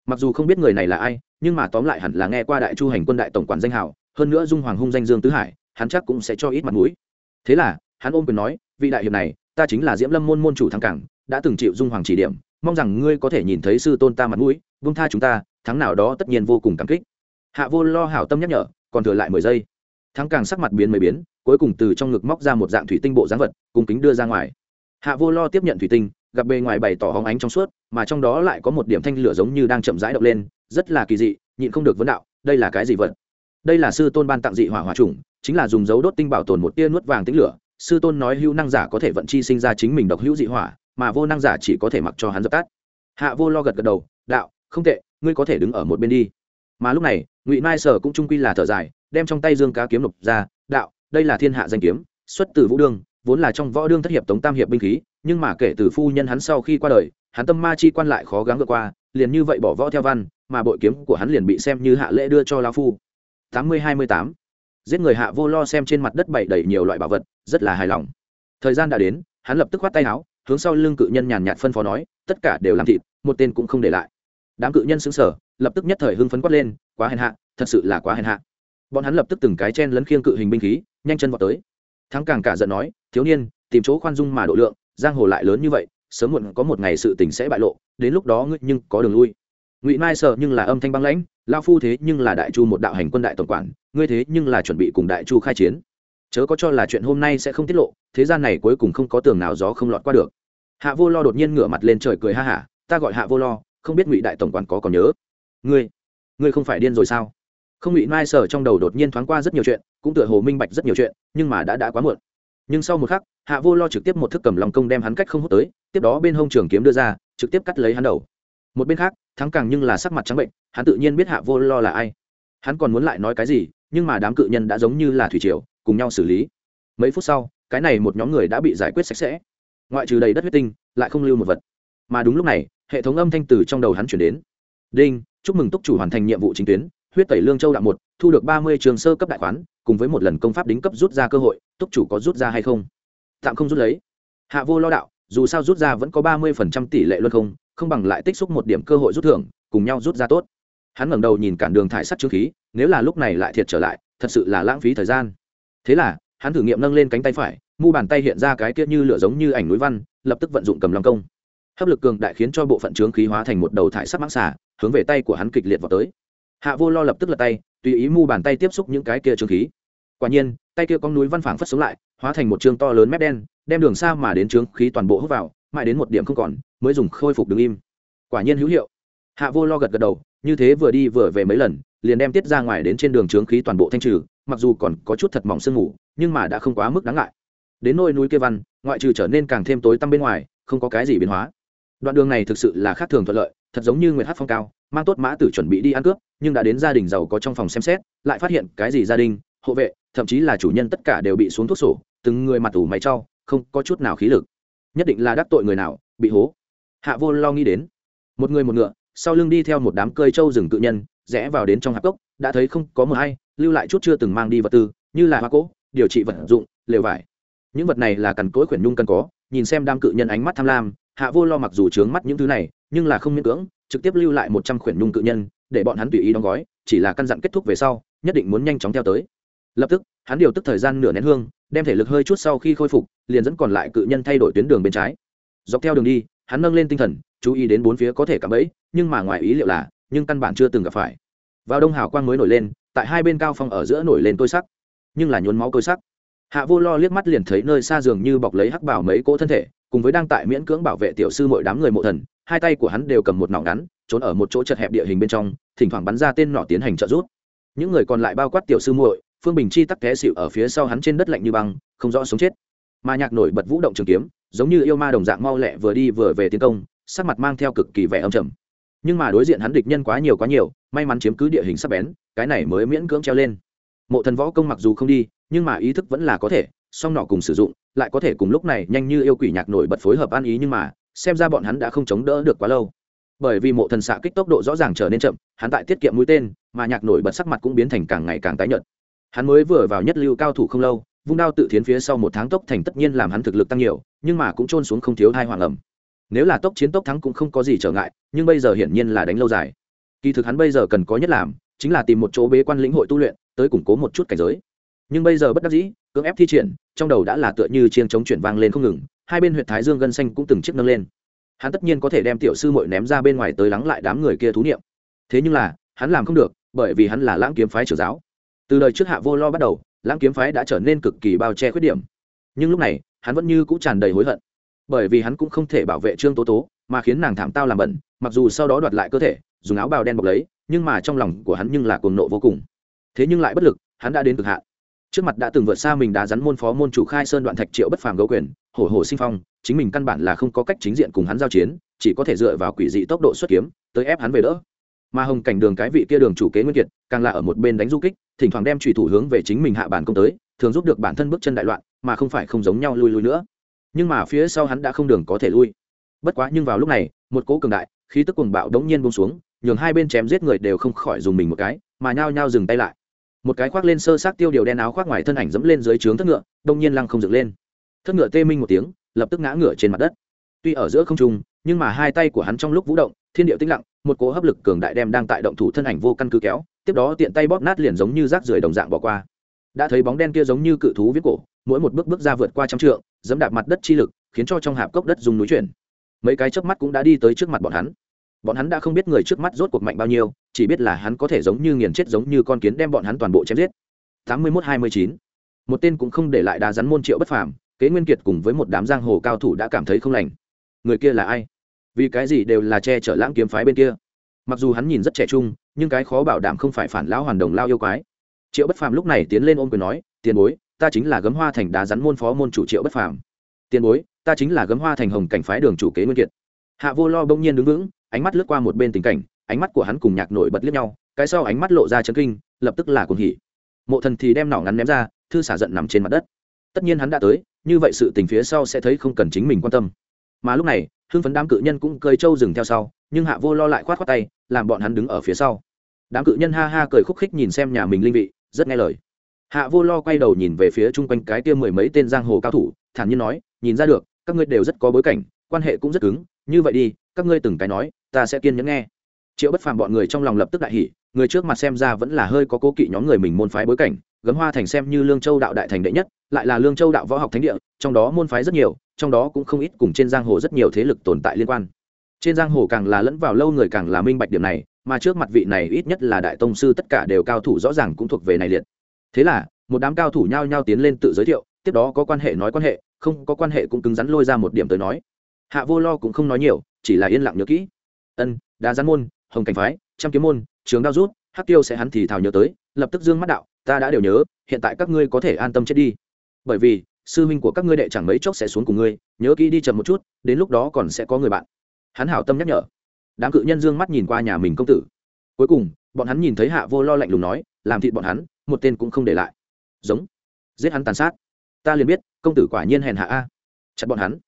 Mặc dù không biết người này là ai, nhưng mà tóm lại hẳn là nghe qua đại chu hành quân đại tổng quản danh hảo, hơn nữa dung hoàng hung danh dương tứ hải, hắn chắc cũng sẽ cho ít mặt mũi. Thế là, hắn ôm quyền nói, vị đại hiệp này, ta chính là diễm lâm môn môn chủ thắng cảng, đã từng chịu dung hoàng chỉ điểm, mong rằng ngươi có thể nhìn thấy sư tôn ta mặt mũi, vung tha chúng ta tháng nào đó tất nhiên vô cùng cảm kích. Hạ vô lo hảo tâm nhắc nhở, còn thừa lại mười giây thắng càng sắc mặt biến mới biến, cuối cùng từ trong ngực móc ra một dạng thủy tinh bộ dáng vật cùng kính đưa ra ngoài. Hạ vô lo tiếp nhận thủy tinh, gặp bề ngoài bày tỏ hóng ánh trong suốt, mà trong đó lại có một điểm thanh lửa giống như đang chậm rãi động lên, rất là kỳ dị, nhịn không được vấn đạo, đây là cái gì vật? Đây là sư tôn ban tặng dị hỏa hỏa trùng chính là dùng dấu đốt tinh bảo tồn một tia nuốt vàng tính lửa, sư tôn nói hữu năng giả có thể vận chi sinh ra chính mình độc hữu dị hỏa, mà vô năng giả chỉ có thể mặc cho hắn dập tắt. Hạ vô lo gật gật đầu, đạo, không tệ, ngươi có thể đứng ở một bên đi. Mà lúc này, ngụy mai sở cũng trung quy là thở dài đem trong tay dương cá kiếm nộp ra, đạo, đây là thiên hạ danh kiếm, xuất từ vũ đương, vốn là trong võ đương thất hiệp tống tam hiệp binh khí, nhưng mà kể từ phu nhân hắn sau khi qua đời, hắn tâm ma chi quan lại khó gắng vượt qua, liền như vậy bỏ võ theo văn, mà bội kiếm của hắn liền bị xem như hạ lễ đưa cho lao phu. Tám mươi hai mươi tám. Giết người hạ vô lo xem trên mặt đất bày đầy nhiều loại bảo vật, rất là hài lòng. Thời gian đã đến, hắn lập tức khoát tay áo, hướng sau lưng cự nhân nhàn nhạt phân phó nói, tất cả đều làm thịt, một tên cũng không để lại. Đám cự nhân xứng sở lập tức nhất thời hưng phấn quát lên, quá hèn hạ, thật sự là quá hèn hạ bọn hắn lập tức từng cái chen lấn khiêng cự hình binh khí, nhanh chân vào tới. Thắng càng cả giận nói, thiếu niên, tìm chỗ khoan dung mà độ lượng, giang hồ lại lớn như vậy, sớm muộn có một ngày sự tình sẽ bại lộ, đến lúc đó ngươi nhưng có đường lui. Ngụy mai sợ nhưng là âm thanh băng lãnh lao phu thế nhưng là đại chu một đạo hành quân đại tổng quản, ngươi thế nhưng là chuẩn bị cùng đại chu khai chiến. Chớ có cho là chuyện hôm nay sẽ không tiết lộ, thế gian này cuối cùng không có tường nào gió không lọt qua được. Hạ vô lo đột nhiên ngửa mặt lên trời cười ha hả, ta gọi hạ vô lo, không biết ngụy đại tổng quản có còn nhớ. Ngươi ngươi không phải điên rồi sao? Không ngụy mai sở trong đầu đột nhiên thoáng qua rất nhiều chuyện, cũng tựa hồ minh bạch rất nhiều chuyện, nhưng mà đã đã quá muộn. Nhưng sau một khắc, hạ vô lo trực tiếp một thức cầm lòng công đem hắn cách không hút tới, tiếp đó bên hông trường kiếm đưa ra, trực tiếp cắt lấy hắn đầu. Một bên khác, thắng càng nhưng là sắc mặt trắng bệnh, hắn tự nhiên biết hạ vô lo là ai. Hắn còn muốn lại nói cái gì, nhưng mà đám cự nhân đã giống như là thủy triều, cùng nhau xử lý. Mấy phút sau, cái này một nhóm người đã bị giải quyết sạch sẽ. Ngoại trừ đầy đất huyết tinh, lại không lưu một vật. Mà đúng lúc này, hệ thống âm thanh từ trong đầu hắn chuyển đến. Đinh, chúc mừng túc chủ hoàn thành nhiệm vụ chính tuyến huyết tẩy lương châu đạo một, thu được ba mươi trường sơ cấp đại khoán, cùng với một lần công pháp đính cấp rút ra cơ hội, túc chủ có rút ra hay không? Tạm không rút lấy. Hạ vô lo đạo, dù sao rút ra vẫn có ba mươi phần trăm tỷ lệ luân không không bằng lại tích xúc một điểm cơ hội rút thưởng, cùng nhau rút ra tốt. Hắn ngẩng đầu nhìn cản đường thải sắt trương khí, nếu là lúc này lại thiệt trở lại, thật sự là lãng phí thời gian. Thế là, hắn thử nghiệm nâng lên cánh tay phải, mu bàn tay hiện ra cái kia như lửa giống như ảnh núi văn, lập tức vận dụng cầm lòng công. Hấp lực cường đại khiến cho bộ phận trướng khí hóa thành một đầu thải sắt mãng xà, hướng về tay của hắn kịch liệt vào tới hạ vô lo lập tức lật tay, tùy ý mu bàn tay tiếp xúc những cái kia trương khí. Quả nhiên, tay kia con núi văn phảng phất sống lại, hóa thành một chương to lớn mép đen, đem đường xa mà đến trướng khí toàn bộ hút vào, mãi đến một điểm không còn, mới dùng khôi phục đứng im. Quả nhiên hữu hiệu. Hạ vô lo gật gật đầu, như thế vừa đi vừa về mấy lần, liền đem tiết ra ngoài đến trên đường trướng khí toàn bộ thanh trừ, mặc dù còn có chút thật mỏng sương ngủ nhưng mà đã không quá mức đáng ngại. Đến nôi núi kia văn, ngoại trừ trở nên càng thêm tối tăm bên ngoài, không có cái gì biến hóa. Đoạn đường này thực sự là khác thường thuận lợi, thật giống như nguyệt hát phong cao mang tốt mã tử chuẩn bị đi ăn cướp, nhưng đã đến gia đình giàu có trong phòng xem xét, lại phát hiện cái gì gia đình, hộ vệ, thậm chí là chủ nhân tất cả đều bị xuống thuốc sổ, từng người mặt ủ máy trau không có chút nào khí lực. Nhất định là đắc tội người nào, bị hố. Hạ vô lo nghĩ đến. Một người một ngựa, sau lưng đi theo một đám cơi trâu rừng tự nhân, rẽ vào đến trong hạp cốc, đã thấy không có một hay, lưu lại chút chưa từng mang đi vật tư, như là hoa cỗ, điều trị vật dụng, lều vải. Những vật này là cằn cỗi khuyển nhung cần có, nhìn xem đám cự nhân ánh mắt tham lam, hạ vô lo mặc dù trướng mắt những thứ này, nhưng là không miễn cưỡng trực tiếp lưu lại một trăm khuyển nhung cự nhân, để bọn hắn tùy ý đóng gói, chỉ là căn dặn kết thúc về sau, nhất định muốn nhanh chóng theo tới. Lập tức, hắn điều tức thời gian nửa nén hương, đem thể lực hơi chút sau khi khôi phục, liền dẫn còn lại cự nhân thay đổi tuyến đường bên trái. Dọc theo đường đi, hắn nâng lên tinh thần, chú ý đến bốn phía có thể cạm bẫy, nhưng mà ngoài ý liệu là, nhưng căn bản chưa từng gặp phải. Vào đông hào quang mới nổi lên, tại hai bên cao phong ở giữa nổi lên tôi sắc, nhưng là nhốn máu tôi sắc. Hạ vô lo liếc mắt liền thấy nơi xa giường như bọc lấy hắc bảo mấy cỗ thân thể, cùng với đang tại miễn cưỡng bảo vệ tiểu sư mọi đám người mộ thần hai tay của hắn đều cầm một nỏ ngắn, trốn ở một chỗ chật hẹp địa hình bên trong, thỉnh thoảng bắn ra tên nỏ tiến hành trợ rút. những người còn lại bao quát tiểu sư muội, phương bình chi tắc té xịu ở phía sau hắn trên đất lạnh như băng, không rõ sống chết. Mà nhạc nổi bật vũ động trường kiếm, giống như yêu ma đồng dạng mau lẹ vừa đi vừa về tiến công, sắc mặt mang theo cực kỳ vẻ âm trầm. Nhưng mà đối diện hắn địch nhân quá nhiều quá nhiều, may mắn chiếm cứ địa hình sắp bén, cái này mới miễn cưỡng treo lên. Mộ thần võ công mặc dù không đi, nhưng mà ý thức vẫn là có thể, song nọ cùng sử dụng, lại có thể cùng lúc này nhanh như yêu quỷ nhạc nổi bật phối hợp ăn ý nhưng mà xem ra bọn hắn đã không chống đỡ được quá lâu. Bởi vì mộ thần xạ kích tốc độ rõ ràng trở nên chậm, hắn tại tiết kiệm mũi tên, mà nhạc nổi bật sắc mặt cũng biến thành càng ngày càng tái nhợt. Hắn mới vừa vào nhất lưu cao thủ không lâu, vung đao tự thiến phía sau một tháng tốc thành tất nhiên làm hắn thực lực tăng nhiều, nhưng mà cũng trôn xuống không thiếu thai hoàng ẩm. Nếu là tốc chiến tốc thắng cũng không có gì trở ngại, nhưng bây giờ hiển nhiên là đánh lâu dài. Kỳ thực hắn bây giờ cần có nhất làm, chính là tìm một chỗ bế quan lĩnh hội tu luyện, tới củng cố một chút cảnh giới. Nhưng bây giờ bất đắc dĩ, cưỡng ép thi triển, trong đầu đã là tựa như chiêng chống chuyển vang lên không ngừng hai bên huyện thái dương gân xanh cũng từng chiếc nâng lên. Hắn tất nhiên có thể đem tiểu sư mội ném ra bên ngoài tới lắng lại đám người kia thú niệm. Thế nhưng là, hắn làm không được, bởi vì hắn là lãng kiếm phái trưởng giáo. Từ đời trước hạ vô lo bắt đầu, lãng kiếm phái đã trở nên cực kỳ bao che khuyết điểm. Nhưng lúc này, hắn vẫn như cũ tràn đầy hối hận. Bởi vì hắn cũng không thể bảo vệ trương tố tố, mà khiến nàng thảm tao làm bẩn, mặc dù sau đó đoạt lại cơ thể, dùng áo bào đen bọc lấy, nhưng mà trong lòng của hắn nhưng là cuồng nộ vô cùng. Thế nhưng lại bất lực, hắn đã đến cực hạn. Trước mặt đã từng vượt xa mình đã rắn môn phó môn chủ khai sơn đoạn thạch triệu bất phàm gấu quyền hổ hổ sinh phong, chính mình căn bản là không có cách chính diện cùng hắn giao chiến, chỉ có thể dựa vào quỷ dị tốc độ xuất kiếm, tới ép hắn về đỡ. Mà hồng cảnh đường cái vị kia đường chủ kế nguyên kiệt, càng là ở một bên đánh du kích, thỉnh thoảng đem trùy thủ hướng về chính mình hạ bản công tới, thường giúp được bản thân bước chân đại loạn, mà không phải không giống nhau lui lui nữa. Nhưng mà phía sau hắn đã không đường có thể lui. Bất quá nhưng vào lúc này, một cỗ cường đại, khí tức cuồng bạo đống nhiên bông xuống, nhường hai bên chém giết người đều không khỏi dùng mình một cái, mà nhao nhao dừng tay lại. Một cái khoác lên sơ sát tiêu điều đen áo khoác ngoài thân ảnh dẫm lên dưới trướng thất ngựa đông nhiên lăng không dựng lên thất ngựa tê minh một tiếng, lập tức ngã ngựa trên mặt đất. Tuy ở giữa không trung, nhưng mà hai tay của hắn trong lúc vũ động, thiên điệu tĩnh lặng, một cỗ hấp lực cường đại đem đang tại động thủ thân ảnh vô căn cứ kéo, tiếp đó tiện tay bóp nát liền giống như rác rưởi đồng dạng bỏ qua. Đã thấy bóng đen kia giống như cự thú viết cổ, mỗi một bước bước ra vượt qua trăm trượng, dẫm đạp mặt đất chi lực, khiến cho trong hạp cốc đất dùng núi chuyển. Mấy cái chớp mắt cũng đã đi tới trước mặt bọn hắn. Bọn hắn đã không biết người trước mắt rốt cuộc mạnh bao nhiêu, chỉ biết là hắn có thể giống như nghiền chết giống như con kiến đem bọn hắn toàn bộ chém giết. Tám mươi mốt hai mươi chín. Một tên cũng không để lại đá rắn môn triệu bất phàm kế nguyên kiệt cùng với một đám giang hồ cao thủ đã cảm thấy không lành. Người kia là ai? Vì cái gì đều là che chở lãng kiếm phái bên kia? Mặc dù hắn nhìn rất trẻ trung, nhưng cái khó bảo đảm không phải phản lão hoàn đồng lao yêu quái. Triệu bất phàm lúc này tiến lên ôm quyền nói, tiền bối, ta chính là gấm hoa thành đá rắn môn phó môn chủ triệu bất phàm. Tiền bối, ta chính là gấm hoa thành hồng cảnh phái đường chủ kế nguyên kiệt. Hạ vô lo bỗng nhiên đứng vững, ánh mắt lướt qua một bên tình cảnh, ánh mắt của hắn cùng nhạc nổi bật liếc nhau, cái sau ánh mắt lộ ra chân kinh, lập tức là cuồng hỉ. Mộ thần thì đem nỏ ngắn ném ra, thư xả giận nằm trên mặt đất. Tất nhiên hắn đã tới như vậy sự tình phía sau sẽ thấy không cần chính mình quan tâm. Mà lúc này, hưng phấn đám cự nhân cũng cơi trâu dừng theo sau, nhưng hạ vô lo lại khoát khoát tay, làm bọn hắn đứng ở phía sau. Đám cự nhân ha ha cười khúc khích nhìn xem nhà mình linh vị, rất nghe lời. Hạ vô lo quay đầu nhìn về phía chung quanh cái kia mười mấy tên giang hồ cao thủ, thản nhiên nói, nhìn ra được, các ngươi đều rất có bối cảnh, quan hệ cũng rất cứng, như vậy đi, các ngươi từng cái nói, ta sẽ kiên nhẫn nghe. Triệu bất phàm bọn người trong lòng lập tức đại hỉ, người trước mặt xem ra vẫn là hơi có cố kỵ nhóm người mình môn phái bối cảnh gấm hoa thành xem như lương châu đạo đại thành đệ nhất, lại là lương châu đạo võ học thánh địa, trong đó môn phái rất nhiều, trong đó cũng không ít cùng trên giang hồ rất nhiều thế lực tồn tại liên quan. Trên giang hồ càng là lẫn vào lâu người càng là minh bạch điểm này, mà trước mặt vị này ít nhất là đại tông sư tất cả đều cao thủ rõ ràng cũng thuộc về này liệt. Thế là, một đám cao thủ nhao nhao tiến lên tự giới thiệu, tiếp đó có quan hệ nói quan hệ, không có quan hệ cũng cứng rắn lôi ra một điểm tới nói. Hạ vô lo cũng không nói nhiều, chỉ là yên lặng nhớ kỹ. Ân đá gián môn, hồng cảnh phái, trăm kiếm môn, trường đao rút, hắc tiêu sẽ hắn thì thào nhớ tới, lập tức dương mắt đạo ta đã đều nhớ, hiện tại các ngươi có thể an tâm chết đi. Bởi vì, sư huynh của các ngươi đệ chẳng mấy chốc sẽ xuống cùng ngươi, nhớ kỹ đi chậm một chút, đến lúc đó còn sẽ có người bạn. Hắn hảo tâm nhắc nhở. Đám cự nhân dương mắt nhìn qua nhà mình công tử. Cuối cùng, bọn hắn nhìn thấy hạ vô lo lạnh lùng nói, làm thịt bọn hắn, một tên cũng không để lại. Giống. Giết hắn tàn sát. Ta liền biết, công tử quả nhiên hèn hạ a. Chặt bọn hắn.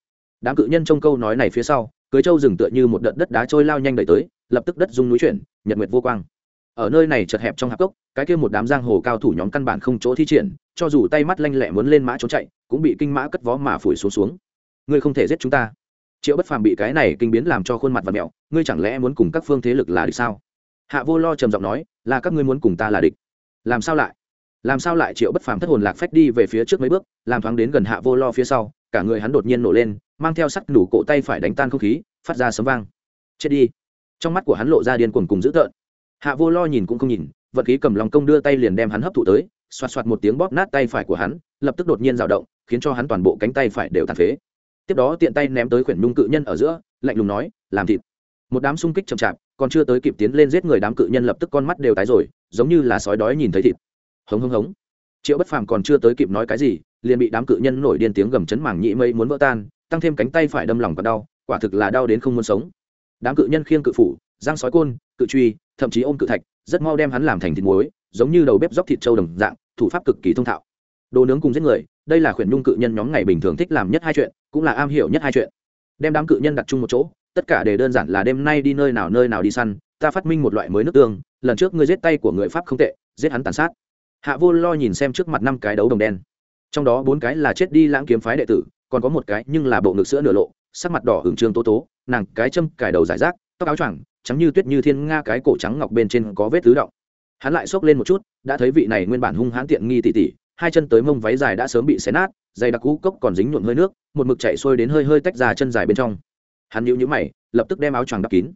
Đám cự nhân trong câu nói này phía sau, cưới châu dừng tựa như một đợt đất đá trôi lao nhanh đẩy tới, lập tức đất rung núi chuyển, nhật nguyệt vô quang ở nơi này chật hẹp trong hạp cốc, cái kia một đám giang hồ cao thủ nhóm căn bản không chỗ thi triển, cho dù tay mắt lanh lẹ muốn lên mã trốn chạy, cũng bị kinh mã cất vó mà phủi xuống xuống. Ngươi không thể giết chúng ta. Triệu bất phàm bị cái này kinh biến làm cho khuôn mặt và mẹo, ngươi chẳng lẽ muốn cùng các phương thế lực là địch sao? Hạ vô lo trầm giọng nói, là các ngươi muốn cùng ta là địch. Làm sao lại? Làm sao lại triệu bất phàm thất hồn lạc phách đi về phía trước mấy bước, làm thoáng đến gần hạ vô lo phía sau, cả người hắn đột nhiên nổ lên, mang theo sắt đủ cổ tay phải đánh tan không khí, phát ra sấm vang. Chết đi. Trong mắt của hắn lộ ra điên cuồng cùng dữ tợn hạ vô lo nhìn cũng không nhìn vận khí cầm lòng công đưa tay liền đem hắn hấp thụ tới, xoạt xoạt một tiếng bóp nát tay phải của hắn, lập tức đột nhiên dao động, khiến cho hắn toàn bộ cánh tay phải đều tàn phế. Tiếp đó tiện tay ném tới quyển nhung cự nhân ở giữa, lạnh lùng nói, làm thịt. Một đám xung kích chậm chạp, còn chưa tới kịp tiến lên giết người đám cự nhân lập tức con mắt đều tái rồi, giống như là sói đói nhìn thấy thịt. Hống hống hống. Triệu bất phàm còn chưa tới kịp nói cái gì, liền bị đám cự nhân nổi điên tiếng gầm chấn mảng nhị mây muốn vỡ tan, tăng thêm cánh tay phải đâm lòng và đau, quả thực là đau đến không muốn sống. Đám cự nhân khiêng cự phủ giang sói côn, cự truy thậm chí ôm cự thạch, rất mau đem hắn làm thành thịt muối, giống như đầu bếp dóc thịt trâu đồng dạng, thủ pháp cực kỳ thông thạo. Đồ nướng cùng giết người, đây là khuyển nhung cự nhân nhóm ngày bình thường thích làm nhất hai chuyện, cũng là am hiểu nhất hai chuyện. Đem đám cự nhân đặt chung một chỗ, tất cả đều đơn giản là đêm nay đi nơi nào nơi nào đi săn, ta phát minh một loại mới nước tương, lần trước ngươi giết tay của người pháp không tệ, giết hắn tàn sát. Hạ vô lo nhìn xem trước mặt năm cái đấu đồng đen. Trong đó bốn cái là chết đi lãng kiếm phái đệ tử, còn có một cái nhưng là bộ ngực sữa nửa lộ, sắc mặt đỏ hưởng trương tố tố, nàng cái châm cài đầu giải rác, tóc áo choàng trắng như tuyết như thiên nga cái cổ trắng ngọc bên trên có vết tứ động. Hắn lại xốc lên một chút, đã thấy vị này nguyên bản hung hãn tiện nghi tỉ tỉ, hai chân tới mông váy dài đã sớm bị xé nát, dày đặc cũ cốc còn dính nhuộm hơi nước, một mực chạy xuôi đến hơi hơi tách ra chân dài bên trong. Hắn nhíu nhíu mày, lập tức đem áo choàng đắp kín.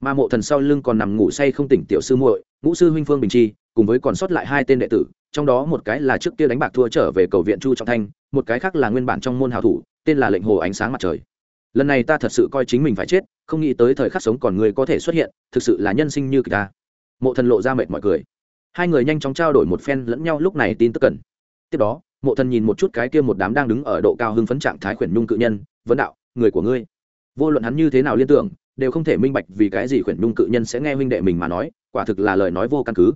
Mà mộ thần sau lưng còn nằm ngủ say không tỉnh tiểu sư muội, ngũ sư huynh phương bình chi, cùng với còn sót lại hai tên đệ tử, trong đó một cái là trước kia đánh bạc thua trở về cầu viện chu trọng thanh, một cái khác là nguyên bản trong môn hào thủ, tên là lệnh hồ ánh sáng mặt trời lần này ta thật sự coi chính mình phải chết, không nghĩ tới thời khắc sống còn người có thể xuất hiện, thực sự là nhân sinh như kỳ ta. Mộ thần lộ ra mệt mọi cười. Hai người nhanh chóng trao đổi một phen lẫn nhau lúc này tin tức cần. Tiếp đó, mộ thần nhìn một chút cái kia một đám đang đứng ở độ cao hưng phấn trạng thái khuyển nhung cự nhân vấn đạo, người của ngươi. Vô luận hắn như thế nào liên tưởng, đều không thể minh bạch vì cái gì khuyển nhung cự nhân sẽ nghe huynh đệ mình mà nói, quả thực là lời nói vô căn cứ.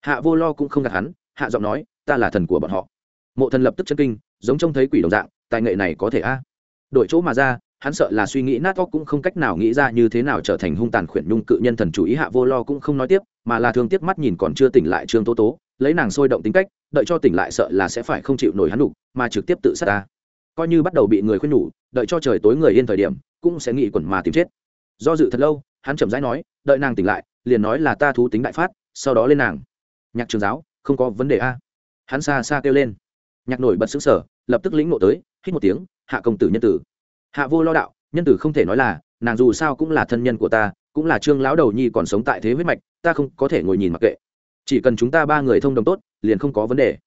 Hạ vô lo cũng không gạt hắn, hạ giọng nói, ta là thần của bọn họ. Mộ thần lập tức chân kinh, giống trông thấy quỷ đồng dạng, tài nghệ này có thể a. Đổi chỗ mà ra hắn sợ là suy nghĩ nát óc cũng không cách nào nghĩ ra như thế nào trở thành hung tàn khuyển nhung cự nhân thần chủ ý hạ vô lo cũng không nói tiếp, mà là thương tiếc mắt nhìn còn chưa tỉnh lại trương tố tố, lấy nàng sôi động tính cách, đợi cho tỉnh lại sợ là sẽ phải không chịu nổi hắn đủ mà trực tiếp tự sát ta. Coi như bắt đầu bị người khuyên nhủ, đợi cho trời tối người yên thời điểm, cũng sẽ nghĩ quẩn mà tìm chết. Do dự thật lâu, hắn chậm rãi nói, đợi nàng tỉnh lại, liền nói là ta thú tính đại phát, sau đó lên nàng. Nhạc trường giáo, không có vấn đề a. Hắn xa xa kêu lên. Nhạc nổi bật xứng sở lập tức lĩnh ngộ tới, hít một tiếng, hạ công tử nhân tử hạ vô lo đạo, nhân tử không thể nói là, nàng dù sao cũng là thân nhân của ta, cũng là trương lão đầu nhi còn sống tại thế huyết mạch, ta không có thể ngồi nhìn mặc kệ. Chỉ cần chúng ta ba người thông đồng tốt, liền không có vấn đề.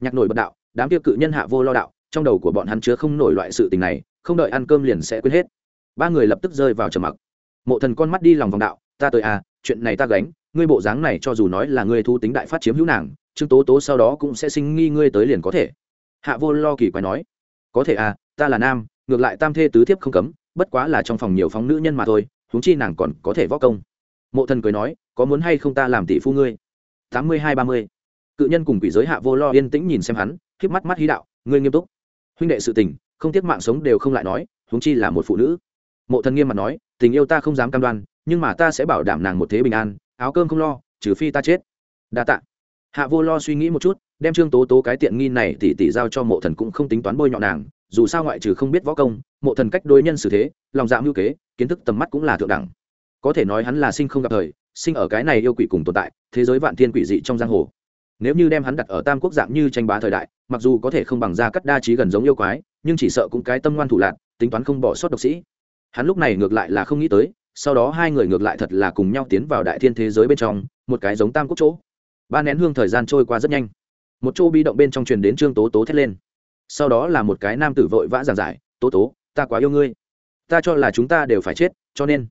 Nhạc nổi bật đạo, đám tiêu cự nhân hạ vô lo đạo, trong đầu của bọn hắn chứa không nổi loại sự tình này, không đợi ăn cơm liền sẽ quên hết. Ba người lập tức rơi vào trầm mặc. Mộ thần con mắt đi lòng vòng đạo, ta tới à chuyện này ta gánh, ngươi bộ dáng này cho dù nói là ngươi thu tính đại phát chiếm hữu nàng, trương tố tố sau đó cũng sẽ sinh nghi ngươi tới liền có thể. Hạ vô lo kỳ quái nói, có thể à ta là nam ngược lại tam thê tứ thiếp không cấm, bất quá là trong phòng nhiều phóng nữ nhân mà thôi, huống chi nàng còn có thể võ công. Mộ thần cười nói, có muốn hay không ta làm tỷ phu ngươi? Tám mươi hai ba mươi. Cự nhân cùng quỷ giới hạ vô lo yên tĩnh nhìn xem hắn k mắt mắt hí đạo, ngươi nghiêm túc. Huynh đệ sự tình, không tiếc mạng sống đều không lại nói, huống chi là một phụ nữ. Mộ thần nghiêm mặt nói, tình yêu ta không dám cam đoan, nhưng mà ta sẽ bảo đảm nàng một thế bình an, áo cơm không lo, trừ phi ta chết. Đa tạ. Hạ vô lo suy nghĩ một chút, đem trương tố tố cái tiện nghi này tỉ tỉ giao cho mộ thần cũng không tính toán bôi nhọ nàng dù sao ngoại trừ không biết võ công, mộ thần cách đối nhân xử thế, lòng dạ mưu kế, kiến thức tầm mắt cũng là thượng đẳng. Có thể nói hắn là sinh không gặp thời, sinh ở cái này yêu quỷ cùng tồn tại, thế giới vạn thiên quỷ dị trong giang hồ. Nếu như đem hắn đặt ở tam quốc dạng như tranh bá thời đại, mặc dù có thể không bằng ra cắt đa trí gần giống yêu quái, nhưng chỉ sợ cũng cái tâm ngoan thủ lạc tính toán không bỏ sót độc sĩ. Hắn lúc này ngược lại là không nghĩ tới, sau đó hai người ngược lại thật là cùng nhau tiến vào đại thiên thế giới bên trong, một cái giống tam quốc chỗ. Ba nén hương thời gian trôi qua rất nhanh. Một chỗ bi động bên trong truyền đến trương tố tố thét lên sau đó là một cái nam tử vội vã giảng giải, tố tố, ta quá yêu ngươi. Ta cho là chúng ta đều phải chết, cho nên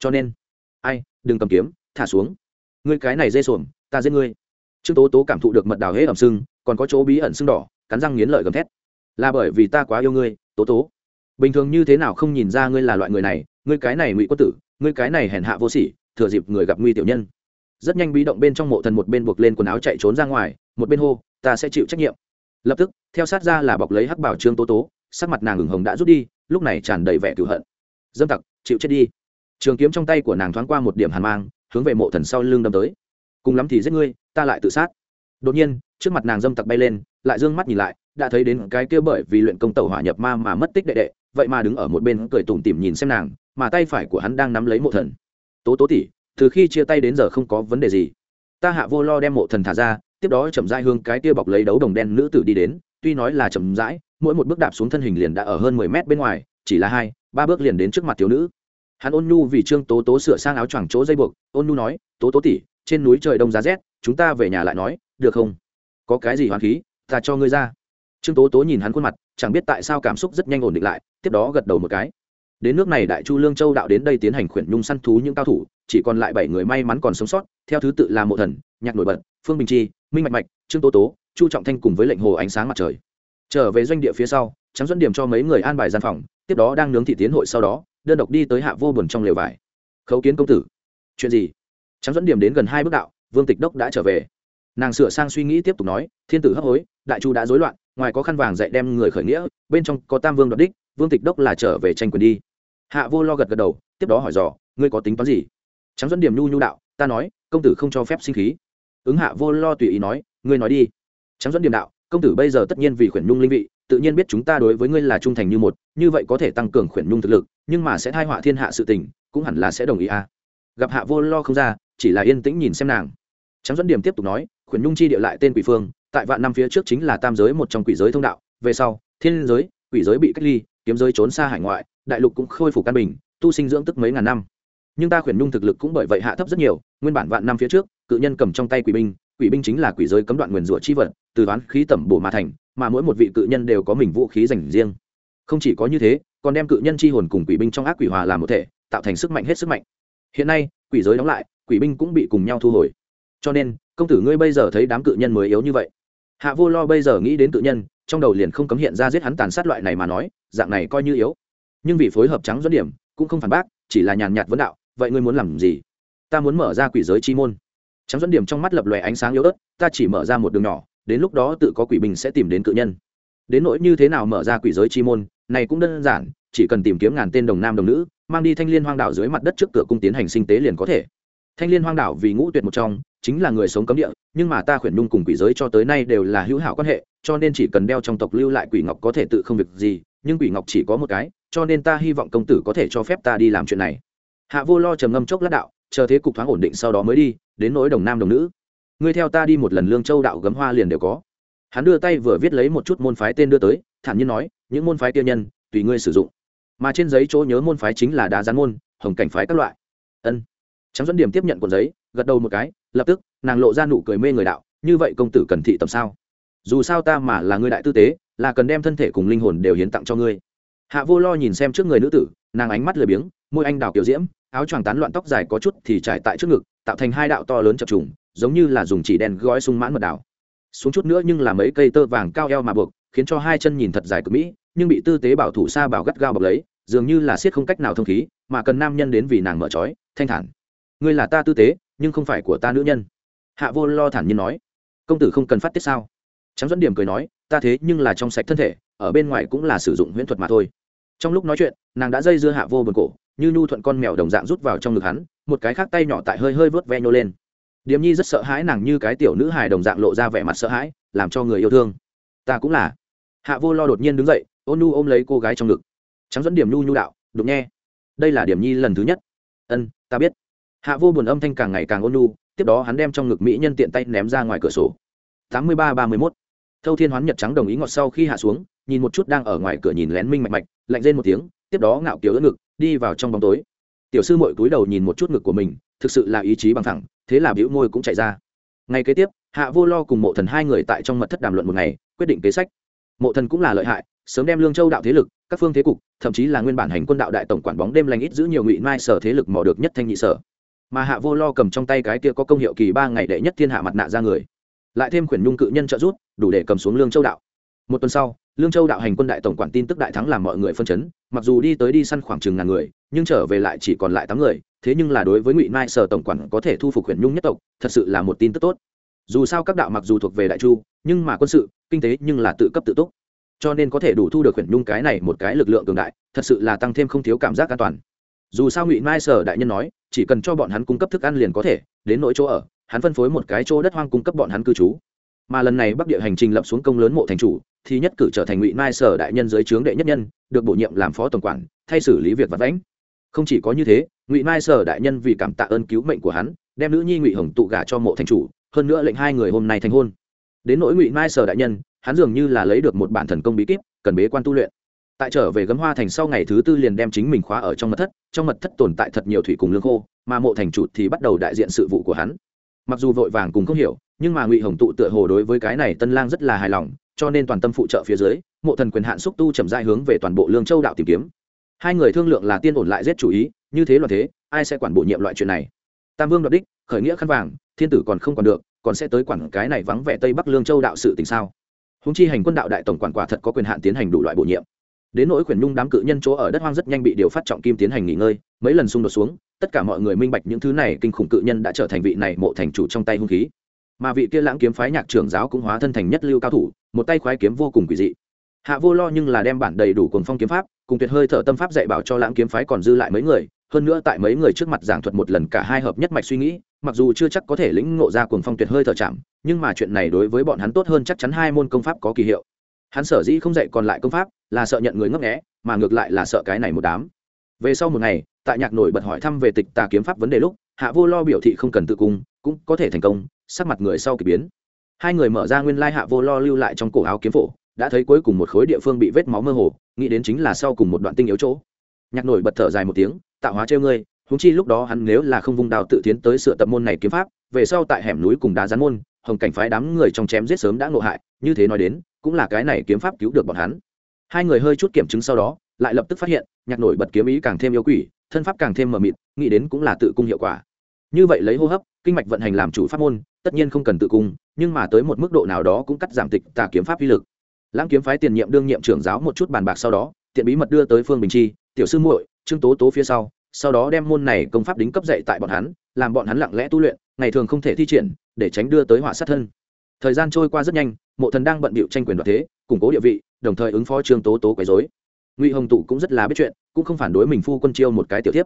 cho nên, ai, đừng cầm kiếm, thả xuống. Ngươi cái này dê xuồng, ta giết ngươi. Trương tố tố cảm thụ được mật đào hễ ẩm sưng, còn có chỗ bí ẩn sưng đỏ, cắn răng nghiến lợi gầm thét. Là bởi vì ta quá yêu ngươi, tố tố. Bình thường như thế nào không nhìn ra ngươi là loại người này, ngươi cái này ngụy quân tử, ngươi cái này hèn hạ vô sỉ, thừa dịp người gặp nguy tiểu nhân. Rất nhanh bí động bên trong mộ thần một bên buộc lên quần áo chạy trốn ra ngoài, một bên hô, ta sẽ chịu trách nhiệm lập tức, theo sát ra là bọc lấy hắc bảo trương tố tố, sắc mặt nàng ửng hồng đã rút đi, lúc này tràn đầy vẻ cựu hận. Dâm tặc, chịu chết đi. Trường kiếm trong tay của nàng thoáng qua một điểm hàn mang, hướng về mộ thần sau lưng đâm tới. Cùng lắm thì giết ngươi, ta lại tự sát. Đột nhiên, trước mặt nàng dâm tặc bay lên, lại d ư ơ n g mắt nhìn lại, đã thấy đến cái kia bởi vì luyện công tàu hỏa nhập ma mà mất tích đệ đệ, vậy mà đứng ở một bên cười tủm tỉm nhìn xem nàng, mà tay phải của hắn đang nắm lấy mộ thần. Tố tố tỉ từ khi chia tay đến giờ không có vấn đề gì. Ta hạ vô lo đem mộ thần thả ra tiếp đó chậm rãi hương cái kia bọc lấy đấu đồng đen nữ tử đi đến, tuy nói là chậm rãi, mỗi một bước đạp xuống thân hình liền đã ở hơn mười mét bên ngoài, chỉ là hai, ba bước liền đến trước mặt thiếu nữ. Hắn ôn nhu vì trương tố tố sửa sang áo choàng chỗ dây buộc, ôn nhu nói, tố tố tỉ trên núi trời đông giá rét, chúng ta về nhà lại nói, được không? Có cái gì hoàn khí, ta cho ngươi ra. Trương tố tố nhìn hắn khuôn mặt, chẳng biết tại sao cảm xúc rất nhanh ổn định lại, tiếp đó gật đầu một cái. Đến nước này đại chu lương châu đạo đến đây tiến hành khuyển nhung săn thú những cao thủ, chỉ còn lại bảy người may mắn còn sống sót, theo thứ tự là mộ thần, nhạc nổi bật, phương bình chi minh mạch mạch, trương tố tố, chu trọng thanh cùng với lệnh hồ ánh sáng mặt trời. Trở về doanh địa phía sau, trắng dẫn điểm cho mấy người an bài gian phòng, tiếp đó đang nướng thị tiến hội sau đó, đơn độc đi tới hạ vô buồn trong lều vải. Khấu kiến công tử. Chuyện gì? Trắng dẫn điểm đến gần hai bước đạo, vương tịch đốc đã trở về. Nàng sửa sang suy nghĩ tiếp tục nói, thiên tử hấp hối, đại chu đã rối loạn, ngoài có khăn vàng dạy đem người khởi nghĩa, bên trong có tam vương đoạt đích, vương tịch đốc là trở về tranh quyền đi. Hạ vô lo gật gật đầu, tiếp đó hỏi dò, ngươi có tính toán gì? Trắng dẫn điểm nhu nhu đạo, ta nói, công tử không cho phép sinh khí ứng hạ vô lo tùy ý nói, ngươi nói đi. Trắng dẫn điểm đạo, công tử bây giờ tất nhiên vì khuyển nhung linh vị, tự nhiên biết chúng ta đối với ngươi là trung thành như một, như vậy có thể tăng cường khuyển nhung thực lực, nhưng mà sẽ thai họa thiên hạ sự tình, cũng hẳn là sẽ đồng ý à. gặp hạ vô lo không ra, chỉ là yên tĩnh nhìn xem nàng. Trắng dẫn điểm tiếp tục nói, khuyển nhung chi địa lại tên quỷ phương, tại vạn năm phía trước chính là tam giới một trong quỷ giới thông đạo, về sau, thiên giới, quỷ giới bị cách ly, kiếm giới trốn xa hải ngoại, đại lục cũng khôi phục căn bình, tu sinh dưỡng tức mấy ngàn năm. Nhưng ta khuyển nhung thực lực cũng bởi vậy hạ thấp rất nhiều, nguyên bản vạn năm phía trước cự nhân cầm trong tay quỷ binh quỷ binh chính là quỷ giới cấm đoạn nguyền rủa chi vật, từ toán khí tẩm bổ mà thành, mà mỗi một vị cự nhân đều có mình vũ khí dành riêng. Không chỉ có như thế, còn đem cự nhân chi hồn cùng quỷ binh trong ác quỷ hòa làm một thể, tạo thành sức mạnh hết sức mạnh. Hiện nay, quỷ giới đóng lại, quỷ binh cũng bị cùng nhau thu hồi. Cho nên, công tử ngươi bây giờ thấy đám cự nhân mới yếu như vậy. Hạ vô lo bây giờ nghĩ đến cự nhân, trong đầu liền không cấm hiện ra giết hắn tàn sát loại này mà nói, dạng này coi như yếu. Nhưng vì phối hợp trắng dẫn điểm, cũng không phản bác, chỉ là nhàn nhạt vấn đạo, vậy ngươi muốn làm gì? Ta muốn mở ra quỷ giới chi môn trắng dẫn điểm trong mắt lập lòe ánh sáng yếu ớt, ta chỉ mở ra một đường nhỏ, đến lúc đó tự có quỷ bình sẽ tìm đến cự nhân. Đến nỗi như thế nào mở ra quỷ giới chi môn, này cũng đơn giản, chỉ cần tìm kiếm ngàn tên đồng nam đồng nữ, mang đi thanh liên hoang đảo dưới mặt đất trước cửa cung tiến hành sinh tế liền có thể. Thanh liên hoang đảo vì ngũ tuyệt một trong, chính là người sống cấm địa, nhưng mà ta khuyển nhung cùng quỷ giới cho tới nay đều là hữu hảo quan hệ, cho nên chỉ cần đeo trong tộc lưu lại quỷ ngọc có thể tự không việc gì, nhưng quỷ ngọc chỉ có một cái, cho nên ta hy vọng công tử có thể cho phép ta đi làm chuyện này. Hạ vô lo trầm ngâm chốc lát đạo, chờ thế cục thoáng ổn định sau đó mới đi đến nỗi đồng nam đồng nữ. Ngươi theo ta đi một lần lương châu đạo gấm hoa liền đều có. Hắn đưa tay vừa viết lấy một chút môn phái tên đưa tới, thản nhiên nói, những môn phái tiêu nhân, tùy ngươi sử dụng. Mà trên giấy chỗ nhớ môn phái chính là đá gián môn, hồng cảnh phái các loại. Ân. Trắng dẫn điểm tiếp nhận cuộn giấy, gật đầu một cái, lập tức, nàng lộ ra nụ cười mê người đạo, như vậy công tử cần thị tầm sao? Dù sao ta mà là người đại tư tế, là cần đem thân thể cùng linh hồn đều hiến tặng cho ngươi. Hạ vô lo nhìn xem trước người nữ tử, nàng ánh mắt lười biếng, môi anh đào kiểu diễm, áo choàng tán loạn tóc dài có chút thì trải tại trước ngực tạo thành hai đạo to lớn chập trùng, giống như là dùng chỉ đèn gói sung mãn mật đảo xuống chút nữa nhưng là mấy cây tơ vàng cao eo mà buộc, khiến cho hai chân nhìn thật dài cực mỹ, nhưng bị tư tế bảo thủ xa bảo gắt gao bọc lấy, dường như là siết không cách nào thông khí, mà cần nam nhân đến vì nàng mở trói, thanh thản. Ngươi là ta tư tế, nhưng không phải của ta nữ nhân. Hạ vô lo thản nhiên nói. Công tử không cần phát tiết sao? Trắng dẫn điểm cười nói, ta thế nhưng là trong sạch thân thể, ở bên ngoài cũng là sử dụng huyễn thuật mà thôi. Trong lúc nói chuyện, nàng đã dây dưa hạ vô bần cổ, như nhu thuận con mèo đồng dạng rút vào trong ngực hắn một cái khác tay nhỏ tại hơi hơi vớt ve nhô lên. Điềm nhi rất sợ hãi nàng như cái tiểu nữ hài đồng dạng lộ ra vẻ mặt sợ hãi làm cho người yêu thương. Ta cũng là. Hạ vô lo đột nhiên đứng dậy ôn nu ôm lấy cô gái trong ngực. Trắng dẫn điểm nhu nhu đạo đụng nghe. Đây là điểm nhi lần thứ nhất. Ân ta biết. Hạ vô buồn âm thanh càng ngày càng ôn nu, tiếp đó hắn đem trong ngực mỹ nhân tiện tay ném ra ngoài cửa sổ. Tám mươi ba ba mươi mốt. Thâu thiên hoán nhật trắng đồng ý ngọt sau khi hạ xuống nhìn một chút đang ở ngoài cửa nhìn lén minh mạch mạch lạnh lên một tiếng tiếp đó ngạo kiểu đỡ ngực đi vào trong bóng tối tiểu sư mội cúi đầu nhìn một chút ngực của mình, thực sự là ý chí bằng thẳng thế là biểu môi cũng chạy ra. Ngày kế tiếp, hạ vô lo cùng mộ thần hai người tại trong mật thất đàm luận một ngày, quyết định kế sách. Mộ thần cũng là lợi hại, sớm đem lương châu đạo thế lực, các phương thế cục, thậm chí là nguyên bản hành quân đạo đại tổng quản bóng đêm lành ít giữ nhiều ngụy mai sở thế lực mò được nhất thanh nhị sở. Mà hạ vô lo cầm trong tay cái kia có công hiệu kỳ ba ngày đệ nhất thiên hạ mặt nạ ra người. Lại thêm khuyển nhung cự nhân trợ rút đủ để cầm xuống lương châu đạo. Một tuần sau lương châu đạo hành quân đại tổng quản tin tức đại thắng làm mọi người phân chấn, mặc dù đi tới đi săn khoảng chừng ngàn người, nhưng trở về lại chỉ còn lại tám người, thế nhưng là đối với ngụy mai sở tổng quản có thể thu phục Huyền nhung nhất tộc, thật sự là một tin tức tốt. Dù sao các đạo mặc dù thuộc về đại chu, nhưng mà quân sự, kinh tế nhưng là tự cấp tự túc. Cho nên có thể đủ thu được Huyền nhung cái này một cái lực lượng cường đại, thật sự là tăng thêm không thiếu cảm giác an toàn. Dù sao ngụy mai sở đại nhân nói, chỉ cần cho bọn hắn cung cấp thức ăn liền có thể, đến nỗi chỗ ở, hắn phân phối một cái chỗ đất hoang cung cấp bọn hắn cư trú mà lần này bắc địa hành trình lập xuống công lớn mộ thành chủ, thì nhất cử trở thành ngụy mai sở đại nhân dưới trướng đệ nhất nhân, được bổ nhiệm làm phó tổng quản, thay xử lý việc vật vãnh. Không chỉ có như thế, ngụy mai sở đại nhân vì cảm tạ ơn cứu mệnh của hắn, đem nữ nhi ngụy hồng tụ gả cho mộ thành chủ, hơn nữa lệnh hai người hôm nay thành hôn. Đến nỗi ngụy mai sở đại nhân, hắn dường như là lấy được một bản thần công bí kíp, cần bế quan tu luyện. Tại trở về gấm hoa thành sau ngày thứ tư liền đem chính mình khóa ở trong mật thất, trong mật thất tồn tại thật nhiều thủy cùng lương khô, mà mộ thành chủ thì bắt đầu đại diện sự vụ của hắn mặc dù vội vàng cùng không hiểu, nhưng mà ngụy hồng tụ tựa hồ đối với cái này tân lang rất là hài lòng, cho nên toàn tâm phụ trợ phía dưới, mộ thần quyền hạn xúc tu chậm dại hướng về toàn bộ lương châu đạo tìm kiếm. Hai người thương lượng là tiên ổn lại giết chủ ý, như thế là thế, ai sẽ quản bổ nhiệm loại chuyện này? Tam vương đoạt đích, khởi nghĩa khăn vàng, thiên tử còn không còn được, còn sẽ tới quản cái này vắng vẻ tây bắc lương châu đạo sự tình sao? Húng chi hành quân đạo đại tổng quản quả thật có quyền hạn tiến hành đủ loại bổ nhiệm đến nỗi quyền nhung đám cự nhân chỗ ở đất hoang rất nhanh bị điều phát trọng kim tiến hành nghỉ ngơi, mấy lần xung đột xuống, tất cả mọi người minh bạch những thứ này kinh khủng cự nhân đã trở thành vị này mộ thành chủ trong tay hung khí. Mà vị kia lãng kiếm phái nhạc trưởng giáo cũng hóa thân thành nhất lưu cao thủ, một tay khoái kiếm vô cùng quỷ dị. Hạ vô lo nhưng là đem bản đầy đủ cuồng phong kiếm pháp, cùng tuyệt hơi thở tâm pháp dạy bảo cho lãng kiếm phái còn dư lại mấy người, hơn nữa tại mấy người trước mặt giảng thuật một lần cả hai hợp nhất mạch suy nghĩ, mặc dù chưa chắc có thể lĩnh ngộ ra cuồng phong tuyệt hơi thở chạm, nhưng mà chuyện này đối với bọn hắn tốt hơn chắc chắn hai môn công pháp có kỳ hiệu. Hắn sở dĩ không dạy còn lại công pháp là sợ nhận người ngấp nghẽ mà ngược lại là sợ cái này một đám. Về sau một ngày tại nhạc nổi bật hỏi thăm về tịch tà kiếm pháp vấn đề lúc, hạ vô lo biểu thị không cần tự cung, cũng có thể thành công, sắc mặt người sau k ỳ biến. Hai người mở ra nguyên lai hạ vô lo lưu lại trong cổ áo kiếm phổ, đã thấy cuối cùng một khối địa phương bị vết máu mơ hồ, nghĩ đến chính là sau cùng một đoạn tinh yếu chỗ. Nhạc nổi bật thở dài một tiếng tạo hóa trêu ngươi húng chi lúc đó hắn nếu là không vung đào tự tiến tới sửa tập môn này kiếm pháp, về sau tại hẻm núi cùng đá rán môn, hồng cảnh phái đám người trong chém giết sớm đã ngộ hại, như thế nói đến, cũng là cái này kiếm pháp cứu được bọn hắn hai người hơi chút kiểm chứng sau đó, lại lập tức phát hiện, nhạc nổi bật kiếm ý càng thêm yêu quỷ, thân pháp càng thêm mờ mịt, nghĩ đến cũng là tự cung hiệu quả. Như vậy lấy hô hấp, kinh mạch vận hành làm chủ pháp môn, tất nhiên không cần tự cung, nhưng mà tới một mức độ nào đó cũng cắt giảm tịch tà kiếm pháp uy lực. Lãng kiếm phái tiền nhiệm đương nhiệm trưởng giáo một chút bàn bạc sau đó, tiện bí mật đưa tới phương bình chi, tiểu sư muội, trương tố tố phía sau sau đó đem môn này công pháp đính cấp dạy tại bọn hắn, làm bọn hắn lặng lẽ tu luyện, ngày thường không thể thi triển, để tránh đưa tới họa sát thân. Thời gian trôi qua rất nhanh, mộ thần đang bận bịu tranh quyền đoạt thế, củng cố địa vị đồng thời ứng phó trương tố tố quấy dối ngụy hồng tụ cũng rất là biết chuyện, cũng không phản đối mình phu quân chiêu một cái tiểu tiếp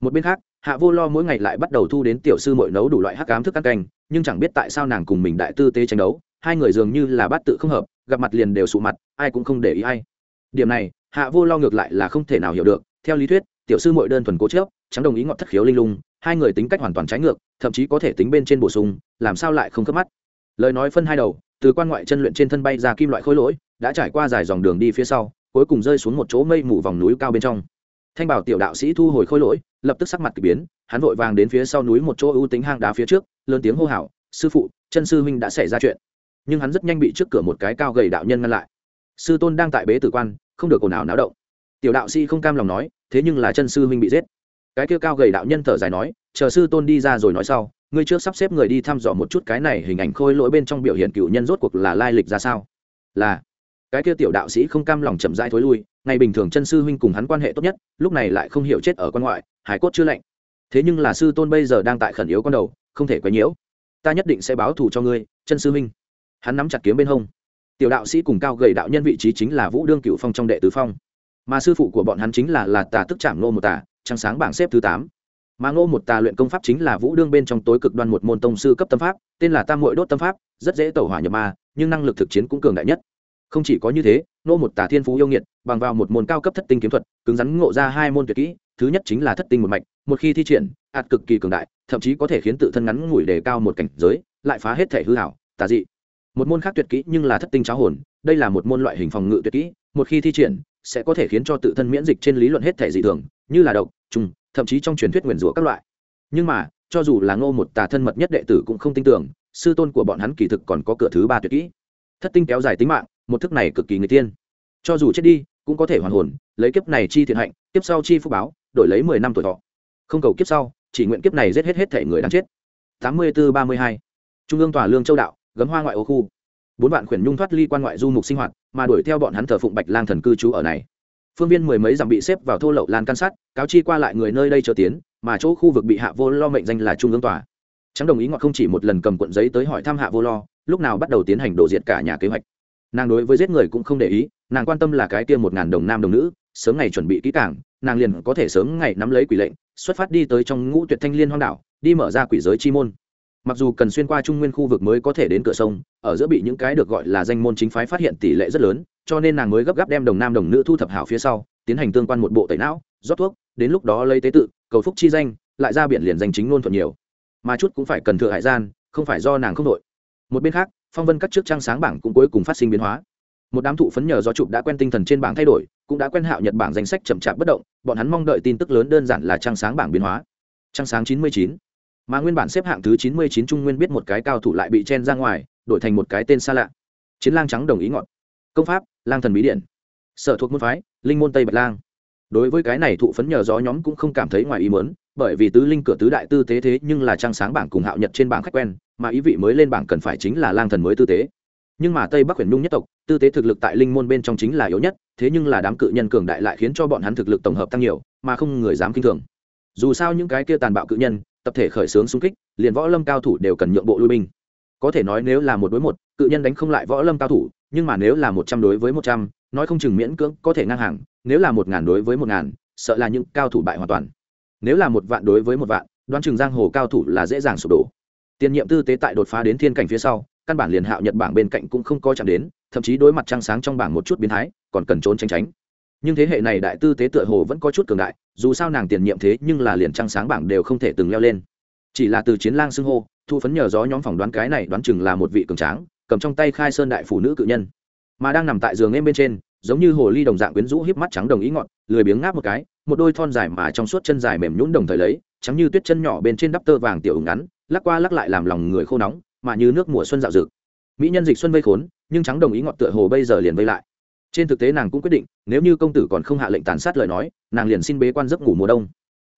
một bên khác, hạ vô lo mỗi ngày lại bắt đầu thu đến tiểu sư mội nấu đủ loại hắc cám thức ăn canh, nhưng chẳng biết tại sao nàng cùng mình đại tư tế tranh đấu, hai người dường như là bát tự không hợp, gặp mặt liền đều sụ mặt, ai cũng không để ý ai. Điểm này, hạ vô lo ngược lại là không thể nào hiểu được, theo lý thuyết, tiểu sư mội đơn thuần cố chớp chẳng đồng ý ngọt thất khiếu linh lung, hai người tính cách hoàn toàn trái ngược, thậm chí có thể tính bên trên bổ sung, làm sao lại không cấp mắt. Lời nói phân hai đầu, từ quan ngoại chân luyện trên thân bay ra kim loại khối lỗi đã trải qua dài dòng đường đi phía sau, cuối cùng rơi xuống một chỗ mây mù vòng núi cao bên trong. Thanh bảo tiểu đạo sĩ thu hồi khối lỗi, lập tức sắc mặt k ỳ biến, hắn vội vàng đến phía sau núi một chỗ ưu tính hang đá phía trước, lớn tiếng hô hào, sư phụ, chân sư huynh đã xảy ra chuyện. Nhưng hắn rất nhanh bị trước cửa một cái cao gầy đạo nhân ngăn lại. Sư tôn đang tại bế tử quan, không được ồn ào náo động. Tiểu đạo sĩ không cam lòng nói, thế nhưng là chân sư huynh bị giết. Cái kia cao gầy đạo nhân thở dài nói, chờ sư tôn đi ra rồi nói sau, ngươi trước sắp xếp người đi thăm dò một chút cái này hình ảnh khôi lỗi bên trong biểu hiện cựu nhân rốt cuộc là lai lịch ra sao? Là cái kia tiểu đạo sĩ không cam lòng chậm rãi thối lui, ngày bình thường chân sư huynh cùng hắn quan hệ tốt nhất, lúc này lại không hiểu chết ở quan ngoại, hải cốt chưa lạnh. Thế nhưng là sư tôn bây giờ đang tại khẩn yếu con đầu, không thể quấy nhiễu. Ta nhất định sẽ báo thù cho ngươi, chân sư huynh. Hắn nắm chặt kiếm bên hông. Tiểu đạo sĩ cùng cao gầy đạo nhân vị trí chính là vũ đương cựu phong trong đệ tứ phong. Mà sư phụ của bọn hắn chính là là tà tức trảm nô một tà, trăng sáng bảng xếp thứ tám. Mà ngô một tà luyện công pháp chính là vũ đương bên trong tối cực đoan một môn tông sư cấp tâm pháp, tên là tam mội đốt tâm pháp, rất dễ tẩu hỏa nhập ma, nhưng năng lực thực chiến cũng cường đại nhất không chỉ có như thế ngô một tà thiên phú yêu nghiệt, bằng vào một môn cao cấp thất tinh kiếm thuật, cứng rắn ngộ ra hai môn tuyệt kỹ, thứ nhất chính là thất tinh một mạch, một khi thi triển, ạt cực kỳ cường đại, thậm chí có thể khiến tự thân ngắn ngủi đề cao một cảnh giới, lại phá hết thể hư hảo, tà dị. Một môn khác tuyệt kỹ nhưng là thất tinh cháo hồn, đây là một môn loại hình phòng ngự tuyệt kỹ, một khi thi triển, sẽ có thể khiến cho tự thân miễn dịch trên lý luận hết thể dị thường, như là độc, trùng, thậm chí trong truyền thuyết nguyền rủa các loại. Nhưng mà, cho dù là ngô một tà thân mật nhất đệ tử cũng không tin tưởng, sư tôn của bọn hắn kỳ thực còn có cửa thứ ba tuyệt kỹ. Thất tinh kéo dài tính mạng một thức này cực kỳ người tiên cho dù chết đi, cũng có thể hoàn hồn, lấy kiếp này chi thiện hạnh, kiếp sau chi phúc báo, đổi lấy mười năm tuổi thọ. Không cầu kiếp sau, chỉ nguyện kiếp này giết hết hết thể người đang chết. Tám mươi bốn ba mươi hai. Trung ương tòa lương châu đạo, gấm hoa ngoại ô khu. Bốn vạn khuyển nhung thoát ly quan ngoại du mục sinh hoạt, mà đuổi theo bọn hắn thờ phụng bạch lang thần cư trú ở này. Phương viên mười mấy dặm bị xếp vào thô lậu lan can sát, cáo chi qua lại người nơi đây chờ tiến, mà chỗ khu vực bị hạ vô lo mệnh danh là trung ương tòa. Trắng đồng ý ngọt không chỉ một lần cầm cuộn giấy tới hỏi thăm hạ vô lo, lúc nào bắt đầu tiến hành đổ diệt cả nhà kế hoạch nàng đối với giết người cũng không để ý, nàng quan tâm là cái kia một ngàn đồng nam đồng nữ, sớm ngày chuẩn bị kỹ càng, nàng liền có thể sớm ngày nắm lấy quỷ lệnh, xuất phát đi tới trong ngũ tuyệt thanh liên hoang đảo, đi mở ra quỷ giới chi môn. Mặc dù cần xuyên qua trung nguyên khu vực mới có thể đến cửa sông, ở giữa bị những cái được gọi là danh môn chính phái phát hiện tỷ lệ rất lớn, cho nên nàng mới gấp gáp đem đồng nam đồng nữ thu thập hảo phía sau, tiến hành tương quan một bộ tẩy não, rót thuốc, đến lúc đó lấy tế tự, cầu phúc chi danh, lại ra biển liền danh chính luôn thuận nhiều. Mà chút cũng phải cần thừa hải gian, không phải do nàng không đội. Một bên khác phong vân các trước trang sáng bảng cũng cuối cùng phát sinh biến hóa. Một đám thụ phấn nhờ do chụp đã quen tinh thần trên bảng thay đổi, cũng đã quen hạo nhật bảng danh sách chậm chạp bất động, bọn hắn mong đợi tin tức lớn đơn giản là trang sáng bảng biến hóa. Trang sáng chín mươi chín. Mà nguyên bản xếp hạng thứ chín mươi chín trung nguyên biết một cái cao thủ lại bị chen ra ngoài, đổi thành một cái tên xa lạ. Chiến lang trắng đồng ý ngọn. Công pháp, lang thần bí điện. Sở thuộc môn phái, linh môn tây bạch lang. Đối với cái này thụ phấn nhờ gió nhóm cũng không cảm thấy ngoài ý mớn bởi vì tứ linh cửa tứ đại tư tế thế nhưng là trang sáng bảng cùng hạo nhật trên bảng khách quen, mà ý vị mới lên bảng cần phải chính là lang thần mới tư tế nhưng mà tây bắc huyền nhung nhất tộc, tư tế thực lực tại linh môn bên trong chính là yếu nhất, thế nhưng là đám cự nhân cường đại lại khiến cho bọn hắn thực lực tổng hợp tăng nhiều, mà không người dám kinh thường. Dù sao những cái kia tàn bạo cự nhân, tập thể khởi xướng xung kích, liền võ lâm cao thủ đều cần nhượng bộ lui binh. Có thể nói nếu là một đối một, cự nhân đánh không lại võ lâm cao thủ, nhưng mà nếu là một trăm đối với một trăm, nói không chừng miễn cưỡng có thể ngang hàng, nếu là một ngàn đối với một ngàn, sợ là những cao thủ bại hoàn toàn nếu là một vạn đối với một vạn, đoán chừng giang hồ cao thủ là dễ dàng sụp đổ. Tiền nhiệm tư tế tại đột phá đến thiên cảnh phía sau, căn bản liền hạo nhật bảng bên cạnh cũng không coi chạm đến, thậm chí đối mặt trăng sáng trong bảng một chút biến thái, còn cần trốn tránh tránh. Nhưng thế hệ này đại tư tế tựa hồ vẫn có chút cường đại, dù sao nàng tiền nhiệm thế nhưng là liền trăng sáng bảng đều không thể từng leo lên. Chỉ là từ chiến lang xưng hô, thu phấn nhờ gió nhóm phỏng đoán cái này đoán chừng là một vị cường tráng, cầm trong tay khai sơn đại phụ nữ cự nhân. Mà đang nằm tại giường em bên trên, giống như hồ ly đồng dạng quyến rũ híp mắt trắng đồng ý ngọn, lười biếng ngáp một cái một đôi thon dài mà trong suốt chân dài mềm nhũn đồng thời lấy, trắng như tuyết chân nhỏ bên trên đắp tơ vàng tiểu ngắn, lắc qua lắc lại làm lòng người khô nóng, mà như nước mùa xuân dạo dực. Mỹ nhân dịch xuân vây khốn, nhưng trắng đồng ý ngọt tựa hồ bây giờ liền vây lại. Trên thực tế nàng cũng quyết định, nếu như công tử còn không hạ lệnh tàn sát lời nói, nàng liền xin bế quan giấc ngủ mùa đông.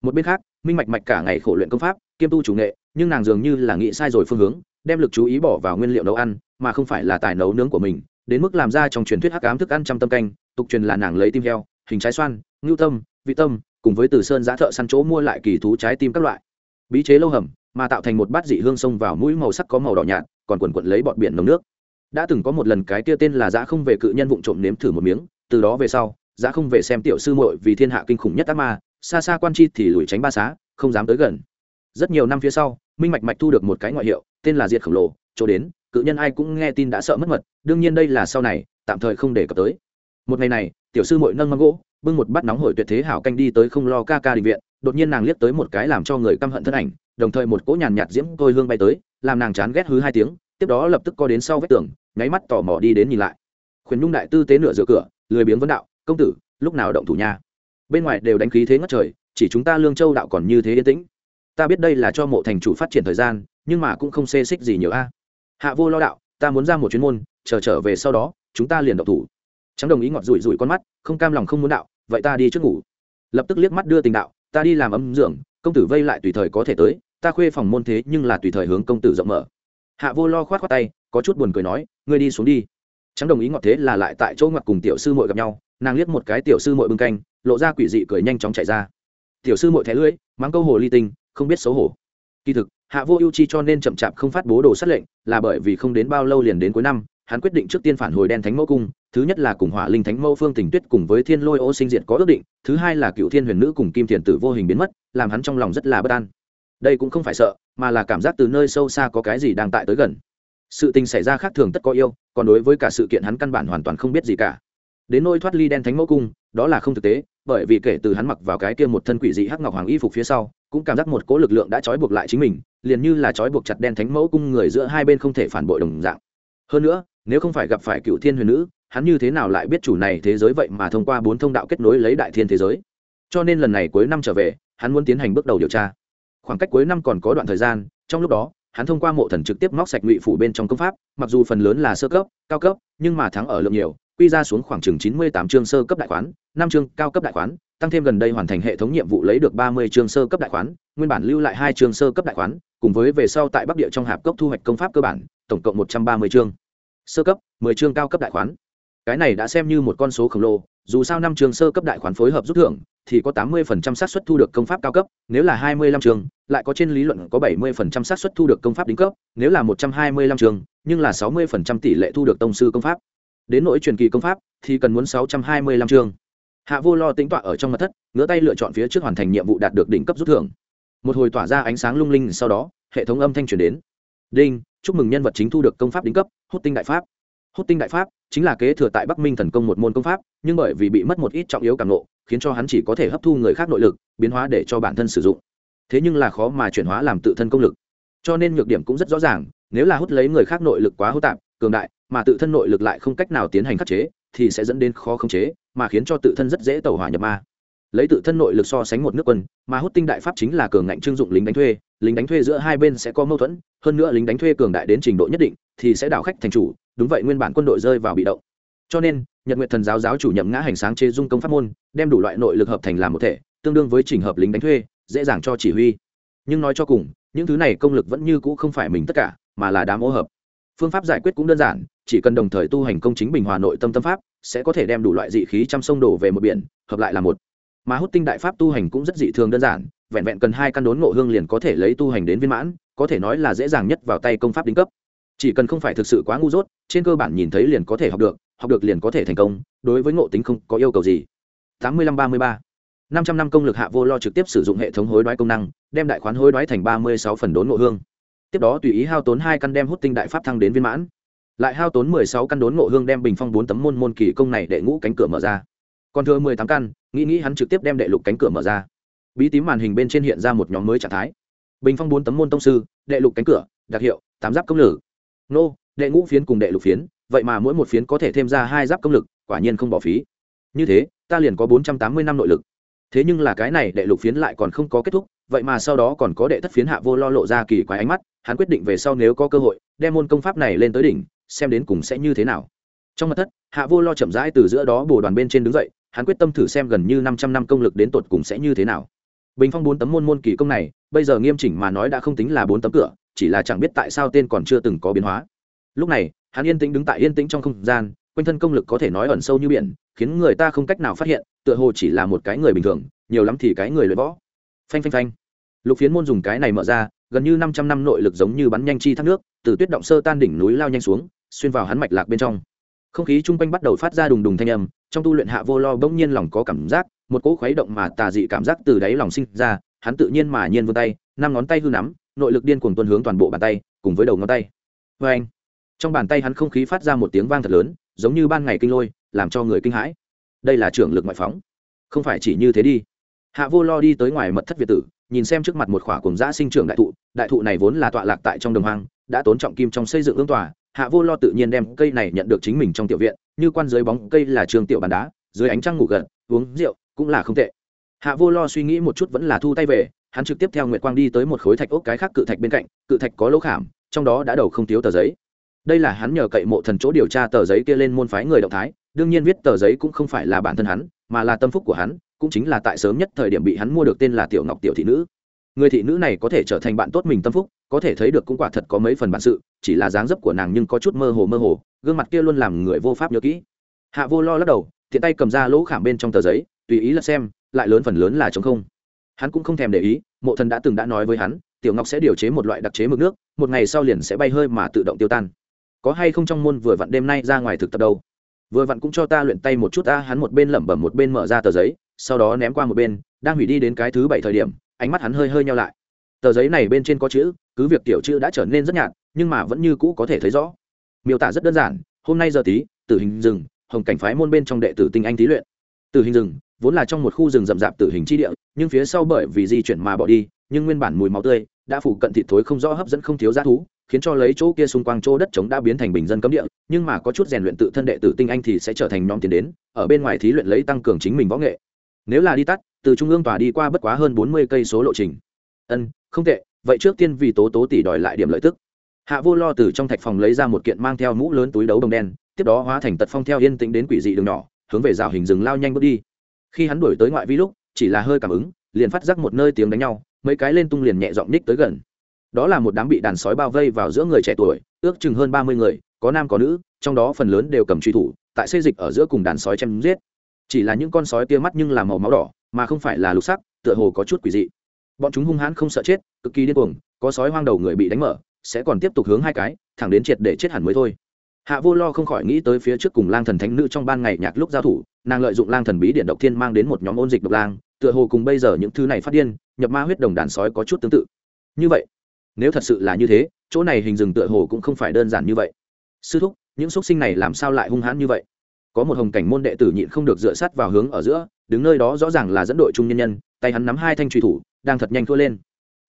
Một bên khác, minh mạch mạch cả ngày khổ luyện công pháp, kiêm tu chủ nghệ, nhưng nàng dường như là nghĩ sai rồi phương hướng, đem lực chú ý bỏ vào nguyên liệu nấu ăn, mà không phải là tài nấu nướng của mình, đến mức làm ra trong truyền thuyết hắc ám thức ăn trăm tâm canh, tục truyền là nàng lấy tim heo, hình trái xoan, ngưu tâm vị tâm, cùng với từ sơn giá thợ săn chỗ mua lại kỳ thú trái tim các loại. Bí chế lâu hầm, mà tạo thành một bát dị hương sông vào mũi màu sắc có màu đỏ nhạt, còn quần quận lấy bọt biển nồng nước. Đã từng có một lần cái kia tên là giá không về cự nhân vụng trộm nếm thử một miếng, từ đó về sau giá không về xem tiểu sư muội vì thiên hạ kinh khủng nhất ác ma, xa xa quan chi thì lùi tránh ba xá, không dám tới gần. Rất nhiều năm phía sau, minh mạch mạch thu được một cái ngoại hiệu, tên là diệt khổng lồ, chỗ đến, cự nhân ai cũng nghe tin đã sợ mất mật, đương nhiên đây là sau này, tạm thời không để cập tới. Một ngày này, tiểu sư muội nâng mâm gỗ bưng một bát nóng hổi tuyệt thế hảo canh đi tới không lo ca ca định viện, đột nhiên nàng liếc tới một cái làm cho người căm hận thân ảnh, đồng thời một cỗ nhàn nhạt diễm tôi hương bay tới, làm nàng chán ghét hứ hai tiếng, tiếp đó lập tức co đến sau vách tường, nháy mắt tò mò đi đến nhìn lại. Khuyển nhung đại tư tế nửa giữa cửa, lười biếng vấn đạo, công tử, lúc nào động thủ nha? Bên ngoài đều đánh khí thế ngất trời, chỉ chúng ta lương châu đạo còn như thế yên tĩnh. Ta biết đây là cho mộ thành chủ phát triển thời gian, nhưng mà cũng không xê xích gì nhiều a. Hạ vô lo đạo, ta muốn ra một chuyến môn, chờ trở về sau đó, chúng ta liền động thủ. Trắng đồng ý ngọt rủi rủi con mắt, không cam lòng không muốn đạo vậy ta đi trước ngủ. Lập tức liếc mắt đưa tình đạo, ta đi làm ấm dưỡng công tử vây lại tùy thời có thể tới, ta khuê phòng môn thế nhưng là tùy thời hướng công tử rộng mở. Hạ vô lo khoát khoát tay, có chút buồn cười nói, ngươi đi xuống đi. Trắng đồng ý ngọt thế là lại tại chỗ ngọt cùng tiểu sư muội gặp nhau, nàng liếc một cái tiểu sư muội bưng canh, lộ ra quỷ dị cười nhanh chóng chạy ra. Tiểu sư muội thẻ lưỡi, mắng câu hồ ly tinh, không biết xấu hổ. Kỳ thực, hạ vô ưu chi cho nên chậm chạp không phát bố đồ sát lệnh, là bởi vì không đến bao lâu liền đến cuối năm, hắn quyết định trước tiên phản hồi đen thánh mẫu cung thứ nhất là cùng hỏa linh thánh mẫu phương tình tuyết cùng với thiên lôi ô sinh diệt có ước định, thứ hai là cựu thiên huyền nữ cùng kim thiền tử vô hình biến mất, làm hắn trong lòng rất là bất an. Đây cũng không phải sợ, mà là cảm giác từ nơi sâu xa có cái gì đang tại tới gần. Sự tình xảy ra khác thường tất có yêu, còn đối với cả sự kiện hắn căn bản hoàn toàn không biết gì cả. Đến nôi thoát ly đen thánh mẫu cung, đó là không thực tế, bởi vì kể từ hắn mặc vào cái kia một thân quỷ dị hắc ngọc hoàng y phục phía sau, cũng cảm giác một cỗ lực lượng đã trói buộc lại chính mình, liền như là trói buộc chặt đen thánh mẫu cung người giữa hai bên không thể phản bội đồng dạng. Hơn nữa, nếu không phải gặp phải cựu thiên huyền nữ hắn như thế nào lại biết chủ này thế giới vậy mà thông qua bốn thông đạo kết nối lấy đại thiên thế giới? Cho nên lần này cuối năm trở về, hắn muốn tiến hành bước đầu điều tra. Khoảng cách cuối năm còn có đoạn thời gian, trong lúc đó, hắn thông qua mộ thần trực tiếp móc sạch ngụy phủ bên trong công pháp, mặc dù phần lớn là sơ cấp, cao cấp, nhưng mà thắng ở lượng nhiều, quy ra xuống khoảng chừng chín mươi tám chương sơ cấp đại khoán, năm chương cao cấp đại khoán, tăng thêm gần đây hoàn thành hệ thống nhiệm vụ lấy được ba mươi chương sơ cấp đại khoán, nguyên bản lưu lại hai chương sơ cấp đại khoán, cùng với về sau tại bắc địa trong hạp cốc thu hoạch công pháp cơ bản, tổng cộng một trăm ba mươi chương. Sơ cấp, mười chương cao cấp đại khoán cái này đã xem như một con số khổng lồ, dù sao năm trường sơ cấp đại khoán phối hợp rút thưởng, thì có tám mươi phần trăm xác suất thu được công pháp cao cấp, nếu là hai mươi lăm trường, lại có trên lý luận có bảy mươi phần trăm xác suất thu được công pháp đính cấp, nếu là một trăm hai mươi lăm trường, nhưng là sáu mươi phần trăm tỷ lệ thu được tông sư công pháp. Đến nỗi truyền kỳ công pháp, thì cần muốn sáu trăm hai mươi lăm trường. Hạ vô lo tính tọa ở trong mặt thất, ngửa tay lựa chọn phía trước hoàn thành nhiệm vụ đạt được đỉnh cấp rút thưởng. Một hồi tỏa ra ánh sáng lung linh, sau đó, hệ thống âm thanh truyền đến. Đinh, chúc mừng nhân vật chính thu được công pháp đính cấp, hút tinh đại pháp hút tinh đại pháp, chính là kế thừa tại bắc minh thần công một môn công pháp, nhưng bởi vì bị mất một ít trọng yếu cảm nộ khiến cho hắn chỉ có thể hấp thu người khác nội lực, biến hóa để cho bản thân sử dụng. Thế nhưng là khó mà chuyển hóa làm tự thân công lực. Cho nên nhược điểm cũng rất rõ ràng, nếu là hút lấy người khác nội lực quá hô tạp, cường đại, mà tự thân nội lực lại không cách nào tiến hành khắc chế, thì sẽ dẫn đến khó khống chế, mà khiến cho tự thân rất dễ tẩu hỏa nhập ma. Lấy tự thân nội lực so sánh một nước quân, mà hút tinh đại pháp chính là cường ngạnh trưng dụng lính đánh thuê, lính đánh thuê giữa hai bên sẽ có mâu thuẫn, hơn nữa lính đánh thuê cường đại đến trình độ nhất định, thì sẽ đảo khách thành chủ đúng vậy nguyên bản quân đội rơi vào bị động. Cho nên, nhật nguyện thần giáo giáo chủ nhậm ngã hành sáng chế dung công pháp môn, đem đủ loại nội lực hợp thành làm một thể, tương đương với trình hợp lính đánh thuê, dễ dàng cho chỉ huy. Nhưng nói cho cùng, những thứ này công lực vẫn như cũ không phải mình tất cả, mà là đám ô hợp. Phương pháp giải quyết cũng đơn giản, chỉ cần đồng thời tu hành công chính bình hòa nội tâm tâm pháp, sẽ có thể đem đủ loại dị khí trăm sông đổ về một biển, hợp lại là một. Mà hút tinh đại pháp tu hành cũng rất dị thường đơn giản, vẹn vẹn cần hai căn đốn ngộ hương liền có thể lấy tu hành đến viên mãn, có thể nói là dễ dàng nhất vào tay công pháp đính cấp chỉ cần không phải thực sự quá ngu dốt, trên cơ bản nhìn thấy liền có thể học được học được liền có thể thành công, đối với ngộ tính không có yêu cầu gì. Tám mươi lăm ba mươi ba. Năm trăm năm công lực hạ vô lo trực tiếp sử dụng hệ thống hối đoái công năng, đem đại khoán hối đoái thành ba mươi sáu phần đốn ngộ hương. Tiếp đó tùy ý hao tốn hai căn đem hút tinh đại pháp thăng đến viên mãn. Lại hao tốn mười sáu căn đốn ngộ hương đem bình phong bốn tấm môn môn kỳ công này để ngũ cánh cửa mở ra. Còn thừa mười tám căn, nghĩ nghĩ hắn trực tiếp đem đệ lục cánh cửa mở ra. Bí tím màn hình bên trên hiện ra một nhóm mới trạng thái. Bình phong bốn tấm môn tông sư, đệ lục cánh cửa, đặc hiệu, tám giáp công lử nô, đệ ngũ phiến cùng đệ lục phiến, vậy mà mỗi một phiến có thể thêm ra hai giáp công lực, quả nhiên không bỏ phí. Như thế, ta liền có bốn trăm tám mươi năm nội lực. Thế nhưng là cái này đệ lục phiến lại còn không có kết thúc, vậy mà sau đó còn có đệ thất phiến hạ vô lo lộ ra kỳ quái ánh mắt, hắn quyết định về sau nếu có cơ hội, đem môn công pháp này lên tới đỉnh, xem đến cùng sẽ như thế nào. Trong mặt thất, hạ vô lo chậm rãi từ giữa đó bồ đoàn bên trên đứng dậy, hắn quyết tâm thử xem gần như năm trăm năm công lực đến tột cùng sẽ như thế nào. Bình phong bốn tấm môn môn kỳ công này, bây giờ nghiêm chỉnh mà nói đã không tính là bốn tấm cửa chỉ là chẳng biết tại sao tên còn chưa từng có biến hóa. Lúc này, hắn yên tĩnh đứng tại yên tĩnh trong không gian, quanh thân công lực có thể nói ẩn sâu như biển, khiến người ta không cách nào phát hiện, tựa hồ chỉ là một cái người bình thường, nhiều lắm thì cái người luyện võ. Phanh phanh phanh. Lục phiến môn dùng cái này mở ra, gần như năm trăm năm nội lực giống như bắn nhanh chi thác nước, từ tuyết động sơ tan đỉnh núi lao nhanh xuống, xuyên vào hắn mạch lạc bên trong. Không khí chung quanh bắt đầu phát ra đùng đùng thanh âm, trong tu luyện hạ vô lo bỗng nhiên lòng có cảm giác, một cỗ khuấy động mà tà dị cảm giác từ đáy lòng sinh ra, hắn tự nhiên mà nhiên vươn tay, năm ngón tay hư nắm nội lực điên cuồng tuân hướng toàn bộ bàn tay, cùng với đầu ngón tay. Vê anh, trong bàn tay hắn không khí phát ra một tiếng vang thật lớn, giống như ban ngày kinh lôi, làm cho người kinh hãi. Đây là trưởng lực ngoại phóng. Không phải chỉ như thế đi. Hạ vô lo đi tới ngoài mật thất việt tử, nhìn xem trước mặt một khỏa cùng giã sinh trưởng đại thụ đại thụ này vốn là tọa lạc tại trong đồng hoang, đã tốn trọng kim trong xây dựng ương tòa, hạ vô lo tự nhiên đem cây này nhận được chính mình trong tiểu viện, như quan dưới bóng cây là trường tiểu bàn đá, dưới ánh trăng ngủ gật, uống rượu cũng là không tệ. Hạ vô lo suy nghĩ một chút vẫn là thu tay về hắn trực tiếp theo nguyệt quang đi tới một khối thạch ốc cái khác cự thạch bên cạnh, cự thạch có lỗ khảm, trong đó đã đầu không thiếu tờ giấy. Đây là hắn nhờ cậy mộ thần chỗ điều tra tờ giấy kia lên môn phái người động thái, đương nhiên viết tờ giấy cũng không phải là bản thân hắn, mà là tâm phúc của hắn, cũng chính là tại sớm nhất thời điểm bị hắn mua được tên là tiểu ngọc tiểu thị nữ. Người thị nữ này có thể trở thành bạn tốt mình tâm phúc, có thể thấy được cũng quả thật có mấy phần bản sự, chỉ là dáng dấp của nàng nhưng có chút mơ hồ mơ hồ, gương mặt kia luôn làm người vô pháp nhớ kỹ. Hạ vô lo lắc đầu thiện tay cầm ra lỗ khảm bên trong tờ giấy, tùy ý là xem, lại lớn phần lớn là chống không hắn cũng không thèm để ý, mộ thần đã từng đã nói với hắn, tiểu ngọc sẽ điều chế một loại đặc chế mực nước, một ngày sau liền sẽ bay hơi mà tự động tiêu tan. Có hay không trong môn vừa vặn đêm nay ra ngoài thực tập đâu? Vừa vặn cũng cho ta luyện tay một chút ta hắn một bên lẩm bẩm một bên mở ra tờ giấy, sau đó ném qua một bên, đang hủy đi đến cái thứ bảy thời điểm, ánh mắt hắn hơi hơi nhau lại. Tờ giấy này bên trên có chữ, cứ việc tiểu chữ đã trở nên rất nhạt, nhưng mà vẫn như cũ có thể thấy rõ. Miêu tả rất đơn giản, hôm nay giờ tí, tử hình rừng hồng cảnh phái môn bên trong đệ tử tinh anh thí luyện. Tử hình rừng vốn là trong một khu rừng rậm rạp tử hình chi địa, nhưng phía sau bởi vì di chuyển mà bỏ đi, nhưng nguyên bản mùi máu tươi đã phủ cận thịt thối không rõ hấp dẫn không thiếu giá thú, khiến cho lấy chỗ kia xung quanh chỗ đất trống đã biến thành bình dân cấm địa, nhưng mà có chút rèn luyện tự thân đệ tử tinh anh thì sẽ trở thành nhóm tiền đến, ở bên ngoài thí luyện lấy tăng cường chính mình võ nghệ. Nếu là đi tắt, từ trung ương tòa đi qua bất quá hơn bốn mươi cây số lộ trình. Ân, không tệ, vậy trước tiên vì tố tố tỷ đòi lại điểm lợi tức. Hạ vô lo từ trong thạch phòng lấy ra một kiện mang theo mũ lớn túi đấu đồng đen, tiếp đó hóa thành tật phong theo yên tĩnh đến quỷ dị đường nhỏ, hướng về rào hình rừng lao nhanh bước đi khi hắn đuổi tới ngoại vi lúc, chỉ là hơi cảm ứng, liền phát giác một nơi tiếng đánh nhau, mấy cái lên tung liền nhẹ giọng ních tới gần. Đó là một đám bị đàn sói bao vây vào giữa người trẻ tuổi, ước chừng hơn ba mươi người, có nam có nữ, trong đó phần lớn đều cầm truy thủ, tại xây dịch ở giữa cùng đàn sói chém giết. Chỉ là những con sói tia mắt nhưng là màu máu đỏ, mà không phải là lục sắc, tựa hồ có chút quỷ dị. Bọn chúng hung hãn không sợ chết, cực kỳ điên cuồng, có sói hoang đầu người bị đánh mở, sẽ còn tiếp tục hướng hai cái, thẳng đến triệt để chết hẳn mới thôi hạ vô lo không khỏi nghĩ tới phía trước cùng lang thần thánh nữ trong ban ngày nhạc lúc giao thủ, nàng lợi dụng lang thần bí điện độc thiên mang đến một nhóm ôn dịch độc lang, tựa hồ cùng bây giờ những thứ này phát điên, nhập ma huyết đồng đàn sói có chút tương tự. Như vậy, nếu thật sự là như thế, chỗ này hình rừng tựa hồ cũng không phải đơn giản như vậy. Sư thúc, những x u ấ t sinh này làm sao lại hung hãn như vậy? Có một hồng cảnh môn đệ tử nhịn không được dựa sát vào hướng ở giữa, đứng nơi đó rõ ràng là dẫn đội trung nhân nhân, tay hắn nắm hai thanh truy thủ, đang thật nhanh thua lên.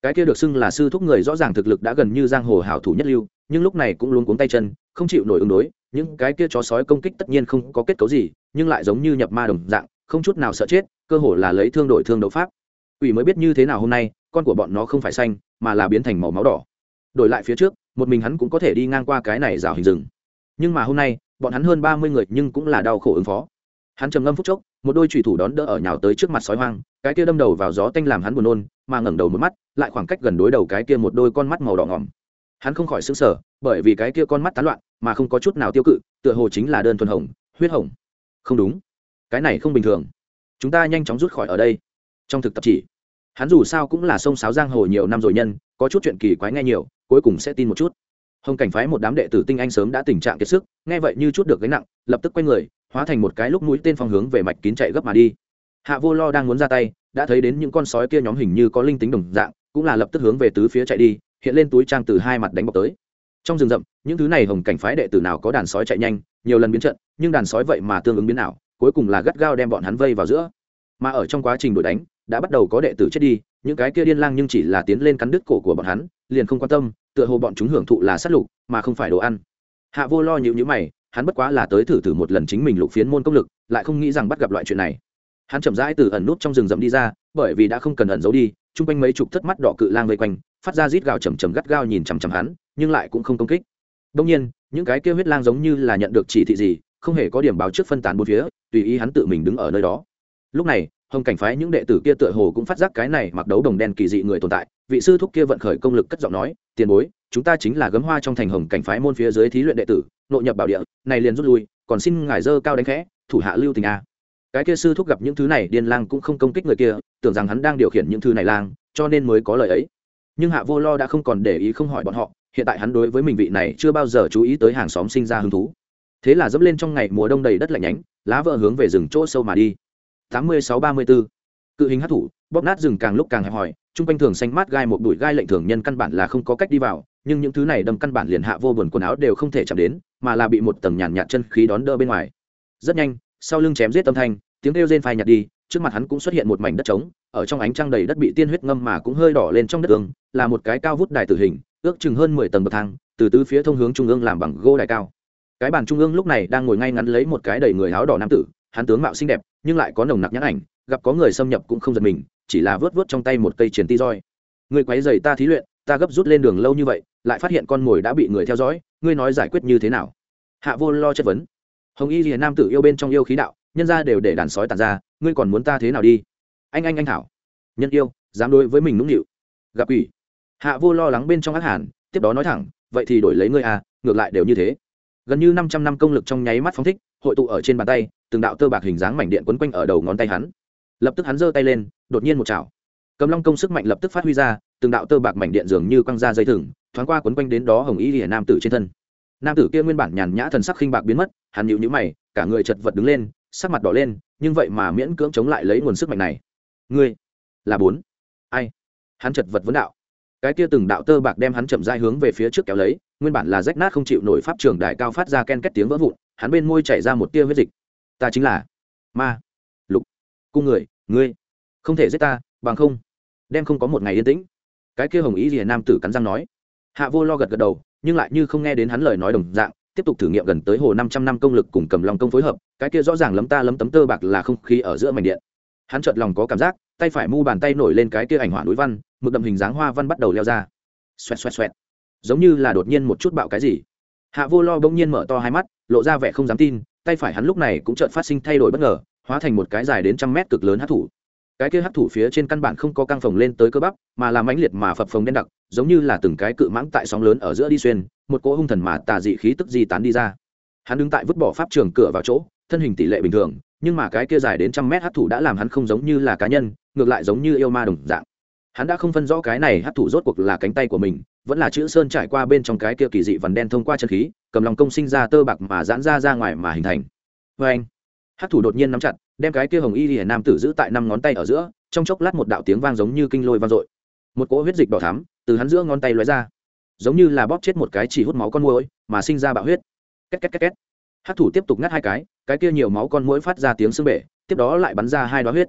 Cái kia được xưng là sư thúc người rõ ràng thực lực đã gần như giang hồ hảo thủ nhất lưu, nhưng lúc này cũng luôn cuống tay chân không chịu nổi ứng đối, những cái kia chó sói công kích tất nhiên không có kết cấu gì, nhưng lại giống như nhập ma đồng dạng, không chút nào sợ chết, cơ hồ là lấy thương đổi thương đấu pháp. Ủy mới biết như thế nào hôm nay, con của bọn nó không phải xanh, mà là biến thành màu máu đỏ. Đổi lại phía trước, một mình hắn cũng có thể đi ngang qua cái này rào hình rừng. Nhưng mà hôm nay, bọn hắn hơn ba mươi người nhưng cũng là đau khổ ứng phó. Hắn trầm ngâm phút chốc, một đôi trùy thủ đón đỡ ở nhào tới trước mặt sói hoang, cái kia đâm đầu vào gió tanh làm hắn buồn nôn, mà ngẩng đầu một mắt, lại khoảng cách gần đối đầu cái kia một đôi con mắt màu đỏ ngỏm. Hắn không khỏi xứng sở bởi vì cái kia con mắt tán loạn mà không có chút nào tiêu cự, tựa hồ chính là đơn thuần hồng, huyết hồng. Không đúng. Cái này không bình thường. Chúng ta nhanh chóng rút khỏi ở đây. Trong thực tập chỉ, hắn dù sao cũng là sông sáo giang hồ nhiều năm rồi nhân, có chút chuyện kỳ quái nghe nhiều, cuối cùng sẽ tin một chút. Hồng cảnh phái một đám đệ tử tinh anh sớm đã tình trạng kiệt sức, nghe vậy như chút được gánh nặng, lập tức quay người, hóa thành một cái lúc mũi tên phong hướng về mạch kín chạy gấp mà đi. Hạ vô lo đang muốn ra tay, đã thấy đến những con sói kia nhóm hình như có linh tính đồng dạng, cũng là lập tức hướng về tứ phía chạy đi, hiện lên túi trang từ hai mặt đánh bọc tới trong rừng rậm, những thứ này hồng cảnh phái đệ tử nào có đàn sói chạy nhanh, nhiều lần biến trận, nhưng đàn sói vậy mà tương ứng biến nào cuối cùng là gắt gao đem bọn hắn vây vào giữa. Mà ở trong quá trình đuổi đánh, đã bắt đầu có đệ tử chết đi, những cái kia điên lang nhưng chỉ là tiến lên cắn đứt cổ của bọn hắn, liền không quan tâm, tựa hồ bọn chúng hưởng thụ là sát lục, mà không phải đồ ăn. Hạ vô lo nhịu nhữ mày, hắn bất quá là tới thử thử một lần chính mình lục phiến môn công lực, lại không nghĩ rằng bắt gặp loại chuyện này. Hắn chậm rãi từ ẩn nút trong rừng rậm đi ra, bởi vì đã không cần ẩn giấu đi, chung quanh mấy chục thất mắt đỏ cự lang vây quanh, phát ra rít gào chầm chầm gắt gao nhìn chằm chằm hắn nhưng lại cũng không công kích. Đông nhiên, những cái kia huyết lang giống như là nhận được chỉ thị gì, không hề có điểm báo trước phân tán bốn phía, tùy ý hắn tự mình đứng ở nơi đó. Lúc này, hồng cảnh phái những đệ tử kia tựa hồ cũng phát giác cái này mặc đấu đồng đen kỳ dị người tồn tại, vị sư thúc kia vận khởi công lực cất giọng nói, tiền bối, chúng ta chính là gấm hoa trong thành hồng cảnh phái môn phía dưới thí luyện đệ tử, nội nhập bảo địa, này liền rút lui, còn xin ngài dơ cao đánh khẽ, thủ hạ lưu tình a. Cái kia sư thúc gặp những thứ này, điên lang cũng không công kích người kia, tưởng rằng hắn đang điều khiển những thứ này lang, cho nên mới có lời ấy. Nhưng hạ vô lo đã không còn để ý không hỏi bọn họ hiện tại hắn đối với mình vị này chưa bao giờ chú ý tới hàng xóm sinh ra hứng thú. Thế là dẫm lên trong ngày mùa đông đầy đất lạnh nhánh, lá vợ hướng về rừng chỗ sâu mà đi. Tám mươi sáu ba mươi bốn cự hình hát thủ, bóp nát rừng càng lúc càng hẹp hòi, chung quanh thường xanh mát gai một bụi gai lệnh thường nhân căn bản là không có cách đi vào, nhưng những thứ này đâm căn bản liền hạ vô buồn quần áo đều không thể chạm đến, mà là bị một tầng nhàn nhạt chân khí đón đỡ bên ngoài. Rất nhanh, sau lưng chém giết âm thanh, tiếng kêu rên phai nhạt đi, trước mặt hắn cũng xuất hiện một mảnh đất trống, ở trong ánh trăng đầy đất bị tiên huyết ngâm mà cũng hơi đỏ lên trong đất tường là một cái cao vút đài tử hình ước chừng hơn mười tầng bậc thang, từ tứ phía thông hướng trung ương làm bằng gỗ đài cao. Cái bàn trung ương lúc này đang ngồi ngay ngắn lấy một cái đầy người áo đỏ nam tử, hắn tướng mạo xinh đẹp, nhưng lại có nồng nặc nhãn ảnh, gặp có người xâm nhập cũng không giật mình, chỉ là vớt vớt trong tay một cây triển ti roi. Người quấy dày ta thí luyện, ta gấp rút lên đường lâu như vậy, lại phát hiện con mồi đã bị người theo dõi, ngươi nói giải quyết như thế nào? Hạ vô lo chất vấn. Hồng y liền nam tử yêu bên trong yêu khí đạo, nhân ra đều để đàn sói tàn ra, ngươi còn muốn ta thế nào đi? Anh anh anh thảo. Nhân yêu, dám đối với mình nũng nịu. Gặp ủy hạ vô lo lắng bên trong ác hàn, tiếp đó nói thẳng, vậy thì đổi lấy ngươi à ngược lại đều như thế. Gần như năm trăm năm công lực trong nháy mắt phóng thích, hội tụ ở trên bàn tay, từng đạo tơ bạc hình dáng mảnh điện quấn quanh ở đầu ngón tay hắn. Lập tức hắn giơ tay lên, đột nhiên một chảo. Cầm long công sức mạnh lập tức phát huy ra, từng đạo tơ bạc mảnh điện dường như quăng ra dây thừng, thoáng qua quấn quanh đến đó hồng y hiển nam tử trên thân. Nam tử kia nguyên bản nhàn nhã thần sắc khinh bạc biến mất, hắn nhịu nhữ mày, cả người chật vật đứng lên, sắc mặt đỏ lên, nhưng vậy mà miễn cưỡng chống lại lấy nguồn sức mạnh này. Ngươi là bốn. Ai? Hắn chật vật vấn đạo cái kia từng đạo tơ bạc đem hắn chậm rãi hướng về phía trước kéo lấy, nguyên bản là rách nát không chịu nổi pháp trường đại cao phát ra ken két tiếng vỡ vụn, hắn bên môi chảy ra một tia huyết dịch. Ta chính là ma lục cung người, ngươi không thể giết ta, bằng không, đem không có một ngày yên tĩnh. Cái kia hồng ý gì nam tử cắn răng nói. Hạ vô lo gật gật đầu, nhưng lại như không nghe đến hắn lời nói đồng dạng, tiếp tục thử nghiệm gần tới hồ năm trăm năm công lực cùng cầm lòng công phối hợp, cái kia rõ ràng lấm ta lấm tấm tơ bạc là không khí ở giữa mảnh điện. Hắn chợt lòng có cảm giác tay phải mu bàn tay nổi lên cái kia ảnh hỏa núi văn, mực đậm hình dáng hoa văn bắt đầu leo ra. Xoẹt xoẹt xoẹt. Giống như là đột nhiên một chút bạo cái gì. Hạ vô lo bỗng nhiên mở to hai mắt, lộ ra vẻ không dám tin, tay phải hắn lúc này cũng chợt phát sinh thay đổi bất ngờ, hóa thành một cái dài đến trăm mét cực lớn hát thủ. Cái kia hát thủ phía trên căn bản không có căng phồng lên tới cơ bắp, mà làm mãnh liệt mà phập phồng đen đặc, giống như là từng cái cự mãng tại sóng lớn ở giữa đi xuyên, một cỗ hung thần mà tà dị khí tức di tán đi ra. Hắn đứng tại vứt bỏ pháp trường cửa vào chỗ, thân hình tỷ lệ bình thường nhưng mà cái kia dài đến trăm mét hát thủ đã làm hắn không giống như là cá nhân, ngược lại giống như yêu ma đồng dạng. Hắn đã không phân rõ cái này hát thủ rốt cuộc là cánh tay của mình, vẫn là chữ sơn trải qua bên trong cái kia kỳ dị vằn đen thông qua chân khí, cầm lòng công sinh ra tơ bạc mà giãn ra ra ngoài mà hình thành. Vê anh, hát thủ đột nhiên nắm chặt, đem cái kia hồng y hiển nam tử giữ tại năm ngón tay ở giữa, trong chốc lát một đạo tiếng vang giống như kinh lôi vang dội. Một cỗ huyết dịch đỏ thắm từ hắn giữa ngón tay lóe ra, giống như là bóp chết một cái chỉ hút máu con muỗi, mà sinh ra bạo huyết. Két két két két hát thủ tiếp tục ngắt hai cái cái kia nhiều máu con muỗi phát ra tiếng xương bể, tiếp đó lại bắn ra hai đoá huyết.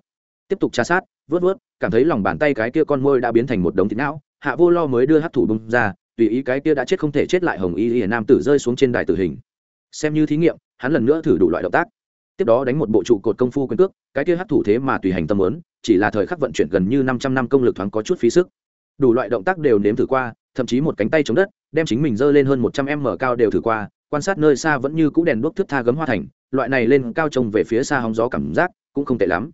Tiếp tục tra sát, vớt vớt, cảm thấy lòng bàn tay cái kia con môi đã biến thành một đống thịt não, hạ vô lo mới đưa hát thủ bung ra, tùy ý cái kia đã chết không thể chết lại hồng y hiển nam tử rơi xuống trên đài tử hình. Xem như thí nghiệm, hắn lần nữa thử đủ loại động tác. Tiếp đó đánh một bộ trụ cột công phu quyền cước, cái kia hát thủ thế mà tùy hành tâm lớn chỉ là thời khắc vận chuyển gần như năm trăm năm công lực thoáng có chút phí sức. Đủ loại động tác đều nếm thử qua, thậm chí một cánh tay chống đất, đem chính mình dơ lên hơn một trăm m cao đều thử qua quan sát nơi xa vẫn như cũ đèn đuốc thước tha gấm hoa thành, loại này lên cao trông về phía xa hóng gió cảm giác cũng không tệ lắm.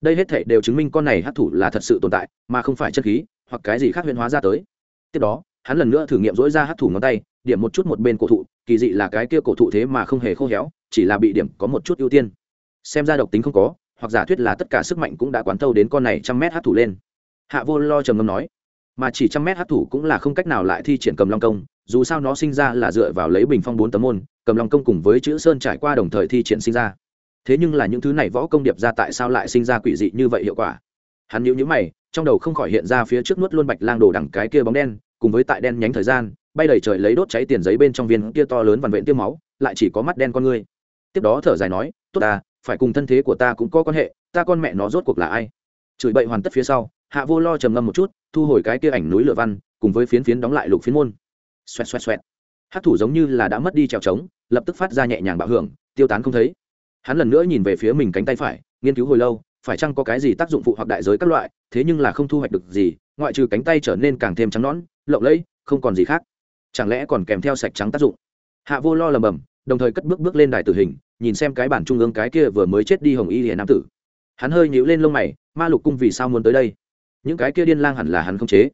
Đây hết thể đều chứng minh con này hát thủ là thật sự tồn tại, mà không phải chất khí hoặc cái gì khác huyễn hóa ra tới. Tiếp đó, hắn lần nữa thử nghiệm dỗi ra hát thủ ngón tay, điểm một chút một bên cổ thụ, kỳ dị là cái kia cổ thụ thế mà không hề khô héo, chỉ là bị điểm có một chút ưu tiên. Xem ra độc tính không có, hoặc giả thuyết là tất cả sức mạnh cũng đã quán thâu đến con này trăm mét hát thủ lên. Hạ vô lo trầm ngâm nói, mà chỉ trăm mét hát thủ cũng là không cách nào lại thi triển cầm long công dù sao nó sinh ra là dựa vào lấy bình phong bốn tấm môn, cầm long công cùng với chữ sơn trải qua đồng thời thi triển sinh ra. Thế nhưng là những thứ này võ công điệp ra tại sao lại sinh ra quỷ dị như vậy hiệu quả? Hắn nhíu nhíu mày, trong đầu không khỏi hiện ra phía trước nuốt luôn bạch lang đồ đằng cái kia bóng đen, cùng với tại đen nhánh thời gian, bay đầy trời lấy đốt cháy tiền giấy bên trong viên kia to lớn vằn vện tiêu máu, lại chỉ có mắt đen con ngươi tiếp đó thở dài nói, tốt ta, phải cùng thân thế của ta cũng có quan hệ, ta con mẹ nó rốt cuộc là ai? Chửi bậy hoàn tất phía sau, hạ vô lo trầm ngâm một chút, thu hồi cái kia ảnh núi lửa văn, cùng với phiến phiến đóng lại lục phiến môn xoẹt xoẹt xoẹt. Hát thủ giống như là đã mất đi trèo trống, lập tức phát ra nhẹ nhàng bạo hưởng, tiêu tán không thấy. Hắn lần nữa nhìn về phía mình cánh tay phải, nghiên cứu hồi lâu, phải chăng có cái gì tác dụng phụ hoặc đại giới các loại, thế nhưng là không thu hoạch được gì, ngoại trừ cánh tay trở nên càng thêm trắng nõn, lộng lẫy, không còn gì khác. Chẳng lẽ còn kèm theo sạch trắng tác dụng? Hạ vô lo lầm bầm, đồng thời cất bước bước lên đài tử hình, nhìn xem cái bản trung ương cái kia vừa mới chết đi hồng y hiền nam tử. Hắn hơi nhíu lên lông mày, ma lục cung vì sao muốn tới đây? Những cái kia điên lang hẳn là hắn không chế.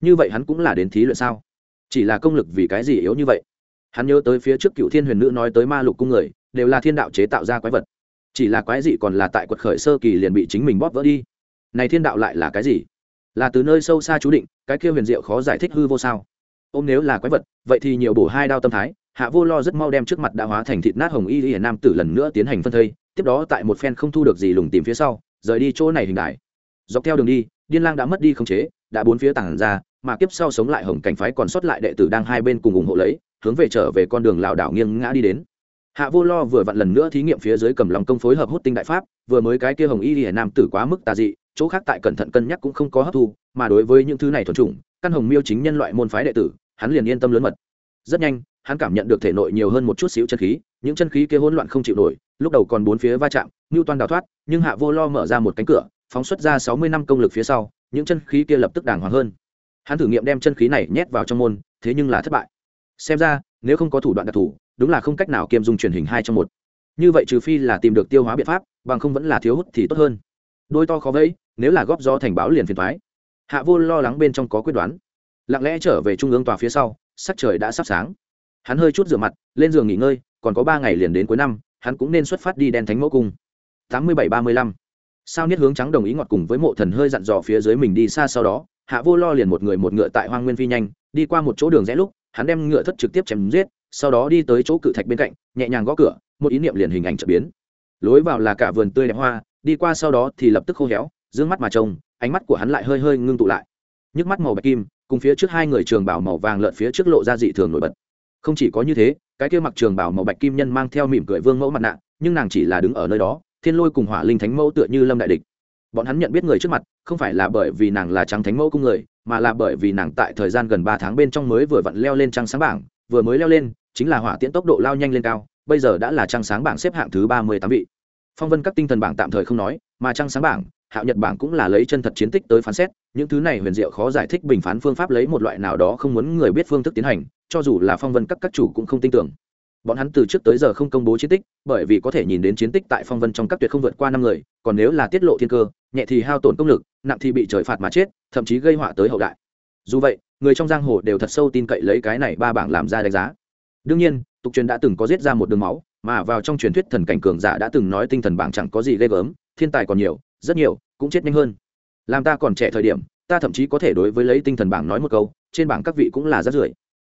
Như vậy hắn cũng là đến thí luyện sao? Chỉ là công lực vì cái gì yếu như vậy? Hắn nhớ tới phía trước cựu thiên huyền nữ nói tới ma lục cung người, đều là thiên đạo chế tạo ra quái vật. Chỉ là quái dị còn là tại quật khởi sơ kỳ liền bị chính mình bóp vỡ đi. Này thiên đạo lại là cái gì? Là từ nơi sâu xa chú định, cái kia huyền diệu khó giải thích hư vô sao? Ôm nếu là quái vật, vậy thì nhiều bổ hai đao tâm thái, hạ vô lo rất mau đem trước mặt đã hóa thành thịt nát hồng y hiển nam tử lần nữa tiến hành phân thây, tiếp đó tại một phen không thu được gì lùng tìm phía sau, rời đi chỗ này hình đại. Dọc theo đường đi, điên lang đã mất đi khống chế, đã bốn phía tảng ra mà kiếp sau sống lại hồng cảnh phái còn sót lại đệ tử đang hai bên cùng ủng hộ lấy, hướng về trở về con đường lảo đảo nghiêng ngã đi đến. Hạ vô lo vừa vặn lần nữa thí nghiệm phía dưới cầm lòng công phối hợp hút tinh đại pháp, vừa mới cái kia hồng y hiển nam tử quá mức tà dị, chỗ khác tại cẩn thận cân nhắc cũng không có hấp thu, mà đối với những thứ này thuần chủng, căn hồng miêu chính nhân loại môn phái đệ tử, hắn liền yên tâm lớn mật. Rất nhanh, hắn cảm nhận được thể nội nhiều hơn một chút xíu chân khí, những chân khí kia hỗn loạn không chịu nổi, lúc đầu còn bốn phía va chạm ngưu toan đào thoát, nhưng hạ vô lo mở ra một cánh cửa, phóng xuất ra sáu mươi năm công lực phía sau, những chân khí kia lập tức đàng hoàng hơn hắn thử nghiệm đem chân khí này nhét vào trong môn, thế nhưng là thất bại. Xem ra, nếu không có thủ đoạn đặc thù, đúng là không cách nào kiêm dung truyền hình hai trong một. Như vậy trừ phi là tìm được tiêu hóa biện pháp, bằng không vẫn là thiếu hút thì tốt hơn. Đôi to khó vẫy, nếu là góp do thành báo liền phiền thoái hạ vô lo lắng bên trong có quyết đoán. Lặng lẽ trở về trung ương tòa phía sau, sắc trời đã sắp sáng. Hắn hơi chút rửa mặt, lên giường nghỉ ngơi, còn có ba ngày liền đến cuối năm, hắn cũng nên xuất phát đi đen thánh mẫu cung. Tám mươi bảy ba mươi lăm. Sao niết hướng trắng đồng ý ngọt cùng với mộ thần hơi dặn dò phía dưới mình đi xa sau đó hạ vô lo liền một người một ngựa tại hoang nguyên phi nhanh, đi qua một chỗ đường rẽ lúc, hắn đem ngựa thất trực tiếp chém giết, sau đó đi tới chỗ cự thạch bên cạnh, nhẹ nhàng gõ cửa, một ý niệm liền hình ảnh trở biến. Lối vào là cả vườn tươi đẹp hoa, đi qua sau đó thì lập tức khô héo d mắt mà trông, ánh mắt của hắn lại hơi hơi ngưng tụ lại. Nhức mắt màu bạch kim, cùng phía trước hai người trường bảo màu vàng lợn phía trước lộ ra dị thường nổi bật. Không chỉ có như thế, cái kia mặc trường bảo màu bạch kim nhân mang theo mỉm cười vương mẫu mặt nạ, nhưng nàng chỉ là đứng ở nơi đó, thiên lôi cùng hỏa linh thánh mẫu tựa như lâm đại địch bọn hắn nhận biết người trước mặt, không phải là bởi vì nàng là trắng thánh mẫu cung người, mà là bởi vì nàng tại thời gian gần ba tháng bên trong mới vừa vặn leo lên trăng sáng bảng, vừa mới leo lên, chính là hỏa tiễn tốc độ lao nhanh lên cao, bây giờ đã là trăng sáng bảng xếp hạng thứ ba mươi tám vị. Phong vân các tinh thần bảng tạm thời không nói, mà trăng sáng bảng, hạo nhật bảng cũng là lấy chân thật chiến tích tới phán xét, những thứ này huyền diệu khó giải thích bình phán phương pháp lấy một loại nào đó không muốn người biết phương thức tiến hành, cho dù là phong vân các các chủ cũng không tin tưởng. Bọn hắn từ trước tới giờ không công bố chiến tích, bởi vì có thể nhìn đến chiến tích tại phong vân trong các tuyệt không vượt qua năm người còn nếu là tiết lộ thiên cơ, nhẹ thì hao tổn công lực, nặng thì bị trời phạt mà chết, thậm chí gây họa tới hậu đại. Dù vậy, người trong giang hồ đều thật sâu tin cậy lấy cái này ba bảng làm ra đánh giá. Đương nhiên, tục truyền đã từng có giết ra một đường máu, mà vào trong truyền thuyết thần cảnh cường giả đã từng nói tinh thần bảng chẳng có gì ghê gớm, thiên tài còn nhiều, rất nhiều, cũng chết nhanh hơn. Làm ta còn trẻ thời điểm, ta thậm chí có thể đối với lấy tinh thần bảng nói một câu, trên bảng các vị cũng là rất rưởi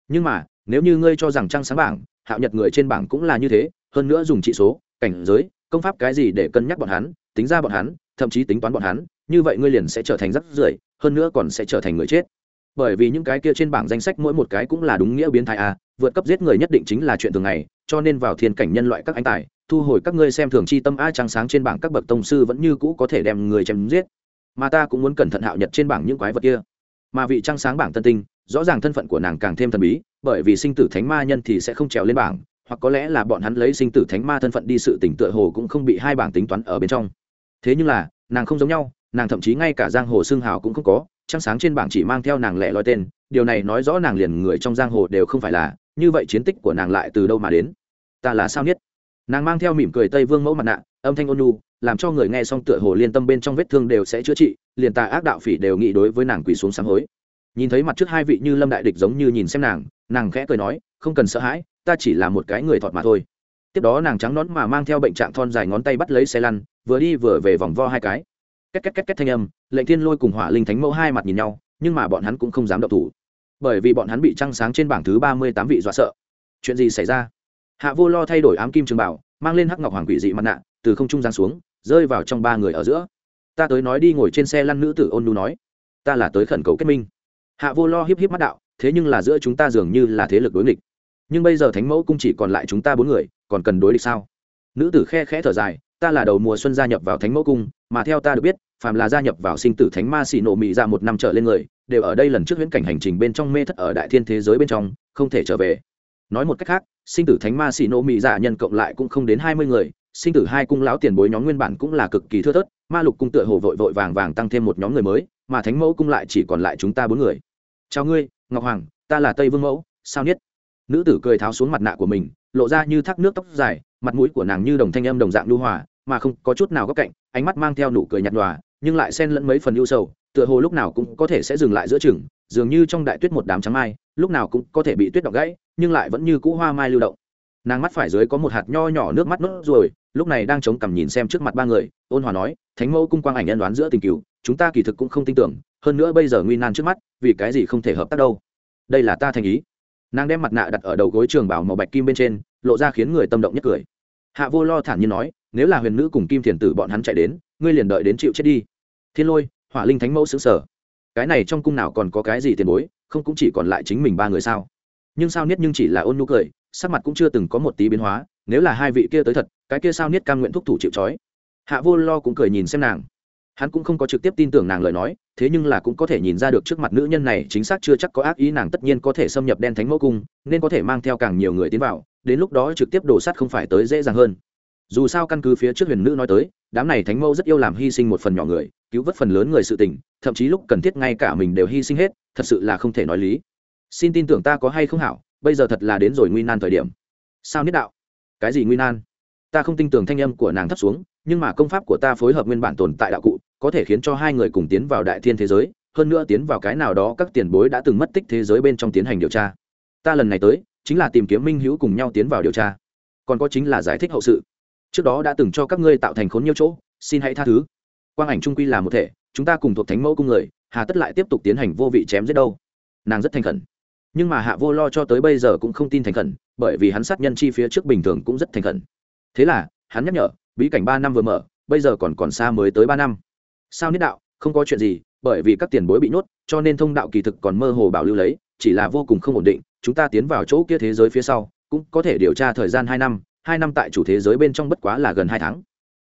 nhưng mà, nếu như ngươi cho rằng trăng sáng bảng, hạo nhật người trên bảng cũng là như thế, hơn nữa dùng trị số, cảnh giới, công pháp cái gì để cân nhắc bọn hắn tính ra bọn hắn, thậm chí tính toán bọn hắn, như vậy ngươi liền sẽ trở thành rắc rưởi, hơn nữa còn sẽ trở thành người chết. Bởi vì những cái kia trên bảng danh sách mỗi một cái cũng là đúng nghĩa biến thái a, vượt cấp giết người nhất định chính là chuyện thường ngày, cho nên vào thiên cảnh nhân loại các anh tài, thu hồi các ngươi xem thường chi tâm a trăng sáng trên bảng các bậc tông sư vẫn như cũ có thể đem người chém giết. Mà ta cũng muốn cẩn thận hạo nhật trên bảng những quái vật kia. Mà vị trăng sáng bảng tân tinh, rõ ràng thân phận của nàng càng thêm thần bí, bởi vì sinh tử thánh ma nhân thì sẽ không trèo lên bảng, hoặc có lẽ là bọn hắn lấy sinh tử thánh ma thân phận đi sự tỉnh tựa hồ cũng không bị hai bảng tính toán ở bên trong thế nhưng là nàng không giống nhau nàng thậm chí ngay cả giang hồ xương hào cũng không có trăng sáng trên bảng chỉ mang theo nàng lẻ loi tên điều này nói rõ nàng liền người trong giang hồ đều không phải là như vậy chiến tích của nàng lại từ đâu mà đến? Ta là sao nhất nàng mang theo mỉm cười tây vương mẫu mặt nạ âm thanh ôn nhu, làm cho người nghe xong tựa hồ liên tâm bên trong vết thương đều sẽ chữa trị liền tà ác đạo phỉ đều nghĩ đối với nàng quỳ xuống sáng hối. Nhìn thấy mặt trước hai vị như lâm đại địch giống như nhìn xem nàng nàng khẽ cười nói không cần sợ hãi ta chỉ là một cái người thọt mà thôi tiếp đó nàng trắng nón mà mang theo bệnh trạng thon dài ngón tay bắt lấy xe lăn, vừa đi vừa về vòng vo hai cái. Két két két két thanh âm, lệnh thiên lôi cùng hỏa linh thánh mẫu hai mặt nhìn nhau, nhưng mà bọn hắn cũng không dám động thủ. Bởi vì bọn hắn bị trăng sáng trên bảng thứ ba mươi tám vị dọa sợ. Chuyện gì xảy ra? Hạ vô lo thay đổi ám kim trường bảo, mang lên hắc ngọc hoàng quỷ dị mặt nạ, từ không trung giáng xuống, rơi vào trong ba người ở giữa. Ta tới nói đi, ngồi trên xe lăn nữ tử ôn nu nói. Ta là tới khẩn cầu kết minh. Hạ vô lo híp híp mắt đạo, thế nhưng là giữa chúng ta dường như là thế lực đối nghịch. Nhưng bây giờ thánh mẫu cũng chỉ còn lại chúng ta bốn người còn cần đối địch sao? Nữ tử khe khẽ thở dài, ta là đầu mùa xuân gia nhập vào thánh mẫu cung, mà theo ta được biết, phàm là gia nhập vào sinh tử thánh ma xì nổ mị ra một năm trở lên người, đều ở đây lần trước viễn cảnh hành trình bên trong mê thất ở đại thiên thế giới bên trong, không thể trở về. Nói một cách khác, sinh tử thánh ma xì nổ mị dạ nhân cộng lại cũng không đến hai mươi người, sinh tử hai cung lão tiền bối nhóm nguyên bản cũng là cực kỳ thưa thớt, ma lục cung tựa hồ vội vội vàng vàng tăng thêm một nhóm người mới, mà thánh mẫu cung lại chỉ còn lại chúng ta bốn người. Chào ngươi, ngọc hoàng, ta là tây vương mẫu, sao niết? Nữ tử cười tháo xuống mặt nạ của mình lộ ra như thác nước tóc dài mặt mũi của nàng như đồng thanh âm đồng dạng lưu hòa mà không có chút nào góc cạnh ánh mắt mang theo nụ cười nhạt nhòa nhưng lại xen lẫn mấy phần ưu sầu tựa hồ lúc nào cũng có thể sẽ dừng lại giữa chừng dường như trong đại tuyết một đám trắng mai lúc nào cũng có thể bị tuyết đọc gãy nhưng lại vẫn như cũ hoa mai lưu động. Nàng mắt phải dưới có một hạt nho nhỏ nước mắt nốt ruồi lúc này đang chống cằm nhìn xem trước mặt ba người ôn hòa nói thánh mẫu cung quang ảnh nhân đoán giữa tình cứu, chúng ta kỳ thực cũng không tin tưởng hơn nữa bây giờ nguy nan trước mắt vì cái gì không thể hợp tác đâu? Đây là ta thành ý nàng đem mặt nạ đặt ở đầu gối trường bảo màu bạch kim bên trên, lộ ra khiến người tâm động nhất cười. Hạ vô lo thản nhiên nói, nếu là huyền nữ cùng kim thiền tử bọn hắn chạy đến, ngươi liền đợi đến chịu chết đi. Thiên lôi, hỏa linh thánh mẫu xứng sở cái này trong cung nào còn có cái gì tiền bối, không cũng chỉ còn lại chính mình ba người sao? Nhưng sao niết nhưng chỉ là ôn nhu cười, sắc mặt cũng chưa từng có một tí biến hóa, nếu là hai vị kia tới thật, cái kia sao niết cam nguyện thúc thủ chịu trói. Hạ vô lo cũng cười nhìn xem nàng hắn cũng không có trực tiếp tin tưởng nàng lời nói, thế nhưng là cũng có thể nhìn ra được trước mặt nữ nhân này chính xác chưa chắc có ác ý, nàng tất nhiên có thể xâm nhập đen thánh mẫu cung, nên có thể mang theo càng nhiều người tiến vào, đến lúc đó trực tiếp đổ sắt không phải tới dễ dàng hơn. Dù sao căn cứ phía trước huyền nữ nói tới, đám này thánh mẫu rất yêu làm hy sinh một phần nhỏ người, cứu vớt phần lớn người sự tình, thậm chí lúc cần thiết ngay cả mình đều hy sinh hết, thật sự là không thể nói lý. Xin tin tưởng ta có hay không hảo, bây giờ thật là đến rồi nguy nan thời điểm. Sao niết đạo? Cái gì nguy nan? Ta không tin tưởng thanh âm của nàng thấp xuống, nhưng mà công pháp của ta phối hợp nguyên bản tồn tại đạo cụ, có thể khiến cho hai người cùng tiến vào đại thiên thế giới, hơn nữa tiến vào cái nào đó các tiền bối đã từng mất tích thế giới bên trong tiến hành điều tra. Ta lần này tới, chính là tìm kiếm minh hữu cùng nhau tiến vào điều tra. Còn có chính là giải thích hậu sự. Trước đó đã từng cho các ngươi tạo thành khốn nhiều chỗ, xin hãy tha thứ. Quang ảnh trung quy là một thể, chúng ta cùng thuộc thánh mẫu cung người, hà tất lại tiếp tục tiến hành vô vị chém giết đâu. Nàng rất thành khẩn. Nhưng mà hạ vô lo cho tới bây giờ cũng không tin thành khẩn, bởi vì hắn sát nhân chi phía trước bình thường cũng rất thành khẩn thế là, hắn nhắc nhở, bí cảnh ba năm vừa mở, bây giờ còn còn xa mới tới ba năm. Sao niết đạo, không có chuyện gì, bởi vì các tiền bối bị nhốt, cho nên thông đạo kỳ thực còn mơ hồ bảo lưu lấy, chỉ là vô cùng không ổn định, chúng ta tiến vào chỗ kia thế giới phía sau, cũng có thể điều tra thời gian hai năm hai năm tại chủ thế giới bên trong bất quá là gần hai tháng.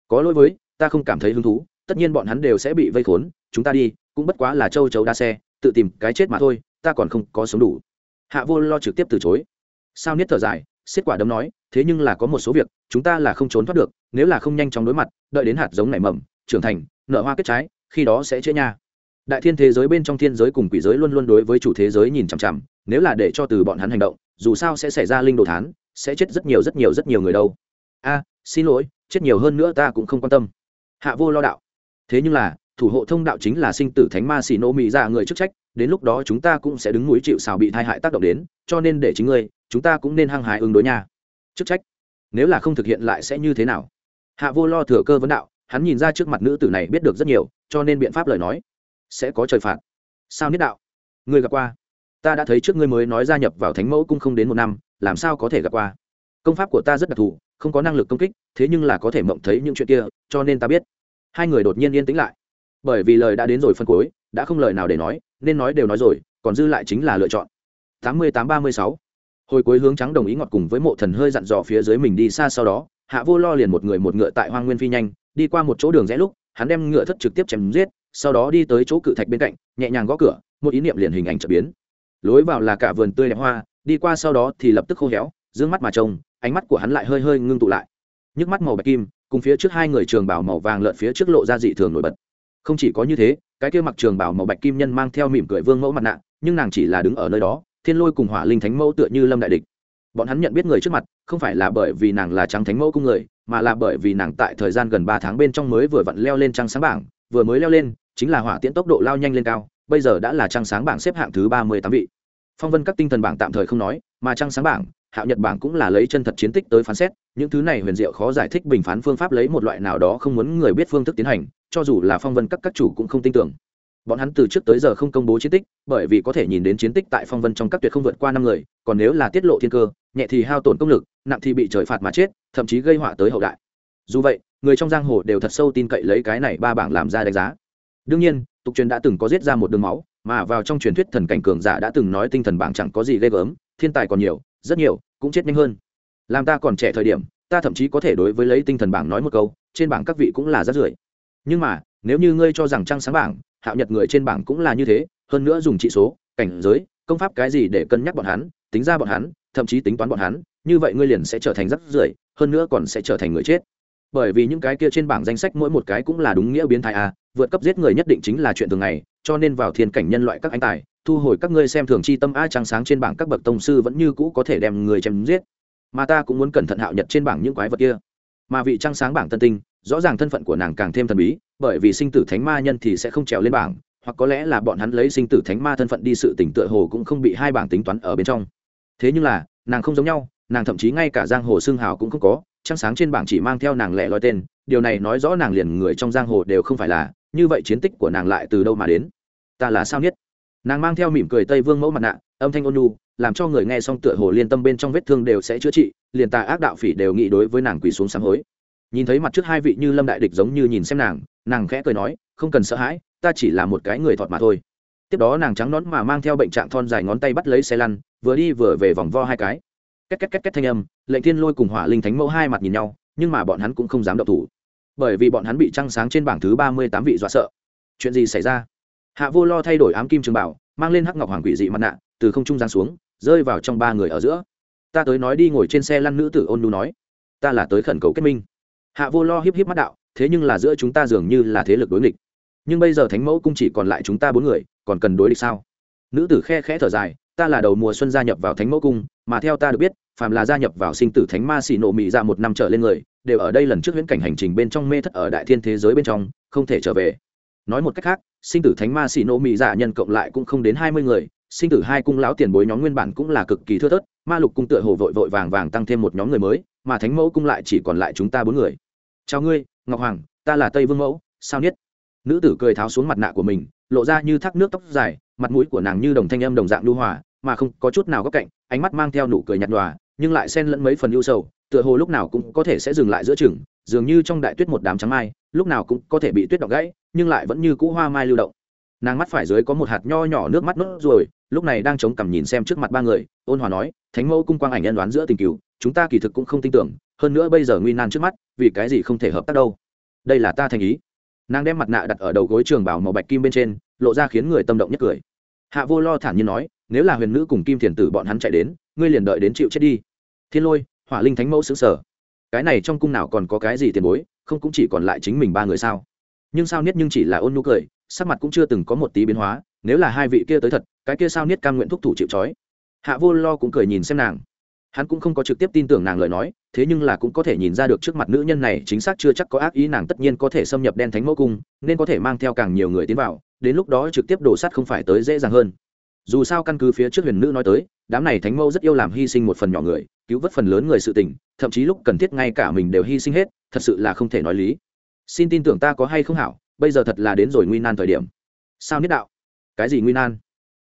Có lỗi với, ta không cảm thấy hứng thú, tất nhiên bọn hắn đều sẽ bị vây khốn, chúng ta đi, cũng bất quá là châu chấu đa xe, tự tìm cái chết mà thôi, ta còn không có sống đủ. Hạ vô lo trực tiếp từ chối. Sao niết thở dài xiết quả đấm nói, thế nhưng là có một số việc, chúng ta là không trốn thoát được, nếu là không nhanh chóng đối mặt, đợi đến hạt giống nảy mầm, trưởng thành, nở hoa kết trái, khi đó sẽ chữa nha. Đại thiên thế giới bên trong thiên giới cùng quỷ giới luôn luôn đối với chủ thế giới nhìn chằm chằm, nếu là để cho từ bọn hắn hành động, dù sao sẽ xảy ra linh đồ thán, sẽ chết rất nhiều rất nhiều rất nhiều người đâu. A, xin lỗi, chết nhiều hơn nữa ta cũng không quan tâm. Hạ vô lo đạo. Thế nhưng là, thủ hộ thông đạo chính là sinh tử thánh ma xì nô mỹ ra người chức trách, đến lúc đó chúng ta cũng sẽ đứng núi chịu xào bị tai hại tác động đến, cho nên để chính ngươi chúng ta cũng nên hăng hái ứng đối nha. Chức trách, nếu là không thực hiện lại sẽ như thế nào? Hạ vô lo thừa cơ vấn đạo, hắn nhìn ra trước mặt nữ tử này biết được rất nhiều, cho nên biện pháp lời nói, sẽ có trời phạt. Sao niết đạo? Người gặp qua. Ta đã thấy trước ngươi mới nói gia nhập vào thánh mẫu cung không đến một năm, làm sao có thể gặp qua? Công pháp của ta rất đặc thù, không có năng lực công kích, thế nhưng là có thể mộng thấy những chuyện kia, cho nên ta biết. Hai người đột nhiên yên tĩnh lại. Bởi vì lời đã đến rồi phân cuối, đã không lời nào để nói, nên nói đều nói rồi, còn dư lại chính là lựa chọn. Tám mươi tám ba mươi sáu hồi cuối hướng trắng đồng ý ngọt cùng với mộ thần hơi dặn dò phía dưới mình đi xa sau đó, hạ vô lo liền một người một ngựa tại hoang nguyên phi nhanh, đi qua một chỗ đường rẽ lúc, hắn đem ngựa thất trực tiếp chém giết, sau đó đi tới chỗ cự thạch bên cạnh, nhẹ nhàng gõ cửa, một ý niệm liền hình ảnh trở biến. Lối vào là cả vườn tươi đẹp hoa, đi qua sau đó thì lập tức khô héo d ư ơ n g mắt mà trông, ánh mắt của hắn lại hơi hơi ngưng tụ lại. Nhức mắt màu bạch kim, cùng phía trước hai người trường bảo màu vàng lợn phía trước lộ ra dị thường nổi bật. Không chỉ có như thế, cái kia mặc trường bảo màu bạch kim nhân mang theo mỉm cười vương mẫu mặt nạ, nhưng nàng chỉ là đứng ở nơi đó thiên lôi cùng hỏa linh thánh mẫu tựa như lâm đại địch. Bọn hắn nhận biết người trước mặt, không phải là bởi vì nàng là trắng thánh mẫu cung người, mà là bởi vì nàng tại thời gian gần ba tháng bên trong mới vừa vặn leo lên trăng sáng bảng, vừa mới leo lên, chính là hỏa tiễn tốc độ lao nhanh lên cao, bây giờ đã là trăng sáng bảng xếp hạng thứ ba mươi tám vị. Phong vân các tinh thần bảng tạm thời không nói, mà trăng sáng bảng, hạo nhật bảng cũng là lấy chân thật chiến tích tới phán xét, những thứ này huyền diệu khó giải thích bình phán phương pháp lấy một loại nào đó không muốn người biết phương thức tiến hành, cho dù là phong vân các các chủ cũng không tin tưởng bọn hắn từ trước tới giờ không công bố chiến tích, bởi vì có thể nhìn đến chiến tích tại phong vân trong các tuyệt không vượt qua năm người, còn nếu là tiết lộ thiên cơ, nhẹ thì hao tổn công lực, nặng thì bị trời phạt mà chết, thậm chí gây họa tới hậu đại. Dù vậy, người trong giang hồ đều thật sâu tin cậy lấy cái này ba bảng làm ra đánh giá. Đương nhiên, tục truyền đã từng có giết ra một đường máu, mà vào trong truyền thuyết thần cảnh cường giả đã từng nói tinh thần bảng chẳng có gì ghê gớm, thiên tài còn nhiều, rất nhiều, cũng chết nhanh hơn. Làm ta còn trẻ thời điểm, ta thậm chí có thể đối với lấy tinh thần bảng nói một câu, trên bảng các vị cũng là rất rưởi. Nhưng mà, nếu như ngươi cho rằng trăng sáng bảng hạo nhật người trên bảng cũng là như thế, hơn nữa dùng trị số, cảnh giới, công pháp cái gì để cân nhắc bọn hắn, tính ra bọn hắn, thậm chí tính toán bọn hắn, như vậy ngươi liền sẽ trở thành rất rưởi, hơn nữa còn sẽ trở thành người chết. Bởi vì những cái kia trên bảng danh sách mỗi một cái cũng là đúng nghĩa biến thái a, vượt cấp giết người nhất định chính là chuyện thường ngày, cho nên vào thiên cảnh nhân loại các anh tài, thu hồi các ngươi xem thường chi tâm a trăng sáng trên bảng các bậc tông sư vẫn như cũ có thể đem người chém giết. Mà ta cũng muốn cẩn thận hạo nhật trên bảng những quái vật kia. Mà vị trăng sáng bảng tân tinh rõ ràng thân phận của nàng càng thêm thần bí, bởi vì sinh tử thánh ma nhân thì sẽ không trèo lên bảng, hoặc có lẽ là bọn hắn lấy sinh tử thánh ma thân phận đi sự tỉnh tựa hồ cũng không bị hai bảng tính toán ở bên trong. Thế nhưng là, nàng không giống nhau, nàng thậm chí ngay cả giang hồ xương hào cũng không có, trăng sáng trên bảng chỉ mang theo nàng lẻ loi tên, điều này nói rõ nàng liền người trong giang hồ đều không phải là, như vậy chiến tích của nàng lại từ đâu mà đến? Ta là sao nhất? Nàng mang theo mỉm cười tây vương mẫu mặt nạ, âm thanh ôn nhu, làm cho người nghe xong tựa hồ liên tâm bên trong vết thương đều sẽ chữa trị, liền tà ác đạo phỉ đều nghĩ đối với nàng quỳ xuống sáng hối nhìn thấy mặt trước hai vị như lâm đại địch giống như nhìn xem nàng nàng khẽ cười nói, không cần sợ hãi, ta chỉ là một cái người thọt mà thôi. Tiếp đó nàng trắng nón mà mang theo bệnh trạng thon dài ngón tay bắt lấy xe lăn, vừa đi vừa về vòng vo hai cái. Két két két két thanh âm, lệnh thiên lôi cùng hỏa linh thánh mẫu hai mặt nhìn nhau, nhưng mà bọn hắn cũng không dám động thủ. Bởi vì bọn hắn bị trăng sáng trên bảng thứ ba mươi tám vị dọa sợ. Chuyện gì xảy ra? Hạ vô lo thay đổi ám kim trường bảo, mang lên hắc ngọc hoàng quỷ dị mặt nạ, từ không trung giáng xuống, rơi vào trong ba người ở giữa. Ta tới nói đi, ngồi trên xe lăn nữ tử ôn nu nói, ta là tới khẩn cầu kết minh hạ vô lo híp híp mắt đạo, thế nhưng là giữa chúng ta dường như là thế lực đối nghịch. Nhưng bây giờ thánh mẫu cung chỉ còn lại chúng ta bốn người, còn cần đối địch sao? Nữ tử khe khẽ thở dài, ta là đầu mùa xuân gia nhập vào thánh mẫu cung, mà theo ta được biết, phàm là gia nhập vào sinh tử thánh ma xì nộ mị ra một năm trở lên người, đều ở đây lần trước viễn cảnh hành trình bên trong mê thất ở đại thiên thế giới bên trong, không thể trở về. Nói một cách khác, sinh tử thánh ma xì nộ mị dạ nhân cộng lại cũng không đến hai mươi người, sinh tử hai cung lão tiền bối nhóm nguyên bản cũng là cực kỳ thưa thớt, ma lục cung tựa hồ vội vội vàng vàng tăng thêm một nhóm người mới, mà thánh mẫu cung lại chỉ còn lại chúng ta bốn người chào ngươi, ngọc hoàng, ta là tây vương mẫu, sao niết? Nữ tử cười tháo xuống mặt nạ của mình, lộ ra như thác nước tóc dài, mặt mũi của nàng như đồng thanh âm đồng dạng lưu hòa, mà không có chút nào góc cạnh, ánh mắt mang theo nụ cười nhạt nhòa, nhưng lại xen lẫn mấy phần ưu sầu, tựa hồ lúc nào cũng có thể sẽ dừng lại giữa chừng, dường như trong đại tuyết một đám trắng mai, lúc nào cũng có thể bị tuyết đọc gãy, nhưng lại vẫn như cũ hoa mai lưu động. Nàng mắt phải dưới có một hạt nho nhỏ nước mắt nốt rồi lúc này đang chống cằm nhìn xem trước mặt ba người, ôn hòa nói, thánh mẫu cung quang ảnh nhân đoán giữa tình cựu chúng ta kỳ thực cũng không tin tưởng hơn nữa bây giờ nguy nan trước mắt, vì cái gì không thể hợp tác đâu? Đây là ta thành ý. Nàng đem mặt nạ đặt ở đầu gối trường bảo màu bạch kim bên trên, lộ ra khiến người tâm động nhất cười. Hạ vô lo thản nhiên nói, nếu là huyền nữ cùng kim thiền tử bọn hắn chạy đến, ngươi liền đợi đến chịu chết đi. Thiên lôi, hỏa linh thánh mẫu xứng sở. Cái này trong cung nào còn có cái gì tiền bối, không cũng chỉ còn lại chính mình ba người sao? Nhưng sao niết nhưng chỉ là ôn nụ cười, sắc mặt cũng chưa từng có một tí biến hóa, nếu là hai vị kia tới thật, cái kia sao niết cam nguyện thúc thủ chịu trói. Hạ vô lo cũng cười nhìn xem nàng hắn cũng không có trực tiếp tin tưởng nàng lời nói, thế nhưng là cũng có thể nhìn ra được trước mặt nữ nhân này chính xác chưa chắc có ác ý, nàng tất nhiên có thể xâm nhập đen thánh mẫu cung, nên có thể mang theo càng nhiều người tiến vào, đến lúc đó trực tiếp đổ sắt không phải tới dễ dàng hơn. Dù sao căn cứ phía trước huyền nữ nói tới, đám này thánh mẫu rất yêu làm hy sinh một phần nhỏ người, cứu vớt phần lớn người sự tình, thậm chí lúc cần thiết ngay cả mình đều hy sinh hết, thật sự là không thể nói lý. Xin tin tưởng ta có hay không hảo, bây giờ thật là đến rồi nguy nan thời điểm. Sao niết đạo? Cái gì nguy nan?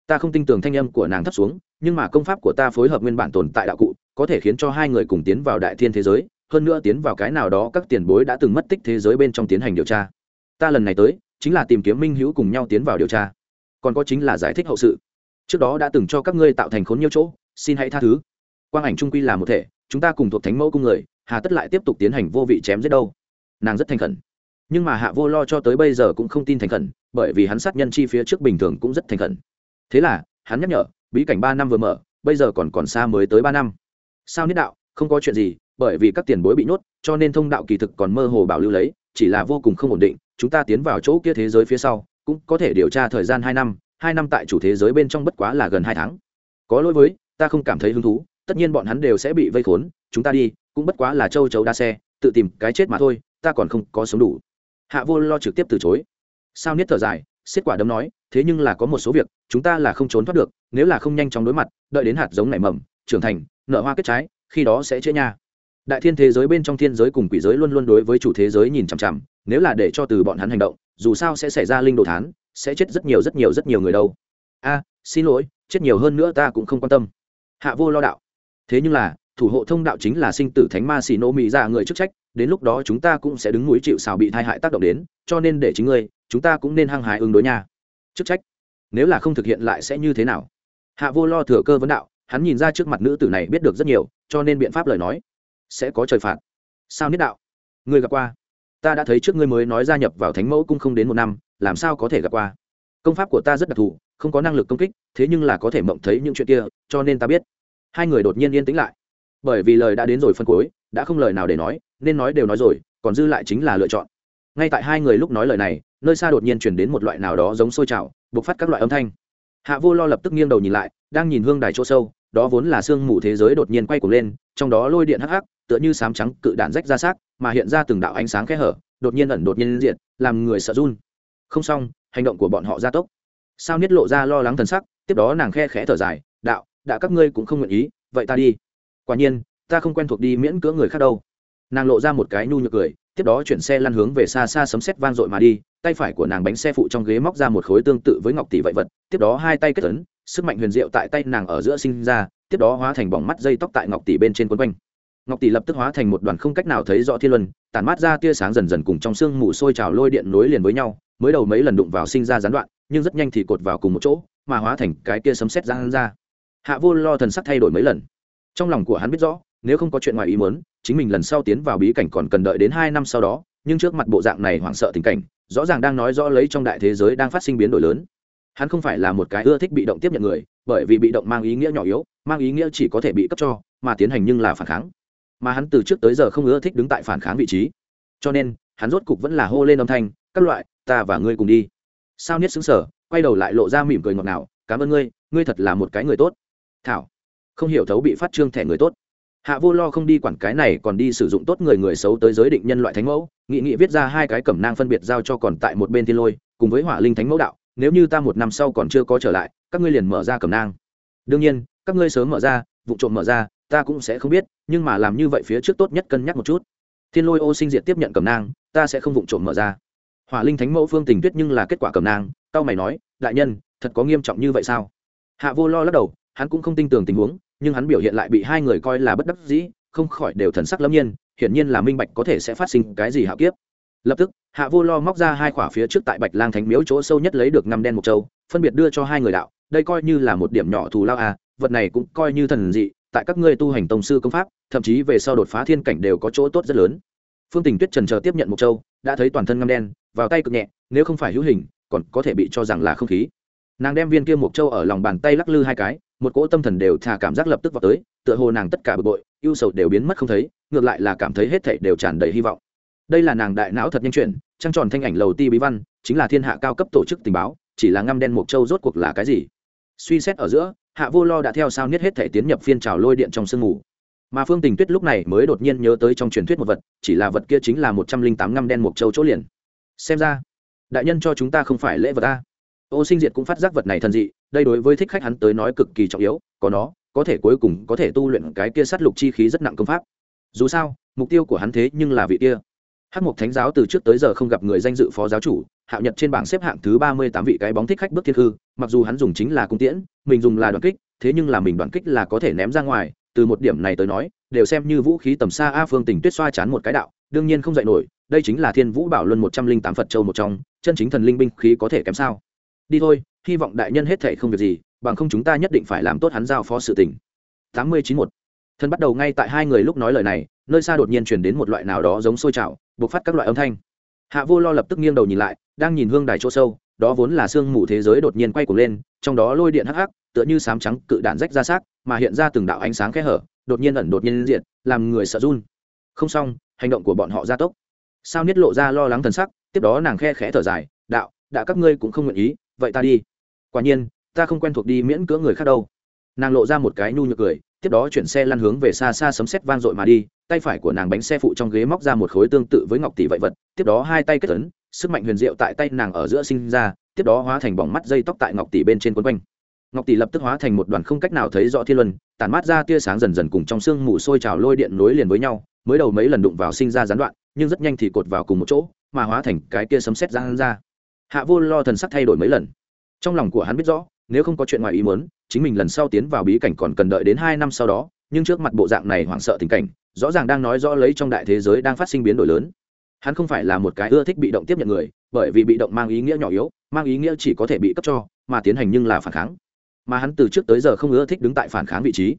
Ta không tin tưởng thanh âm của nàng thấp xuống, nhưng mà công pháp của ta phối hợp nguyên bản tồn tại đạo cụ có thể khiến cho hai người cùng tiến vào đại thiên thế giới, hơn nữa tiến vào cái nào đó các tiền bối đã từng mất tích thế giới bên trong tiến hành điều tra. Ta lần này tới, chính là tìm kiếm minh hữu cùng nhau tiến vào điều tra. Còn có chính là giải thích hậu sự. Trước đó đã từng cho các ngươi tạo thành khốn nhiều chỗ, xin hãy tha thứ. Quang ảnh trung quy là một thể, chúng ta cùng thuộc thánh mẫu cung người, hà tất lại tiếp tục tiến hành vô vị chém giết đâu. Nàng rất thành khẩn. Nhưng mà hạ vô lo cho tới bây giờ cũng không tin thành khẩn, bởi vì hắn sát nhân chi phía trước bình thường cũng rất thành khẩn. Thế là, hắn nhắc nhở, bí cảnh ba năm vừa mở, bây giờ còn còn xa mới tới ba năm sao niết đạo, không có chuyện gì, bởi vì các tiền bối bị nhốt, cho nên thông đạo kỳ thực còn mơ hồ bảo lưu lấy, chỉ là vô cùng không ổn định, chúng ta tiến vào chỗ kia thế giới phía sau, cũng có thể điều tra thời gian hai năm hai năm tại chủ thế giới bên trong bất quá là gần hai tháng. Có lỗi với, ta không cảm thấy hứng thú, tất nhiên bọn hắn đều sẽ bị vây khốn, chúng ta đi, cũng bất quá là châu chấu đa xe, tự tìm cái chết mà thôi, ta còn không có sống đủ. Hạ vô lo trực tiếp từ chối. Sao niết thở dài, xiết quả đấm nói, thế nhưng là có một số việc, chúng ta là không trốn thoát được, nếu là không nhanh chóng đối mặt, đợi đến hạt giống nảy mầm trưởng thành, nở hoa kết trái, khi đó sẽ chế nha. Đại thiên thế giới bên trong thiên giới cùng quỷ giới luôn luôn đối với chủ thế giới nhìn chằm chằm, nếu là để cho từ bọn hắn hành động, dù sao sẽ xảy ra linh đồ thán, sẽ chết rất nhiều rất nhiều rất nhiều người đâu. A, xin lỗi, chết nhiều hơn nữa ta cũng không quan tâm. Hạ vô lo đạo. Thế nhưng là, thủ hộ thông đạo chính là sinh tử thánh ma xì nô mỹ ra dạ người chức trách, đến lúc đó chúng ta cũng sẽ đứng núi chịu xào bị tai hại tác động đến, cho nên để chính ngươi, chúng ta cũng nên hăng hái ứng đối nha. Chức trách. Nếu là không thực hiện lại sẽ như thế nào? Hạ vô lo thừa cơ vấn đạo hắn nhìn ra trước mặt nữ tử này biết được rất nhiều, cho nên biện pháp lời nói. Sẽ có trời phạt. Sao niết đạo? Người gặp qua. Ta đã thấy trước ngươi mới nói gia nhập vào thánh mẫu cung không đến một năm, làm sao có thể gặp qua? Công pháp của ta rất đặc thù, không có năng lực công kích, thế nhưng là có thể mộng thấy những chuyện kia, cho nên ta biết. Hai người đột nhiên yên tĩnh lại. Bởi vì lời đã đến rồi phân cuối, đã không lời nào để nói, nên nói đều nói rồi, còn dư lại chính là lựa chọn. Ngay tại hai người lúc nói lời này, nơi xa đột nhiên chuyển đến một loại nào đó giống sôi trào, bộc phát các loại âm thanh. Hạ vô lo lập tức nghiêng đầu nhìn lại, đang nhìn hương đài chỗ sâu đó vốn là sương mù thế giới đột nhiên quay cuồng lên, trong đó lôi điện hắc hắc, tựa như sám trắng cự đạn rách ra xác, mà hiện ra từng đạo ánh sáng khẽ hở, đột nhiên ẩn đột nhiên diện làm người sợ run. Không xong, hành động của bọn họ gia tốc. Sao niết lộ ra lo lắng thần sắc, tiếp đó nàng khe khẽ thở dài, đạo, đã các ngươi cũng không nguyện ý, vậy ta đi. Quả nhiên, ta không quen thuộc đi miễn cưỡng người khác đâu. Nàng lộ ra một cái nhu nhược cười, tiếp đó chuyển xe lăn hướng về xa xa sấm sét vang dội mà đi, tay phải của nàng bánh xe phụ trong ghế móc ra một khối tương tự với ngọc tỷ vậy vật, tiếp đó hai tay kết tấn sức mạnh huyền diệu tại tay nàng ở giữa sinh ra, tiếp đó hóa thành bỏng mắt dây tóc tại ngọc tỷ bên trên quấn quanh. Ngọc tỷ lập tức hóa thành một đoàn không cách nào thấy rõ thiên luân, tản mát ra tia sáng dần dần cùng trong sương mù sôi trào lôi điện nối liền với nhau, mới đầu mấy lần đụng vào sinh ra gián đoạn, nhưng rất nhanh thì cột vào cùng một chỗ, mà hóa thành cái kia sấm sét giang ra. Hạ vô lo thần sắc thay đổi mấy lần. Trong lòng của hắn biết rõ, nếu không có chuyện ngoài ý muốn, chính mình lần sau tiến vào bí cảnh còn cần đợi đến hai năm sau đó, nhưng trước mặt bộ dạng này hoảng sợ tình cảnh, rõ ràng đang nói rõ lấy trong đại thế giới đang phát sinh biến đổi lớn hắn không phải là một cái ưa thích bị động tiếp nhận người, bởi vì bị động mang ý nghĩa nhỏ yếu, mang ý nghĩa chỉ có thể bị cấp cho, mà tiến hành nhưng là phản kháng. Mà hắn từ trước tới giờ không ưa thích đứng tại phản kháng vị trí. Cho nên, hắn rốt cục vẫn là hô lên âm thanh, các loại, ta và ngươi cùng đi. Sao niết xứng sở quay đầu lại lộ ra mỉm cười ngọt ngào, cảm ơn ngươi ngươi thật là một cái người tốt. Thảo, không hiểu thấu bị phát trương thẻ người tốt. Hạ vô lo không đi quản cái này, còn đi sử dụng tốt người người xấu tới giới định nhân loại thánh mẫu, nghị nghị viết ra hai cái cẩm nang phân biệt giao cho còn tại một bên thiên lôi, cùng với hỏa linh thánh mẫu đạo nếu như ta một năm sau còn chưa có trở lại, các ngươi liền mở ra cầm nang. Đương nhiên, các ngươi sớm mở ra, vụ trộm mở ra, ta cũng sẽ không biết, nhưng mà làm như vậy phía trước tốt nhất cân nhắc một chút. Thiên lôi ô sinh diệt tiếp nhận cầm nang, ta sẽ không vụ trộm mở ra. Hỏa linh thánh mẫu phương tình tuyết nhưng là kết quả cầm nang tao mày nói, đại nhân, thật có nghiêm trọng như vậy sao? Hạ vô lo lắc đầu, hắn cũng không tin tưởng tình huống, nhưng hắn biểu hiện lại bị hai người coi là bất đắc dĩ, không khỏi đều thần sắc lâm nhiên, hiển nhiên là minh bạch có thể sẽ phát sinh cái gì hạo kiếp lập tức, hạ vô lo móc ra hai khỏa phía trước tại bạch lang thánh miếu chỗ sâu nhất lấy được năm đen một châu, phân biệt đưa cho hai người đạo, đây coi như là một điểm nhỏ thù lao à vật này cũng coi như thần dị, tại các ngươi tu hành tông sư công pháp, thậm chí về sau đột phá thiên cảnh đều có chỗ tốt rất lớn. Phương tình tuyết trần chờ tiếp nhận một châu, đã thấy toàn thân ngâm đen, vào tay cực nhẹ, nếu không phải hữu hình, còn có thể bị cho rằng là không khí. Nàng đem viên kia một châu ở lòng bàn tay lắc lư hai cái, một cỗ tâm thần đều thà cảm giác lập tức vào tới, tựa hồ nàng tất cả bực bội, ưu sầu đều biến mất không thấy, ngược lại là cảm thấy hết thảy đều tràn đầy hy vọng đây là nàng đại não thật nhanh chuyển, trăng tròn thanh ảnh lầu ti bí văn, chính là thiên hạ cao cấp tổ chức tình báo, chỉ là ngăm đen mộc châu rốt cuộc là cái gì? Suy xét ở giữa, hạ vô lo đã theo sao niết hết thể tiến nhập phiên trào lôi điện trong sương mù. Mà phương tình tuyết lúc này mới đột nhiên nhớ tới trong truyền thuyết một vật, chỉ là vật kia chính là một trăm linh tám ngăm đen mộc châu chỗ liền. Xem ra, đại nhân cho chúng ta không phải lễ vật ta ô sinh diệt cũng phát giác vật này thần dị, đây đối với thích khách hắn tới nói cực kỳ trọng yếu, có nó, có thể cuối cùng có thể tu luyện cái kia sát lục chi khí rất nặng công pháp. Dù sao, mục tiêu của hắn thế nhưng là vị kia hắc mục thánh giáo từ trước tới giờ không gặp người danh dự phó giáo chủ, hạo nhật trên bảng xếp hạng thứ ba mươi tám vị cái bóng thích khách bước thiên hư, mặc dù hắn dùng chính là cung tiễn, mình dùng là đoàn kích, thế nhưng là mình đoàn kích là có thể ném ra ngoài, từ một điểm này tới nói, đều xem như vũ khí tầm xa a phương tình tuyết xoa chán một cái đạo, đương nhiên không dạy nổi, đây chính là thiên vũ bảo luân một trăm linh tám phật châu một trong, chân chính thần linh binh khí có thể kém sao. Đi thôi, hy vọng đại nhân hết thể không việc gì, bằng không chúng ta nhất định phải làm tốt hắn giao phó sự tình. Tám mươi chín một thân bắt đầu ngay tại hai người lúc nói lời này, nơi xa đột nhiên chuyển đến một loại nào đó giống sôi trào bộc phát các loại âm thanh. Hạ vô lo lập tức nghiêng đầu nhìn lại, đang nhìn hương đài chỗ sâu, đó vốn là sương mù thế giới đột nhiên quay cuồng lên, trong đó lôi điện hắc hắc, tựa như sám trắng cự đạn rách ra xác, mà hiện ra từng đạo ánh sáng kẽ hở, đột nhiên ẩn đột nhiên diện làm người sợ run. Không xong, hành động của bọn họ gia tốc. Sao niết lộ ra lo lắng thần sắc, tiếp đó nàng khe khẽ thở dài, đạo, đã các ngươi cũng không nguyện ý, vậy ta đi. Quả nhiên, ta không quen thuộc đi miễn cưỡng người khác đâu. Nàng lộ ra một cái nhu nhược cười tiếp đó chuyển xe lăn hướng về xa xa sấm sét vang dội mà đi, tay phải của nàng bánh xe phụ trong ghế móc ra một khối tương tự với ngọc tỷ vậy vật, tiếp đó hai tay kết ấn, sức mạnh huyền diệu tại tay nàng ở giữa sinh ra, tiếp đó hóa thành bóng mắt dây tóc tại ngọc tỷ bên trên quấn quanh. Ngọc tỷ lập tức hóa thành một đoàn không cách nào thấy rõ thiên luân, tản mát ra tia sáng dần dần cùng trong sương mù sôi trào lôi điện nối liền với nhau, mới đầu mấy lần đụng vào sinh ra gián đoạn, nhưng rất nhanh thì cột vào cùng một chỗ, mà hóa thành cái tia sấm sét giang ra. Hạ vô lo thần sắc thay đổi mấy lần. Trong lòng của hắn biết rõ, nếu không có chuyện ngoài ý muốn chính mình lần sau tiến vào bí cảnh còn cần đợi đến hai năm sau đó, nhưng trước mặt bộ dạng này hoảng sợ tình cảnh, rõ ràng đang nói rõ lấy trong đại thế giới đang phát sinh biến đổi lớn. Hắn không phải là một cái ưa thích bị động tiếp nhận người, bởi vì bị động mang ý nghĩa nhỏ yếu, mang ý nghĩa chỉ có thể bị cấp cho, mà tiến hành nhưng là phản kháng. Mà hắn từ trước tới giờ không ưa thích đứng tại phản kháng vị trí.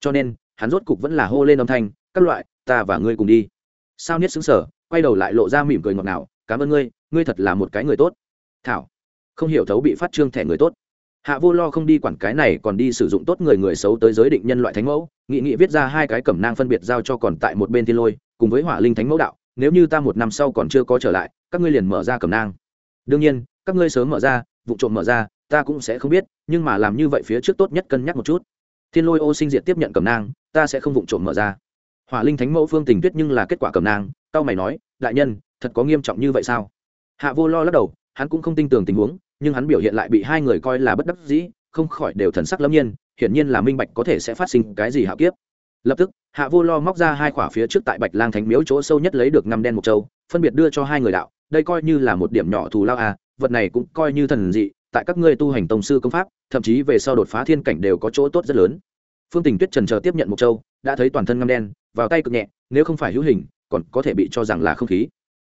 Cho nên, hắn rốt cục vẫn là hô lên âm thanh, các loại, ta và ngươi cùng đi. Sao niết xứng sở quay đầu lại lộ ra mỉm cười ngọt ngào, cảm ơn ngươi ngươi thật là một cái người tốt. Thảo, không hiểu thấu bị phát trương thẻ người tốt hạ vô lo không đi quản cái này, còn đi sử dụng tốt người người xấu tới giới định nhân loại thánh mẫu, nghị nghị viết ra hai cái cẩm nang phân biệt giao cho còn tại một bên thiên lôi, cùng với hỏa linh thánh mẫu đạo, nếu như ta một năm sau còn chưa có trở lại, các ngươi liền mở ra cẩm nang. Đương nhiên, các ngươi sớm mở ra, vụ trộm mở ra, ta cũng sẽ không biết, nhưng mà làm như vậy phía trước tốt nhất cân nhắc một chút. Thiên lôi ô sinh diệt tiếp nhận cẩm nang, ta sẽ không vụ trộm mở ra. Hỏa linh thánh mẫu phương tình tuyết nhưng là kết quả cẩm nang, tao mày nói, đại nhân, thật có nghiêm trọng như vậy sao? Hạ vô lo lắc đầu, hắn cũng không tin tưởng tình huống nhưng hắn biểu hiện lại bị hai người coi là bất đắc dĩ, không khỏi đều thần sắc lâm nhiên, hiển nhiên là minh bạch có thể sẽ phát sinh cái gì hạ kiếp. Lập tức, hạ vô lo móc ra hai khỏa phía trước tại bạch lang thánh miếu chỗ sâu nhất lấy được năm đen một châu, phân biệt đưa cho hai người đạo, đây coi như là một điểm nhỏ thù lao à vật này cũng coi như thần dị, tại các ngươi tu hành tông sư công pháp, thậm chí về sau đột phá thiên cảnh đều có chỗ tốt rất lớn. Phương tình tuyết trần chờ tiếp nhận một châu, đã thấy toàn thân ngăm đen, vào tay cực nhẹ, nếu không phải hữu hình, còn có thể bị cho rằng là không khí.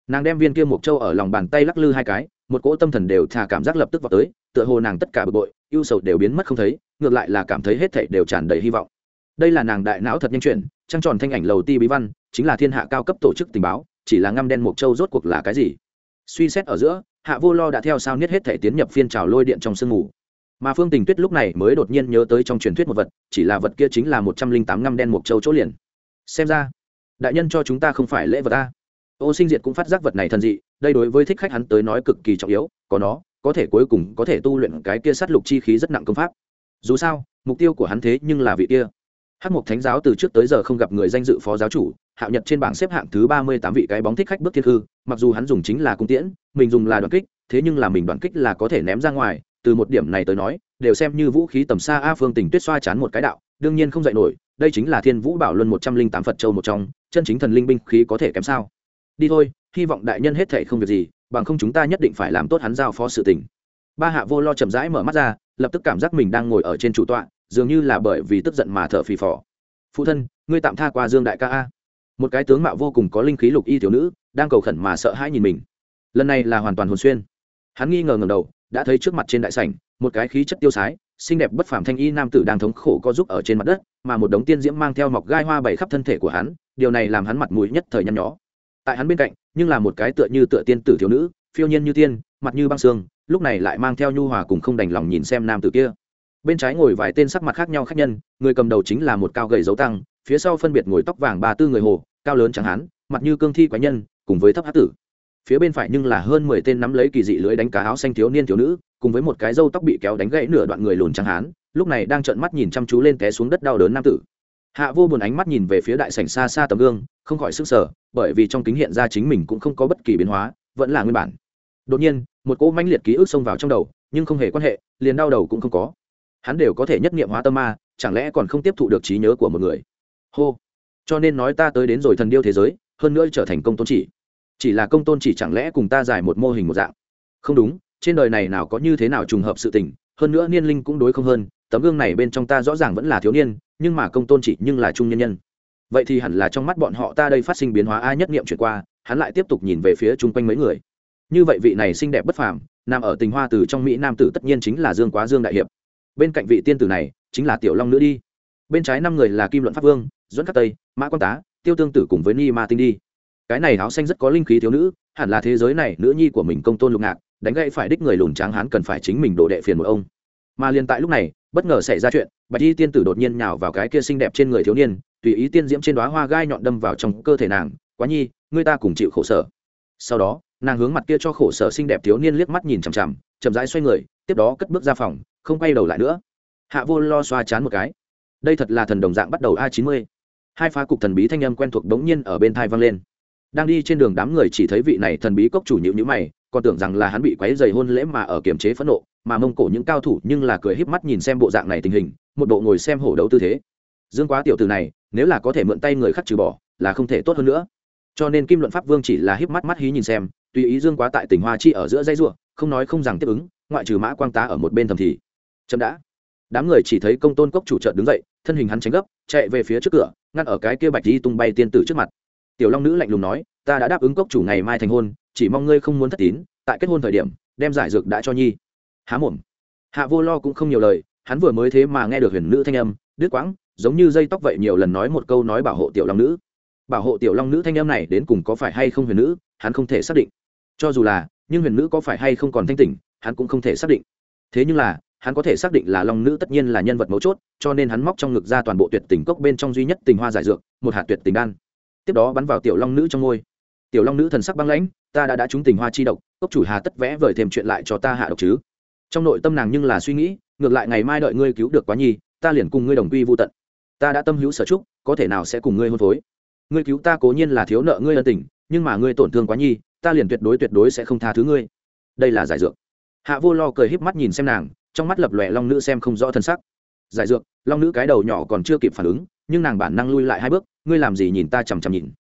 Nàng đem viên kia một châu ở lòng bàn tay lắc lư hai cái một cỗ tâm thần đều thà cảm giác lập tức vào tới, tựa hồ nàng tất cả bực bội, ưu sầu đều biến mất không thấy, ngược lại là cảm thấy hết thảy đều tràn đầy hy vọng. Đây là nàng đại não thật nhanh chuyển, trăng tròn thanh ảnh lầu ti bí văn, chính là thiên hạ cao cấp tổ chức tình báo, chỉ là ngăm đen mộc châu rốt cuộc là cái gì? Suy xét ở giữa, hạ vô lo đã theo sao niết hết thể tiến nhập phiên trào lôi điện trong sương mù. Mà phương tình tuyết lúc này mới đột nhiên nhớ tới trong truyền thuyết một vật, chỉ là vật kia chính là một trăm linh tám ngăm đen mộc châu chỗ liền. Xem ra, đại nhân cho chúng ta không phải lễ vật ta ô sinh diệt cũng phát giác vật này thần dị, đây đối với thích khách hắn tới nói cực kỳ trọng yếu, có nó, có thể cuối cùng có thể tu luyện cái kia sát lục chi khí rất nặng công pháp. Dù sao, mục tiêu của hắn thế nhưng là vị kia. Hát mục thánh giáo từ trước tới giờ không gặp người danh dự phó giáo chủ, hạo nhật trên bảng xếp hạng thứ ba mươi tám vị cái bóng thích khách bước thiên hư, mặc dù hắn dùng chính là cung tiễn, mình dùng là đoàn kích, thế nhưng là mình đoàn kích là có thể ném ra ngoài, từ một điểm này tới nói, đều xem như vũ khí tầm xa a phương tình tuyết xoa chán một cái đạo, đương nhiên không dạy nổi, đây chính là thiên vũ bảo luân một trăm linh tám phật châu một trong, chân chính thần linh binh khí có thể kém sao? Đi thôi, hy vọng đại nhân hết thể không việc gì, bằng không chúng ta nhất định phải làm tốt hắn giao phó sự tình. Ba hạ vô lo chậm rãi mở mắt ra, lập tức cảm giác mình đang ngồi ở trên chủ tọa, dường như là bởi vì tức giận mà thở phì phò. Phụ thân, ngươi tạm tha qua dương đại ca a. Một cái tướng mạo vô cùng có linh khí lục y thiếu nữ, đang cầu khẩn mà sợ hãi nhìn mình. Lần này là hoàn toàn hồn xuyên. Hắn nghi ngờ ngầm đầu, đã thấy trước mặt trên đại sảnh, một cái khí chất tiêu sái, xinh đẹp bất phàm thanh y nam tử đang thống khổ co giúp ở trên mặt đất, mà một đống tiên diễm mang theo mọc gai hoa bày khắp thân thể của hắn, điều này làm hắn mặt mũi nhất thời nhăn nhó tại hắn bên cạnh, nhưng là một cái tựa như tựa tiên tử thiếu nữ, phiêu nhiên như tiên, mặt như băng xương, lúc này lại mang theo nhu hòa cùng không đành lòng nhìn xem nam tử kia. Bên trái ngồi vài tên sắc mặt khác nhau khác nhân, người cầm đầu chính là một cao gầy dấu tăng, phía sau phân biệt ngồi tóc vàng ba tư người hồ, cao lớn chẳng hán, mặt như cương thi quái nhân, cùng với thấp hát tử. Phía bên phải nhưng là hơn mười tên nắm lấy kỳ dị lưới đánh cá áo xanh thiếu niên thiếu nữ, cùng với một cái râu tóc bị kéo đánh gãy nửa đoạn người lùn chẳng hán, lúc này đang trợn mắt nhìn chăm chú lên té xuống đất đau đớn nam tử hạ vô buồn ánh mắt nhìn về phía đại sảnh xa xa tấm gương, không khỏi sức sở bởi vì trong kính hiện ra chính mình cũng không có bất kỳ biến hóa, vẫn là nguyên bản. Đột nhiên, một cỗ mãnh liệt ký ức xông vào trong đầu, nhưng không hề quan hệ, liền đau đầu cũng không có. Hắn đều có thể nhất nghiệm hóa tâm ma, chẳng lẽ còn không tiếp thụ được trí nhớ của một người? Hô! Cho nên nói ta tới đến rồi thần điêu thế giới, hơn nữa trở thành công tôn chỉ. Chỉ là công tôn chỉ chẳng lẽ cùng ta giải một mô hình một dạng? Không đúng, trên đời này nào có như thế nào trùng hợp sự tình, hơn nữa niên linh cũng đối không hơn tấm gương này bên trong ta rõ ràng vẫn là thiếu niên, nhưng mà công tôn chỉ nhưng là trung nhân nhân. Vậy thì hẳn là trong mắt bọn họ ta đây phát sinh biến hóa ai nhất nghiệm chuyển qua, hắn lại tiếp tục nhìn về phía chung quanh mấy người. Như vậy vị này xinh đẹp bất phàm, nằm ở tình hoa từ trong mỹ nam tử tất nhiên chính là dương quá dương đại hiệp. Bên cạnh vị tiên tử này, chính là tiểu long nữ đi. Bên trái năm người là kim luận pháp vương dẫn các tây, mã quan tá, tiêu tương tử cùng với ni ma tinh đi. Cái này áo xanh rất có linh khí thiếu nữ, hẳn là thế giới này nữ nhi của mình công tôn lục ngạc, đánh gậy phải đích người lùn tráng hán cần phải chính mình đổ đệ phiền một ông. Mà liền tại lúc này bất ngờ xảy ra chuyện, bạch y tiên tử đột nhiên nhào vào cái kia xinh đẹp trên người thiếu niên, tùy ý tiên diễm trên đoá hoa gai nhọn đâm vào trong cơ thể nàng, quá nhi, ngươi ta cùng chịu khổ sở. Sau đó, nàng hướng mặt kia cho khổ sở xinh đẹp thiếu niên liếc mắt nhìn chằm chằm, chậm rãi xoay người, tiếp đó cất bước ra phòng, không quay đầu lại nữa. Hạ vô lo xoa chán một cái. Đây thật là thần đồng dạng bắt đầu a chín mươi. Hai phá cục thần bí thanh âm quen thuộc bỗng nhiên ở bên thai vang lên. Đang đi trên đường đám người chỉ thấy vị này thần bí cốc chủ nhịu nhữ mày, còn tưởng rằng là hắn bị quấy dày hôn lễ mà ở kiềm chế phẫn nộ mà mông cổ những cao thủ nhưng là cười híp mắt nhìn xem bộ dạng này tình hình, một bộ ngồi xem hổ đấu tư thế. Dương quá tiểu từ này, nếu là có thể mượn tay người khác trừ bỏ, là không thể tốt hơn nữa. Cho nên kim luận pháp vương chỉ là híp mắt mắt hí nhìn xem tùy ý dương quá tại tỉnh hoa chi ở giữa dây ruộng, không nói không rằng tiếp ứng, ngoại trừ mã quang tá ở một bên thầm thì chậm đã. Đám người chỉ thấy công tôn cốc chủ trợt đứng dậy, thân hình hắn tránh gấp, chạy về phía trước cửa, ngăn ở cái kia bạch di tung bay tiên tử trước mặt. Tiểu long nữ lạnh lùng nói, ta đã đáp ứng cốc chủ ngày mai thành hôn, chỉ mong ngươi không muốn thất tín, tại kết hôn thời điểm, đem giải dược đã cho nhi há mồm. Hạ vô lo cũng không nhiều lời, hắn vừa mới thế mà nghe được huyền nữ thanh âm, đứt quãng, giống như dây tóc vậy nhiều lần nói một câu nói bảo hộ tiểu long nữ. Bảo hộ tiểu long nữ thanh âm này đến cùng có phải hay không huyền nữ, hắn không thể xác định. Cho dù là, nhưng huyền nữ có phải hay không còn thanh tỉnh, hắn cũng không thể xác định. Thế nhưng là, hắn có thể xác định là long nữ tất nhiên là nhân vật mấu chốt, cho nên hắn móc trong ngực ra toàn bộ tuyệt tình cốc bên trong duy nhất tình hoa giải dược, một hạt tuyệt tình đan. Tiếp đó bắn vào tiểu long nữ trong ngôi tiểu long nữ thần sắc băng lãnh, ta đã đã trúng tình hoa chi độc, cốc chủ hà tất vẽ vời thêm chuyện lại cho ta hạ độc chứ trong nội tâm nàng nhưng là suy nghĩ, ngược lại ngày mai đợi ngươi cứu được quá nhi, ta liền cùng ngươi đồng quy vô tận. Ta đã tâm hữu sở trúc có thể nào sẽ cùng ngươi hôn phối? Ngươi cứu ta cố nhiên là thiếu nợ ngươi ân tình, nhưng mà ngươi tổn thương quá nhi, ta liền tuyệt đối tuyệt đối sẽ không tha thứ ngươi. Đây là giải dược. Hạ vô lo cười híp mắt nhìn xem nàng, trong mắt lập lòe long nữ xem không rõ thân sắc. Giải dược, long nữ cái đầu nhỏ còn chưa kịp phản ứng, nhưng nàng bản năng lui lại hai bước, ngươi làm gì nhìn ta chằm chằm nhìn.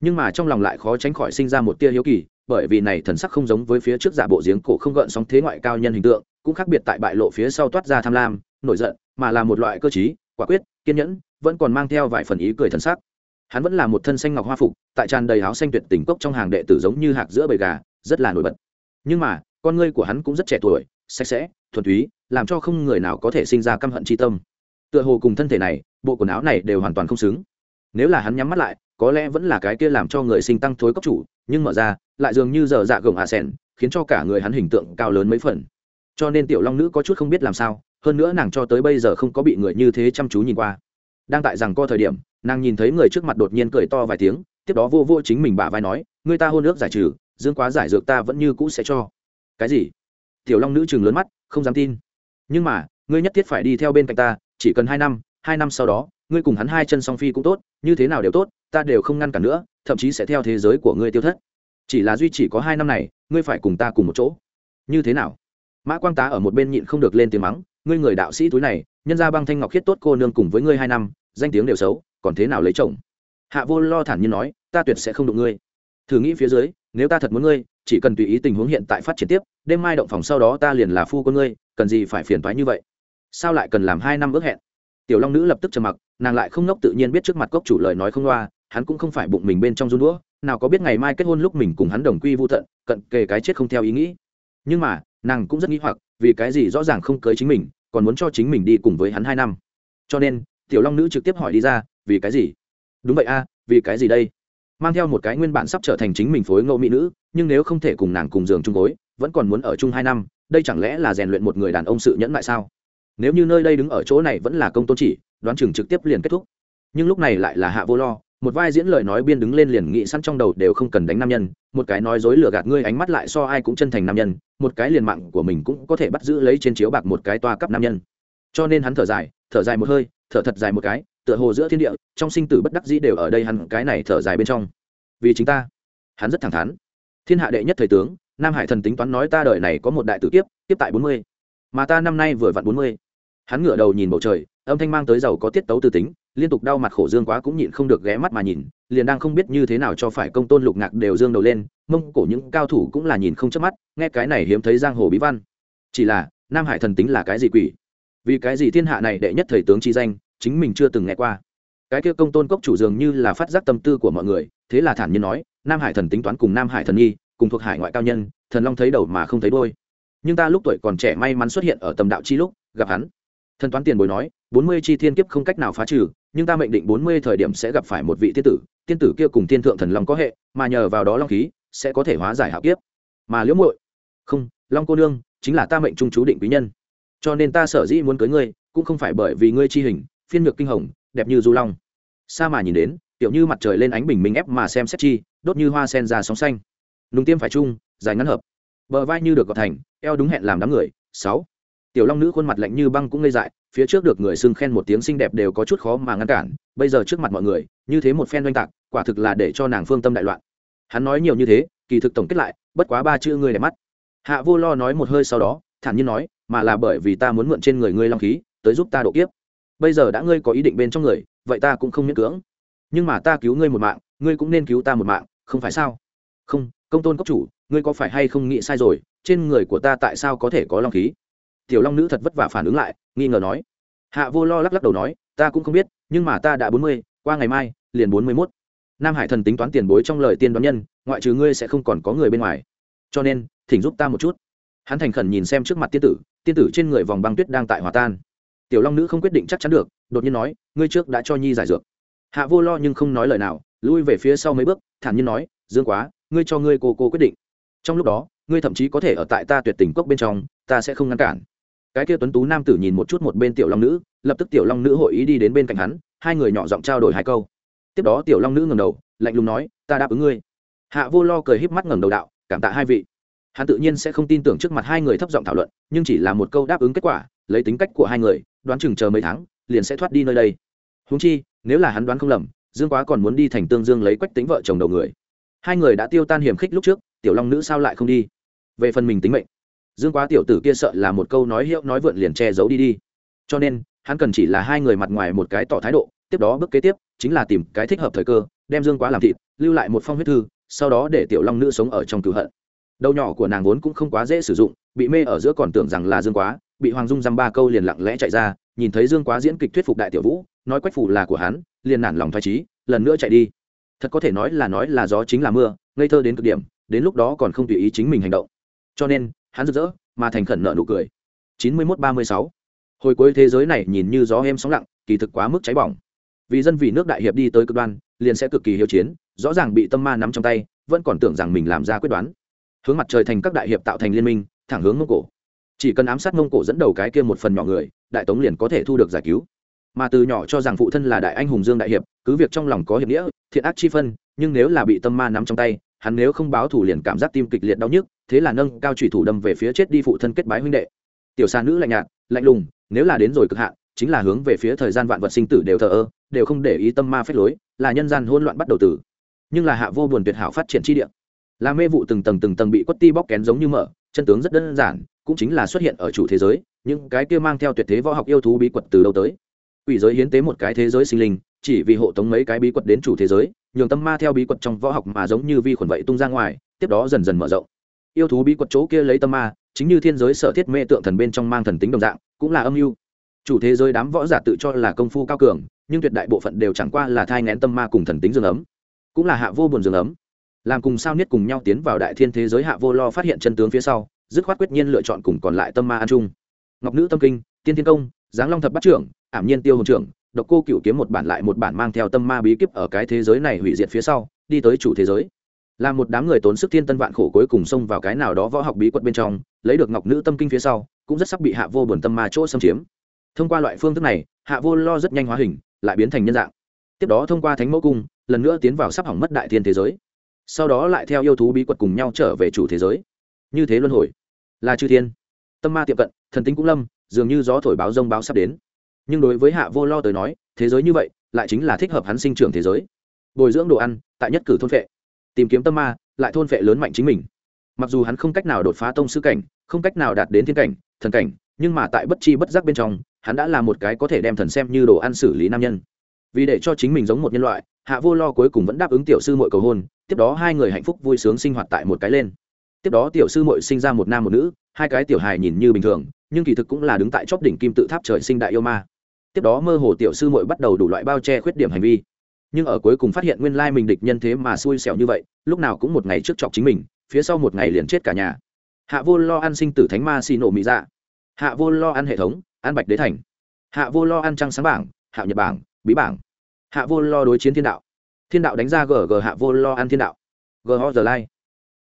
Nhưng mà trong lòng lại khó tránh khỏi sinh ra một tia hiếu kỳ bởi vì này thần sắc không giống với phía trước giả bộ giếng cổ không gợn sóng thế ngoại cao nhân hình tượng, cũng khác biệt tại bại lộ phía sau toát ra tham lam, nổi giận, mà là một loại cơ chí quả quyết, kiên nhẫn, vẫn còn mang theo vài phần ý cười thần sắc. Hắn vẫn là một thân xanh ngọc hoa phục, tại tràn đầy áo xanh tuyệt tình cốc trong hàng đệ tử giống như hạc giữa bầy gà, rất là nổi bật. Nhưng mà, con ngươi của hắn cũng rất trẻ tuổi, sạch sẽ, thuần túy, làm cho không người nào có thể sinh ra căm hận chi tâm. Tựa hồ cùng thân thể này, bộ quần áo này đều hoàn toàn không xứng. Nếu là hắn nhắm mắt lại có lẽ vẫn là cái kia làm cho người sinh tăng thối cốc chủ, nhưng mở ra, lại dường như giờ dạ gồng hạ sẻn, khiến cho cả người hắn hình tượng cao lớn mấy phần. Cho nên tiểu long nữ có chút không biết làm sao, hơn nữa nàng cho tới bây giờ không có bị người như thế chăm chú nhìn qua. Đang tại rằng co thời điểm, nàng nhìn thấy người trước mặt đột nhiên cười to vài tiếng, tiếp đó vô vô chính mình bả vai nói người ta hôn ước giải trừ, dương quá giải dược ta vẫn như cũ sẽ cho. Cái gì? Tiểu long nữ chừng lớn mắt, không dám tin. Nhưng mà, ngươi nhất thiết phải đi theo bên cạnh ta, chỉ cần hai năm hai năm sau đó, ngươi cùng hắn hai chân song phi cũng tốt, như thế nào đều tốt ta đều không ngăn cản nữa, thậm chí sẽ theo thế giới của ngươi tiêu thất. Chỉ là duy chỉ có hai năm này, ngươi phải cùng ta cùng một chỗ. Như thế nào? Mã quang tá ở một bên nhịn không được lên tiếng mắng, ngươi người đạo sĩ túi này, nhân ra băng thanh ngọc khiết tốt cô nương cùng với ngươi hai năm, danh tiếng đều xấu, còn thế nào lấy chồng? Hạ vô lo thản nhiên nói, ta tuyệt sẽ không đụng ngươi. Thử nghĩ phía dưới, nếu ta thật muốn ngươi, chỉ cần tùy ý tình huống hiện tại phát triển tiếp, đêm mai động phòng sau đó ta liền là phu con ngươi, cần gì phải phiền toái như vậy? Sao lại cần làm hai năm ước hẹn? Tiểu long nữ lập tức trầm mặc, nàng lại không ngốc tự nhiên biết trước mặt cốc chủ lời nói không loa hắn cũng không phải bụng mình bên trong run đũa, nào có biết ngày mai kết hôn lúc mình cùng hắn đồng quy vô tận, cận kề cái chết không theo ý nghĩ. Nhưng mà, nàng cũng rất nghĩ hoặc, vì cái gì rõ ràng không cưới chính mình, còn muốn cho chính mình đi cùng với hắn hai năm. Cho nên, tiểu long nữ trực tiếp hỏi đi ra, vì cái gì? Đúng vậy a, vì cái gì đây? Mang theo một cái nguyên bản sắp trở thành chính mình phối ngẫu mỹ nữ, nhưng nếu không thể cùng nàng cùng giường chung gối, vẫn còn muốn ở chung hai năm, đây chẳng lẽ là rèn luyện một người đàn ông sự nhẫn lại sao? Nếu như nơi đây đứng ở chỗ này vẫn là công tôn chỉ, đoán chừng trực tiếp liền kết thúc. Nhưng lúc này lại là hạ vô lo một vai diễn lời nói biên đứng lên liền nghĩ sẵn trong đầu đều không cần đánh nam nhân, một cái nói dối lừa gạt ngươi ánh mắt lại so ai cũng chân thành nam nhân, một cái liền mạng của mình cũng có thể bắt giữ lấy trên chiếu bạc một cái toa cấp nam nhân. Cho nên hắn thở dài thở dài một hơi, thở thật dài một cái, tựa hồ giữa thiên địa, trong sinh tử bất đắc dĩ đều ở đây hắn cái này thở dài bên trong. Vì chính ta, hắn rất thẳng thắn. Thiên hạ đệ nhất thời tướng, nam hải thần tính toán nói ta đời này có một đại tử kiếp kiếp tại bốn mươi, mà ta năm nay vừa vặn bốn mươi. Hắn ngửa đầu nhìn bầu trời âm thanh mang tới giàu có tiết tấu tư tính, liên tục đau mặt khổ dương quá cũng nhịn không được ghé mắt mà nhìn, liền đang không biết như thế nào cho phải công tôn lục ngạc đều dương đầu lên, mông cổ những cao thủ cũng là nhìn không chớp mắt, nghe cái này hiếm thấy giang hồ bí văn. Chỉ là, nam hải thần tính là cái gì quỷ? Vì cái gì thiên hạ này đệ nhất thời tướng chi danh, chính mình chưa từng nghe qua? Cái kia công tôn cốc chủ dường như là phát giác tâm tư của mọi người, thế là thản nhiên nói, nam hải thần tính toán cùng nam hải thần nghi, cùng thuộc hải ngoại cao nhân, thần long thấy đầu mà không thấy đôi nhưng ta lúc tuổi còn trẻ may mắn xuất hiện ở tầm đạo chi lúc, gặp hắn thần toán tiền bối nói, bốn mươi chi thiên kiếp không cách nào phá trừ, nhưng ta mệnh định bốn mươi thời điểm sẽ gặp phải một vị tiên tử tiên tử kia cùng tiên thượng thần long có hệ, mà nhờ vào đó long khí, sẽ có thể hóa giải hạo kiếp. Mà liễu muội, không, long cô nương, chính là ta mệnh trung chú định quý nhân. Cho nên ta sở dĩ muốn cưới ngươi, cũng không phải bởi vì ngươi chi hình, phiên nhược kinh hồng, đẹp như du long. Sa mà nhìn đến kiểu như mặt trời lên ánh bình minh ép mà xem xét chi, đốt như hoa sen ra sóng xanh. Nùng tiêm phải chung, dài ngắn hợp. Bờ vai như được gọt thành, eo đúng hẹn làm đám người, sáu tiểu long nữ khuôn mặt lạnh như băng cũng ngây dại, phía trước được người xưng khen một tiếng xinh đẹp đều có chút khó mà ngăn cản, bây giờ trước mặt mọi người, như thế một phen oanh tạc, quả thực là để cho nàng phương tâm đại loạn. Hắn nói nhiều như thế, kỳ thực tổng kết lại, bất quá ba chữ ngươi đẹp mắt. Hạ vô lo nói một hơi sau đó, thản nhiên nói, mà là bởi vì ta muốn mượn trên người ngươi long khí, tới giúp ta độ kiếp. Bây giờ đã ngươi có ý định bên trong người, vậy ta cũng không miễn cưỡng. Nhưng mà ta cứu ngươi một mạng, ngươi cũng nên cứu ta một mạng, không phải sao? Không, công tôn cốc chủ, ngươi có phải hay không nghĩ sai rồi, trên người của ta tại sao có thể có long khí? Tiểu long nữ thật vất vả phản ứng lại, nghi ngờ nói. Hạ vô lo lắc lắc đầu nói, ta cũng không biết, nhưng mà ta đã bốn mươi, qua ngày mai, liền bốn mươi mốt. Nam hải thần tính toán tiền bối trong lời tiên đoán nhân, ngoại trừ ngươi sẽ không còn có người bên ngoài. Cho nên, thỉnh giúp ta một chút. Hắn thành khẩn nhìn xem trước mặt tiên tử tiên tử trên người vòng băng tuyết đang tại hòa tan. Tiểu long nữ không quyết định chắc chắn được, đột nhiên nói, ngươi trước đã cho nhi giải dược. Hạ vô lo nhưng không nói lời nào, lui về phía sau mấy bước, thản nhiên nói, dương quá, ngươi cho ngươi cô cô quyết định. Trong lúc đó, ngươi thậm chí có thể ở tại ta tuyệt tình cốc bên trong, ta sẽ không ngăn cản cái kia tuấn tú nam tử nhìn một chút một bên tiểu long nữ, lập tức tiểu long nữ hội ý đi đến bên cạnh hắn, hai người nhỏ giọng trao đổi hai câu. Tiếp đó tiểu long nữ ngầm đầu, lạnh lùng nói, ta đáp ứng ngươi. Hạ vô lo cười híp mắt ngầm đầu đạo, cảm tạ hai vị. Hắn tự nhiên sẽ không tin tưởng trước mặt hai người thấp giọng thảo luận, nhưng chỉ là một câu đáp ứng kết quả, lấy tính cách của hai người, đoán chừng chờ mấy tháng, liền sẽ thoát đi nơi đây. Húng chi, nếu là hắn đoán không lầm, dương quá còn muốn đi thành tương dương lấy quách tính vợ chồng đầu người. Hai người đã tiêu tan hiểm khích lúc trước, tiểu long nữ sao lại không đi? Về phần mình tính mệnh dương quá tiểu tử kia sợ là một câu nói hiệu nói vượn liền che giấu đi đi. Cho nên, hắn cần chỉ là hai người mặt ngoài một cái tỏ thái độ, tiếp đó bước kế tiếp, chính là tìm cái thích hợp thời cơ, đem dương quá làm thịt, lưu lại một phong huyết thư, sau đó để tiểu long nữ sống ở trong cửu hận. Đầu nhỏ của nàng vốn cũng không quá dễ sử dụng, bị mê ở giữa còn tưởng rằng là dương quá, bị hoàng dung dăm ba câu liền lặng lẽ chạy ra, nhìn thấy dương quá diễn kịch thuyết phục đại tiểu vũ, nói quách phủ là của hắn, liền nản lòng thoải trí lần nữa chạy đi. Thật có thể nói là nói là gió chính là mưa, ngây thơ đến cực điểm, đến lúc đó còn không tùy ý chính mình hành động. Cho nên hắn rực rỡ, mà thành khẩn nợ nụ cười. Chín mươi mốt ba mươi sáu. Hồi cuối thế giới này nhìn như gió êm sóng lặng, kỳ thực quá mức cháy bỏng. Vì dân vì nước đại hiệp đi tới cực đoan, liền sẽ cực kỳ hiếu chiến, rõ ràng bị tâm ma nắm trong tay, vẫn còn tưởng rằng mình làm ra quyết đoán. Hướng mặt trời thành các đại hiệp tạo thành liên minh, thẳng hướng mông cổ. Chỉ cần ám sát mông cổ dẫn đầu cái kia một phần nhỏ người, đại tống liền có thể thu được giải cứu. Mà từ nhỏ cho rằng phụ thân là đại anh hùng dương đại hiệp, cứ việc trong lòng có hiệp nghĩa, thiện ác chi phân, nhưng nếu là bị tâm ma nắm trong tay, hắn nếu không báo thủ liền cảm giác tim kịch liệt đau nhức thế là nâng cao trùy thủ đâm về phía chết đi phụ thân kết bái huynh đệ. Tiểu xa nữ lạnh nhạt, lạnh lùng, nếu là đến rồi cực hạn, chính là hướng về phía thời gian vạn vật sinh tử đều thờ ơ, đều không để ý tâm ma phép lối, là nhân gian hỗn loạn bắt đầu tử nhưng là hạ vô buồn tuyệt hảo phát triển chi địa. Là mê vụ từng tầng từng tầng bị quất ti bóc kén giống như mở, chân tướng rất đơn giản, cũng chính là xuất hiện ở chủ thế giới, những cái kia mang theo tuyệt thế võ học yêu thú bí quật từ đâu tới. Quỷ giới hiến tế một cái thế giới sinh linh, chỉ vì hộ tống mấy cái bí quật đến chủ thế giới, nhường tâm ma theo bí quật trong võ học mà giống như vi khuẩn vậy tung ra ngoài, tiếp đó dần dần mở rộng yêu thú bí quật chỗ kia lấy tâm ma, chính như thiên giới sở thiết mê tượng thần bên trong mang thần tính đồng dạng, cũng là âm mưu. Chủ thế giới đám võ giả tự cho là công phu cao cường, nhưng tuyệt đại bộ phận đều chẳng qua là thai ngén tâm ma cùng thần tính dương ấm. Cũng là hạ vô buồn dương ấm. Làm cùng sao niết cùng nhau tiến vào đại thiên thế giới hạ vô lo phát hiện chân tướng phía sau, dứt khoát quyết nhiên lựa chọn cùng còn lại tâm ma an trung ngọc nữ tâm kinh, tiên thiên công, giáng long thập bắt trưởng, ảm nhiên tiêu hồn trưởng, độc cô cựu kiếm một bản lại một bản mang theo tâm ma bí kíp ở cái thế giới này hủy diệt phía sau, đi tới chủ thế giới là một đám người tốn sức thiên tân vạn khổ cuối cùng xông vào cái nào đó võ học bí quật bên trong, lấy được ngọc nữ tâm kinh phía sau, cũng rất sắp bị hạ vô buồn tâm ma chỗ xâm chiếm. Thông qua loại phương thức này, hạ vô lo rất nhanh hóa hình, lại biến thành nhân dạng. Tiếp đó thông qua thánh mẫu cung, lần nữa tiến vào sắp hỏng mất đại thiên thế giới. Sau đó lại theo yêu thú bí quật cùng nhau trở về chủ thế giới. Như thế luân hồi. Là chư thiên. Tâm ma tiệm cận, thần tính cũng lâm, dường như gió thổi báo rông báo sắp đến. Nhưng đối với hạ vô lo tới nói, thế giới như vậy, lại chính là thích hợp hắn sinh trưởng thế giới. Bồi dưỡng đồ ăn, tại nhất cử thôn phệ tìm kiếm tâm ma, lại thôn phệ lớn mạnh chính mình. Mặc dù hắn không cách nào đột phá tông sư cảnh, không cách nào đạt đến thiên cảnh, thần cảnh, nhưng mà tại bất chi bất giác bên trong, hắn đã là một cái có thể đem thần xem như đồ ăn xử lý nam nhân. Vì để cho chính mình giống một nhân loại, hạ vô lo cuối cùng vẫn đáp ứng tiểu sư mội cầu hôn, tiếp đó hai người hạnh phúc vui sướng sinh hoạt tại một cái lên. Tiếp đó tiểu sư mội sinh ra một nam một nữ, hai cái tiểu hài nhìn như bình thường, nhưng kỳ thực cũng là đứng tại chóp đỉnh kim tự tháp trời sinh đại yêu ma. Tiếp đó mơ hồ tiểu sư mội bắt đầu đủ loại bao che khuyết điểm hành vi nhưng ở cuối cùng phát hiện nguyên lai mình địch nhân thế mà xui xẻo như vậy, lúc nào cũng một ngày trước chọc chính mình, phía sau một ngày liền chết cả nhà. Hạ vô lo ăn sinh tử thánh ma xì nổ mỹ dạ. Hạ vô lo ăn hệ thống ăn bạch đế thành. Hạ vô lo ăn trăng sáng bảng, hạ nhật bảng, bí bảng. Hạ vô lo đối chiến thiên đạo. Thiên đạo đánh ra gg hạ vô lo ăn thiên đạo. G ho giờ lai.